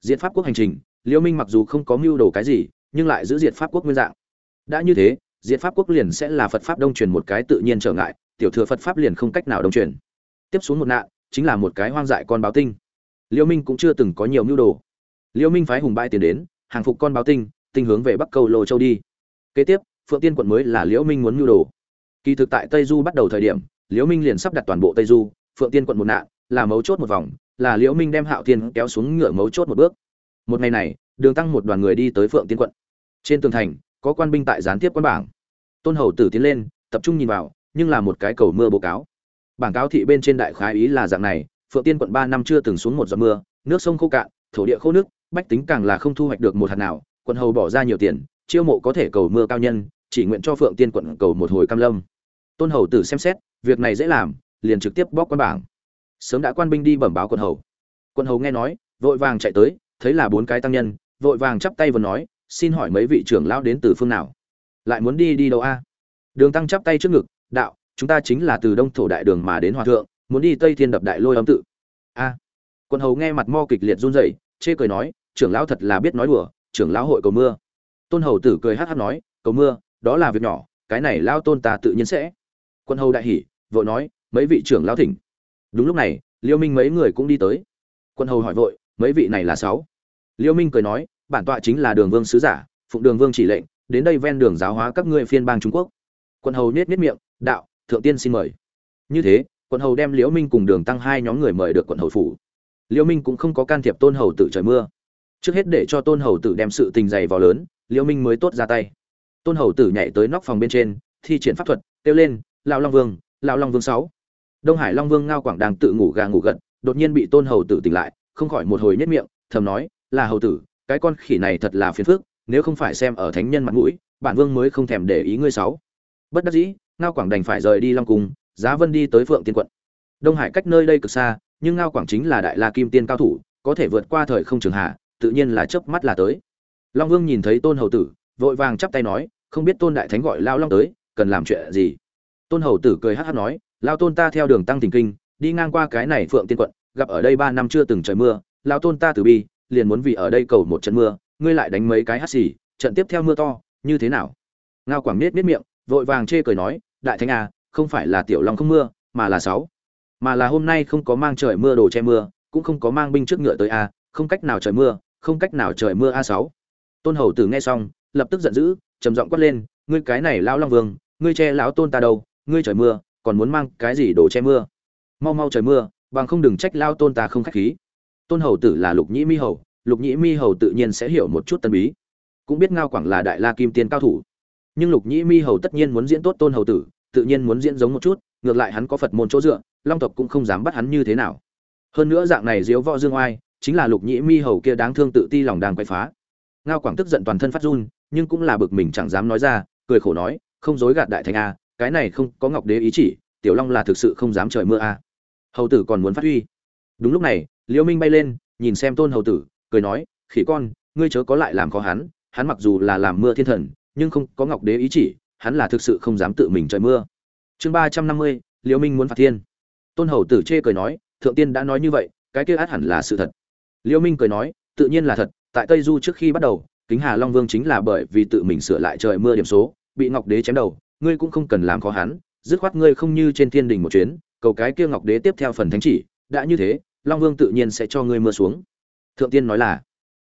S1: Diệt pháp quốc hành trình, liễu minh mặc dù không có mưu đồ cái gì, nhưng lại giữ diệt pháp quốc nguyên dạng. Đã như thế, diệt pháp quốc liền sẽ là phật pháp đông truyền một cái tự nhiên trở ngại, tiểu thừa phật pháp liền không cách nào đông truyền. Tiếp xuống một nạn, chính là một cái hoang dại con báo tinh liễu minh cũng chưa từng có nhiều mưu đồ. Liễu minh phái hùng bãi tiền đến, hàng phục con báo tinh tinh hướng về bắc cầu lô châu đi. Kế tiếp, phượng tiên quận mới là liễu minh muốn mưu đồ. Kỳ thực tại tây du bắt đầu thời điểm liễu minh liền sắp đặt toàn bộ tây du, phượng tiên quận một nạn, là mấu chốt một vòng, là liễu minh đem hạo tiên kéo xuống ngựa mấu chốt một bước. Một ngày này, đường tăng một đoàn người đi tới phượng tiên quận. Trên tường thành, có quan binh tại gián tiếp quan bảng. Tôn hầu tử tiến lên, tập trung nhìn vào, nhưng là một cái cầu mưa báo cáo. Bảng cáo thị bên trên đại khái ý là dạng này phượng tiên quận ba năm chưa từng xuống một giọt mưa, nước sông khô cạn, thổ địa khô nước, bách tính càng là không thu hoạch được một hạt nào, quận hầu bỏ ra nhiều tiền, chiêu mộ có thể cầu mưa cao nhân, chỉ nguyện cho phượng tiên quận cầu một hồi cam lâm. Tôn hầu tử xem xét, việc này dễ làm, liền trực tiếp bóc quan bảng. Sớm đã quan binh đi bẩm báo quận hầu. Quận hầu nghe nói, vội vàng chạy tới, thấy là bốn cái tăng nhân, vội vàng chắp tay vừa nói, xin hỏi mấy vị trưởng lão đến từ phương nào? Lại muốn đi đi đâu a? Đường tăng chắp tay trước ngực, đạo, chúng ta chính là từ đông thổ đại đường mà đến hòa thượng muốn đi tây thiên đập đại lôi âm tự. A. Quân hầu nghe mặt mo kịch liệt run rẩy, chê cười nói, trưởng lão thật là biết nói đùa, trưởng lão hội cầu mưa. Tôn hầu tử cười hát hát nói, cầu mưa, đó là việc nhỏ, cái này lao tôn ta tự nhiên sẽ. Quân hầu đại hỉ, vội nói, mấy vị trưởng lão thỉnh. Đúng lúc này, liêu minh mấy người cũng đi tới. Quân hầu hỏi vội, mấy vị này là sáu? Liêu minh cười nói, bản tọa chính là đường vương sứ giả, phụng đường vương chỉ lệnh, đến đây ven đường giáo hóa các ngươi phiên bang trung quốc. Quân hầu nết nết miệng, đạo, thượng tiên xin mời. Như thế quận hầu đem liễu minh cùng đường tăng hai nhóm người mời được quận hầu phủ. Liễu minh cũng không có can thiệp tôn hầu tử trời mưa. Trước hết để cho tôn hầu tử đem sự tình dày vào lớn, liễu minh mới tốt ra tay. Tôn hầu tử nhảy tới nóc phòng bên trên, thi triển pháp thuật, kêu lên, lão long vương, lão long vương sáu. Đông hải long vương ngao quảng đang tự ngủ gà ngủ gật, đột nhiên bị tôn hầu tử tỉnh lại, không khỏi một hồi nhất miệng, thầm nói, là hầu tử, cái con khỉ này thật là phiền phức, nếu không phải xem ở thánh nhân mặt mũi, bản vương mới không thèm để ý ngươi sáu. Bất đắc dĩ, ngao quảng đành phải rời đi long cung giá vân đi tới phượng tiên quận. Đông hải cách nơi đây cực xa, nhưng ngao quảng chính là đại la kim tiên cao thủ, có thể vượt qua thời không trường hạ, tự nhiên là chớp mắt là tới. Long vương nhìn thấy tôn hầu tử, vội vàng chắp tay nói, không biết tôn đại thánh gọi lao long tới, cần làm chuyện gì? Tôn hầu tử cười hát hát nói, lao tôn ta theo đường tăng thình kinh, đi ngang qua cái này phượng tiên quận, gặp ở đây ba năm chưa từng trời mưa, lao tôn ta từ bi, liền muốn vì ở đây cầu một trận mưa, ngươi lại đánh mấy cái hát xì, trận tiếp theo mưa to, như thế nào? Ngao quảng nết nết miệng, vội vàng chê cười nói, đại thánh à không phải là tiểu long không mưa, mà là sáu. Mà là hôm nay không có mang trời mưa đồ che mưa, cũng không có mang binh trước ngựa tới a, không cách nào trời mưa, không cách nào trời mưa a sáu. Tôn hầu tử nghe xong, lập tức giận dữ, trầm giọng quát lên, ngươi cái này lão long vương, ngươi che lão tôn ta đâu, ngươi trời mưa, còn muốn mang cái gì đồ che mưa? Mau mau trời mưa, bằng không đừng trách lao tôn ta không khách khí. Tôn hầu tử là lục nhĩ mi hầu, lục nhĩ mi hầu tự nhiên sẽ hiểu một chút tân bí. Cũng biết ngao quảng là đại la kim tiên cao thủ. Nhưng lục nhĩ mi hầu tất nhiên muốn diễn tốt tôn hầu tử tự nhiên muốn diễn giống một chút, ngược lại hắn có phật môn chỗ dựa, long tộc cũng không dám bắt hắn như thế nào. Hơn nữa dạng này diếu võ dương oai, chính là lục nhĩ mi hầu kia đáng thương tự ti lòng đang quay phá. Ngao quảng tức giận toàn thân phát run, nhưng cũng là bực mình chẳng dám nói ra, cười khổ nói, không dối gạt đại thành a, cái này không có ngọc đế ý chỉ, tiểu long là thực sự không dám trời mưa a. Hầu tử còn muốn phát huy. Đúng lúc này, liễu minh bay lên, nhìn xem tôn hầu tử, cười nói, khỉ con, ngươi chớ có lại làm khó hắn hắn mặc dù là làm mưa thiên thần, nhưng không có ngọc đế ý chỉ hắn là thực sự không dám tự mình trời mưa. Chương ba trăm năm mươi liễu minh muốn phạt thiên. Tôn hầu tử chê cười nói, thượng tiên đã nói như vậy, cái kia át hẳn là sự thật. Liễu minh cười nói, tự nhiên là thật, tại tây du trước khi bắt đầu, kính hà long vương chính là bởi vì tự mình sửa lại trời mưa điểm số, bị ngọc đế chém đầu, ngươi cũng không cần làm khó hắn, dứt khoát ngươi không như trên thiên đình một chuyến, cầu cái kia ngọc đế tiếp theo phần thánh chỉ, đã như thế, long vương tự nhiên sẽ cho ngươi mưa xuống. Thượng tiên nói là.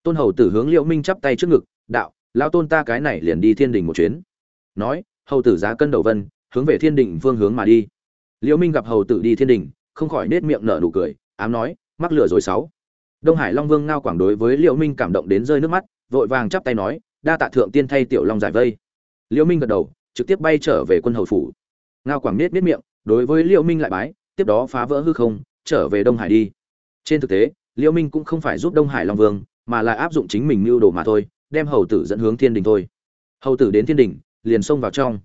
S1: Tôn hầu tử hướng liễu minh chắp tay trước ngực, đạo, lão tôn ta cái này liền đi thiên đình một chuyến nói, hầu tử giá cân đầu vân, hướng về thiên đình phương hướng mà đi. Liễu minh gặp hầu tử đi thiên đình, không khỏi nết miệng nở nụ cười, ám nói, mắc lửa rồi sáu. Đông hải long vương ngao quảng đối với liễu minh cảm động đến rơi nước mắt, vội vàng chắp tay nói, đa tạ thượng tiên thay tiểu long giải vây. Liễu minh gật đầu, trực tiếp bay trở về quân hầu phủ. Ngao quảng nết nết miệng, đối với liễu minh lại bái, tiếp đó phá vỡ hư không, trở về đông hải đi. Trên thực tế, liễu minh cũng không phải giúp đông hải long vương, mà là áp dụng chính mình mưu đồ mà thôi, đem hầu tử dẫn hướng thiên đình thôi. Hầu tử đến thiên đình liền xông vào trong.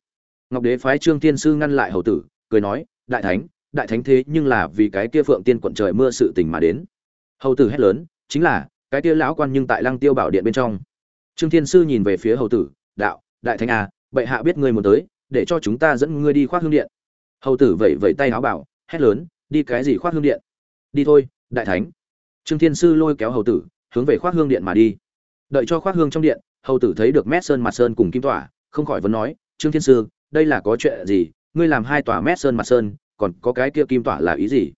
S1: Ngọc đế phái trương tiên sư ngăn lại hầu tử, cười nói, đại thánh đại thánh thế nhưng là vì cái kia phượng tiên quận trời mưa sự tình mà đến. Hầu tử hét lớn, chính là, cái kia lão quan nhưng tại lăng tiêu bảo điện bên trong. Trương thiên sư nhìn về phía hầu tử, đạo, đại thánh à bệ hạ biết ngươi muốn tới, để cho chúng ta dẫn ngươi đi khoác hương điện. Hầu tử vẫy vẫy tay áo bảo, hét lớn, đi cái gì khoác hương điện? Đi thôi, đại thánh. Trương thiên sư lôi kéo hầu tử, hướng về khoác hương điện mà đi. Đợi cho khoác hương trong điện, hầu tử thấy được mét sơn mặt sơn cùng kim tỏa không khỏi vấn nói, trương thiên sư, đây là có chuyện gì? Ngươi làm hai tòa mét sơn mặt sơn, còn có cái kia kim tỏa là ý gì?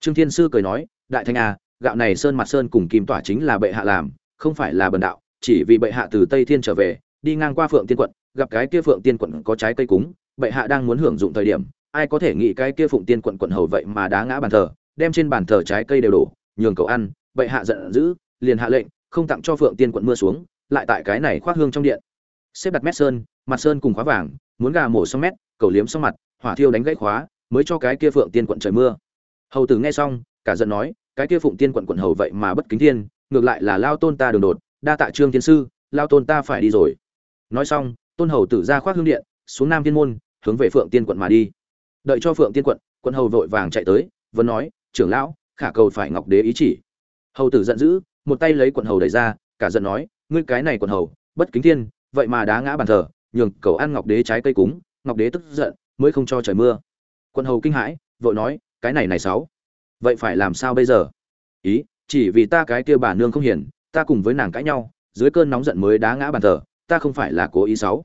S1: Trương thiên sư cười nói, đại thanh à gạo này sơn mặt sơn cùng kim tỏa chính là bệ hạ làm, không phải là bần đạo. Chỉ vì bệ hạ từ tây thiên trở về, đi ngang qua phượng tiên quận, gặp cái kia phượng tiên quận có trái cây cúng, bệ hạ đang muốn hưởng dụng thời điểm, ai có thể nghĩ cái kia phụng tiên quận quận hầu vậy mà đá ngã bàn thờ, đem trên bàn thờ trái cây đều đổ, nhường cậu ăn, bệ hạ giận dữ, liền hạ lệnh, không tặng cho phượng tiên quận mưa xuống, lại tại cái này khoác hương trong điện. Xếp đặt mét sơn mặt sơn cùng khóa vàng, muốn gà mổ xong mét, cầu liếm xong mặt, hỏa thiêu đánh gãy khóa, mới cho cái kia phượng tiên quận trời mưa. Hầu tử nghe xong, cả giận nói, cái kia phụng tiên quận quận hầu vậy mà bất kính thiên, ngược lại là lao tôn ta đường đột, đa tạ trương thiên sư, lao tôn ta phải đi rồi. Nói xong, tôn hầu tử ra khoác hương điện, xuống nam thiên môn, hướng về phượng tiên quận mà đi. Đợi cho phượng tiên quận quận hầu vội vàng chạy tới, vẫn nói, trưởng lão, khả cầu phải ngọc đế ý chỉ. Hầu tử giận dữ, một tay lấy quận hầu đẩy ra, cả giận nói, ngươi cái này quận hầu, bất kính thiên, vậy mà đá ngã bàn thờ nhường cầu ăn ngọc đế trái cây cúng, ngọc đế tức giận, mới không cho trời mưa. Quân hầu kinh hãi, vội nói, cái này này sáu, vậy phải làm sao bây giờ? Ý, chỉ vì ta cái kia bà nương không hiền, ta cùng với nàng cãi nhau, dưới cơn nóng giận mới đá ngã bàn thờ, ta không phải là cố ý sáu.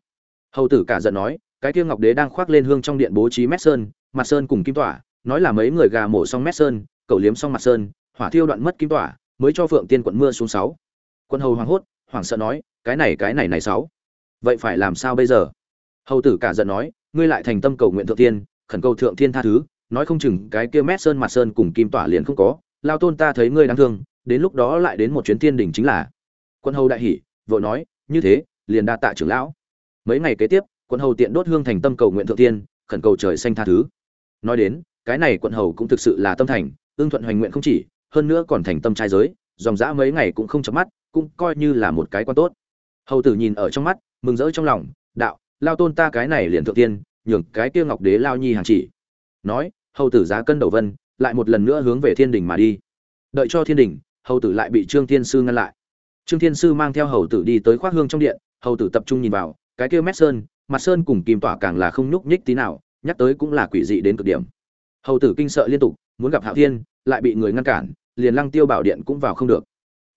S1: Hầu tử cả giận nói, cái kia ngọc đế đang khoác lên hương trong điện bố trí mét sơn, mặt sơn cùng kim tỏa, nói là mấy người gà mổ xong mét sơn cầu liếm xong mặt sơn, hỏa thiêu đoạn mất kim tỏa, mới cho phượng tiên quận mưa xuống sáu. Quân hầu hoảng hốt, hoảng sợ nói, cái này cái này này sáu vậy phải làm sao bây giờ? Hầu tử cả giận nói ngươi lại thành tâm cầu nguyện thượng thiên, khẩn cầu thượng thiên tha thứ nói không chừng cái kia mét sơn mặt sơn cùng kim tỏa liền không có lao tôn ta thấy ngươi đáng thương đến lúc đó lại đến một chuyến thiên đỉnh chính là. Quân hầu đại hỉ vội nói như thế liền đa tạ trưởng lão. Mấy ngày kế tiếp quận hầu tiện đốt hương thành tâm cầu nguyện thượng tiên khẩn cầu trời xanh tha thứ. Nói đến cái này quận hầu cũng thực sự là tâm thành ương thuận hoành nguyện không chỉ hơn nữa còn thành tâm trai giới dòng dã mấy ngày cũng không chấm mắt cũng coi như là một cái quan tốt. Hầu tử nhìn ở trong mắt mừng rỡ trong lòng, đạo, lao tôn ta cái này liền thượng tiên, nhường cái kia ngọc đế lao nhi hàng chỉ. Nói, hầu tử giá cân đầu vân, lại một lần nữa hướng về thiên đình mà đi. Đợi cho thiên đình, hầu tử lại bị trương thiên sư ngăn lại. Trương thiên sư mang theo hầu tử đi tới khoác hương trong điện, hầu tử tập trung nhìn vào, cái kia mét sơn, mặt sơn cùng kim tỏa càng là không nhúc nhích tí nào, nhắc tới cũng là quỷ dị đến cực điểm. Hầu tử kinh sợ liên tục, muốn gặp hạo thiên, lại bị người ngăn cản, liền lăng tiêu bảo điện cũng vào không được.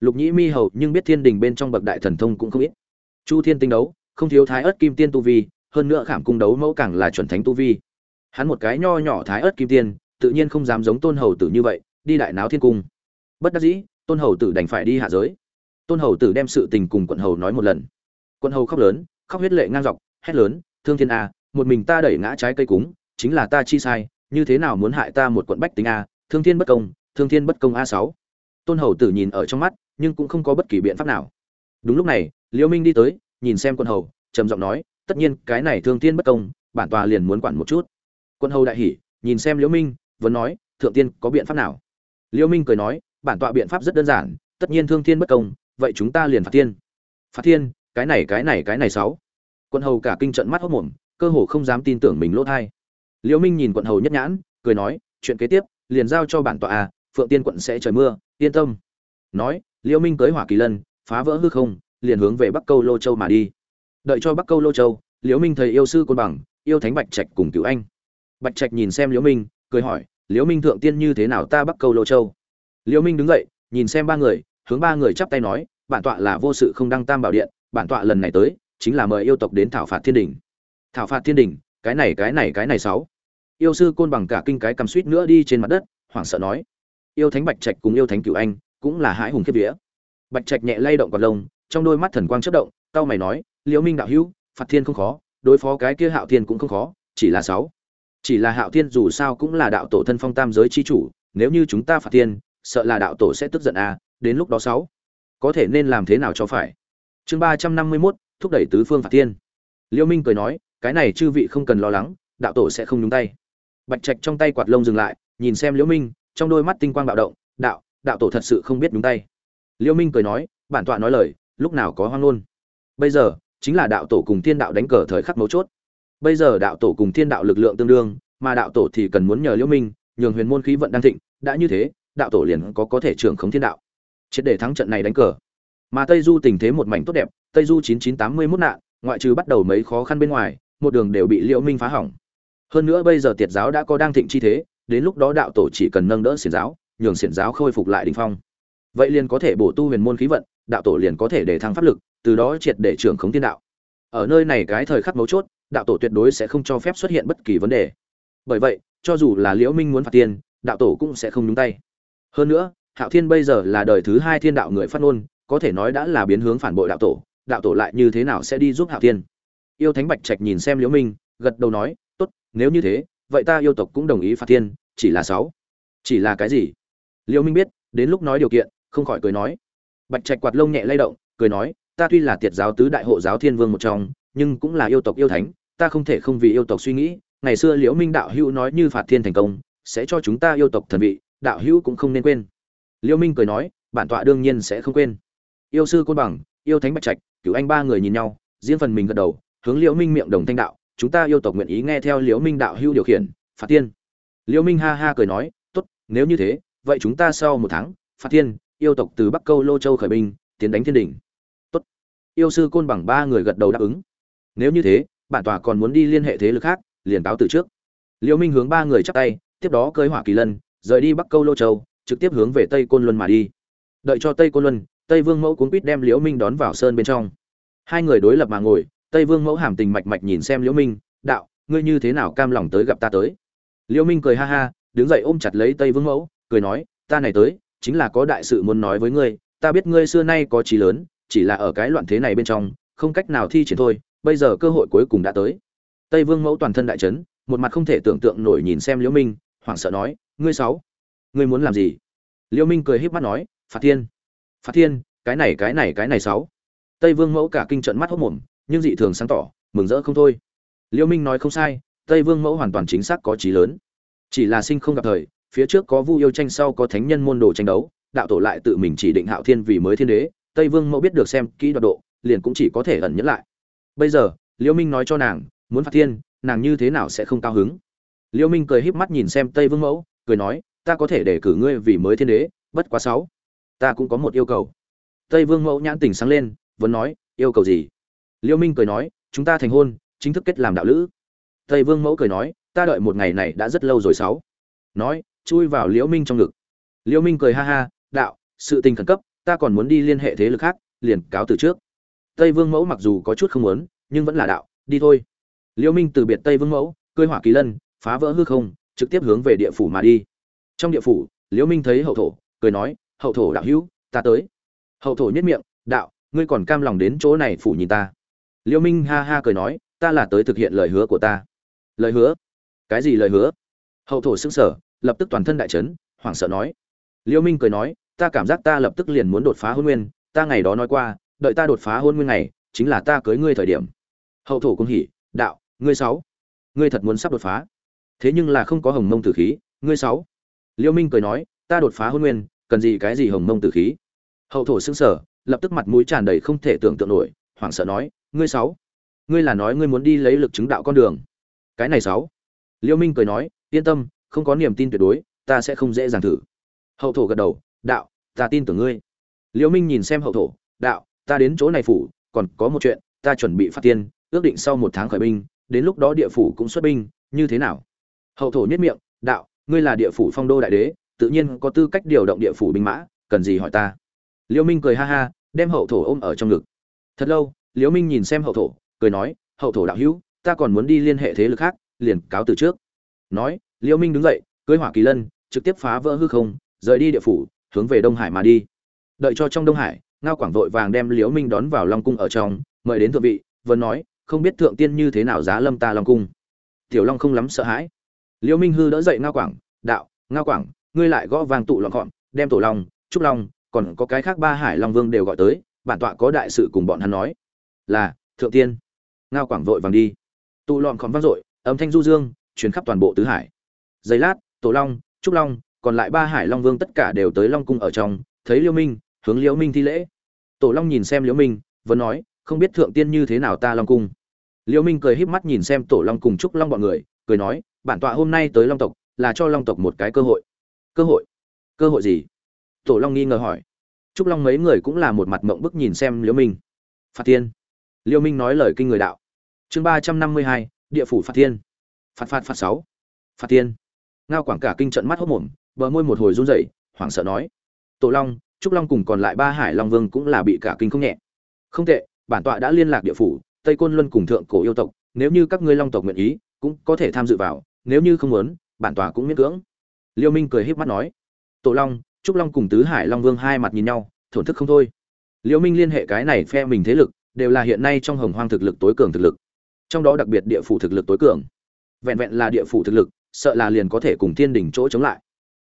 S1: Lục nhĩ mi hầu, nhưng biết thiên đình bên trong bậc đại thần thông cũng không ít chu thiên tinh đấu, không thiếu thái ớt kim tiên tu vi, hơn nữa khảm cung đấu mẫu càng là chuẩn thánh tu vi. Hắn một cái nho nhỏ thái ớt kim tiên, tự nhiên không dám giống tôn hầu tử như vậy, đi đại náo thiên cung. Bất đắc dĩ, tôn hầu tử đành phải đi hạ giới. Tôn hầu tử đem sự tình cùng quận hầu nói một lần. Quận hầu khóc lớn, khóc huyết lệ ngang dọc, hét lớn, thương thiên a, một mình ta đẩy ngã trái cây cúng, chính là ta chi sai, như thế nào muốn hại ta một quận bách tính a, thương thiên bất công, thương thiên bất công a sáu. Tôn hầu tử nhìn ở trong mắt, nhưng cũng không có bất kỳ biện pháp nào. Đúng lúc này liễu minh đi tới nhìn xem quân hầu trầm giọng nói tất nhiên cái này thương tiên bất công bản tòa liền muốn quản một chút. Quân hầu đại hỉ nhìn xem liễu minh vẫn nói thượng tiên có biện pháp nào? Liễu minh cười nói bản tọa biện pháp rất đơn giản tất nhiên thương thiên bất công vậy chúng ta liền phạt tiên." phạt tiên, cái này cái này cái này sáu. Quân hầu cả kinh trận mắt hốt mồm cơ hồ không dám tin tưởng mình lỗ thay liễu minh nhìn quận hầu nhất nhãn cười nói chuyện kế tiếp liền giao cho bản tọa à phượng tiên quận sẽ trời mưa yên tâm. Nói liễu minh cưới hỏa kỳ lân phá vỡ hư không liền hướng về bắc câu lô châu mà đi. Đợi cho bắc câu lô châu, liễu minh thầy yêu sư côn bằng, yêu thánh bạch trạch cùng cứu anh. Bạch trạch nhìn xem liễu minh, cười hỏi, liễu minh thượng tiên như thế nào ta bắc câu lô châu? Liễu minh đứng dậy, nhìn xem ba người, hướng ba người chắp tay nói, bản tọa là vô sự không đăng tam bảo điện, bản tọa lần này tới, chính là mời yêu tộc đến thảo phạt thiên đình. Thảo phạt thiên đình? Cái này cái này cái này sáu. Yêu sư côn bằng cả kinh cái cầm suýt nữa đi trên mặt đất, hoảng sợ nói, yêu thánh bạch trạch cùng yêu thánh cửu anh cũng là hãi hùng kiếp vía. Bạch trạch nhẹ lay động quạt lông trong đôi mắt thần quang chớp động tao mày nói liễu minh đạo hữu phạt thiên không khó đối phó cái kia hạo thiên cũng không khó chỉ là sáu. Chỉ là hạo thiên dù sao cũng là đạo tổ thân phong tam giới chi chủ nếu như chúng ta phạt thiên sợ là đạo tổ sẽ tức giận à đến lúc đó sáu. Có thể nên làm thế nào cho phải? Chương ba trăm năm mươi 351, thúc đẩy tứ phương phạt thiên. Liễu minh cười nói cái này chư vị không cần lo lắng đạo tổ sẽ không nhúng tay. Bạch trạch trong tay quạt lông dừng lại nhìn xem liễu minh trong đôi mắt tinh quang bạo động đạo đạo tổ thật sự không biết nhúng tay. Liễu minh cười nói bản tọa nói lời lúc nào có hoang ngôn. Bây giờ, chính là đạo tổ cùng thiên đạo đánh cờ thời khắc mấu chốt. Bây giờ đạo tổ cùng thiên đạo lực lượng tương đương, mà đạo tổ thì cần muốn nhờ liễu minh, nhường huyền môn khí vận đang thịnh, đã như thế, đạo tổ liền có có thể trưởng khống thiên đạo. Triệt để thắng trận này đánh cờ. Mà tây du tình thế một mảnh tốt đẹp, tây du 9981 nạn, ngoại trừ bắt đầu mấy khó khăn bên ngoài, một đường đều bị liễu minh phá hỏng. Hơn nữa bây giờ tiệt giáo đã có đang thịnh chi thế, đến lúc đó đạo tổ chỉ cần nâng đỡ xiển giáo, nhường xiển giáo khôi phục lại đỉnh phong. Vậy liền có thể bổ tu huyền môn khí vận đạo tổ liền có thể để thăng pháp lực, từ đó triệt để trưởng khống tiên đạo. Ở nơi này cái thời khắc mấu chốt, đạo tổ tuyệt đối sẽ không cho phép xuất hiện bất kỳ vấn đề. Bởi vậy, cho dù là liễu minh muốn phạt tiền, đạo tổ cũng sẽ không nhúng tay. Hơn nữa, hạo thiên bây giờ là đời thứ hai thiên đạo người phát ngôn, có thể nói đã là biến hướng phản bội đạo tổ đạo tổ lại như thế nào sẽ đi giúp hạo thiên? Yêu thánh bạch trạch nhìn xem liễu minh, gật đầu nói, tốt, nếu như thế, vậy ta yêu tộc cũng đồng ý phạt thiên, chỉ là sáu. Chỉ là cái gì? Liễu minh biết, đến lúc nói điều kiện, không khỏi cười nói bạch trạch quạt lông nhẹ lay động, cười nói, ta tuy là tiệt giáo tứ đại hộ giáo thiên vương một trong, nhưng cũng là yêu tộc yêu thánh, ta không thể không vì yêu tộc suy nghĩ. Ngày xưa liễu minh đạo hữu nói như phạt thiên thành công, sẽ cho chúng ta yêu tộc thần vị, đạo hữu cũng không nên quên. Liễu minh cười nói, bản tọa đương nhiên sẽ không quên. Yêu sư côn bằng, yêu thánh bạch trạch, cửu anh ba người nhìn nhau, riêng phần mình gật đầu, hướng liễu minh miệng đồng thanh đạo, chúng ta yêu tộc nguyện ý nghe theo liễu minh đạo hữu điều khiển, phạt tiên liễu minh ha ha cười nói, tốt, nếu như thế, vậy chúng ta sau một tháng, phạt tiên yêu tộc từ bắc câu lô châu khởi binh, tiến đánh thiên đỉnh. Tốt. Yêu sư côn bằng ba người gật đầu đáp ứng. Nếu như thế, bản tòa còn muốn đi liên hệ thế lực khác, liền cáo từ trước. Liễu minh hướng ba người chắp tay, tiếp đó cưỡi hỏa kỳ lân, rời đi bắc câu lô châu, trực tiếp hướng về tây côn luân mà đi. Đợi cho tây côn luân, tây vương mẫu cuốn quýt đem liễu minh đón vào sơn bên trong. Hai người đối lập mà ngồi, tây vương mẫu hàm tình mạch mạch nhìn xem liễu minh, đạo, ngươi như thế nào cam lòng tới gặp ta tới? Liễu minh cười ha ha, đứng dậy ôm chặt lấy tây vương mẫu, cười nói, ta này tới chính là có đại sự muốn nói với ngươi, ta biết ngươi xưa nay có trí lớn, chỉ là ở cái loạn thế này bên trong, không cách nào thi triển thôi, bây giờ cơ hội cuối cùng đã tới. Tây vương mẫu toàn thân đại chấn, một mặt không thể tưởng tượng nổi nhìn xem liễu minh, hoảng sợ nói, ngươi sáu, ngươi muốn làm gì? Liễu minh cười híp mắt nói, phạt thiên phạt thiên, cái này cái này cái này sáu. Tây vương mẫu cả kinh trận mắt hốt mồm, nhưng dị thường sáng tỏ, mừng rỡ không thôi. Liễu minh nói không sai, tây vương mẫu hoàn toàn chính xác có trí lớn. Chỉ là sinh không gặp thời phía trước có vu yêu tranh, sau có thánh nhân môn đồ tranh đấu, đạo tổ lại tự mình chỉ định hạo thiên vì mới thiên đế, tây vương mẫu biết được xem kỹ đoạt độ, liền cũng chỉ có thể ẩn nhẫn lại. Bây giờ liễu minh nói cho nàng, muốn phạt thiên, nàng như thế nào sẽ không cao hứng? Liễu minh cười híp mắt nhìn xem tây vương mẫu, cười nói, ta có thể để cử ngươi vì mới thiên đế, bất quá sáu, ta cũng có một yêu cầu. Tây vương mẫu nhãn tình sáng lên, vẫn nói, yêu cầu gì? Liễu minh cười nói, chúng ta thành hôn, chính thức kết làm đạo lữ. Tây vương mẫu cười nói, ta đợi một ngày này đã rất lâu rồi, sáu. Nói chui vào liễu minh trong ngực. Liễu minh cười ha ha, đạo, sự tình khẩn cấp, ta còn muốn đi liên hệ thế lực khác, liền cáo từ trước. Tây vương mẫu mặc dù có chút không muốn, nhưng vẫn là đạo, đi thôi. Liễu minh từ biệt tây vương mẫu cưỡi hỏa kỳ lân, phá vỡ hư không, trực tiếp hướng về địa phủ mà đi. Trong địa phủ, liễu minh thấy hậu thổ, cười nói, hậu thổ đạo hữu, ta tới. Hậu thổ nhất miệng, đạo, ngươi còn cam lòng đến chỗ này phủ nhìn ta. Liễu minh ha ha cười nói, ta là tới thực hiện lời hứa của ta. Lời hứa? Cái gì lời hứa? Hậu thổ sững sờ lập tức toàn thân đại chấn, hoảng sợ nói. Liêu minh cười nói, ta cảm giác ta lập tức liền muốn đột phá hôn nguyên, ta ngày đó nói qua, đợi ta đột phá hôn nguyên ngày chính là ta cưới ngươi thời điểm. Hậu thổ cũng hỉ, đạo, ngươi sáu, ngươi thật muốn sắp đột phá. Thế nhưng là không có hồng mông tử khí, ngươi sáu. Liêu minh cười nói, ta đột phá hôn nguyên, cần gì cái gì hồng mông tử khí? Hậu thổ sững sờ, lập tức mặt mũi tràn đầy không thể tưởng tượng nổi, hoảng sợ nói, ngươi sáu, ngươi là nói ngươi muốn đi lấy lực chứng đạo con đường. Cái này sáu. Liêu minh cười nói, yên tâm không có niềm tin tuyệt đối, ta sẽ không dễ dàng thử. Hậu thổ gật đầu, đạo, ta tin tưởng ngươi. Liêu minh nhìn xem hậu thổ, đạo, ta đến chỗ này phủ, còn có một chuyện, ta chuẩn bị phát tiên, ước định sau một tháng khởi binh, đến lúc đó địa phủ cũng xuất binh, như thế nào? Hậu thổ nhất miệng, đạo, ngươi là địa phủ phong đô đại đế, tự nhiên có tư cách điều động địa phủ binh mã, cần gì hỏi ta? Liêu minh cười ha ha, đem hậu thổ ôm ở trong ngực. Thật lâu liêu minh nhìn xem hậu thổ, cười nói, hậu thổ đạo hữu, ta còn muốn đi liên hệ thế lực khác, liền cáo từ trước. Nói Liễu minh đứng dậy cưỡi hỏa kỳ lân, trực tiếp phá vỡ hư không, rời đi địa phủ, hướng về đông hải mà đi. Đợi cho trong đông hải, ngao quảng vội vàng đem liễu minh đón vào long cung ở trong, mời đến thượng vị vân nói, không biết thượng tiên như thế nào giá lâm ta long cung? Tiểu long không lắm sợ hãi. Liễu minh hư đỡ dậy ngao quảng, đạo, ngao quảng, ngươi lại gõ vàng tụ loạn gọn, đem tổ long, trúc long, còn có cái khác ba hải long vương đều gọi tới, bản tọa có đại sự cùng bọn hắn nói. Là, thượng tiên. Ngao quảng vội vàng đi. Tụ lọn khóm vang dội, âm thanh du dương, truyền khắp toàn bộ tứ hải giây lát, tổ long, trúc long, còn lại ba hải long vương tất cả đều tới long cung ở trong, thấy liêu minh, hướng liêu minh thi lễ. Tổ long nhìn xem liêu minh, vẫn nói, không biết thượng tiên như thế nào ta long cung. Liêu minh cười híp mắt nhìn xem tổ long cùng trúc long bọn người, cười nói, bản tọa hôm nay tới long tộc, là cho long tộc một cái cơ hội. Cơ hội? Cơ hội gì? Tổ long nghi ngờ hỏi. Trúc long mấy người cũng là một mặt mộng bức nhìn xem liêu minh. Phạt tiên liêu minh nói lời kinh người đạo. Chương ba trăm năm mươi hai, địa phủ phạt tiên phạt phạt phạt sáu. Phạt tiên ngao quảng cả kinh trận mắt hốt mồm, bờ môi một hồi run rẩy, hoảng sợ nói, tổ long, trúc long cùng còn lại ba hải long vương cũng là bị cả kinh không nhẹ. Không tệ, bản tọa đã liên lạc địa phủ, tây côn luân cùng thượng cổ yêu tộc, nếu như các ngươi long tộc nguyện ý, cũng có thể tham dự vào, nếu như không muốn, bản tọa cũng miễn cưỡng. Liêu minh cười híp mắt nói, tổ long, trúc long cùng tứ hải long vương hai mặt nhìn nhau, thổn thức không thôi. Liêu minh liên hệ cái này phe mình thế lực, đều là hiện nay trong hồng hoang thực lực tối cường thực lực, trong đó đặc biệt địa phủ thực lực tối cường. Vẹn vẹn là địa phủ thực lực sợ là liền có thể cùng thiên đỉnh chỗ chống lại.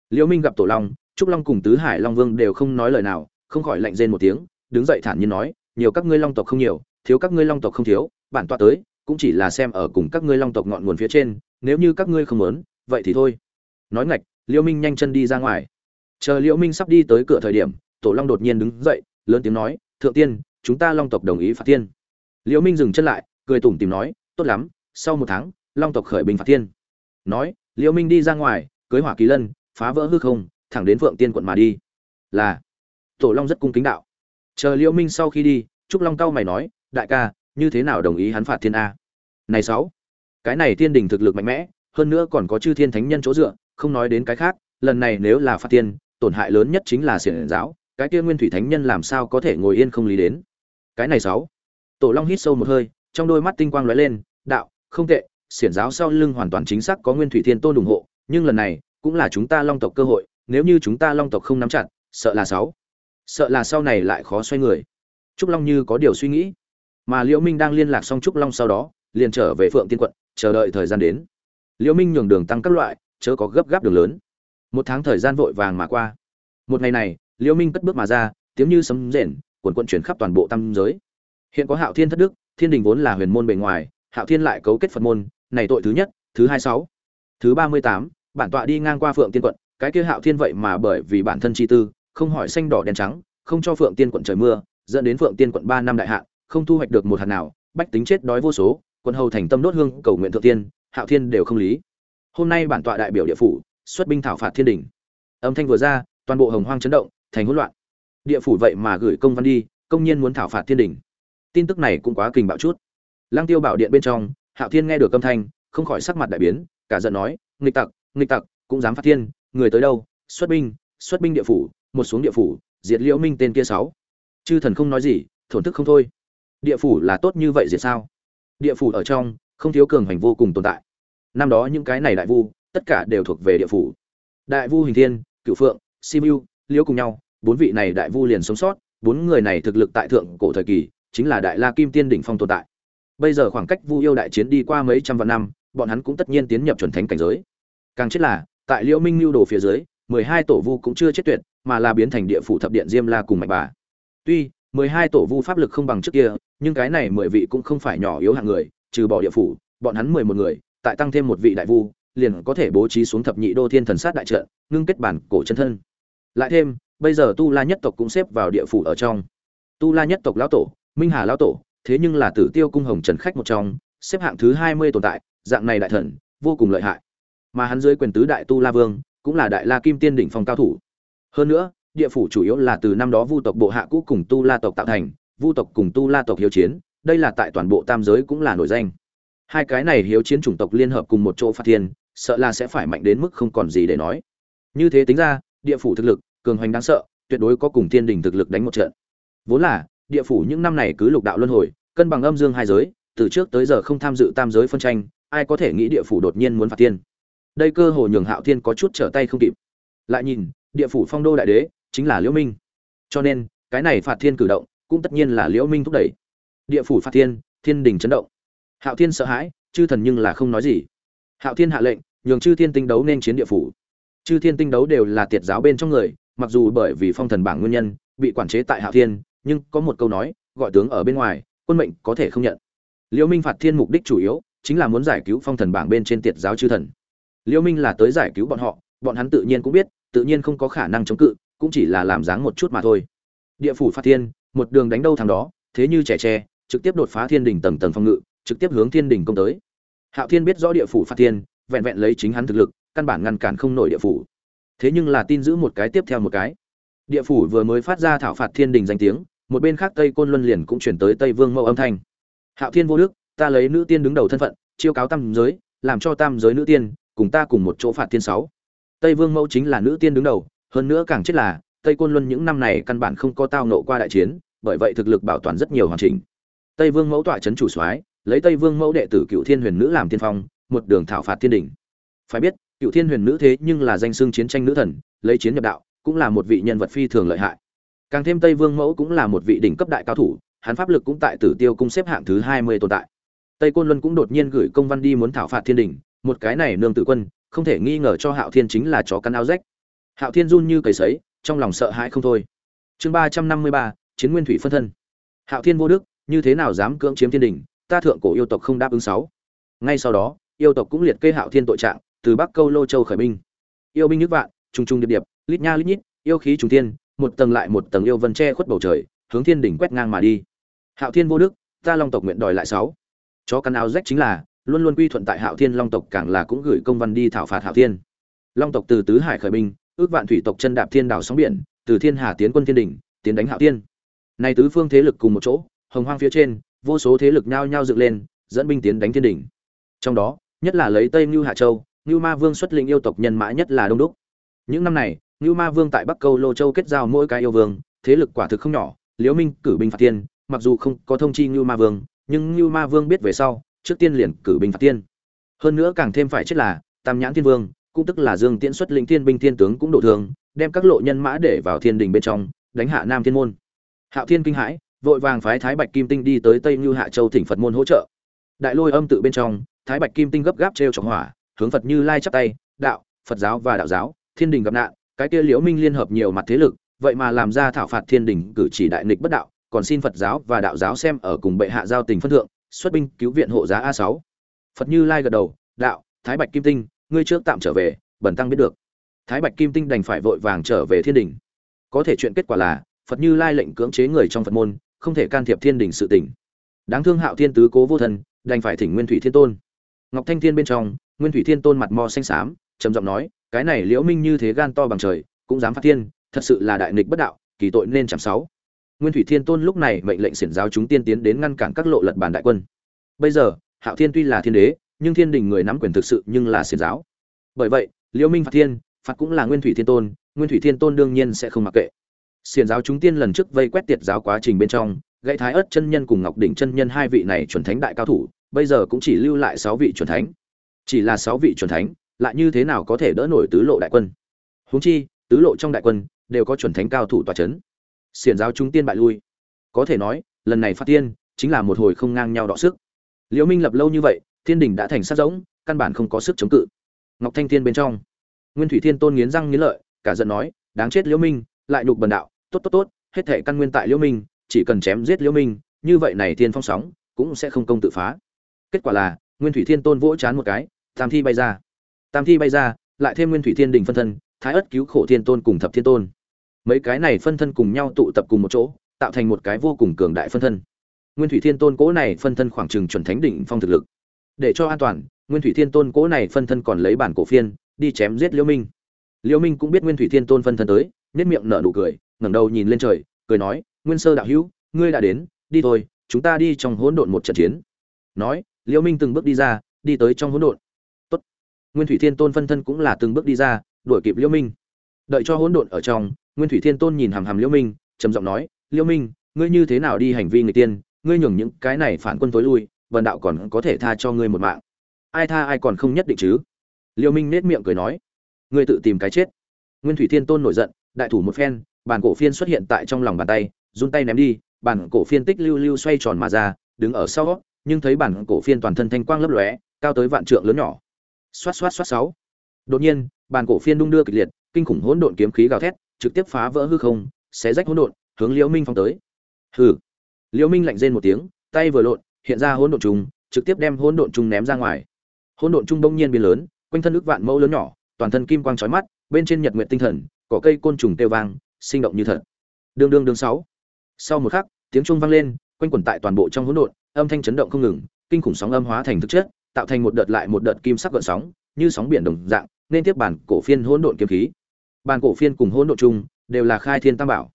S1: Liễu minh gặp tổ long, trúc long cùng tứ hải long vương đều không nói lời nào, không khỏi lạnh rên một tiếng, đứng dậy thản nhiên nói, nhiều các ngươi long tộc không nhiều, thiếu các ngươi long tộc không thiếu, bản tọa tới, cũng chỉ là xem ở cùng các ngươi long tộc ngọn nguồn phía trên, nếu như các ngươi không muốn, vậy thì thôi. Nói ngạch, liễu minh nhanh chân đi ra ngoài. Chờ liễu minh sắp đi tới cửa thời điểm, tổ long đột nhiên đứng dậy, lớn tiếng nói, thượng tiên, chúng ta long tộc đồng ý phạt tiên liễu minh dừng chân lại, cười tủm tỉm nói, tốt lắm, sau một tháng, long tộc khởi binh phạt tiên nói liễu minh đi ra ngoài, cưới hỏa kỳ lân, phá vỡ hư không, thẳng đến phượng tiên quận mà đi. Là, tổ long rất cung kính đạo. Chờ liễu minh sau khi đi, trúc long cao mày nói, đại ca, như thế nào đồng ý hắn phạt thiên a? Này sáu, cái này thiên đình thực lực mạnh mẽ, hơn nữa còn có chư thiên thánh nhân chỗ dựa, không nói đến cái khác, lần này nếu là phạt tiên tổn hại lớn nhất chính là xiển giáo, cái kia nguyên thủy thánh nhân làm sao có thể ngồi yên không lý đến? Cái này sáu. Tổ long hít sâu một hơi, trong đôi mắt tinh quang lóe lên, đạo, không tệ xiển giáo sau lưng hoàn toàn chính xác có nguyên thủy thiên tôn ủng hộ, nhưng lần này cũng là chúng ta long tộc cơ hội, nếu như chúng ta long tộc không nắm chặt, sợ là sáu. Sợ là sau này lại khó xoay người. Trúc long như có điều suy nghĩ. Mà liễu minh đang liên lạc xong trúc long sau đó, liền trở về phượng tiên quận, chờ đợi thời gian đến. Liễu minh nhường đường tăng các loại, chớ có gấp gáp đường lớn. Một tháng thời gian vội vàng mà qua. Một ngày này, liễu minh cất bước mà ra, tiếng như sấm rền cuộn cuộn chuyển khắp toàn bộ tam giới. Hiện có hạo thiên thất đức, thiên đình vốn là huyền môn bề ngoài, hạo thiên lại cấu kết phật môn này tội thứ nhất, thứ hai sáu, thứ ba mươi tám, bản tọa đi ngang qua phượng tiên quận, cái kia hạo thiên vậy mà bởi vì bản thân chi tư, không hỏi xanh đỏ đen trắng, không cho phượng tiên quận trời mưa, dẫn đến phượng tiên quận ba năm đại hạn, không thu hoạch được một hạt nào, bách tính chết đói vô số, quận hầu thành tâm đốt hương, cầu nguyện thượng tiên, hạo thiên đều không lý. Hôm nay bản tọa đại biểu địa phủ, xuất binh thảo phạt thiên đình. Âm thanh vừa ra, toàn bộ hồng hoang chấn động, thành hỗn loạn. Địa phủ vậy mà gửi công văn đi, công nhiên muốn thảo phạt thiên đình. Tin tức này cũng quá kình bạo chút. Lăng tiêu bảo điện bên trong hạo thiên nghe được âm thanh, không khỏi sắc mặt đại biến, cả giận nói, nghịch tặc nghịch tặc, cũng dám phát thiên, người tới đâu? Xuất binh xuất binh địa phủ, một xuống địa phủ, diệt liễu minh tên kia sáu. Chư thần không nói gì, thổn thức không thôi. Địa phủ là tốt như vậy diệt sao? Địa phủ ở trong, không thiếu cường hành vô cùng tồn tại. Năm đó những cái này đại vu, tất cả đều thuộc về địa phủ. Đại vu hình thiên cựu phượng simu liễu cùng nhau, bốn vị này đại vu liền sống sót, bốn người này thực lực tại thượng cổ thời kỳ, chính là đại la kim tiên đỉnh phong tồn tại bây giờ khoảng cách vu yêu đại chiến đi qua mấy trăm vạn năm, bọn hắn cũng tất nhiên tiến nhập chuẩn thánh cảnh giới. Càng chết là, tại liễu minh lưu đồ phía dưới, mười hai tổ vu cũng chưa chết tuyệt, mà là biến thành địa phủ thập điện diêm la cùng mạnh bà. Tuy, mười hai tổ vu pháp lực không bằng trước kia, nhưng cái này mười vị cũng không phải nhỏ yếu hạng người, trừ bỏ địa phủ, bọn hắn mười một người, tại tăng thêm một vị đại vu, liền có thể bố trí xuống thập nhị đô thiên thần sát đại trận, ngưng kết bản cổ chân thân. Lại thêm, bây giờ tu la nhất tộc cũng xếp vào địa phủ ở trong. Tu la nhất tộc lão tổ, minh hà lão tổ thế nhưng là tử tiêu cung hồng trần khách một trong, xếp hạng thứ hai mươi tồn tại, dạng này đại thần, vô cùng lợi hại. Mà hắn dưới quyền tứ đại tu la vương, cũng là đại la kim tiên đỉnh phong cao thủ. Hơn nữa, địa phủ chủ yếu là từ năm đó vu tộc bộ hạ cũ cùng tu la tộc tạo thành, vu tộc cùng tu la tộc hiếu chiến, đây là tại toàn bộ tam giới cũng là nổi danh. Hai cái này hiếu chiến chủng tộc liên hợp cùng một chỗ phát thiên, sợ là sẽ phải mạnh đến mức không còn gì để nói. Như thế tính ra, địa phủ thực lực, cường hoành đáng sợ, tuyệt đối có cùng thiên đình thực lực đánh một trận. Vốn là địa phủ những năm này cứ lục đạo luân hồi, cân bằng âm dương hai giới, từ trước tới giờ không tham dự tam giới phân tranh, ai có thể nghĩ địa phủ đột nhiên muốn phạt tiên đây cơ hồ nhường hạo thiên có chút trở tay không kịp. Lại nhìn, địa phủ phong đô đại đế chính là liễu minh. Cho nên, cái này phạt thiên cử động cũng tất nhiên là liễu minh thúc đẩy. Địa phủ phạt thiên thiên đình chấn động. Hạo thiên sợ hãi, chư thần nhưng là không nói gì. Hạo thiên hạ lệnh, nhường chư thiên tinh đấu nên chiến địa phủ. Chư thiên tinh đấu đều là tiệt giáo bên trong người, mặc dù bởi vì phong thần bảng nguyên nhân, bị quản chế tại hạo thiên nhưng có một câu nói, gọi tướng ở bên ngoài, quân mệnh có thể không nhận. Liễu minh phạt thiên mục đích chủ yếu, chính là muốn giải cứu phong thần bảng bên trên tiệt giáo chư thần. Liễu minh là tới giải cứu bọn họ, bọn hắn tự nhiên cũng biết, tự nhiên không có khả năng chống cự, cũng chỉ là làm dáng một chút mà thôi. Địa phủ phạt thiên, một đường đánh đâu thằng đó, thế như trẻ tre, trực tiếp đột phá thiên đỉnh tầng tầng phong ngự, trực tiếp hướng thiên đỉnh công tới. Hạo thiên biết rõ địa phủ phạt thiên, vẹn vẹn lấy chính hắn thực lực, căn bản ngăn cản không nổi địa phủ. Thế nhưng là tin giữ một cái tiếp theo một cái. Địa phủ vừa mới phát ra thảo phạt thiên đình danh tiếng một bên khác tây côn luân liền cũng chuyển tới tây vương mẫu âm thanh. Hạo thiên vô đức, ta lấy nữ tiên đứng đầu thân phận, chiêu cáo tam giới, làm cho tam giới nữ tiên cùng ta cùng một chỗ phạt thiên sáu. Tây vương mẫu chính là nữ tiên đứng đầu, hơn nữa càng chết là, tây côn luân những năm này căn bản không có tao nộ qua đại chiến, bởi vậy thực lực bảo toàn rất nhiều hoàn chỉnh. Tây vương mẫu tọa trấn chủ soái, lấy tây vương mẫu đệ tử cựu thiên huyền nữ làm tiên phong, một đường thảo phạt thiên đỉnh. Phải biết, cựu thiên huyền nữ thế nhưng là danh xưng chiến tranh nữ thần, lấy chiến nhập đạo, cũng là một vị nhân vật phi thường lợi hại càng thêm tây vương mẫu cũng là một vị đỉnh cấp đại cao thủ, hắn pháp lực cũng tại tử tiêu cung xếp hạng thứ hai mươi tồn tại. Tây côn luân cũng đột nhiên gửi công văn đi muốn thảo phạt thiên đình, một cái này nương tự quân, không thể nghi ngờ cho hạo thiên chính là chó cắn áo rách. Hạo thiên run như cầy sấy, trong lòng sợ hãi không thôi. Chương ba trăm năm mươi ba, chiến nguyên thủy phân thân. Hạo thiên vô đức, như thế nào dám cưỡng chiếm thiên đình, ta thượng cổ yêu tộc không đáp ứng sáu. Ngay sau đó, yêu tộc cũng liệt kê hạo thiên tội trạng, từ bắc câu lô châu khởi binh. Yêu binh nước vạn trung trung điệp điệp, lít nha lít nhít, yêu khí trùng tiên một tầng lại một tầng yêu vân che khuất bầu trời hướng thiên đỉnh quét ngang mà đi. Hạo thiên vô đức ta long tộc nguyện đòi lại sáu. Chó cắn áo rách chính là luôn luôn quy thuận tại hạo thiên long tộc càng là cũng gửi công văn đi thảo phạt hạo thiên. Long tộc từ tứ hải khởi binh ước vạn thủy tộc chân đạp thiên đảo sóng biển từ thiên hà tiến quân thiên đỉnh tiến đánh hạo thiên. Nay tứ phương thế lực cùng một chỗ hồng hoang phía trên vô số thế lực nhao nhao dựng lên dẫn binh tiến đánh thiên đỉnh. Trong đó nhất là lấy tây mưu hạ châu Nưu Ma Vương xuất lĩnh yêu tộc nhân mã nhất là đông đúc. Những năm này, Nưu Ma Vương tại Bắc Câu Lô Châu kết giao mỗi cái yêu vương, thế lực quả thực không nhỏ, Liễu Minh cử binh phạt tiên, mặc dù không có thông chi Nưu Ma Vương, nhưng Nưu Ma Vương biết về sau, trước tiên liền cử binh phạt tiên. Hơn nữa càng thêm phải chết là, Tam Nhãn Thiên Vương, cũng tức là Dương Tiễn xuất Linh thiên binh thiên tướng cũng độ thường, đem các lộ nhân mã để vào thiên đình bên trong, đánh hạ Nam Thiên môn. Hạo Thiên kinh hãi, vội vàng phái Thái Bạch Kim Tinh đi tới Tây Nưu Hạ Châu thỉnh Phật môn hỗ trợ. Đại Lôi Âm tự bên trong, Thái Bạch Kim Tinh gấp gáp treo trọng hỏa, hướng phật như lai chắp tay đạo phật giáo và đạo giáo thiên đình gặp nạn cái kia liễu minh liên hợp nhiều mặt thế lực, vậy mà làm ra thảo phạt thiên đình cử chỉ đại nghịch bất đạo, còn xin phật giáo và đạo giáo xem ở cùng bệ hạ giao tình phân thượng, xuất binh cứu viện hộ giá a sáu. Phật như lai gật đầu, đạo, thái bạch kim tinh, ngươi trước tạm trở về bẩn tăng biết được. Thái bạch kim tinh đành phải vội vàng trở về thiên đình. Có thể chuyện kết quả là, phật như lai lệnh cưỡng chế người trong phật môn, không thể can thiệp thiên đình sự tình. Đáng thương hạo thiên tứ cố vô thần đành phải thỉnh nguyên thủy thiên tôn. Ngọc thanh thiên bên trong, nguyên thủy thiên tôn mặt mò xanh xám, trầm giọng nói cái này liễu minh như thế gan to bằng trời, cũng dám phát tiên thật sự là đại nghịch bất đạo, kỳ tội nên chẳng sáu. Nguyên thủy thiên tôn lúc này mệnh lệnh xiển giáo chúng tiên tiến đến ngăn cản các lộ lật bản đại quân. Bây giờ, hạo thiên tuy là thiên đế, nhưng thiên đình người nắm quyền thực sự nhưng là xiển giáo. Bởi vậy, liễu minh phạt thiên, phạt cũng là nguyên thủy thiên tôn, nguyên thủy thiên tôn đương nhiên sẽ không mặc kệ. Xiển giáo chúng tiên lần trước vây quét tiệt giáo quá trình bên trong, gãy thái ớt chân nhân cùng ngọc đỉnh chân nhân hai vị này chuẩn thánh đại cao thủ, bây giờ cũng chỉ lưu lại sáu vị chuẩn thánh. Chỉ là sáu vị chuẩn thánh lại như thế nào có thể đỡ nổi tứ lộ đại quân? Huống chi, tứ lộ trong đại quân đều có chuẩn thánh cao thủ tòa chấn. Xiển giáo chúng tiên bại lui. Có thể nói, lần này phát tiên chính là một hồi không ngang nhau đọ sức. Liễu minh lập lâu như vậy, thiên đình đã thành sát giống căn bản không có sức chống cự. Ngọc thanh thiên bên trong, nguyên thủy thiên tôn nghiến răng nghiến lợi, cả giận nói, đáng chết liễu minh, lại nhục bần đạo. Tốt tốt tốt, hết thể căn nguyên tại liễu minh, chỉ cần chém giết liễu minh, như vậy này thiên phong sóng cũng sẽ không công tự phá. Kết quả là, nguyên thủy thiên tôn vỗ chán một cái, tam thi bay ra tam thi bay ra, lại thêm nguyên thủy thiên đình phân thân, thái ất cứu khổ thiên tôn cùng thập thiên tôn. Mấy cái này phân thân cùng nhau tụ tập cùng một chỗ, tạo thành một cái vô cùng cường đại phân thân. Nguyên thủy thiên tôn cố này phân thân khoảng trừng chuẩn thánh đỉnh phong thực lực. Để cho an toàn, nguyên thủy thiên tôn cố này phân thân còn lấy bản cổ phiên, đi chém giết liễu minh. Liễu minh cũng biết nguyên thủy thiên tôn phân thân tới nét miệng nở nụ cười, ngẩng đầu nhìn lên trời, cười nói, nguyên sơ đạo hữu, ngươi đã đến, đi thôi, chúng ta đi trong hỗn độn một trận chiến. Nói liễu minh từng bước đi ra, đi tới trong hỗn độn nguyên thủy thiên tôn phân thân cũng là từng bước đi ra, đuổi kịp liễu minh. Đợi cho hỗn độn ở trong, nguyên thủy thiên tôn nhìn hàm hàm liễu minh, trầm giọng nói liễu minh, ngươi như thế nào đi hành vi người tiên? Ngươi nhường những cái này phản quân tối lui, vần đạo còn có thể tha cho ngươi một mạng. Ai tha ai còn không nhất định chứ? Liễu minh nét miệng cười nói, ngươi tự tìm cái chết. Nguyên thủy thiên tôn nổi giận, đại thủ một phen bản cổ phiên xuất hiện tại trong lòng bàn tay, run tay ném đi bản cổ phiên tích lưu lưu xoay tròn mà ra, đứng ở sau, nhưng thấy bản cổ phiên toàn thân thanh quang lấp lóe, cao tới vạn trượng lớn nhỏ xoát xoát xoát sáu. Đột nhiên, bàn cổ phiên đung đưa kịch liệt, kinh khủng hỗn độn kiếm khí gào thét, trực tiếp phá vỡ hư không, xé rách hỗn độn, hướng liễu minh phong tới. Hừ. Liễu minh lạnh rên một tiếng, tay vừa lộn, hiện ra hỗn độn trùng, trực tiếp đem hỗn độn trùng ném ra ngoài. Hỗn độn trùng bỗng nhiên biến lớn, quanh thân ức vạn mẫu lớn nhỏ, toàn thân kim quang chói mắt, bên trên nhật nguyệt tinh thần, cỏ cây côn trùng tiêu vang, sinh động như thật. Đường đường đường sáu. Sau một khắc, tiếng chuông vang lên, quanh quẩn tại toàn bộ trong hỗn độn, âm thanh chấn động không ngừng, kinh khủng sóng âm hóa thành thực chất tạo thành một đợt lại một đợt kim sắc gợn sóng, như sóng biển đồng dạng, nên tiếp bản cổ phiên hỗn độn kiếm khí. Bản cổ phiên cùng hỗn độn chung đều là khai thiên tam bảo.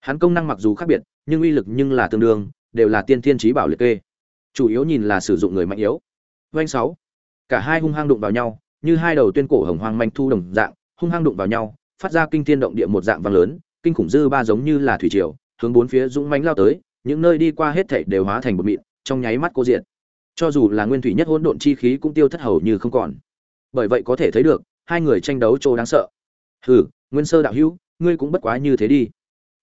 S1: Hắn công năng mặc dù khác biệt, nhưng uy lực nhưng là tương đương, đều là tiên thiên trí bảo liệt kê. Chủ yếu nhìn là sử dụng người mạnh yếu. Doanh sáu. Cả hai hung hăng đụng vào nhau, như hai đầu tuyên cổ hồng hoang manh thu đồng dạng, hung hăng đụng vào nhau, phát ra kinh thiên động địa một dạng vang lớn, kinh khủng dư ba giống như là thủy triều, hướng bốn phía dũng mãnh lao tới, những nơi đi qua hết thảy đều hóa thành bột mịn, trong nháy mắt cô diệt cho dù là nguyên thủy nhất hỗn độn chi khí cũng tiêu thất hầu như không còn. Bởi vậy có thể thấy được, hai người tranh đấu chỗ đáng sợ. Hừ, nguyên sơ đạo hữu, ngươi cũng bất quá như thế đi.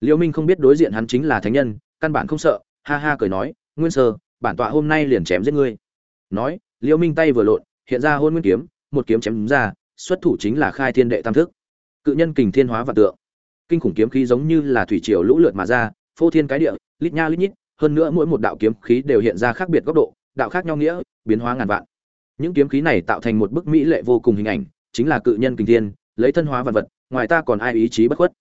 S1: Liễu minh không biết đối diện hắn chính là thánh nhân, căn bản không sợ, ha ha cười nói, nguyên sơ, bản tọa hôm nay liền chém giết ngươi. Nói liễu minh tay vừa lộn, hiện ra hôn nguyên kiếm, một kiếm chém đúng ra, xuất thủ chính là khai thiên đệ tam thức. Cự nhân kình thiên hóa và tượng. Kinh khủng kiếm khí giống như là thủy triều lũ lượt mà ra, phô thiên cái địa, lít nha lít nhít, hơn nữa mỗi một đạo kiếm khí đều hiện ra khác biệt góc độ đạo khác nhau nghĩa, biến hóa ngàn vạn. Những kiếm khí này tạo thành một bức mỹ lệ vô cùng hình ảnh, chính là cự nhân kình thiên, lấy thân hóa vạn vật, ngoài ta còn ai ý chí bất khuất.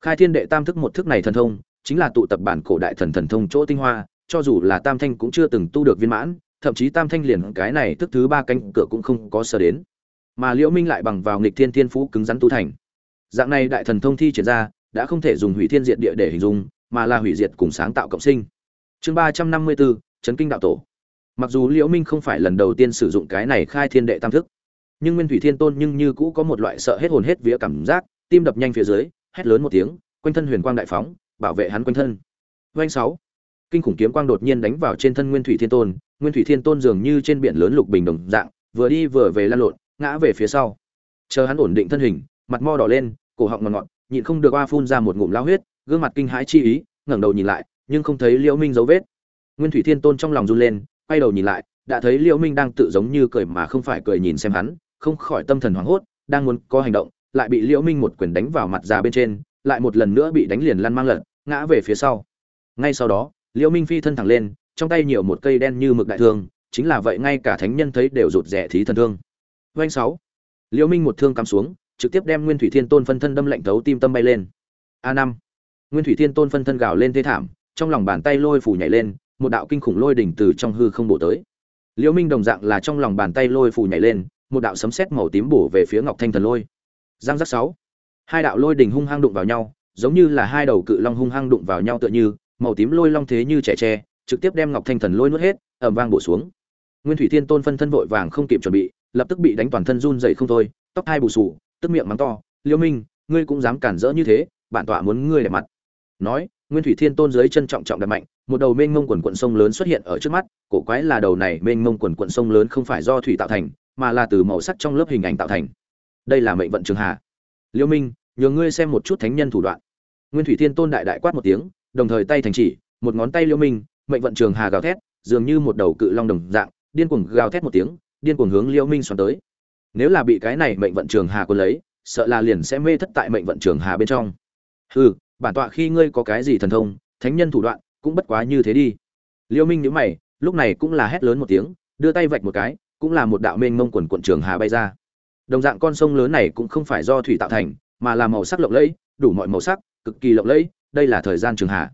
S1: Khai thiên đệ tam thức một thức này thần thông, chính là tụ tập bản cổ đại thần thần thông chỗ tinh hoa, cho dù là tam thanh cũng chưa từng tu được viên mãn, thậm chí tam thanh liền cái này thức thứ ba cánh cửa cũng không có sơ đến. Mà liễu minh lại bằng vào nghịch thiên thiên phú cứng rắn tu thành. Dạng này đại thần thông thi triển ra, đã không thể dùng hủy thiên diệt địa để hình dung, mà là hủy diệt cùng sáng tạo cộng sinh. Chương ba trăm năm mươi bốn, chấn kinh đạo tổ mặc dù liễu minh không phải lần đầu tiên sử dụng cái này khai thiên đệ tam thức, nhưng nguyên thủy thiên tôn nhưng như cũ có một loại sợ hết hồn hết vía cảm giác, tim đập nhanh phía dưới, hét lớn một tiếng, quanh thân huyền quang đại phóng, bảo vệ hắn quanh thân. Doanh sáu. Kinh khủng kiếm quang đột nhiên đánh vào trên thân nguyên thủy thiên tôn, nguyên thủy thiên tôn dường như trên biển lớn lục bình đồng dạng, vừa đi vừa về lan lộn, ngã về phía sau. Chờ hắn ổn định thân hình, mặt mo đỏ lên, cổ họng ngọt ngọt, nhịn không được oa phun ra một ngụm lao huyết, gương mặt kinh hãi chi ý, ngẩng đầu nhìn lại, nhưng không thấy liễu minh dấu vết. Nguyên thủy thiên tôn trong lòng run lên quay đầu nhìn lại, đã thấy liễu minh đang tự giống như cười mà không phải cười nhìn xem hắn, không khỏi tâm thần hoảng hốt, đang muốn có hành động, lại bị liễu minh một quyền đánh vào mặt già bên trên, lại một lần nữa bị đánh liền lăn mang lật, ngã về phía sau. Ngay sau đó, liễu minh phi thân thẳng lên, trong tay nhiều một cây đen như mực đại thương, chính là vậy ngay cả thánh nhân thấy đều rụt rẻ thí thần thương. Doanh sáu. Liễu minh một thương cắm xuống, trực tiếp đem nguyên thủy thiên tôn phân thân đâm lạnh thấu tim tâm bay lên. A năm. Nguyên thủy thiên tôn phân thân gào lên thế thảm, trong lòng bàn tay lôi phủ nhảy lên một đạo kinh khủng lôi đỉnh từ trong hư không bổ tới. Liễu minh đồng dạng là trong lòng bàn tay lôi phủ nhảy lên, một đạo sấm sét màu tím bổ về phía ngọc thanh thần lôi. Giang giác sáu. Hai đạo lôi đỉnh hung hăng đụng vào nhau, giống như là hai đầu cự long hung hăng đụng vào nhau tựa như, màu tím lôi long thế như trẻ tre, trực tiếp đem ngọc thanh thần lôi nuốt hết, ầm vang bổ xuống. Nguyên thủy thiên tôn phân thân vội vàng không kịp chuẩn bị, lập tức bị đánh toàn thân run rẩy không thôi, tóc hai bù sù tức miệng mắng to, liễu minh, ngươi cũng dám cản rỡ như thế, bản tọa muốn ngươi để mặt. Nói nguyên thủy thiên tôn dưới chân trọng trọng đặt mạnh, một đầu mênh mông quần quận sông lớn xuất hiện ở trước mắt, cổ quái là đầu này mênh mông quần quận sông lớn không phải do thủy tạo thành, mà là từ màu sắc trong lớp hình ảnh tạo thành. Đây là mệnh vận trường hà. Liêu minh nhờ ngươi xem một chút thánh nhân thủ đoạn. Nguyên thủy thiên tôn đại đại quát một tiếng, đồng thời tay thành chỉ, một ngón tay liêu minh, mệnh vận trường hà gào thét, dường như một đầu cự long đồng dạng, điên cuồng gào thét một tiếng, điên cuồng hướng liêu minh xoắn tới. Nếu là bị cái này mệnh vận trường hà quân lấy, sợ là liền sẽ mê thất tại mệnh vận trường hà bên trong. Hừ bản tọa khi ngươi có cái gì thần thông, thánh nhân thủ đoạn, cũng bất quá như thế đi. Liêu minh nhíu mày, lúc này cũng là hét lớn một tiếng, đưa tay vạch một cái, cũng là một đạo mênh mông quần quận trường hà bay ra. Đồng dạng con sông lớn này cũng không phải do thủy tạo thành, mà là màu sắc lộng lẫy, đủ mọi màu sắc, cực kỳ lộng lẫy, đây là thời gian trường hà.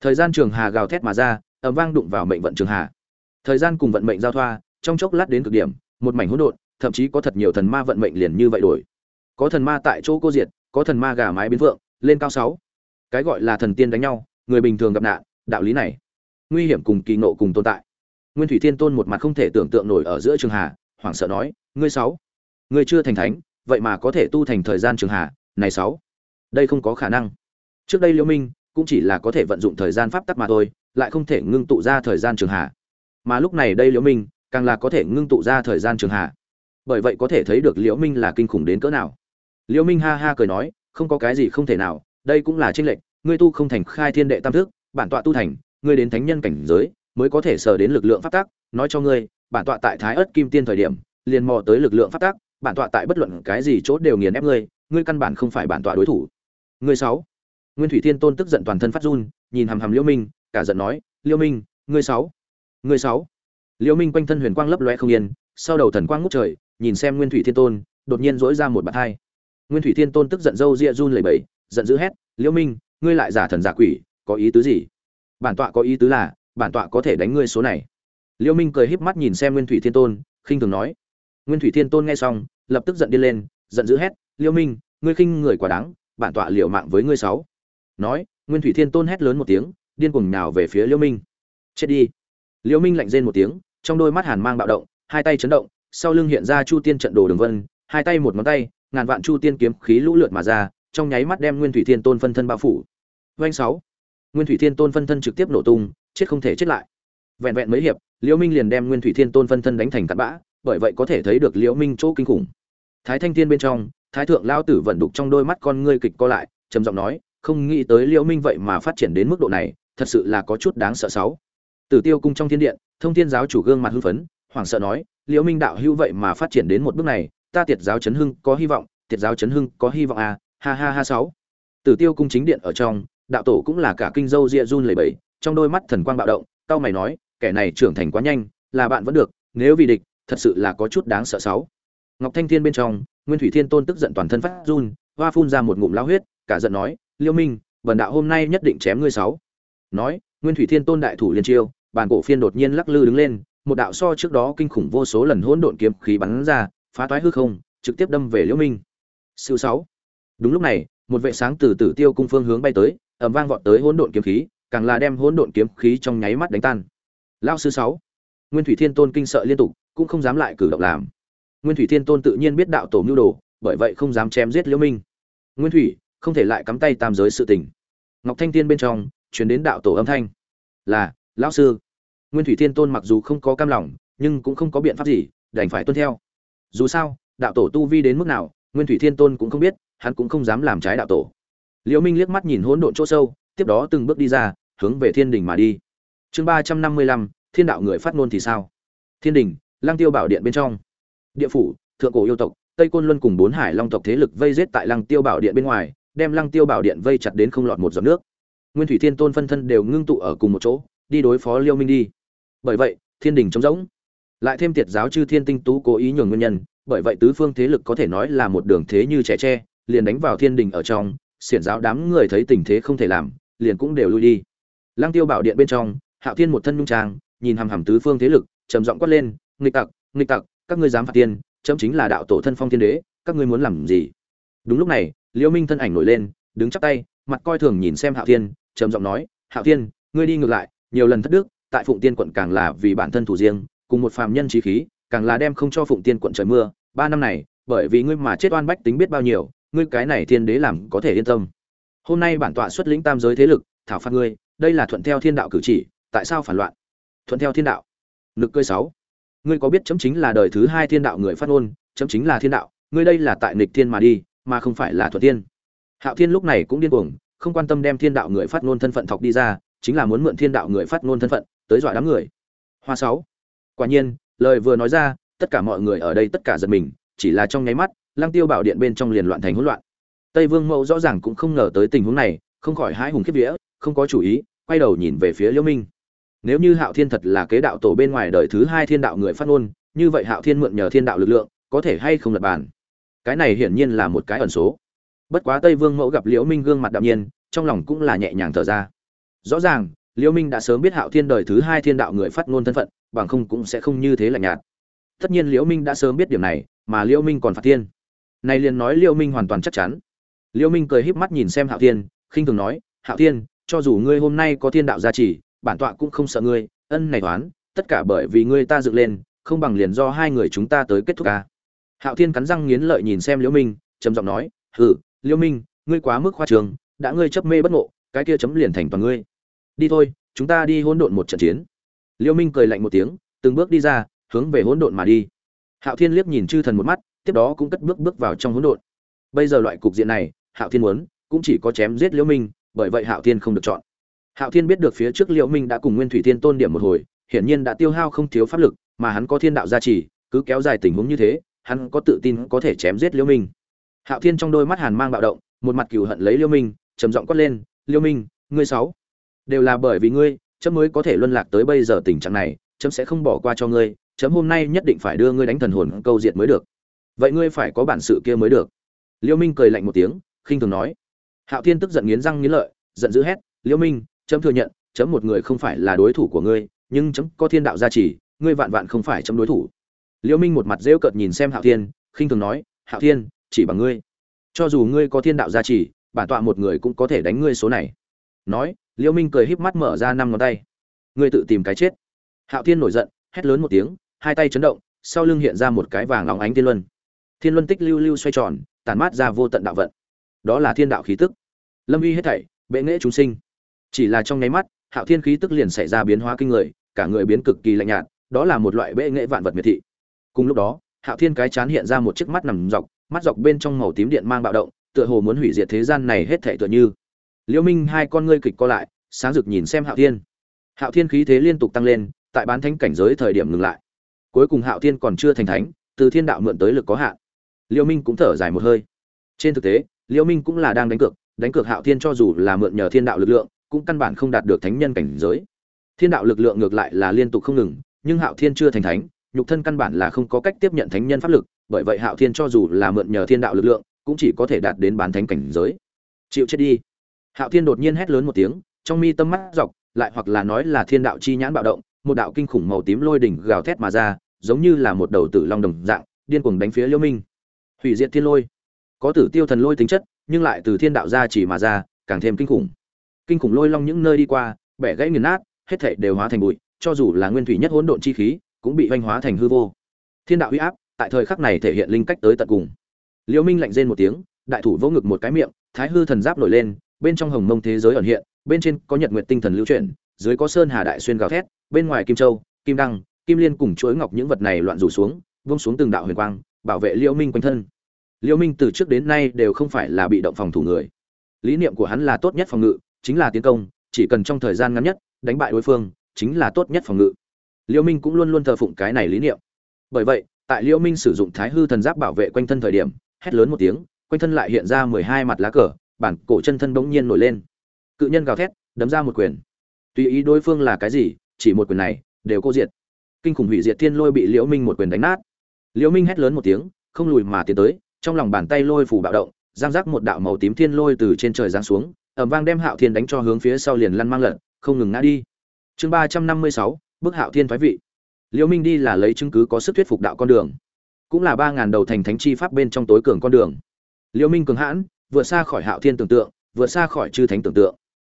S1: Thời gian trường hà gào thét mà ra, ầm vang đụng vào mệnh vận trường hà. Thời gian cùng vận mệnh giao thoa, trong chốc lát đến cực điểm, một mảnh hỗn độn, thậm chí có thật nhiều thần ma vận mệnh liền như vậy đổi. Có thần ma tại chỗ cô diệt, có thần ma gà mái biến vượng, lên cao sáu cái gọi là thần tiên đánh nhau, người bình thường gặp nạn, đạo lý này, nguy hiểm cùng kỳ nộ cùng tồn tại. Nguyên thủy thiên tôn một mặt không thể tưởng tượng nổi ở giữa trường hà, hoảng sợ nói, ngươi sáu, ngươi chưa thành thánh, vậy mà có thể tu thành thời gian trường hà, này sáu, đây không có khả năng. Trước đây liễu minh cũng chỉ là có thể vận dụng thời gian pháp tắc mà thôi, lại không thể ngưng tụ ra thời gian trường hà. Mà lúc này đây liễu minh càng là có thể ngưng tụ ra thời gian trường hà. Bởi vậy có thể thấy được liễu minh là kinh khủng đến cỡ nào. Liễu minh ha ha cười nói, không có cái gì không thể nào đây cũng là tranh lệch, ngươi tu không thành khai thiên đệ tam thức, bản tọa tu thành, ngươi đến thánh nhân cảnh giới, mới có thể sờ đến lực lượng pháp tắc, nói cho ngươi, bản tọa tại thái ớt kim tiên thời điểm, liền mò tới lực lượng pháp tắc, bản tọa tại bất luận cái gì chỗ đều nghiền ép ngươi ngươi căn bản không phải bản tọa đối thủ. Ngươi sáu, nguyên thủy thiên tôn tức giận toàn thân phát run, nhìn hàm hằm liễu minh, cả giận nói liễu minh ngươi sáu ngươi sáu. Liễu minh quanh thân huyền quang lấp lóe không yên, sau đầu thần quang ngút trời, nhìn xem nguyên thủy thiên tôn, đột nhiên rỗi ra một bạt hai nguyên thủy thiên tôn tức giận râu ria run lẩy bẩy giận dữ hét, liễu minh, ngươi lại giả thần giả quỷ, có ý tứ gì? Bản tọa có ý tứ là, bản tọa có thể đánh ngươi số này. Liễu minh cười híp mắt nhìn xem nguyên thủy thiên tôn, khinh thường nói. Nguyên thủy thiên tôn nghe xong, lập tức giận điên lên, giận dữ hét, liễu minh, ngươi khinh người quá đáng, bản tọa liều mạng với ngươi sáu. Nói, nguyên thủy thiên tôn hét lớn một tiếng, điên cuồng nhào về phía liễu minh. Chết đi. Liễu minh lạnh rên một tiếng, trong đôi mắt hàn mang bạo động, hai tay chấn động, sau lưng hiện ra chu tiên trận đồ đường vân, hai tay một ngón tay, ngàn vạn chu tiên kiếm khí lũ lượt mà ra trong nháy mắt đem nguyên thủy thiên tôn phân thân bao phủ. Doanh sáu. Nguyên thủy thiên tôn phân thân trực tiếp nổ tung, chết không thể chết lại. Vẹn vẹn mấy hiệp, liễu minh liền đem nguyên thủy thiên tôn phân thân đánh thành cát bã, bởi vậy có thể thấy được liễu minh chỗ kinh khủng. Thái thanh thiên bên trong, thái thượng lao tử vận đục trong đôi mắt con ngươi kịch co lại, trầm giọng nói, không nghĩ tới liễu minh vậy mà phát triển đến mức độ này, thật sự là có chút đáng sợ sáu. Tử tiêu cung trong thiên điện, thông thiên giáo chủ gương mặt hưng phấn, hoảng sợ nói, liễu minh đạo hữu vậy mà phát triển đến một bước này, ta tiệt giáo chấn hưng có hy vọng, tiệt giáo chấn hưng có hy vọng à ha ha ha sáu. Tử tiêu cung chính điện ở trong, đạo tổ cũng là cả kinh dâu ria run lẩy bẩy, trong đôi mắt thần quang bạo động cao mày nói, kẻ này trưởng thành quá nhanh, là bạn vẫn được, nếu vì địch, thật sự là có chút đáng sợ sáu. Ngọc thanh thiên bên trong, nguyên thủy thiên tôn tức giận toàn thân phát run, hoa phun ra một ngụm lao huyết, cả giận nói, liêu minh vần đạo hôm nay nhất định chém ngươi sáu. Nói, nguyên thủy thiên tôn đại thủ liên chiêu, bàn cổ phiên đột nhiên lắc lư đứng lên, một đạo so trước đó kinh khủng vô số lần hỗn độn kiếm khí bắn ra, phá toái hư không, trực tiếp đâm về liễu minh. Siêu sáu đúng lúc này, một vệ sáng từ tử tiêu cung phương hướng bay tới, ầm vang vọt tới hỗn độn kiếm khí, càng là đem hỗn độn kiếm khí trong nháy mắt đánh tan. Lão sư sáu, nguyên thủy thiên tôn kinh sợ liên tục, cũng không dám lại cử động làm. Nguyên thủy thiên tôn tự nhiên biết đạo tổ mưu đồ, bởi vậy không dám chém giết liễu minh. Nguyên thủy, không thể lại cắm tay tam giới sự tình. Ngọc thanh tiên bên trong, truyền đến đạo tổ âm thanh. Là, lão sư. Nguyên thủy thiên tôn mặc dù không có cam lòng, nhưng cũng không có biện pháp gì, đành phải tuân theo. Dù sao, đạo tổ tu vi đến mức nào, nguyên thủy thiên tôn cũng không biết hắn cũng không dám làm trái đạo tổ. Liễu minh liếc mắt nhìn hỗn độn chỗ sâu, tiếp đó từng bước đi ra, hướng về thiên đình mà đi. Chương ba trăm năm mươi lăm, thiên đạo người phát ngôn thì sao? Thiên đình lang tiêu bảo điện bên trong. Địa phủ, thượng cổ yêu tộc, tây côn luân cùng bốn hải long tộc thế lực vây giết tại lăng tiêu bảo điện bên ngoài, đem lăng tiêu bảo điện vây chặt đến không lọt một giọt nước. Nguyên thủy thiên tôn phân thân đều ngưng tụ ở cùng một chỗ, đi đối phó liêu minh đi. Bởi vậy, thiên đình trống rỗng. Lại thêm tiệt giáo chư thiên tinh tú cố ý nhường nguyên nhân, bởi vậy tứ phương thế lực có thể nói là một đường thế như trẻ tre liền đánh vào thiên đình ở trong, xiển giáo đám người thấy tình thế không thể làm, liền cũng đều lui đi. Lăng tiêu bảo điện bên trong, hạo thiên một thân nhung trang, nhìn hằm hằm tứ phương thế lực, trầm giọng quát lên, nghịch tặc nghịch tặc, các ngươi dám phạt tiên, chấm chính là đạo tổ thân phong thiên đế, các ngươi muốn làm gì? Đúng lúc này, liễu minh thân ảnh nổi lên, đứng chắp tay, mặt coi thường nhìn xem hạo thiên, trầm giọng nói, hạo thiên, ngươi đi ngược lại, nhiều lần thất đức, tại phụng tiên quận càng là vì bản thân thủ riêng, cùng một phàm nhân trí khí, càng là đem không cho phụng tiên quận trời mưa, ba năm này, bởi vì ngươi mà chết oan bách tính biết bao nhiêu ngươi cái này thiên đế làm có thể yên tâm. Hôm nay bản tọa xuất lĩnh tam giới thế lực, thảo phạt ngươi, đây là thuận theo thiên đạo cử chỉ, tại sao phản loạn? Thuận theo thiên đạo. Nực cơi sáu. Ngươi có biết chấm chính là đời thứ hai thiên đạo người phát ngôn, chấm chính là thiên đạo, ngươi đây là tại nghịch thiên mà đi, mà không phải là thuận thiên. Hạo thiên lúc này cũng điên cuồng, không quan tâm đem thiên đạo người phát ngôn thân phận thọc đi ra, chính là muốn mượn thiên đạo người phát ngôn thân phận, tới dọa đám người. Hoa sáu. Quả nhiên, lời vừa nói ra, tất cả mọi người ở đây tất cả giật mình, chỉ là trong nháy mắt lăng tiêu bảo điện bên trong liền loạn thành hỗn loạn. Tây vương mẫu rõ ràng cũng không ngờ tới tình huống này, không khỏi hãi hùng khiếp vía, không có chủ ý, quay đầu nhìn về phía liễu minh. Nếu như hạo thiên thật là kế đạo tổ bên ngoài đời thứ hai thiên đạo người phát ngôn, như vậy hạo thiên mượn nhờ thiên đạo lực lượng, có thể hay không lật bàn? Cái này hiển nhiên là một cái ẩn số. Bất quá tây vương mẫu gặp liễu minh gương mặt đạm nhiên, trong lòng cũng là nhẹ nhàng thở ra. Rõ ràng, liễu minh đã sớm biết hạo thiên đời thứ hai thiên đạo người phát ngôn thân phận, bằng không cũng sẽ không như thế lạnh nhạt. Tất nhiên liễu minh đã sớm biết điểm này, mà liễu minh còn phạt thiên này liền nói liêu minh hoàn toàn chắc chắn. Liêu minh cười híp mắt nhìn xem hạo thiên, khinh thường nói, hạo thiên, cho dù ngươi hôm nay có thiên đạo gia trì, bản tọa cũng không sợ ngươi, ân này toán, tất cả bởi vì ngươi ta dựng lên, không bằng liền do hai người chúng ta tới kết thúc a." hạo thiên cắn răng nghiến lợi nhìn xem liêu minh, trầm giọng nói, hừ, liêu minh, ngươi quá mức khoa trương đã ngươi chấp mê bất ngộ, cái kia chấm liền thành toàn ngươi. Đi thôi, chúng ta đi hỗn độn một trận chiến. Liêu minh cười lạnh một tiếng, từng bước đi ra, hướng về hỗn độn mà đi. Hạo thiên liếc nhìn chư thần một mắt tiếp đó cũng cất bước bước vào trong hỗn độn. Bây giờ loại cục diện này, hạo thiên muốn, cũng chỉ có chém giết liễu minh, bởi vậy hạo thiên không được chọn. Hạo thiên biết được phía trước liễu minh đã cùng nguyên thủy thiên tôn điểm một hồi, hiển nhiên đã tiêu hao không thiếu pháp lực, mà hắn có thiên đạo gia trì, cứ kéo dài tình huống như thế, hắn có tự tin có thể chém giết liễu minh. Hạo thiên trong đôi mắt hàn mang bạo động, một mặt cừu hận lấy liễu minh, trầm giọng quát lên, liễu minh, ngươi sáu, đều là bởi vì ngươi, chấm mới có thể luân lạc tới bây giờ tình trạng này, chấm sẽ không bỏ qua cho ngươi, chấm hôm nay nhất định phải đưa ngươi đánh thần hồn câu diệt mới được vậy ngươi phải có bản sự kia mới được. Liêu minh cười lạnh một tiếng, khinh thường nói. Hạo thiên tức giận nghiến răng nghiến lợi, giận dữ hét, liêu minh, chấm thừa nhận, chấm một người không phải là đối thủ của ngươi, nhưng chấm có thiên đạo gia trì, ngươi vạn vạn không phải chấm đối thủ. Liêu minh một mặt rêu cợt nhìn xem hạo thiên, khinh thường nói, hạo thiên, chỉ bằng ngươi. Cho dù ngươi có thiên đạo gia trì, bản tọa một người cũng có thể đánh ngươi số này. Nói, liêu minh cười híp mắt mở ra năm ngón tay. Ngươi tự tìm cái chết. Hạo thiên nổi giận, hét lớn một tiếng, hai tay chấn động, sau lưng hiện ra một cái vàng óng ánh tiên luân thiên luân tích lưu lưu xoay tròn tàn mát ra vô tận đạo vận. Đó là thiên đạo khí tức. Lâm uy hết thảy, bệ nghệ chúng sinh. Chỉ là trong nháy mắt, hạo thiên khí tức liền xảy ra biến hóa kinh người, cả người biến cực kỳ lạnh nhạt, đó là một loại bệ nghệ vạn vật miệt thị. Cùng lúc đó, hạo thiên cái chán hiện ra một chiếc mắt nằm dọc, mắt dọc bên trong màu tím điện mang bạo động, tựa hồ muốn hủy diệt thế gian này hết thảy tựa như. Liễu minh hai con ngươi kịch co lại, sáng rực nhìn xem hạo thiên. Hạo thiên khí thế liên tục tăng lên, tại bán thánh cảnh giới thời điểm ngừng lại. Cuối cùng hạo thiên còn chưa thành thánh, từ thiên đạo mượn tới lực có hạn liễu minh cũng thở dài một hơi. Trên thực tế liễu minh cũng là đang đánh cược đánh cược hạo thiên cho dù là mượn nhờ thiên đạo lực lượng, cũng căn bản không đạt được thánh nhân cảnh giới. Thiên đạo lực lượng ngược lại là liên tục không ngừng, nhưng hạo thiên chưa thành thánh, nhục thân căn bản là không có cách tiếp nhận thánh nhân pháp lực, bởi vậy hạo thiên cho dù là mượn nhờ thiên đạo lực lượng, cũng chỉ có thể đạt đến bán thánh cảnh giới. Chịu chết đi. Hạo thiên đột nhiên hét lớn một tiếng, trong mi tâm mắt dọc, lại hoặc là nói là thiên đạo chi nhãn bạo động, một đạo kinh khủng màu tím lôi đỉnh gào thét mà ra, giống như là một đầu tử long đồng dạng, điên cuồng đánh phía liễu minh hủy diệt thiên lôi. Có tử tiêu thần lôi tính chất, nhưng lại từ thiên đạo ra chỉ mà ra, càng thêm kinh khủng. Kinh khủng lôi long những nơi đi qua, bẻ gãy nghiền nát, hết thể đều hóa thành bụi, cho dù là nguyên thủy nhất hỗn độn chi khí, cũng bị hoành hóa thành hư vô. Thiên đạo uy áp, tại thời khắc này thể hiện linh cách tới tận cùng. Liễu minh lạnh rên một tiếng, đại thủ vỗ ngực một cái miệng, thái hư thần giáp nổi lên, bên trong hồng mông thế giới ẩn hiện, bên trên có nhật nguyệt tinh thần lưu chuyển, dưới có sơn hà đại xuyên gào thét, bên ngoài kim châu, kim đăng, kim liên cùng chuỗi ngọc những vật này loạn rủ xuống vung xuống từng đạo huyền quang bảo vệ liễu minh quanh thân. Liễu minh từ trước đến nay đều không phải là bị động phòng thủ người. Lý niệm của hắn là tốt nhất phòng ngự, chính là tiến công, chỉ cần trong thời gian ngắn nhất, đánh bại đối phương, chính là tốt nhất phòng ngự. Liễu minh cũng luôn luôn thờ phụng cái này lý niệm. Bởi vậy, tại liễu minh sử dụng thái hư thần giáp bảo vệ quanh thân thời điểm, hét lớn một tiếng, quanh thân lại hiện ra mười hai mặt lá cờ, bản cổ chân thân bỗng nhiên nổi lên. Cự nhân gào thét, đấm ra một quyền. Tùy ý đối phương là cái gì, chỉ một quyền này, đều cô diệt. Kinh khủng hủy diệt thiên lôi bị liễu minh một quyền đánh nát liễu minh hét lớn một tiếng, không lùi mà tiến tới, trong lòng bàn tay lôi phủ bạo động, giang giác một đạo màu tím thiên lôi từ trên trời giáng xuống, ầm vang đem hạo thiên đánh cho hướng phía sau liền lăn mang lật, không ngừng ngã đi. Chương ba trăm năm mươi sáu, bức hạo thiên thoái vị. Liễu minh đi là lấy chứng cứ có sức thuyết phục đạo con đường, cũng là ba ngàn đầu thành thánh chi pháp bên trong tối cường con đường. Liễu minh cường hãn, vượt xa khỏi hạo thiên tưởng tượng, vượt xa khỏi chư thánh tưởng tượng.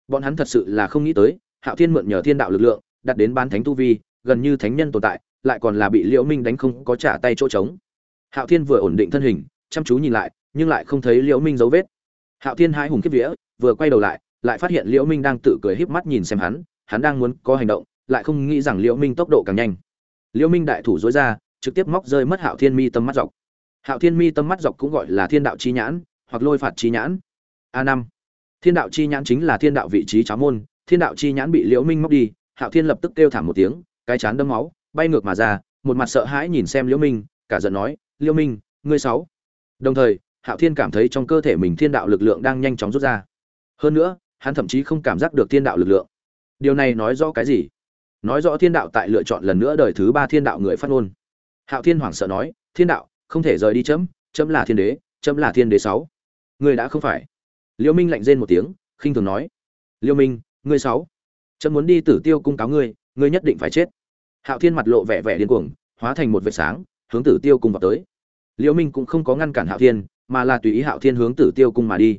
S1: Bọn hắn thật sự là không nghĩ tới, hạo thiên mượn nhờ thiên đạo lực lượng, đặt đến bán thánh tu vi, gần như thánh nhân tồn tại lại còn là bị liễu minh đánh không có trả tay chỗ trống. Hạo thiên vừa ổn định thân hình, chăm chú nhìn lại, nhưng lại không thấy liễu minh dấu vết. Hạo thiên hai hùng kiếp vía, vừa quay đầu lại lại phát hiện liễu minh đang tự cười híp mắt nhìn xem hắn hắn đang muốn có hành động, lại không nghĩ rằng liễu minh tốc độ càng nhanh. Liễu minh đại thủ dối ra, trực tiếp móc rơi mất hạo thiên mi tâm mắt dọc. Hạo thiên mi tâm mắt dọc cũng gọi là thiên đạo chi nhãn, hoặc lôi phạt chi nhãn. A năm. Thiên đạo chi nhãn chính là thiên đạo vị trí cháo môn, thiên đạo chi nhãn bị liễu minh móc đi, hạo thiên lập tức kêu thảm một tiếng, cái chán đâm máu bay ngược mà ra, một mặt sợ hãi nhìn xem liễu minh, cả giận nói, liễu minh, ngươi sáu. Đồng thời, hạo thiên cảm thấy trong cơ thể mình thiên đạo lực lượng đang nhanh chóng rút ra. Hơn nữa, hắn thậm chí không cảm giác được thiên đạo lực lượng. Điều này nói rõ cái gì? Nói rõ thiên đạo tại lựa chọn lần nữa đời thứ ba thiên đạo người phát ngôn. Hạo thiên hoảng sợ nói, thiên đạo, không thể rời đi chấm chấm là thiên đế, chấm là thiên đế sáu. Người đã không phải. Liễu minh lạnh rên một tiếng, khinh thường nói, liễu minh, ngươi sáu, chấm muốn đi tử tiêu cung cáo ngươi ngươi nhất định phải chết hạo thiên mặt lộ vẻ vẻ điên cuồng, hóa thành một vệt sáng, hướng tử tiêu cung vào tới. Liễu minh cũng không có ngăn cản hạo thiên, mà là tùy ý hạo thiên hướng tử tiêu cung mà đi.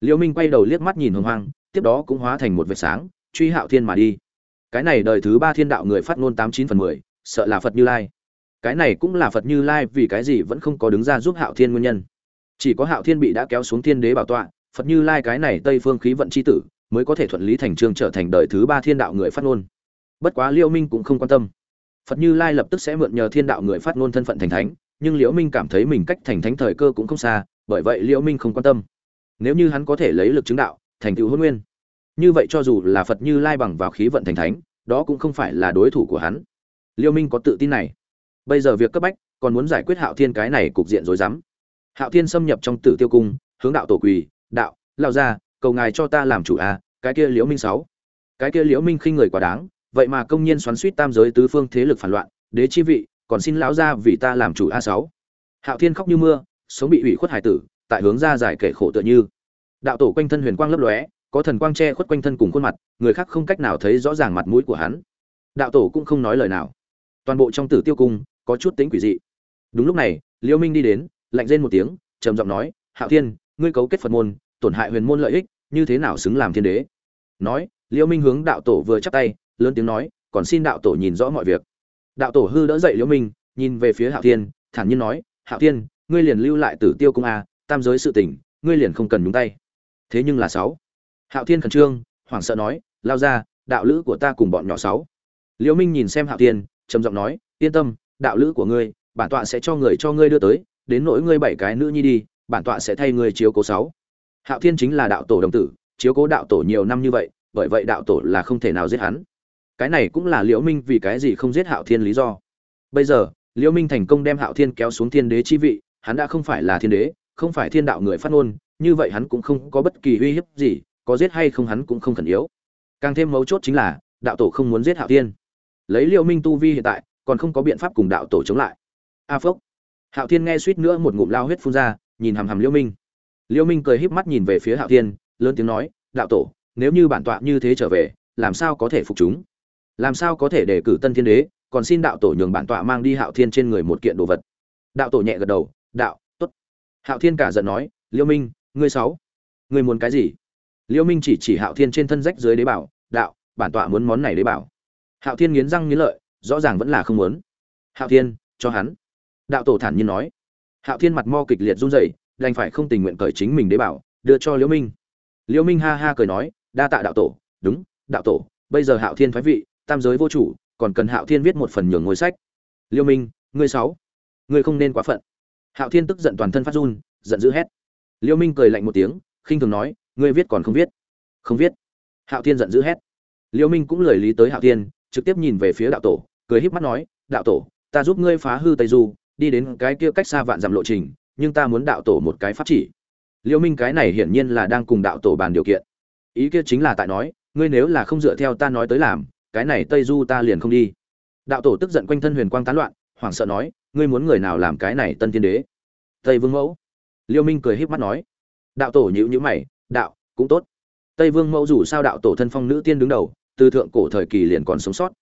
S1: Liễu minh quay đầu liếc mắt nhìn hồng hoang, tiếp đó cũng hóa thành một vệt sáng, truy hạo thiên mà đi. Cái này đời thứ ba thiên đạo người phát ngôn tám chín phần mười, sợ là phật như lai. Cái này cũng là phật như lai vì cái gì vẫn không có đứng ra giúp hạo thiên nguyên nhân. Chỉ có hạo thiên bị đã kéo xuống thiên đế bảo tọa, phật như lai cái này tây phương khí vận c h i tử, mới có thể thuận lý thành trương trở thành đời thứ ba thiên đạo người phát ngôn. Bất quá liễu minh cũng không quan tâm phật như lai lập tức sẽ mượn nhờ thiên đạo người phát ngôn thân phận thành thánh, nhưng liễu minh cảm thấy mình cách thành thánh thời cơ cũng không xa, bởi vậy liễu minh không quan tâm. Nếu như hắn có thể lấy lực chứng đạo, thành tựu hôn nguyên. Như vậy cho dù là phật như lai bằng vào khí vận thành thánh, đó cũng không phải là đối thủ của hắn. Liễu minh có tự tin này. Bây giờ việc cấp bách, còn muốn giải quyết hạo thiên cái này cục diện rối rắm. Hạo thiên xâm nhập trong tử tiêu cung, hướng đạo tổ quỳ, đạo lao ra cầu ngài cho ta làm chủ à cái kia liễu minh sáu. Cái kia liễu minh khinh người quá đáng vậy mà công nhiên xoắn suýt tam giới tứ phương thế lực phản loạn, đế chi vị, còn xin lão ra vì ta làm chủ a sáu. Hạo thiên khóc như mưa, sống bị ủy khuất hải tử, tại hướng ra giải kể khổ tựa như. Đạo tổ quanh thân huyền quang lấp lóe, có thần quang che khuất quanh thân cùng khuôn mặt, người khác không cách nào thấy rõ ràng mặt mũi của hắn. Đạo tổ cũng không nói lời nào. Toàn bộ trong tử tiêu cung, có chút tính quỷ dị. Đúng lúc này, liêu minh đi đến, lạnh rên một tiếng, trầm giọng nói, hạo thiên, ngươi cấu kết phật môn, tổn hại huyền môn lợi ích, như thế nào xứng làm thiên đế? Nói, liêu minh hướng đạo tổ vừa chắp tay lớn tiếng nói, còn xin đạo tổ nhìn rõ mọi việc. Đạo tổ hư đỡ dậy liễu minh, nhìn về phía hạo thiên, thản nhiên nói, hạo thiên, ngươi liền lưu lại tử tiêu cung a, tam giới sự tình, ngươi liền không cần nhúng tay. Thế nhưng là sáu. Hạo thiên khẩn trương, hoảng sợ nói, lao ra, đạo lữ của ta cùng bọn nhỏ sáu. Liễu minh nhìn xem hạo thiên, trầm giọng nói, yên tâm, đạo lữ của ngươi, bản tọa sẽ cho người cho ngươi đưa tới, đến nỗi ngươi bảy cái nữ nhi đi, bản tọa sẽ thay ngươi chiếu cố sáu. Hạo thiên chính là đạo tổ đồng tử, chiếu cố đạo tổ nhiều năm như vậy, bởi vậy đạo tổ là không thể nào giết hắn cái này cũng là liễu minh vì cái gì không giết hạo thiên lý do. Bây giờ, liễu minh thành công đem hạo thiên kéo xuống thiên đế chi vị, hắn đã không phải là thiên đế, không phải thiên đạo người phát ngôn, như vậy hắn cũng không có bất kỳ uy hiếp gì, có giết hay không hắn cũng không khẩn yếu. Càng thêm mấu chốt chính là, đạo tổ không muốn giết hạo thiên. Lấy liễu minh tu vi hiện tại, còn không có biện pháp cùng đạo tổ chống lại. A à phốc. Hạo thiên nghe suýt nữa một ngụm lao huyết phun ra, nhìn hằm hằm liễu minh. Liễu minh cười híp mắt nhìn về phía hạo thiên, lớn tiếng nói, đạo tổ, nếu như bản tọa như thế trở về, làm sao có thể phục chúng? Làm sao có thể để cử tân thiên đế, còn xin đạo tổ nhường bản tọa mang đi hạo thiên trên người một kiện đồ vật. Đạo tổ nhẹ gật đầu, đạo, tốt. Hạo thiên cả giận nói liễu minh, ngươi sáu, ngươi muốn cái gì? Liễu minh chỉ chỉ hạo thiên trên thân rách dưới đế bảo, đạo, bản tọa muốn món này đế bảo. Hạo thiên nghiến răng nghiến lợi, rõ ràng vẫn là không muốn. Hạo thiên, cho hắn. Đạo tổ thản nhiên nói. Hạo thiên mặt mo kịch liệt run rẩy, đành phải không tình nguyện cởi chính mình đế bảo, đưa cho liễu minh. Liễu minh ha ha cười nói, đa tạ đạo tổ, đúng, đạo tổ, bây giờ hạo thiên thoái vị tam giới vô chủ, còn cần hạo thiên viết một phần nhường ngôi sách. Liêu minh, ngươi sáu, ngươi không nên quá phận. Hạo thiên tức giận toàn thân phát run, giận dữ hét. Liêu minh cười lạnh một tiếng, khinh thường nói, ngươi viết còn không viết. Không viết. Hạo thiên giận dữ hét. Liêu minh cũng lời lý tới hạo thiên, trực tiếp nhìn về phía đạo tổ, cười híp mắt nói, đạo tổ, ta giúp ngươi phá hư tây du, đi đến cái kia cách xa vạn dặm lộ trình, nhưng ta muốn đạo tổ một cái pháp chỉ. Liêu minh cái này hiển nhiên là đang cùng đạo tổ bàn điều kiện. Ý kia chính là tại nói, ngươi nếu là không dựa theo ta nói tới làm cái này tây du ta liền không đi. Đạo tổ tức giận quanh thân huyền quang tán loạn, hoảng sợ nói, ngươi muốn người nào làm cái này tân thiên đế? Tây vương mẫu. Liêu minh cười híp mắt nói. Đạo tổ nhữ nhữ mày, đạo, cũng tốt. Tây vương mẫu dù sao đạo tổ thân phong nữ tiên đứng đầu, từ thượng cổ thời kỳ liền còn sống sót.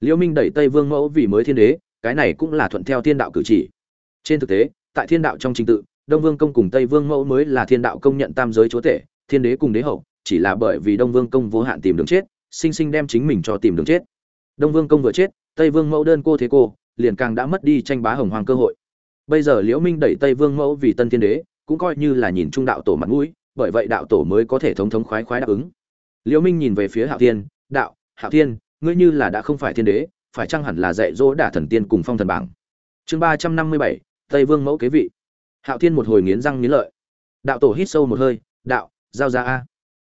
S1: Liêu minh đẩy tây vương mẫu vì mới thiên đế, cái này cũng là thuận theo thiên đạo cử chỉ. Trên thực tế, tại thiên đạo trong trình tự, đông vương công cùng tây vương mẫu mới là thiên đạo công nhận tam giới chúa tể, thiên đế cùng đế hậu, chỉ là bởi vì đông vương công vô hạn tìm đường chết sinh sinh đem chính mình cho tìm đường chết. Đông vương công vừa chết, tây vương mẫu đơn cô thế cô, liền càng đã mất đi tranh bá hồng hoàng cơ hội. Bây giờ liễu minh đẩy tây vương mẫu vì tân thiên đế, cũng coi như là nhìn trung đạo tổ mặt mũi, bởi vậy đạo tổ mới có thể thống thống khoái khoái đáp ứng. Liễu minh nhìn về phía hạo thiên, đạo, hạo thiên, ngươi như là đã không phải thiên đế, phải chăng hẳn là dạy dỗ đả thần tiên cùng phong thần bảng? Chương ba trăm năm mươi bảy, tây vương mẫu kế vị. Hạo thiên một hồi nghiến răng nghiến lợi. Đạo tổ hít sâu một hơi, đạo, giao ra a.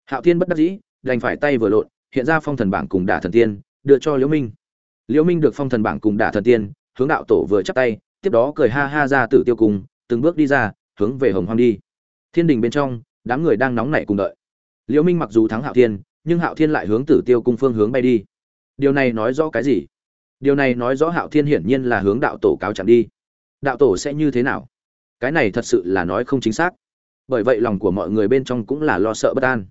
S1: Hạo thiên bất đắc dĩ, đành phải tay vừa lộn hiện ra phong thần bảng cùng đả thần tiên, đưa cho liễu minh. Liễu minh được phong thần bảng cùng đả thần tiên, hướng đạo tổ vừa chắp tay, tiếp đó cười ha ha ra tử tiêu cùng, từng bước đi ra, hướng về hồng hoang đi. Thiên đình bên trong, đám người đang nóng nảy cùng đợi. Liễu minh mặc dù thắng hạo thiên, nhưng hạo thiên lại hướng tử tiêu cung phương hướng bay đi. Điều này nói rõ cái gì? Điều này nói rõ hạo thiên hiển nhiên là hướng đạo tổ cáo chẳng đi. Đạo tổ sẽ như thế nào? Cái này thật sự là nói không chính xác. Bởi vậy lòng của mọi người bên trong cũng là lo sợ bất an.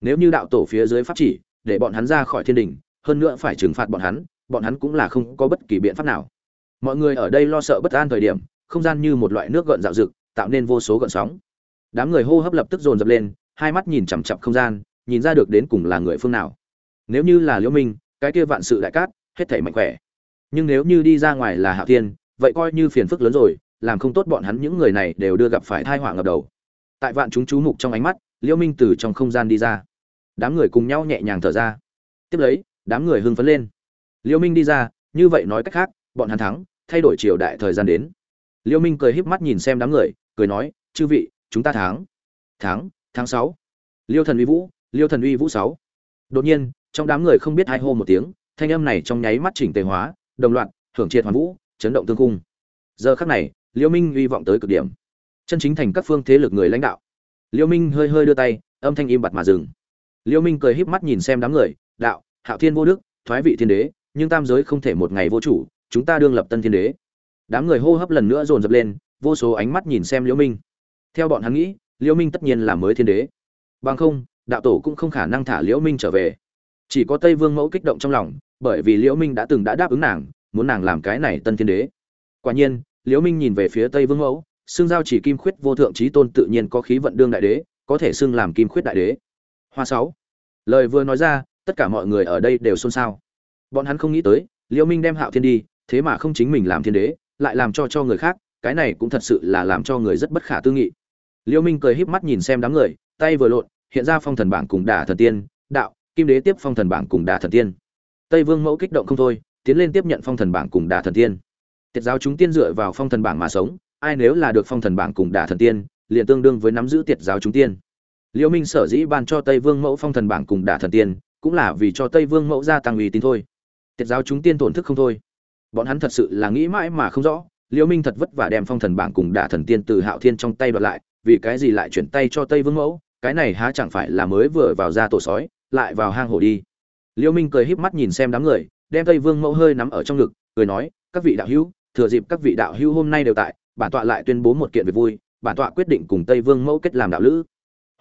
S1: Nếu như đạo tổ phía dưới pháp chỉ để bọn hắn ra khỏi thiên đình, hơn nữa phải trừng phạt bọn hắn bọn hắn cũng là không có bất kỳ biện pháp nào. Mọi người ở đây lo sợ bất an thời điểm, không gian như một loại nước gợn dạo rực tạo nên vô số gợn sóng. Đám người hô hấp lập tức dồn dập lên, hai mắt nhìn chằm chặp không gian, nhìn ra được đến cùng là người phương nào. Nếu như là liễu minh, cái kia vạn sự đại cát, hết thảy mạnh khỏe. Nhưng nếu như đi ra ngoài là hạ thiên, vậy coi như phiền phức lớn rồi, làm không tốt bọn hắn những người này đều đưa gặp phải tai họa ngập đầu. Tại vạn chúng chú mục trong ánh mắt, liễu minh từ trong không gian đi ra đám người cùng nhau nhẹ nhàng thở ra. Tiếp lấy, đám người hưng phấn lên. Liêu minh đi ra, như vậy nói cách khác, bọn hắn thắng, thay đổi triều đại thời gian đến. Liêu minh cười híp mắt nhìn xem đám người, cười nói, chư vị, chúng ta thắng. Thắng, tháng sáu. Liêu thần uy vũ, liêu thần uy vũ sáu. Đột nhiên, trong đám người không biết hai hô một tiếng, thanh âm này trong nháy mắt chỉnh tề hóa, đồng loạt, hưởng triệt hoàn vũ, chấn động tương cung. Giờ khắc này, liêu minh uy vọng tới cực điểm. Chân chính thành các phương thế lực người lãnh đạo. Liêu minh hơi hơi đưa tay, âm thanh im bặt mà dừng liêu minh cười híp mắt nhìn xem đám người, đạo, hạo thiên vô đức, thoái vị thiên đế, nhưng tam giới không thể một ngày vô chủ, chúng ta đương lập tân thiên đế. Đám người hô hấp lần nữa dồn dập lên, vô số ánh mắt nhìn xem liêu minh. Theo bọn hắn nghĩ, liêu minh tất nhiên là mới thiên đế. Bằng không, đạo tổ cũng không khả năng thả liễu minh trở về. Chỉ có tây vương mẫu kích động trong lòng, bởi vì liễu minh đã từng đã đáp ứng nàng, muốn nàng làm cái này tân thiên đế. Quả nhiên liễu minh nhìn về phía tây vương mẫu, xương giao chỉ kim khuyết vô thượng trí tôn tự nhiên có khí vận đương đại đế, có thể xưng làm kim khuyết đại đế hoa sáu. Lời vừa nói ra, tất cả mọi người ở đây đều xôn xao. Bọn hắn không nghĩ tới, liễu minh đem hạo thiên đi, thế mà không chính mình làm thiên đế, lại làm cho cho người khác, cái này cũng thật sự là làm cho người rất bất khả tư nghị. Liễu minh cười híp mắt nhìn xem đám người, tay vừa lộn, hiện ra phong thần bảng cùng đả thần tiên, đạo, kim đế tiếp phong thần bảng cùng đả thần tiên. Tây vương mẫu kích động không thôi, tiến lên tiếp nhận phong thần bảng cùng đả thần tiên. Tiết giáo chúng tiên dựa vào phong thần bảng mà sống, ai nếu là được phong thần bảng cùng đả thần tiên, liền tương đương với nắm giữ tiệt giáo chúng tiên liễu minh sở dĩ ban cho tây vương mẫu phong thần bảng cùng đả thần tiên, cũng là vì cho tây vương mẫu gia tăng uy tín thôi. Tiệt giáo chúng tiên tổn thức không thôi. Bọn hắn thật sự là nghĩ mãi mà không rõ liễu minh thật vất vả đem phong thần bảng cùng đả thần tiên từ hạo thiên trong tay đoạt lại, vì cái gì lại chuyển tay cho tây vương mẫu, cái này há chẳng phải là mới vừa vào ra tổ sói, lại vào hang hổ đi. Liễu minh cười híp mắt nhìn xem đám người, đem tây vương mẫu hơi nắm ở trong ngực, cười nói, các vị đạo hữu, thừa dịp các vị đạo hữu hôm nay đều tại, bản tọa lại tuyên bố một kiện việc vui, bản tọa quyết định cùng tây vương mẫu kết làm đạo lữ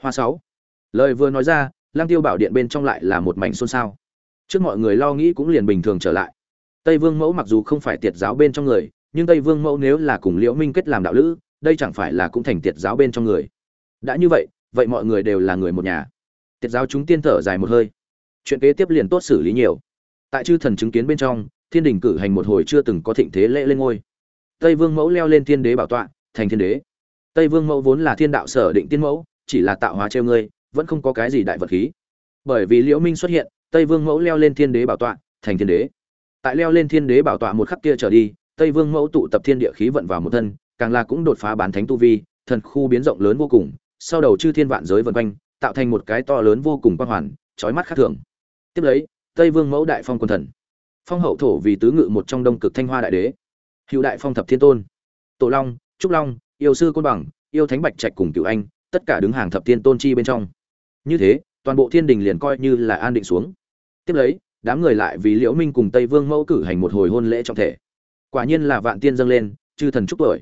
S1: hoa sáu. Lời vừa nói ra lang tiêu bảo điện bên trong lại là một mảnh xôn xao. Trước mọi người lo nghĩ cũng liền bình thường trở lại. Tây vương mẫu mặc dù không phải tiệt giáo bên trong người, nhưng tây vương mẫu nếu là cùng liễu minh kết làm đạo lữ, đây chẳng phải là cũng thành tiệt giáo bên trong người. Đã như vậy vậy mọi người đều là người một nhà. Tiệt giáo chúng tiên thở dài một hơi. Chuyện kế tiếp liền tốt xử lý nhiều. Tại chư thần chứng kiến bên trong, thiên đình cử hành một hồi chưa từng có thịnh thế lễ lên ngôi. Tây vương mẫu leo lên thiên đế bảo tọa, thành thiên đế. Tây vương mẫu vốn là thiên đạo sở định tiên mẫu chỉ là tạo hóa treo ngươi, vẫn không có cái gì đại vật khí. Bởi vì liễu minh xuất hiện, tây vương mẫu leo lên thiên đế bảo tọa, thành thiên đế. Tại leo lên thiên đế bảo tọa một khắc kia trở đi, tây vương mẫu tụ tập thiên địa khí vận vào một thân, càng là cũng đột phá bán thánh tu vi, thần khu biến rộng lớn vô cùng, sau đầu chư thiên vạn giới vần quanh, tạo thành một cái to lớn vô cùng quang hoàn, chói mắt khác thường. Tiếp lấy, tây vương mẫu đại phong quân thần. Phong hậu thổ vì tứ ngự một trong đông cực thanh hoa đại đế. Hữu đại phong thập thiên tôn. Tổ long, trúc long, yêu sư côn bằng, yêu thánh bạch trạch cùng cựu anh tất cả đứng hàng thập thiên tôn chi bên trong. Như thế, toàn bộ thiên đình liền coi như là an định xuống. Tiếp lấy, đám người lại vì liễu minh cùng tây vương mẫu cử hành một hồi hôn lễ trọng thể. Quả nhiên là vạn tiên dâng lên, chư thần chúc tuổi.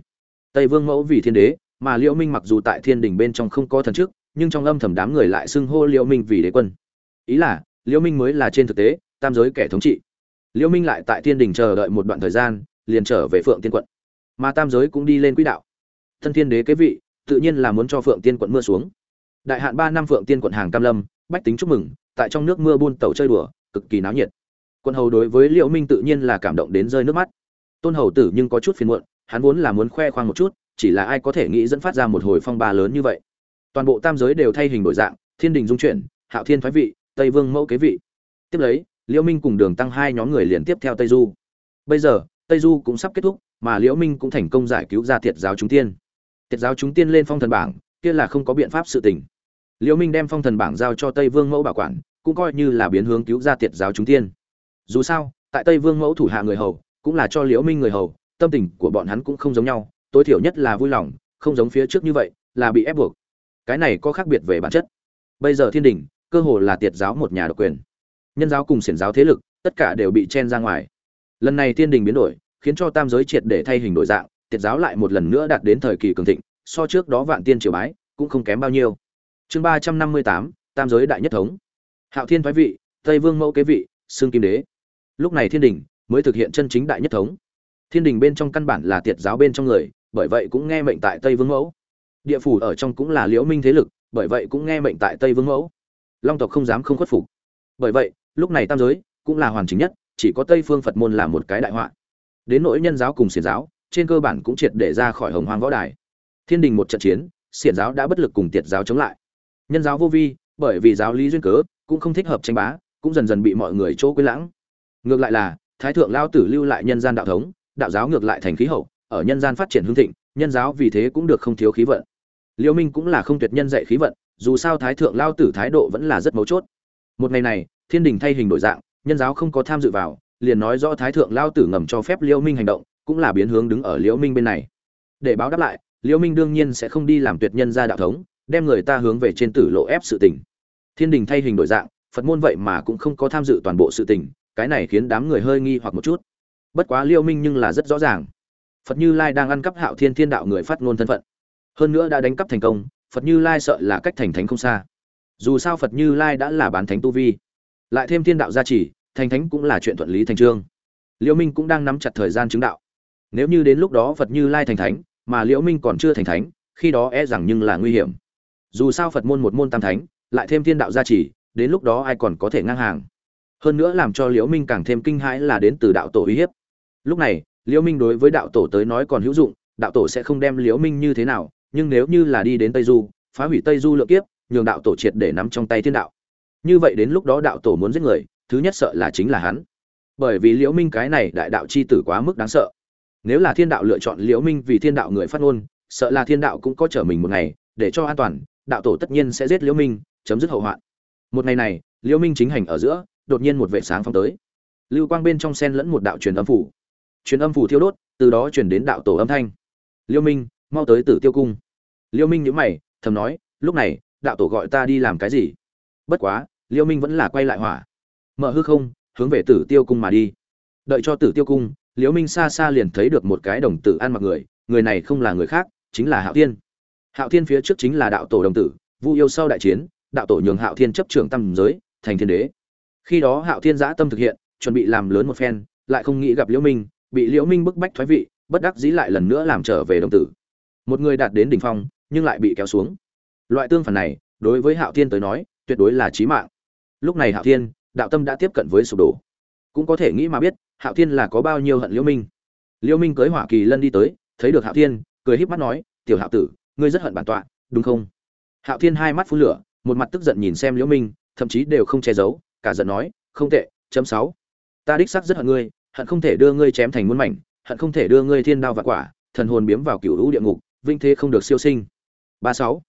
S1: Tây vương mẫu vì thiên đế, mà liễu minh mặc dù tại thiên đình bên trong không có thần chức, nhưng trong âm thầm đám người lại xưng hô liễu minh vì đế quân. Ý là, liễu minh mới là trên thực tế, tam giới kẻ thống trị. Liễu minh lại tại thiên đình chờ đợi một đoạn thời gian, liền trở về phượng tiên quận. Mà tam giới cũng đi lên quỹ đạo. Thân thiên đế kế vị tự nhiên là muốn cho phượng tiên quận mưa xuống. Đại hạn ba năm phượng tiên quận hàng cam lâm, bách tính chúc mừng, tại trong nước mưa buôn tàu chơi đùa, cực kỳ náo nhiệt. Quân hầu đối với liễu minh tự nhiên là cảm động đến rơi nước mắt. Tôn hầu tử nhưng có chút phiền muộn, hắn vốn là muốn khoe khoang một chút, chỉ là ai có thể nghĩ dẫn phát ra một hồi phong ba lớn như vậy. Toàn bộ tam giới đều thay hình đổi dạng, thiên đình dung chuyển, hạo thiên thoái vị, tây vương mẫu kế vị. Tiếp lấy, liễu minh cùng đường tăng hai nhóm người liền tiếp theo tây du. Bây giờ, tây du cũng sắp kết thúc, mà liễu minh cũng thành công giải cứu ra thiệt giáo chúng tiên tiệt giáo chúng tiên lên phong thần bảng, kia là không có biện pháp sự tình. Liễu minh đem phong thần bảng giao cho tây vương mẫu bảo quản, cũng coi như là biến hướng cứu ra tiệt giáo chúng tiên. Dù sao, tại tây vương mẫu thủ hạ người hầu, cũng là cho liễu minh người hầu, tâm tình của bọn hắn cũng không giống nhau, tối thiểu nhất là vui lòng, không giống phía trước như vậy, là bị ép buộc. Cái này có khác biệt về bản chất. Bây giờ thiên đình, cơ hồ là tiệt giáo một nhà độc quyền. Nhân giáo cùng xiển giáo thế lực, tất cả đều bị chen ra ngoài. Lần này thiên đình biến đổi, khiến cho tam giới triệt để thay hình đổi dạng tiệt giáo lại một lần nữa đạt đến thời kỳ cường thịnh, so trước đó vạn tiên triều bái cũng không kém bao nhiêu. Chương ba trăm năm mươi tám, tam giới đại nhất thống. Hạo thiên thoái vị, tây vương mẫu kế vị xương kim đế. Lúc này thiên đình mới thực hiện chân chính đại nhất thống. Thiên đình bên trong căn bản là tiệt giáo bên trong người, bởi vậy cũng nghe mệnh tại tây vương mẫu. Địa phủ ở trong cũng là liễu minh thế lực, bởi vậy cũng nghe mệnh tại tây vương mẫu. Long tộc không dám không khuất phục. Bởi vậy, lúc này tam giới cũng là hoàn chỉnh nhất, chỉ có tây phương phật môn là một cái đại họa. Đến nỗi nhân giáo cùng xiển giáo trên cơ bản cũng triệt để ra khỏi hồng hoang võ đài. Thiên đình một trận chiến, xiển giáo đã bất lực cùng tiệt giáo chống lại. Nhân giáo vô vi, bởi vì giáo lý duyên cớ, cũng không thích hợp tranh bá, cũng dần dần bị mọi người chỗ quên lãng. Ngược lại là, thái thượng lao tử lưu lại nhân gian đạo thống, đạo giáo ngược lại thành khí hậu, ở nhân gian phát triển hương thịnh, nhân giáo vì thế cũng được không thiếu khí vận. Liêu minh cũng là không tuyệt nhân dạy khí vận, dù sao thái thượng lao tử thái độ vẫn là rất mấu chốt. Một ngày này, thiên đình thay hình đổi dạng, nhân giáo không có tham dự vào, liền nói rõ thái thượng lao tử ngầm cho phép liêu minh hành động cũng là biến hướng đứng ở liễu minh bên này. Để báo đáp lại, liễu minh đương nhiên sẽ không đi làm tuyệt nhân gia đạo thống, đem người ta hướng về trên tử lộ ép sự tình. Thiên đình thay hình đổi dạng, phật môn vậy mà cũng không có tham dự toàn bộ sự tình, cái này khiến đám người hơi nghi hoặc một chút. Bất quá liêu minh nhưng là rất rõ ràng. Phật như lai đang ăn cắp hạo thiên thiên đạo người phát ngôn thân phận. Hơn nữa đã đánh cắp thành công, phật như lai sợ là cách thành thánh không xa. Dù sao phật như lai đã là bán thánh tu vi, lại thêm thiên đạo gia trì, thành thánh cũng là chuyện thuận lý thành trương. Liễu minh cũng đang nắm chặt thời gian chứng đạo nếu như đến lúc đó phật như lai thành thánh, mà liễu minh còn chưa thành thánh, khi đó e rằng nhưng là nguy hiểm. Dù sao phật môn một môn tam thánh, lại thêm thiên đạo gia trì, đến lúc đó ai còn có thể ngang hàng? Hơn nữa làm cho liễu minh càng thêm kinh hãi là đến từ đạo tổ uy hiếp. Lúc này, liễu minh đối với đạo tổ tới nói còn hữu dụng, đạo tổ sẽ không đem liễu minh như thế nào, nhưng nếu như là đi đến tây du, phá hủy tây du lượng kiếp, nhường đạo tổ triệt để nắm trong tay thiên đạo. Như vậy đến lúc đó đạo tổ muốn giết người, thứ nhất sợ là chính là hắn. Bởi vì liễu minh cái này đại đạo chi tử quá mức đáng sợ nếu là thiên đạo lựa chọn liễu minh vì thiên đạo người phát ngôn, sợ là thiên đạo cũng có trở mình một ngày, để cho an toàn, đạo tổ tất nhiên sẽ giết liễu minh, chấm dứt hậu hoạn. Một ngày này, liễu minh chính hành ở giữa, đột nhiên một vệ sáng phong tới. Lưu quang bên trong sen lẫn một đạo truyền âm phủ. Truyền âm phủ thiêu đốt, từ đó truyền đến đạo tổ âm thanh. Liễu minh, mau tới tử tiêu cung. Liễu minh nhíu mày, thầm nói, lúc này, đạo tổ gọi ta đi làm cái gì? Bất quá, liễu minh vẫn là quay lại hỏa. Mở hư không, hướng về tử tiêu cung mà đi. Đợi cho tử tiêu cung liễu minh xa xa liền thấy được một cái đồng tử ăn mặc người người này không là người khác, chính là hạo thiên. Hạo thiên phía trước chính là đạo tổ đồng tử, vu yêu sau đại chiến, đạo tổ nhường hạo thiên chấp trưởng tâm giới, thành thiên đế. Khi đó hạo thiên giã tâm thực hiện, chuẩn bị làm lớn một phen, lại không nghĩ gặp liễu minh, bị liễu minh bức bách thoái vị, bất đắc dĩ lại lần nữa làm trở về đồng tử. Một người đạt đến đỉnh phong, nhưng lại bị kéo xuống. Loại tương phản này, đối với hạo thiên tới nói, tuyệt đối là chí mạng. Lúc này hạo thiên, đạo tâm đã tiếp cận với sụp đổ. Cũng có thể nghĩ mà biết hạo thiên là có bao nhiêu hận liễu minh? Liễu minh cưới hỏa kỳ lân đi tới, thấy được hạo thiên, cười híp mắt nói, tiểu hạo tử, ngươi rất hận bản tọa, đúng không? Hạo thiên hai mắt phun lửa, một mặt tức giận nhìn xem liễu minh, thậm chí đều không che giấu, cả giận nói, không tệ, chấm sáu. Ta đích xác rất hận ngươi, hận không thể đưa ngươi chém thành muôn mảnh, hận không thể đưa ngươi thiên đao vạn quả, thần hồn biếm vào cửu lũ địa ngục vinh thế không được siêu sinh. Ba sáu.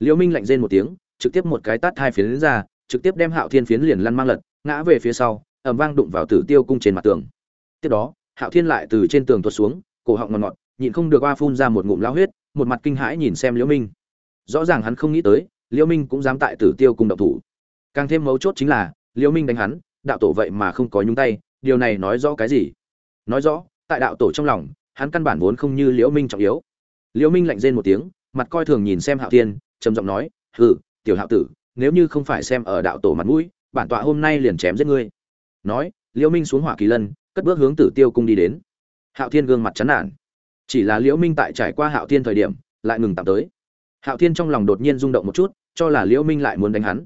S1: Liễu minh lạnh rên một tiếng, trực tiếp một cái tát hai phiến ra, trực tiếp đem hạo thiên phiến liền lăn mang lật, ngã về phía sau ầm vang đụng vào tử tiêu cung trên mặt tường. Tiếp đó, hạo thiên lại từ trên tường tuột xuống, cổ họng ngọt ngọt, nhịn không được oa phun ra một ngụm lao huyết, một mặt kinh hãi nhìn xem liễu minh. Rõ ràng hắn không nghĩ tới, liễu minh cũng dám tại tử tiêu cung động thủ. Càng thêm mấu chốt chính là, liễu minh đánh hắn, đạo tổ vậy mà không có nhúng tay, điều này nói rõ cái gì? Nói rõ, tại đạo tổ trong lòng, hắn căn bản vốn không như liễu minh trọng yếu. Liễu minh lạnh rên một tiếng, mặt coi thường nhìn xem hạo thiên, trầm giọng nói, hừ, tiểu hạo tử, nếu như không phải xem ở đạo tổ mặt mũi, bản tọa hôm nay liền chém giết ngươi nói, liễu minh xuống hỏa kỳ lân, cất bước hướng tử tiêu cung đi đến. Hạo thiên gương mặt chán nản. Chỉ là liễu minh tại trải qua hạo thiên thời điểm, lại ngừng tạm tới. Hạo thiên trong lòng đột nhiên rung động một chút, cho là liễu minh lại muốn đánh hắn.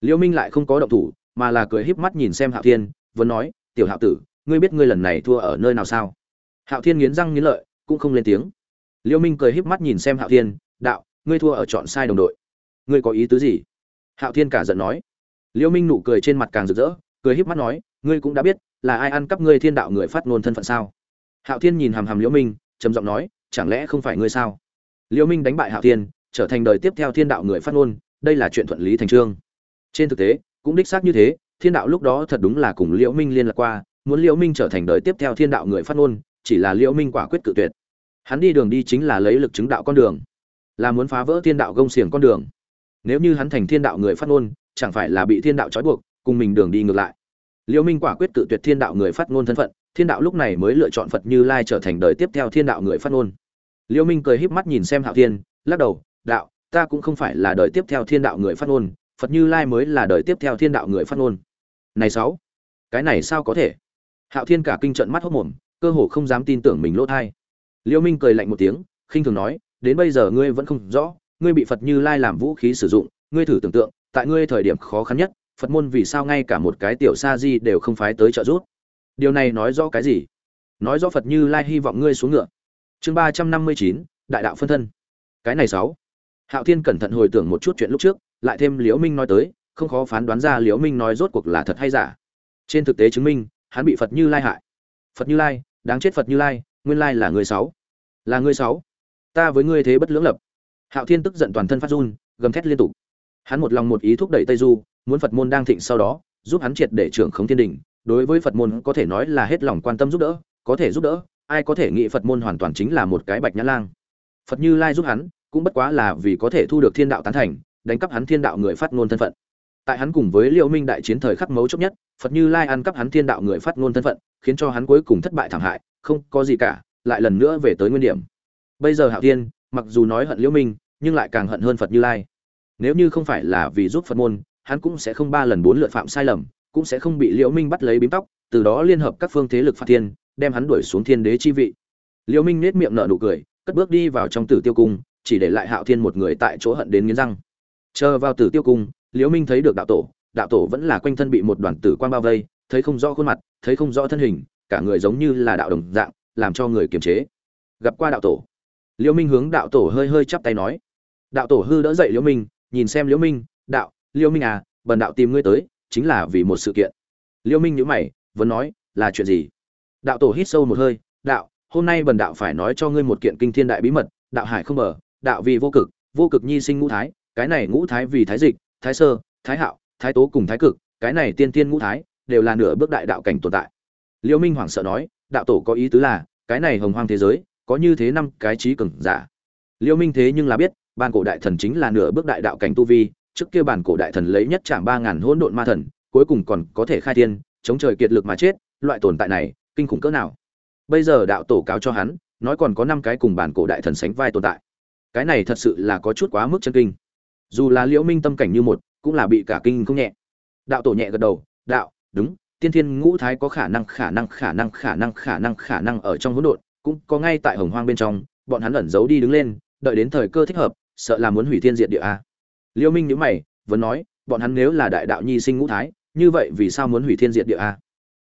S1: Liễu minh lại không có động thủ, mà là cười híp mắt nhìn xem hạo thiên, vẫn nói, tiểu hạo tử, ngươi biết ngươi lần này thua ở nơi nào sao? Hạo thiên nghiến răng nghiến lợi, cũng không lên tiếng. Liễu minh cười híp mắt nhìn xem hạo thiên, đạo, ngươi thua ở chọn sai đồng đội. Ngươi có ý tứ gì? Hạo thiên cả giận nói. Liễu minh nụ cười trên mặt càng rực rỡ, cười híp mắt nói ngươi cũng đã biết, là ai ăn cắp ngươi thiên đạo người phát ngôn thân phận sao? Hạo thiên nhìn hàm hàm liễu minh, trầm giọng nói, chẳng lẽ không phải ngươi sao? Liễu minh đánh bại hạo thiên, trở thành đời tiếp theo thiên đạo người phát ngôn, đây là chuyện thuận lý thành trương trên thực tế, cũng đích xác như thế, thiên đạo lúc đó thật đúng là cùng liễu minh liên lạc qua, muốn liễu minh trở thành đời tiếp theo thiên đạo người phát ngôn, chỉ là liễu minh quả quyết cự tuyệt. Hắn đi đường đi chính là lấy lực chứng đạo con đường, là muốn phá vỡ thiên đạo gông xiềng con đường. Nếu như hắn thành thiên đạo người phát ngôn, chẳng phải là bị thiên đạo trói buộc, cùng mình đường đi ngược lại liễu minh quả quyết cự tuyệt thiên đạo người phát ngôn thân phận, thiên đạo lúc này mới lựa chọn phật như lai trở thành đời tiếp theo thiên đạo người phát ngôn. Liễu minh cười híp mắt nhìn xem hạo thiên, lắc đầu, đạo, ta cũng không phải là đời tiếp theo thiên đạo người phát ngôn, phật như lai mới là đời tiếp theo thiên đạo người phát ngôn. Này sáu, cái này sao có thể? Hạo thiên cả kinh trận mắt hốt mồm, cơ hồ không dám tin tưởng mình lỗ thai. Liễu minh cười lạnh một tiếng, khinh thường nói, đến bây giờ ngươi vẫn không rõ, ngươi bị phật như lai làm vũ khí sử dụng, ngươi thử tưởng tượng, tại ngươi thời điểm khó khăn nhất phật môn vì sao ngay cả một cái tiểu sa di đều không phái tới trợ giúp? Điều này nói rõ cái gì? Nói rõ phật như lai hy vọng ngươi xuống ngựa. Chương ba trăm năm mươi chín, đại đạo phân thân. Cái này sáu. Hạo thiên cẩn thận hồi tưởng một chút chuyện lúc trước, lại thêm liễu minh nói tới, không khó phán đoán ra liễu minh nói rốt cuộc là thật hay giả. Trên thực tế chứng minh, hắn bị phật như lai hại. Phật như lai, đáng chết phật như lai, nguyên lai là người sáu. Là người sáu. Ta với ngươi thế bất lưỡng lập. Hạo thiên tức giận toàn thân phát run, gầm thét liên tục. Hắn một lòng một ý thúc đẩy tây du muốn phật môn đang thịnh sau đó, giúp hắn triệt để trưởng khống thiên đình, đối với phật môn có thể nói là hết lòng quan tâm giúp đỡ, có thể giúp đỡ, ai có thể nghĩ phật môn hoàn toàn chính là một cái bạch nhã lang. Phật như lai giúp hắn, cũng bất quá là vì có thể thu được thiên đạo tán thành, đánh cắp hắn thiên đạo người phát ngôn thân phận. Tại hắn cùng với Liễu minh đại chiến thời khắc mấu chốc nhất, phật như lai ăn cắp hắn thiên đạo người phát ngôn thân phận, khiến cho hắn cuối cùng thất bại thảm hại, không có gì cả, lại lần nữa về tới nguyên điểm. Bây giờ hạo thiên, mặc dù nói hận liễu minh, nhưng lại càng hận hơn phật như lai. Nếu như không phải là vì giúp phật môn hắn cũng sẽ không ba lần bốn lượt phạm sai lầm, cũng sẽ không bị liễu minh bắt lấy bím tóc, từ đó liên hợp các phương thế lực phạt thiên, đem hắn đuổi xuống thiên đế chi vị. Liễu minh nét miệng nở nụ cười, cất bước đi vào trong tử tiêu cung, chỉ để lại hạo thiên một người tại chỗ hận đến nghiến răng. Chờ vào tử tiêu cung, liễu minh thấy được đạo tổ đạo tổ vẫn là quanh thân bị một đoàn tử quang bao vây, thấy không rõ khuôn mặt, thấy không rõ thân hình, cả người giống như là đạo đồng dạng, làm cho người kiềm chế. Gặp qua đạo tổ, liễu minh hướng đạo tổ hơi hơi chắp tay nói. Đạo tổ hư đỡ dậy liễu minh, nhìn xem liễu minh, đạo Liêu minh à bần đạo tìm ngươi tới, chính là vì một sự kiện. Liêu minh nhữ mày, vẫn nói, là chuyện gì? Đạo tổ hít sâu một hơi, đạo, hôm nay bần đạo phải nói cho ngươi một kiện kinh thiên đại bí mật, đạo hải không mở đạo vì vô cực vô cực nhi sinh ngũ thái, cái này ngũ thái vì thái dịch, thái sơ, thái hạo, thái tố cùng thái cực, cái này tiên tiên ngũ thái, đều là nửa bước đại đạo cảnh tồn tại. Liêu minh hoảng sợ nói, đạo tổ có ý tứ là, cái này hồng hoang thế giới, có như thế năm cái trí cường giả. Liêu minh thế nhưng là biết, ban cổ đại thần chính là nửa bước đại đạo cảnh tu vi trước kia bản cổ đại thần lấy nhất chạm ba ngàn hỗn độn ma thần, cuối cùng còn có thể khai thiên, chống trời kiệt lực mà chết, loại tồn tại này, kinh khủng cỡ nào. Bây giờ đạo tổ cáo cho hắn, nói còn có năm cái cùng bản cổ đại thần sánh vai tồn tại. Cái này thật sự là có chút quá mức chân kinh. Dù là liễu minh tâm cảnh như một, cũng là bị cả kinh không nhẹ. Đạo tổ nhẹ gật đầu, đạo, đúng, tiên thiên ngũ thái có khả năng khả năng khả năng khả năng khả năng khả năng ở trong hỗn độn, cũng có ngay tại hồng hoang bên trong, bọn hắn ẩn giấu đi đứng lên, đợi đến thời cơ thích hợp, sợ là muốn hủy thiên diệt địa a liêu minh nhíu mày, vẫn nói, bọn hắn nếu là đại đạo nhi sinh ngũ thái, như vậy vì sao muốn hủy thiên diệt địa a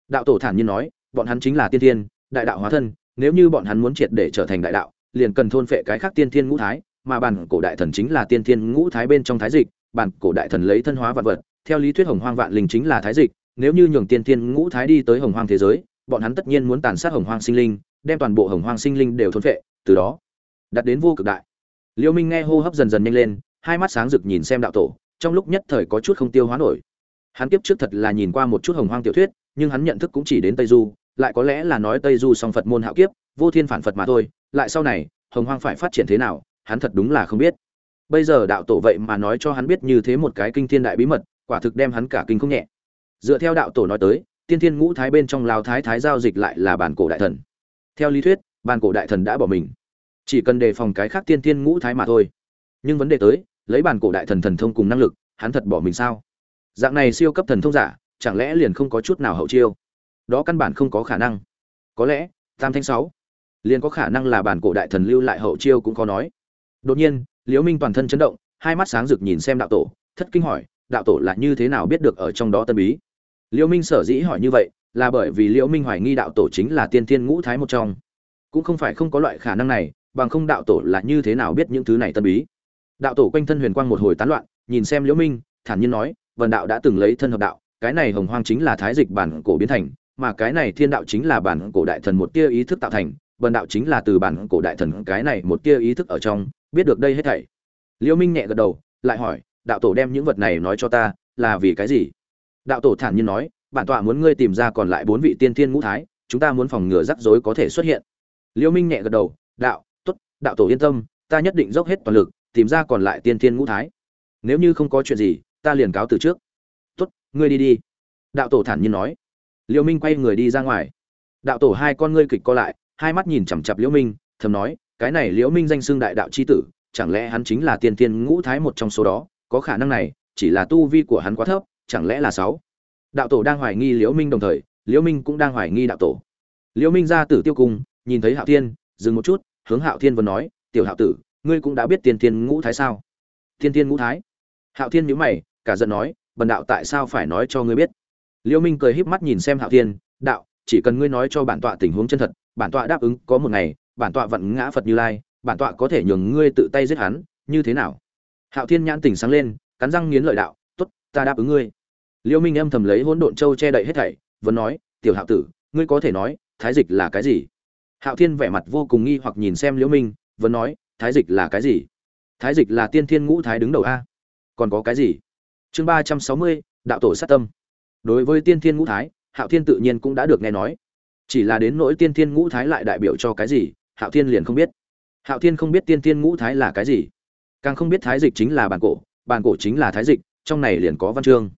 S1: đạo tổ thản nhiên nói, bọn hắn chính là tiên thiên, đại đạo hóa thân, nếu như bọn hắn muốn triệt để trở thành đại đạo, liền cần thôn phệ cái khác tiên thiên ngũ thái, mà bản cổ đại thần chính là tiên thiên ngũ thái bên trong thái dịch, bản cổ đại thần lấy thân hóa vật vật, theo lý thuyết hồng hoang vạn linh chính là thái dịch, nếu như nhường tiên thiên ngũ thái đi tới hồng hoang thế giới, bọn hắn tất nhiên muốn tàn sát hồng hoang sinh linh, đem toàn bộ hồng hoang sinh linh đều thôn phệ, từ đó đặt đến vô cực đại. Liêu minh nghe hô hấp dần dần nhanh lên hai mắt sáng rực nhìn xem đạo tổ, trong lúc nhất thời có chút không tiêu hóa nổi. Hắn kiếp trước thật là nhìn qua một chút hồng hoang tiểu thuyết, nhưng hắn nhận thức cũng chỉ đến tây du, lại có lẽ là nói tây du song phật môn hạo kiếp, vô thiên phản phật mà thôi, lại sau này, hồng hoang phải phát triển thế nào, hắn thật đúng là không biết. Bây giờ đạo tổ vậy mà nói cho hắn biết như thế một cái kinh thiên đại bí mật, quả thực đem hắn cả kinh không nhẹ. Dựa theo đạo tổ nói tới, tiên thiên ngũ thái bên trong lao thái thái giao dịch lại là bản cổ đại thần. Theo lý thuyết, bản cổ đại thần đã bỏ mình. Chỉ cần đề phòng cái khác tiên thiên ngũ thái mà thôi. Nhưng vấn đề tới lấy bản cổ đại thần thần thông cùng năng lực, hắn thật bỏ mình sao? Dạng này siêu cấp thần thông giả, chẳng lẽ liền không có chút nào hậu chiêu? Đó căn bản không có khả năng. Có lẽ, tam thanh sáu liền có khả năng là bản cổ đại thần lưu lại hậu chiêu cũng có nói. Đột nhiên, liễu minh toàn thân chấn động, hai mắt sáng rực nhìn xem đạo tổ, thất kinh hỏi, đạo tổ là như thế nào biết được ở trong đó tân bí? Liễu minh sở dĩ hỏi như vậy, là bởi vì liễu minh hoài nghi đạo tổ chính là tiên thiên ngũ thái một trong. Cũng không phải không có loại khả năng này, bằng không đạo tổ là như thế nào biết những thứ này tân bí? Đạo tổ quanh thân huyền quang một hồi tán loạn, nhìn xem liễu minh, thản nhiên nói vần đạo đã từng lấy thân hợp đạo, cái này hồng hoang chính là thái dịch bản cổ biến thành, mà cái này thiên đạo chính là bản cổ đại thần một tia ý thức tạo thành vần đạo chính là từ bản cổ đại thần cái này một tia ý thức ở trong, biết được đây hết thảy. Liễu minh nhẹ gật đầu, lại hỏi, đạo tổ đem những vật này nói cho ta, là vì cái gì? Đạo tổ thản nhiên nói, bản tọa muốn ngươi tìm ra còn lại bốn vị tiên thiên ngũ thái, chúng ta muốn phòng ngừa rắc rối có thể xuất hiện. Liễu minh nhẹ gật đầu, đạo, tốt, đạo tổ yên tâm, ta nhất định dốc hết toàn lực tìm ra còn lại tiên thiên ngũ thái. Nếu như không có chuyện gì, ta liền cáo từ trước. Tốt, ngươi đi đi. Đạo tổ thản nhiên nói. Liễu minh quay người đi ra ngoài. Đạo tổ hai con ngươi kịch co lại, hai mắt nhìn chằm chằm liễu minh, thầm nói, cái này liễu minh danh xưng đại đạo chi tử, chẳng lẽ hắn chính là tiên thiên ngũ thái một trong số đó? Có khả năng này, chỉ là tu vi của hắn quá thấp, chẳng lẽ là sáu? Đạo tổ đang hoài nghi liễu minh đồng thời, liễu minh cũng đang hoài nghi đạo tổ. Liễu minh ra tử tiêu cung, nhìn thấy hạo thiên, dừng một chút, hướng hạo thiên vừa nói, tiểu hạo tử ngươi cũng đã biết tiên thiên ngũ thái sao? Tiên thiên ngũ thái? Hạo thiên nhíu mày, cả giận nói, bần đạo tại sao phải nói cho ngươi biết? Liễu minh cười híp mắt nhìn xem hạo thiên, đạo, chỉ cần ngươi nói cho bản tọa tình huống chân thật, bản tọa đáp ứng có một ngày, bản tọa vận ngã phật như lai, bản tọa có thể nhường ngươi tự tay giết hắn, như thế nào? Hạo thiên nhãn tỉnh sáng lên, cắn răng nghiến lợi đạo, tốt, ta đáp ứng ngươi. Liêu minh âm thầm lấy hỗn độn châu che đậy hết thảy, vẫn nói, tiểu hạo tử, ngươi có thể nói, thái dịch là cái gì? Hạo thiên vẻ mặt vô cùng nghi hoặc nhìn xem liễu minh, vẫn nói thái dịch là cái gì? Thái dịch là tiên thiên ngũ thái đứng đầu a. Còn có cái gì? Chương ba trăm sáu mươi, đạo tổ sát tâm. Đối với tiên thiên ngũ thái, hạo thiên tự nhiên cũng đã được nghe nói. Chỉ là đến nỗi tiên thiên ngũ thái lại đại biểu cho cái gì, hạo thiên liền không biết. Hạo thiên không biết tiên thiên ngũ thái là cái gì. Càng không biết thái dịch chính là bản cổ bản cổ chính là thái dịch, trong này liền có văn chương.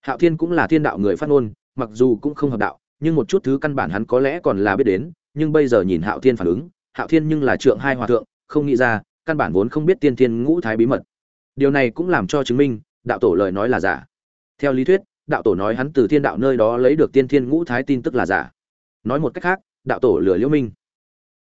S1: Hạo thiên cũng là thiên đạo người phát ngôn, mặc dù cũng không hợp đạo, nhưng một chút thứ căn bản hắn có lẽ còn là biết đến, nhưng bây giờ nhìn hạo thiên phản ứng, hạo thiên nhưng là trượng hai hòa thượng không nghĩ ra, căn bản vốn không biết tiên thiên ngũ thái bí mật. Điều này cũng làm cho chứng minh, đạo tổ lời nói là giả. Theo lý thuyết, đạo tổ nói hắn từ thiên đạo nơi đó lấy được tiên thiên ngũ thái tin tức là giả. Nói một cách khác, đạo tổ lừa liễu minh.